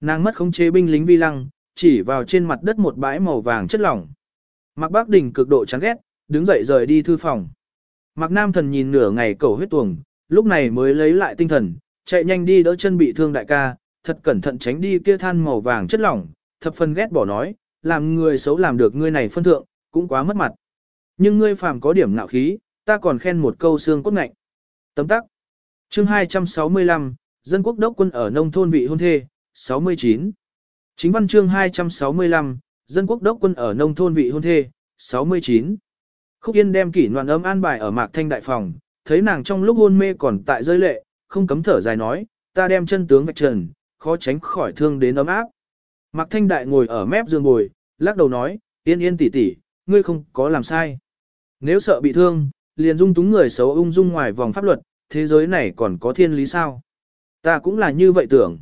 Nàng mất khống chế binh lính vi lăng, chỉ vào trên mặt đất một bãi màu vàng chất lỏng. Mạc Bác Đình cực độ chán ghét, đứng dậy rời đi thư phòng. Mạc Nam Thần nhìn nửa ngày cầu huyết tuồng, lúc này mới lấy lại tinh thần, chạy nhanh đi đỡ chân bị thương đại ca, thật cẩn thận tránh đi kia than màu vàng chất lỏng, thập phần ghét bỏ nói, làm người xấu làm được ngươi này phân thượng, cũng quá mất mặt. Nhưng ngươi phàm có điểm nạo khí, ta còn khen một câu xương cốt ngạnh. Tấm tắc. Chương 265, dân quốc đốc quân ở nông thôn vị hôn thê, 69. Chính văn chương 265, dân quốc đốc quân ở nông thôn vị hôn thê, 69. Khúc Yên đem kỷ noạn ấm an bài ở mạc thanh đại phòng, thấy nàng trong lúc hôn mê còn tại rơi lệ, không cấm thở dài nói, ta đem chân tướng vạch trần, khó tránh khỏi thương đến ấm áp. Mạc thanh đại ngồi ở mép giường ngồi, lắc đầu nói, yên yên tỷ tỷ, ngươi không có làm sai. Nếu sợ bị thương, liền dung túng người xấu ung dung ngoài vòng pháp luật, thế giới này còn có thiên lý sao? Ta cũng là như vậy tưởng.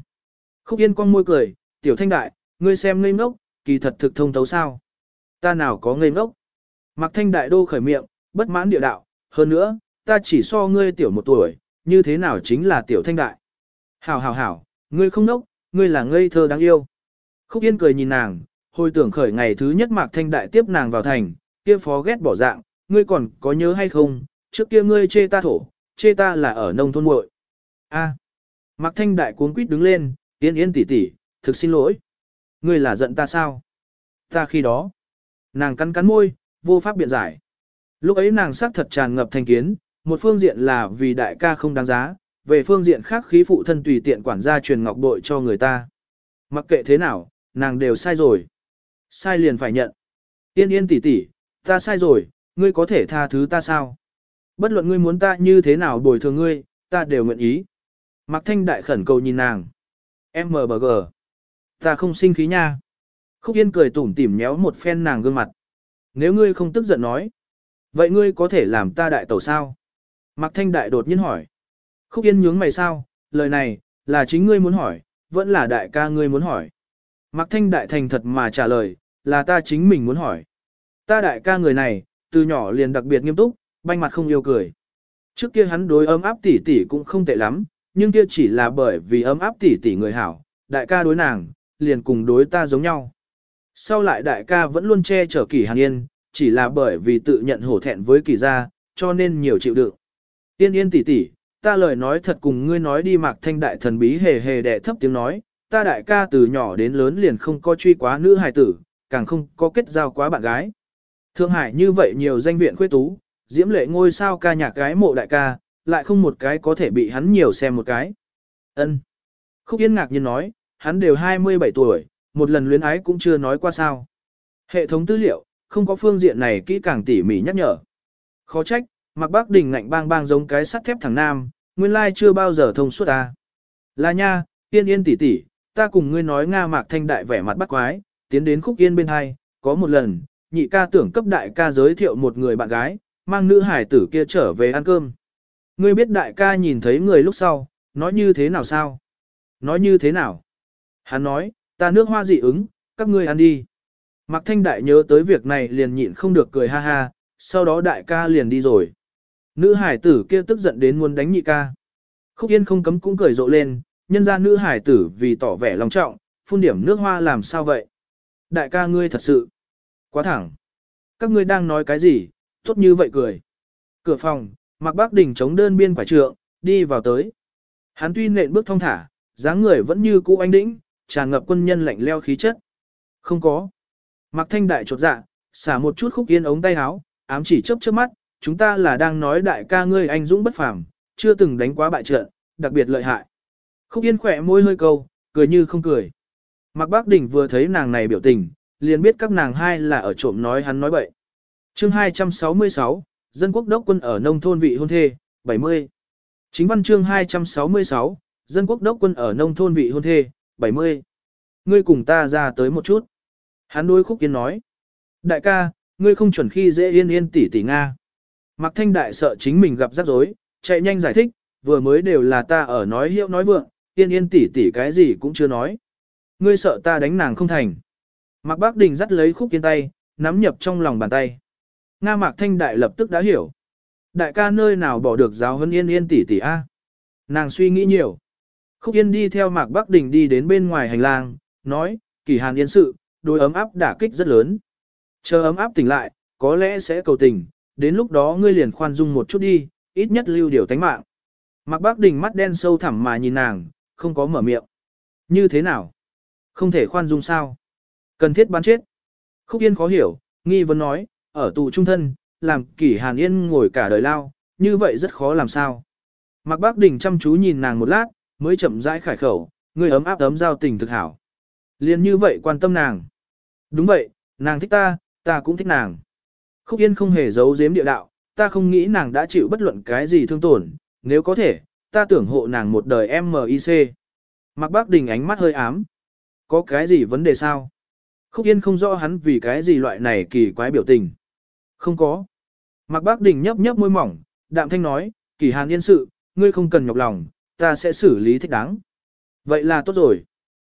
Khúc Yên con môi cười, tiểu thanh đại, ngươi xem ngây ngốc, kỳ thật thực thông thấu sao. Ta nào có ngây ngốc. Mặc thanh đại đô khởi miệng, bất mãn địa đạo, hơn nữa, ta chỉ so ngươi tiểu một tuổi, như thế nào chính là tiểu thanh đại. Hảo hảo hảo, ngươi không nốc, ngươi là ngây thơ đáng yêu. Khúc Yên cười nhìn nàng, hồi tưởng khởi ngày thứ nhất Mạc Thanh Đại tiếp nàng vào thành, kia phó ghét bỏ dạng, ngươi còn có nhớ hay không, trước kia ngươi chê ta thổ, chê ta là ở nông thôn muội. A. Mạc Thanh Đại cuốn quýt đứng lên, yên yên tỷ tỷ, thực xin lỗi. Ngươi là giận ta sao? Ta khi đó. Nàng cắn cắn môi, vô pháp biện giải. Lúc ấy nàng sắc thật tràn ngập thành kiến, một phương diện là vì đại ca không đáng giá, về phương diện khác khí phụ thân tùy tiện quản gia truyền ngọc bội cho người ta. Mặc kệ thế nào, nàng đều sai rồi. Sai liền phải nhận. Yên yên tỷ tỷ, ta sai rồi, ngươi có thể tha thứ ta sao? Bất luận ngươi muốn ta như thế nào bồi thường ngươi, ta đều nguyện ý. Mạc Thanh Đại khẩn cầu nhìn nàng. MBG. Ta không sinh khí nha. Khúc Yên cười tủm tỉm nhéo một phen nàng gương mặt. Nếu ngươi không tức giận nói. Vậy ngươi có thể làm ta đại tẩu sao? Mạc Thanh Đại đột nhiên hỏi. Khúc Yên nhướng mày sao? Lời này, là chính ngươi muốn hỏi, vẫn là đại ca ngươi muốn hỏi. Mạc Thanh Đại thành thật mà trả lời, là ta chính mình muốn hỏi. Ta đại ca người này, từ nhỏ liền đặc biệt nghiêm túc, banh mặt không yêu cười. Trước kia hắn đối ấm áp tỷ tỷ cũng không tệ lắm, nhưng kia chỉ là bởi vì ấm áp tỷ tỷ người hảo, đại ca đối nàng, liền cùng đối ta giống nhau. Sau lại đại ca vẫn luôn che chở kỳ hàn yên, chỉ là bởi vì tự nhận hổ thẹn với kỳ gia, cho nên nhiều chịu đựng. Yên yên tỷ tỷ, ta lời nói thật cùng ngươi nói đi mạc thanh đại thần bí hề hề đẻ thấp tiếng nói, ta đại ca từ nhỏ đến lớn liền không có truy quá nữ hài tử, càng không có kết giao quá bạn gái. Thương Hải như vậy nhiều danh viện khuê tú, diễm lệ ngôi sao ca nhạc gái mộ đại ca, lại không một cái có thể bị hắn nhiều xem một cái. Ân. Khúc Yên ngạc nhiên nói, hắn đều 27 tuổi, một lần luyến ái cũng chưa nói qua sao. Hệ thống tư liệu, không có phương diện này kỹ càng tỉ mỉ nhắc nhở. Khó trách, mặc bác đỉnh ngạnh bang bang giống cái sắt thép thằng nam, nguyên lai chưa bao giờ thông suốt ta. Là nha, yên yên tỷ tỷ, ta cùng ngươi nói Nga mạc thanh đại vẻ mặt bắt quái, tiến đến khúc yên bên hai, có một lần, nhị ca tưởng cấp đại ca giới thiệu một người bạn gái, mang nữ hải tử kia trở về ăn cơm. Ngươi biết đại ca nhìn thấy người lúc sau, nói như thế nào sao? Nói như thế nào? Hắn nói, ta nước hoa dị ứng, các ngươi ăn đi. Mạc Thanh Đại nhớ tới việc này liền nhịn không được cười ha ha, sau đó đại ca liền đi rồi. Nữ hải tử kia tức giận đến muốn đánh nhị ca. Khúc Yên không cấm cũng cười rộ lên, nhân ra nữ hải tử vì tỏ vẻ lòng trọng, phun điểm nước hoa làm sao vậy? Đại ca ngươi thật sự. Quá thẳng. Các ngươi đang nói cái gì, tốt như vậy cười. Cửa phòng, Mạc Bác Đình chống đơn biên quả trượng, đi vào tới. Hắn tuy nện bước thong thả, dáng người vẫn như cũ anh đĩnh, tràn ngập quân nhân lạnh leo khí chất. Không có. Mạc Thanh Đại chột dạ, xả một chút khúc yên ống tay áo, ám chỉ chớp chớp mắt, chúng ta là đang nói đại ca ngươi anh dũng bất phàm, chưa từng đánh quá bại trận, đặc biệt lợi hại. Khúc yên khỏe môi hơi câu, cười như không cười. Mạc Bác Đình vừa thấy nàng này biểu tình, liền biết các nàng hai là ở trộm nói hắn nói bậy. chương 266, Dân quốc đốc quân ở nông thôn vị hôn thê, 70. Chính văn chương 266, Dân quốc đốc quân ở nông thôn vị hôn thê, 70. Ngươi cùng ta ra tới một chút. Hắn đối khúc yên nói. Đại ca, ngươi không chuẩn khi dễ yên yên tỷ tỷ Nga. Mạc Thanh Đại sợ chính mình gặp rắc rối, chạy nhanh giải thích, vừa mới đều là ta ở nói hiệu nói vượng, yên yên tỷ tỷ cái gì cũng chưa nói. Ngươi sợ ta đánh nàng không thành. Mạc Bác Đình dắt lấy khúc yên tay, nắm nhập trong lòng bàn tay. Nga Mạc Thanh Đại lập tức đã hiểu. Đại ca nơi nào bỏ được giáo hơn yên yên tỷ tỷ A. Nàng suy nghĩ nhiều. Khúc yên đi theo Mạc Bác Đình đi đến bên ngoài hành lang, nói, kỳ hàn yên sự, đôi ấm áp đả kích rất lớn. Chờ ấm áp tỉnh lại, có lẽ sẽ cầu tình, đến lúc đó ngươi liền khoan dung một chút đi, ít nhất lưu điều tánh mạng. Mạc Bác Đình mắt đen sâu thẳm mà nhìn nàng, không có mở miệng. Như thế nào? Không thể khoan dung sao? Cần thiết bắn chết. Khúc Yên khó hiểu, nghi vấn nói, ở tù trung thân, làm kỷ hàn yên ngồi cả đời lao, như vậy rất khó làm sao. Mạc Bác Đình chăm chú nhìn nàng một lát, mới chậm rãi khải khẩu, người ấm áp ấm giao tình thực hảo. Liên như vậy quan tâm nàng. Đúng vậy, nàng thích ta, ta cũng thích nàng. Khúc Yên không hề giấu giếm địa đạo, ta không nghĩ nàng đã chịu bất luận cái gì thương tổn, nếu có thể, ta tưởng hộ nàng một đời MIC. Mạc Bác Đình ánh mắt hơi ám. Có cái gì vấn đề sao? Khúc Yên không rõ hắn vì cái gì loại này kỳ quái biểu tình. Không có. Mạc Bác Đình nhấp nhấp môi mỏng, đạm thanh nói, kỳ hàn yên sự, ngươi không cần nhọc lòng, ta sẽ xử lý thích đáng. Vậy là tốt rồi.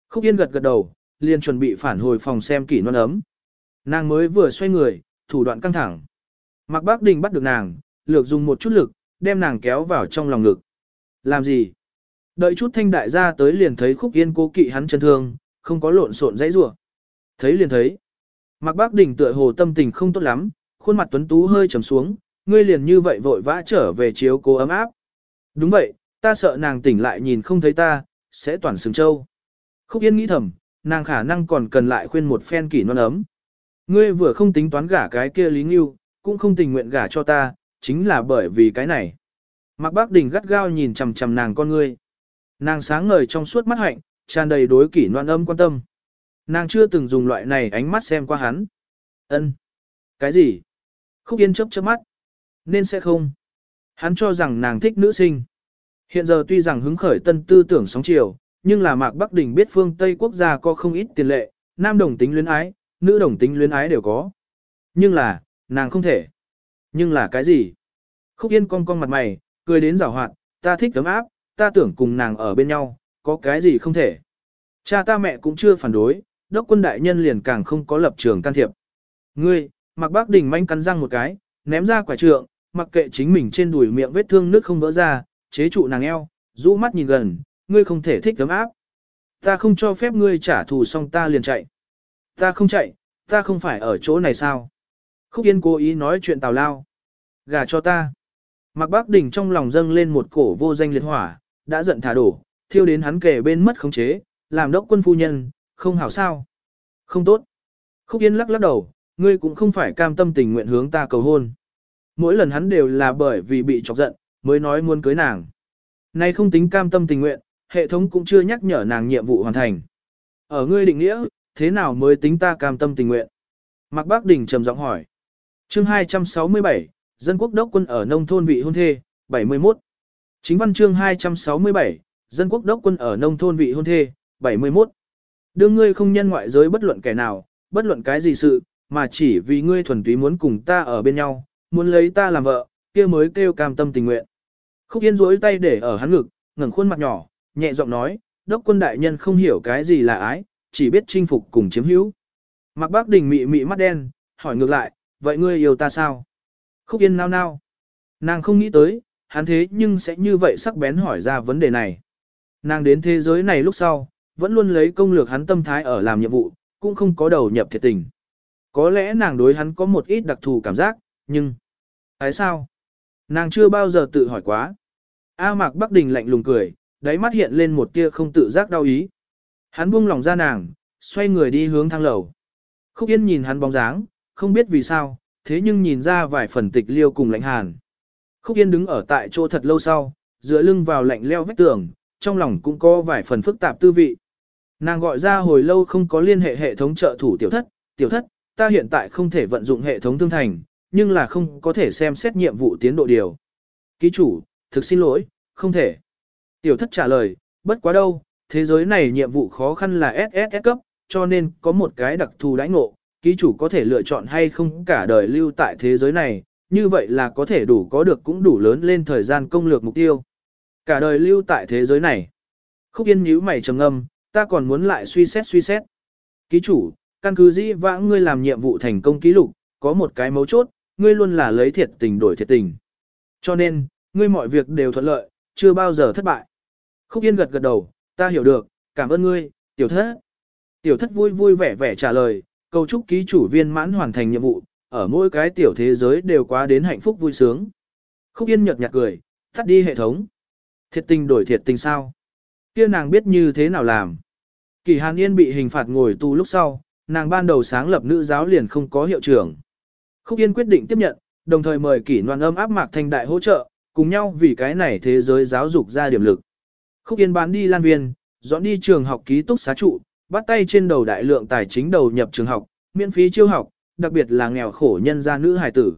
Khúc Yên gật gật đầu, liền chuẩn bị phản hồi phòng xem kỷ non ấm. Nàng mới vừa xoay người, thủ đoạn căng thẳng. Mạc Bác Đình bắt được nàng, lược dùng một chút lực, đem nàng kéo vào trong lòng ngực. Làm gì? Đợi chút thanh đại gia tới liền thấy khúc yên cố kỵ hắn chân thương, không có lộn xộn dãy rủa Thấy liền thấy. Mạc Bác Đình tựa hồ tâm tình không tốt lắm, khuôn mặt tuấn tú hơi trầm xuống, ngươi liền như vậy vội vã trở về chiếu cố ấm áp. Đúng vậy, ta sợ nàng tỉnh lại nhìn không thấy ta, sẽ toàn sừng châu. Khúc Yên nghĩ thầm, nàng khả năng còn cần lại khuyên một phen kỷ non ấm. Ngươi vừa không tính toán gả cái kia Lý Ngưu, cũng không tình nguyện gả cho ta, chính là bởi vì cái này. Mạc Bác Đình gắt gao nhìn chằm chằm nàng con ngươi. Nàng sáng ngời trong suốt mắt hạnh, tràn đầy đối kỷ noan âm quan tâm. Nàng chưa từng dùng loại này ánh mắt xem qua hắn. Ân, Cái gì? Khúc Yên chớp chớp mắt. Nên sẽ không. Hắn cho rằng nàng thích nữ sinh. Hiện giờ tuy rằng hứng khởi tân tư tưởng sóng chiều, nhưng là Mạc Bắc Đình biết phương Tây quốc gia có không ít tiền lệ, nam đồng tính luyến ái, nữ đồng tính luyến ái đều có. Nhưng là, nàng không thể. Nhưng là cái gì? Khúc Yên cong cong mặt mày, cười đến rào hoạt, ta thích ấm áp, ta tưởng cùng nàng ở bên nhau, có cái gì không thể. Cha ta mẹ cũng chưa phản đối, đốc quân đại nhân liền càng không có lập trường can thiệp. Ngươi, Mặc Bác Đình manh cắn răng một cái, ném ra quả trượng, mặc kệ chính mình trên đùi miệng vết thương nước không vỡ ra, chế trụ nàng eo, rũ mắt nhìn gần, ngươi không thể thích ấm áp. Ta không cho phép ngươi trả thù xong ta liền chạy. Ta không chạy, ta không phải ở chỗ này sao? Khúc Yên cố ý nói chuyện tào lao. Gà cho ta. Mạc Bác Đình trong lòng dâng lên một cổ vô danh liệt hỏa, đã giận thả đổ, thiêu đến hắn kề bên mất khống chế, làm đốc quân phu nhân, không hảo sao. Không tốt. Khúc Yên lắc lắc đầu, ngươi cũng không phải cam tâm tình nguyện hướng ta cầu hôn. Mỗi lần hắn đều là bởi vì bị chọc giận, mới nói muốn cưới nàng. Nay không tính cam tâm tình nguyện, hệ thống cũng chưa nhắc nhở nàng nhiệm vụ hoàn thành. Ở ngươi định nghĩa, thế nào mới tính ta cam tâm tình nguyện? Mạc Bác Đình trầm giọng hỏi. Chương 267, Dân quốc đốc quân ở nông thôn vị hôn thê, 71. Chính văn chương 267, Dân quốc đốc quân ở nông thôn vị hôn thê, 71. Đương ngươi không nhân ngoại giới bất luận kẻ nào, bất luận cái gì sự, mà chỉ vì ngươi thuần túy muốn cùng ta ở bên nhau, muốn lấy ta làm vợ, kia mới kêu cam tâm tình nguyện. Khúc Yên duỗi tay để ở hắn ngực, ngẩng khuôn mặt nhỏ, nhẹ giọng nói, đốc quân đại nhân không hiểu cái gì là ái, chỉ biết chinh phục cùng chiếm hữu. Mạc Bác Đình mị mị mắt đen, hỏi ngược lại, vậy ngươi yêu ta sao? Khúc Yên nao nao. Nàng không nghĩ tới, hắn thế nhưng sẽ như vậy sắc bén hỏi ra vấn đề này. Nàng đến thế giới này lúc sau, vẫn luôn lấy công lược hắn tâm thái ở làm nhiệm vụ, cũng không có đầu nhập thiệt tình. Có lẽ nàng đối hắn có một ít đặc thù cảm giác, nhưng... Tại sao? Nàng chưa bao giờ tự hỏi quá. A Mạc Bắc Đình lạnh lùng cười, đáy mắt hiện lên một tia không tự giác đau ý. Hắn buông lòng ra nàng, xoay người đi hướng thang lầu. Khúc Yên nhìn hắn bóng dáng, không biết vì sao, thế nhưng nhìn ra vài phần tịch liêu cùng lạnh hàn. Khúc Yên đứng ở tại chỗ thật lâu sau, dựa lưng vào lạnh leo vách tường, trong lòng cũng có vài phần phức tạp tư vị. Nàng gọi ra hồi lâu không có liên hệ hệ thống trợ thủ tiểu thất, tiểu thất, ta hiện tại không thể vận dụng hệ thống thương thành, nhưng là không có thể xem xét nhiệm vụ tiến độ điều. Ký chủ, thực xin lỗi, không thể. Tiểu thất trả lời, bất quá đâu, thế giới này nhiệm vụ khó khăn là SSS cấp, cho nên có một cái đặc thù đãi ngộ, ký chủ có thể lựa chọn hay không cả đời lưu tại thế giới này, như vậy là có thể đủ có được cũng đủ lớn lên thời gian công lược mục tiêu. Cả đời lưu tại thế giới này. Khúc Yên nhíu mày trầm ngâm, ta còn muốn lại suy xét suy xét. Ký chủ, căn cứ dĩ vãng ngươi làm nhiệm vụ thành công ký lục, có một cái mấu chốt, ngươi luôn là lấy thiệt tình đổi thiệt tình. Cho nên, ngươi mọi việc đều thuận lợi, chưa bao giờ thất bại. Khúc Yên gật gật đầu, ta hiểu được, cảm ơn ngươi, tiểu thất. Tiểu thất vui vui vẻ vẻ trả lời, cầu chúc ký chủ viên mãn hoàn thành nhiệm vụ, ở mỗi cái tiểu thế giới đều quá đến hạnh phúc vui sướng. Khúc Yên nhật nhạt cười, tắt đi hệ thống. Thiệt tình đổi thiệt tình sao? Kia nàng biết như thế nào làm? Kỳ Hàn Yên bị hình phạt ngồi tù lúc sau, nàng ban đầu sáng lập nữ giáo liền không có hiệu trưởng. Khúc Yên quyết định tiếp nhận, đồng thời mời Kỷ Loan Âm áp Mạc Thanh Đại hỗ trợ, cùng nhau vì cái này thế giới giáo dục ra điểm lực. Khúc Yên bán đi lan viên, dọn đi trường học ký túc xá trụ, bắt tay trên đầu đại lượng tài chính đầu nhập trường học, miễn phí chiêu học, đặc biệt là nghèo khổ nhân gia nữ hài tử.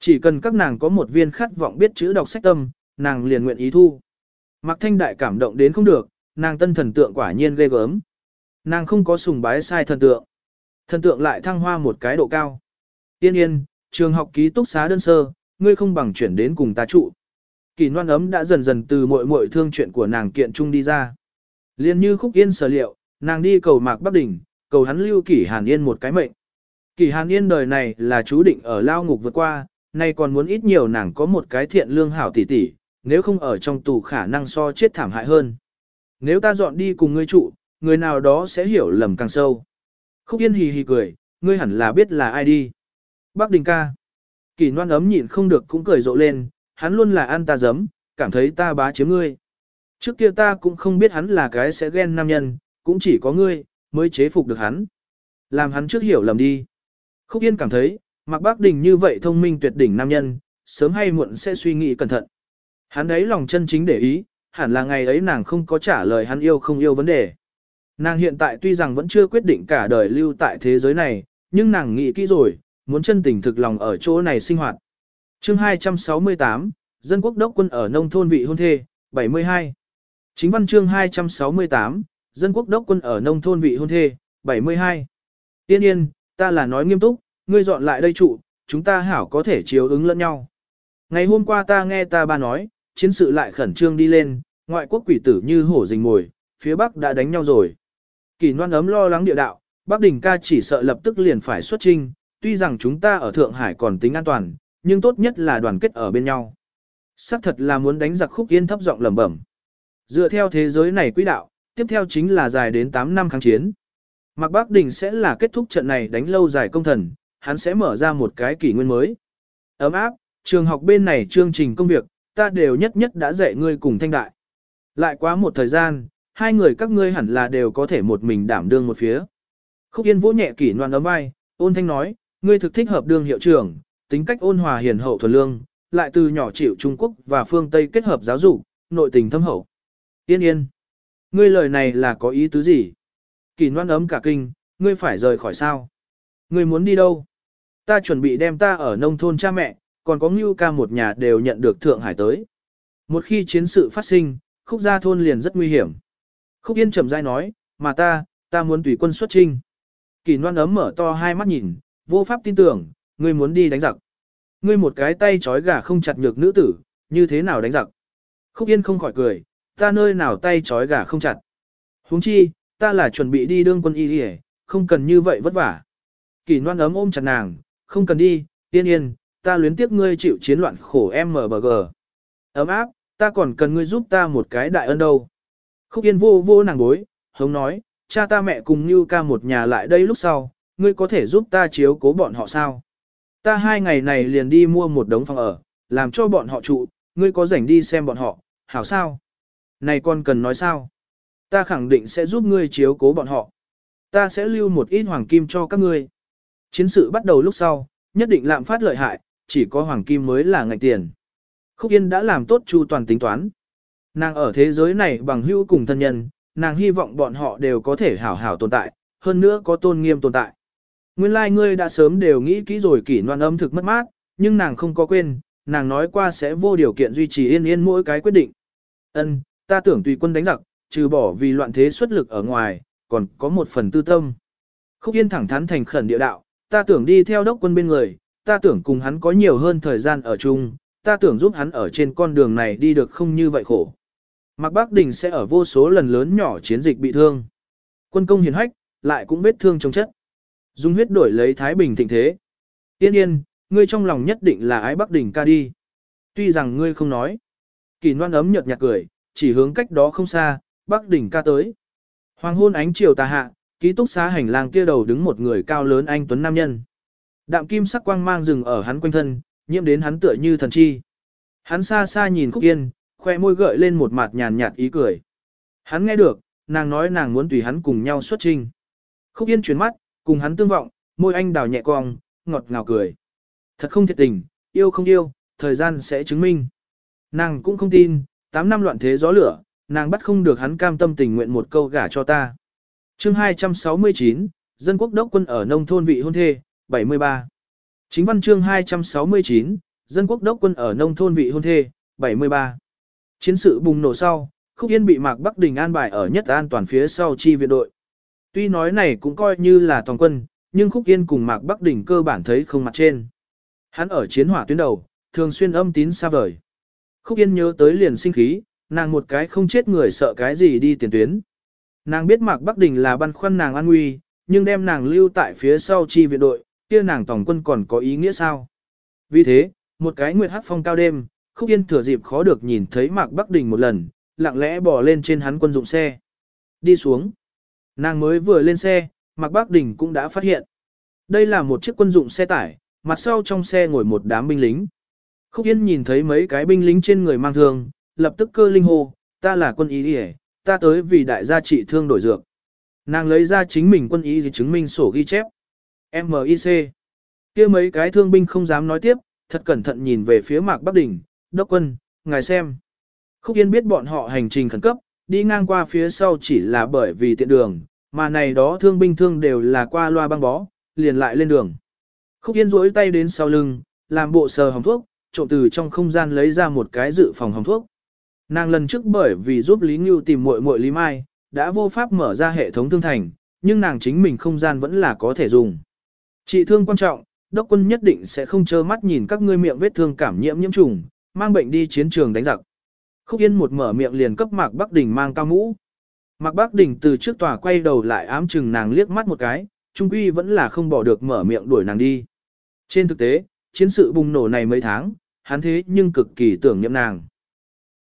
Chỉ cần các nàng có một viên khát vọng biết chữ đọc sách tâm, nàng liền nguyện ý thu. Mạc Thanh Đại cảm động đến không được, nàng tân thần tượng quả nhiên ghê gớm. Nàng không có sùng bái sai thần tượng. Thần tượng lại thăng hoa một cái độ cao. Yên yên, trường học ký túc xá đơn sơ, ngươi không bằng chuyển đến cùng ta trụ. Kỳ noan ấm đã dần dần từ mọi mọi thương chuyện của nàng kiện trung đi ra. Liên như khúc yên sở liệu, nàng đi cầu mạc Bắc Đỉnh, cầu hắn lưu kỷ hàn yên một cái mệnh. Kỷ hàn yên đời này là chú định ở lao ngục vượt qua, nay còn muốn ít nhiều nàng có một cái thiện lương hảo tỷ tỷ, nếu không ở trong tù khả năng so chết thảm hại hơn. Nếu ta dọn đi cùng ngươi trụ, người nào đó sẽ hiểu lầm càng sâu. Khúc Yên hì hì cười, ngươi hẳn là biết là ai đi. Bác Đình ca. Kỳ noan ấm nhịn không được cũng cười rộ lên, hắn luôn là ăn ta giấm, cảm thấy ta bá chiếm ngươi. Trước kia ta cũng không biết hắn là cái sẽ ghen nam nhân, cũng chỉ có ngươi, mới chế phục được hắn. Làm hắn trước hiểu lầm đi. Khúc Yên cảm thấy, Mạc Bác Đình như vậy thông minh tuyệt đỉnh nam nhân, sớm hay muộn sẽ suy nghĩ cẩn thận. Hắn ấy lòng chân chính để ý, hẳn là ngày ấy nàng không có trả lời hắn yêu không yêu vấn đề. Nàng hiện tại tuy rằng vẫn chưa quyết định cả đời lưu tại thế giới này, nhưng nàng nghĩ kỹ rồi, muốn chân tình thực lòng ở chỗ này sinh hoạt chương 268, Dân quốc đốc quân ở nông thôn vị hôn thê, 72. Chính văn chương 268, Dân quốc đốc quân ở nông thôn vị hôn thê, 72. Tiên yên, ta là nói nghiêm túc, ngươi dọn lại đây trụ, chúng ta hảo có thể chiếu ứng lẫn nhau. Ngày hôm qua ta nghe ta ba nói, chiến sự lại khẩn trương đi lên, ngoại quốc quỷ tử như hổ rình mồi, phía Bắc đã đánh nhau rồi. Kỳ noan ấm lo lắng địa đạo, Bắc Đình ca chỉ sợ lập tức liền phải xuất trinh, tuy rằng chúng ta ở Thượng Hải còn tính an toàn, nhưng tốt nhất là đoàn kết ở bên nhau. Sắc thật là muốn đánh giặc khúc yên thấp giọng lẩm bẩm. Dựa theo thế giới này quỹ đạo, tiếp theo chính là dài đến 8 năm kháng chiến. Mạc Bắc Đình sẽ là kết thúc trận này đánh lâu dài công thần, hắn sẽ mở ra một cái kỷ nguyên mới. Ấm áp, trường học bên này chương trình công việc, ta đều nhất nhất đã dạy ngươi cùng thanh đại. Lại quá một thời gian, hai người các ngươi hẳn là đều có thể một mình đảm đương một phía. Khúc Yên vỗ nhẹ kỷ noan ấm vai, ôn thanh nói, ngươi thực thích hợp đương hiệu trưởng, tính cách ôn hòa hiền hậu thuần lương, lại từ nhỏ chịu Trung Quốc và phương Tây kết hợp giáo dục, nội tình thâm hậu. Yên yên. Ngươi lời này là có ý tứ gì? kỳ noan ấm cả kinh, ngươi phải rời khỏi sao? Ngươi muốn đi đâu? Ta chuẩn bị đem ta ở nông thôn cha mẹ, còn có Ngưu ca một nhà đều nhận được Thượng Hải tới. Một khi chiến sự phát sinh, khúc gia thôn liền rất nguy hiểm. Khúc Yên chậm rãi nói, mà ta, ta muốn tùy quân xuất trinh. Kỳ noan ấm mở to hai mắt nhìn, vô pháp tin tưởng, ngươi muốn đi đánh giặc. Ngươi một cái tay trói gà không chặt nhược nữ tử, như thế nào đánh giặc? Khúc Yên không khỏi cười, ta nơi nào tay trói gà không chặt. huống chi, ta là chuẩn bị đi đương quân y đi không cần như vậy vất vả. Kỳ noan ấm ôm chặt nàng, không cần đi, yên yên, ta luyến tiếc ngươi chịu chiến loạn khổ MBG. Ấm áp, ta còn cần ngươi giúp ta một cái đại ân đâu. Khúc Yên vô vô nàng bối, hống nói, cha ta mẹ cùng như ca một nhà lại đây lúc sau, ngươi có thể giúp ta chiếu cố bọn họ sao? Ta hai ngày này liền đi mua một đống phòng ở, làm cho bọn họ trụ, ngươi có rảnh đi xem bọn họ, hảo sao? Này con cần nói sao? Ta khẳng định sẽ giúp ngươi chiếu cố bọn họ. Ta sẽ lưu một ít hoàng kim cho các ngươi. Chiến sự bắt đầu lúc sau, nhất định lạm phát lợi hại, chỉ có hoàng kim mới là ngạch tiền. Khúc Yên đã làm tốt chu toàn tính toán. Nàng ở thế giới này bằng hữu cùng thân nhân, nàng hy vọng bọn họ đều có thể hảo hảo tồn tại, hơn nữa có tôn nghiêm tồn tại. Nguyên lai like ngươi đã sớm đều nghĩ kỹ rồi kỷ noan âm thực mất mát, nhưng nàng không có quên, nàng nói qua sẽ vô điều kiện duy trì yên yên mỗi cái quyết định. Ân, ta tưởng tùy quân đánh giặc, trừ bỏ vì loạn thế xuất lực ở ngoài, còn có một phần tư tâm. Khúc Yên thẳng thắn thành khẩn địa đạo, ta tưởng đi theo đốc quân bên người, ta tưởng cùng hắn có nhiều hơn thời gian ở chung, ta tưởng giúp hắn ở trên con đường này đi được không như vậy khổ. Mạc Bắc Đình sẽ ở vô số lần lớn nhỏ chiến dịch bị thương. Quân công hiền hách, lại cũng vết thương trong chất. Dùng huyết đổi lấy Thái Bình thịnh thế. Yên yên, ngươi trong lòng nhất định là ái Bắc đỉnh ca đi. Tuy rằng ngươi không nói. Kỳ noan ấm nhợt nhạt cười, chỉ hướng cách đó không xa, Bắc đỉnh ca tới. Hoàng hôn ánh chiều tà hạ, ký túc xá hành lang kia đầu đứng một người cao lớn anh tuấn nam nhân. Đạm kim sắc quang mang rừng ở hắn quanh thân, nhiễm đến hắn tựa như thần chi. Hắn xa xa nhìn Khúc Yên, khoe môi gợi lên một mặt nhàn nhạt ý cười. Hắn nghe được, nàng nói nàng muốn tùy hắn cùng nhau xuất trình. Khúc Yên chuyển mắt, cùng hắn tương vọng, môi anh đào nhẹ cong, ngọt ngào cười. Thật không thiệt tình, yêu không yêu, thời gian sẽ chứng minh. Nàng cũng không tin, 8 năm loạn thế gió lửa, nàng bắt không được hắn cam tâm tình nguyện một câu gả cho ta. chương 269, Dân quốc đốc quân ở nông thôn vị hôn thê, 73. Chính văn chương 269, Dân quốc đốc quân ở nông thôn vị hôn thê, 73. Chiến sự bùng nổ sau, Khúc Yên bị Mạc Bắc Đình an bài ở nhất an toàn phía sau chi viện đội. Tuy nói này cũng coi như là toàn quân, nhưng Khúc Yên cùng Mạc Bắc Đình cơ bản thấy không mặt trên. Hắn ở chiến hỏa tuyến đầu, thường xuyên âm tín xa vời. Khúc Yên nhớ tới liền sinh khí, nàng một cái không chết người sợ cái gì đi tiền tuyến. Nàng biết Mạc Bắc Đình là băn khoăn nàng an nguy, nhưng đem nàng lưu tại phía sau chi viện đội, kia nàng tổng quân còn có ý nghĩa sao? Vì thế, một cái nguyệt hắc phong cao đêm, Khúc Yên thừa dịp khó được nhìn thấy Mạc Bắc Đình một lần, lặng lẽ bỏ lên trên hắn quân dụng xe. Đi xuống. Nàng mới vừa lên xe, Mạc Bác Đình cũng đã phát hiện. Đây là một chiếc quân dụng xe tải, mặt sau trong xe ngồi một đám binh lính. Khúc Yên nhìn thấy mấy cái binh lính trên người mang thương, lập tức cơ linh hô, ta là quân ý đi ta tới vì đại gia trị thương đổi dược. Nàng lấy ra chính mình quân ý gì chứng minh sổ ghi chép. MIC. kia mấy cái thương binh không dám nói tiếp, thật cẩn thận nhìn về phía mạc Bắc Đình, đốc quân, ngài xem. Khúc Yên biết bọn họ hành trình khẩn cấp, đi ngang qua phía sau chỉ là bởi vì tiện đường, mà này đó thương binh thương đều là qua loa băng bó, liền lại lên đường. Khúc Yên rỗi tay đến sau lưng, làm bộ sờ hồng thuốc, trộm từ trong không gian lấy ra một cái dự phòng hồng thuốc. Nàng lần trước bởi vì giúp Lý Ngưu tìm muội muội Lý Mai, đã vô pháp mở ra hệ thống thương thành, nhưng nàng chính mình không gian vẫn là có thể dùng. Trị thương quan trọng, đốc quân nhất định sẽ không trơ mắt nhìn các ngươi miệng vết thương cảm nhiễm nhiễm trùng, mang bệnh đi chiến trường đánh giặc. Khúc Yên một mở miệng liền cấp Mạc Bắc Đình mang cao mũ. Mạc Bắc Đình từ trước tòa quay đầu lại ám chừng nàng liếc mắt một cái, trung quy vẫn là không bỏ được mở miệng đuổi nàng đi. Trên thực tế, chiến sự bùng nổ này mấy tháng, hắn thế nhưng cực kỳ tưởng niệm nàng.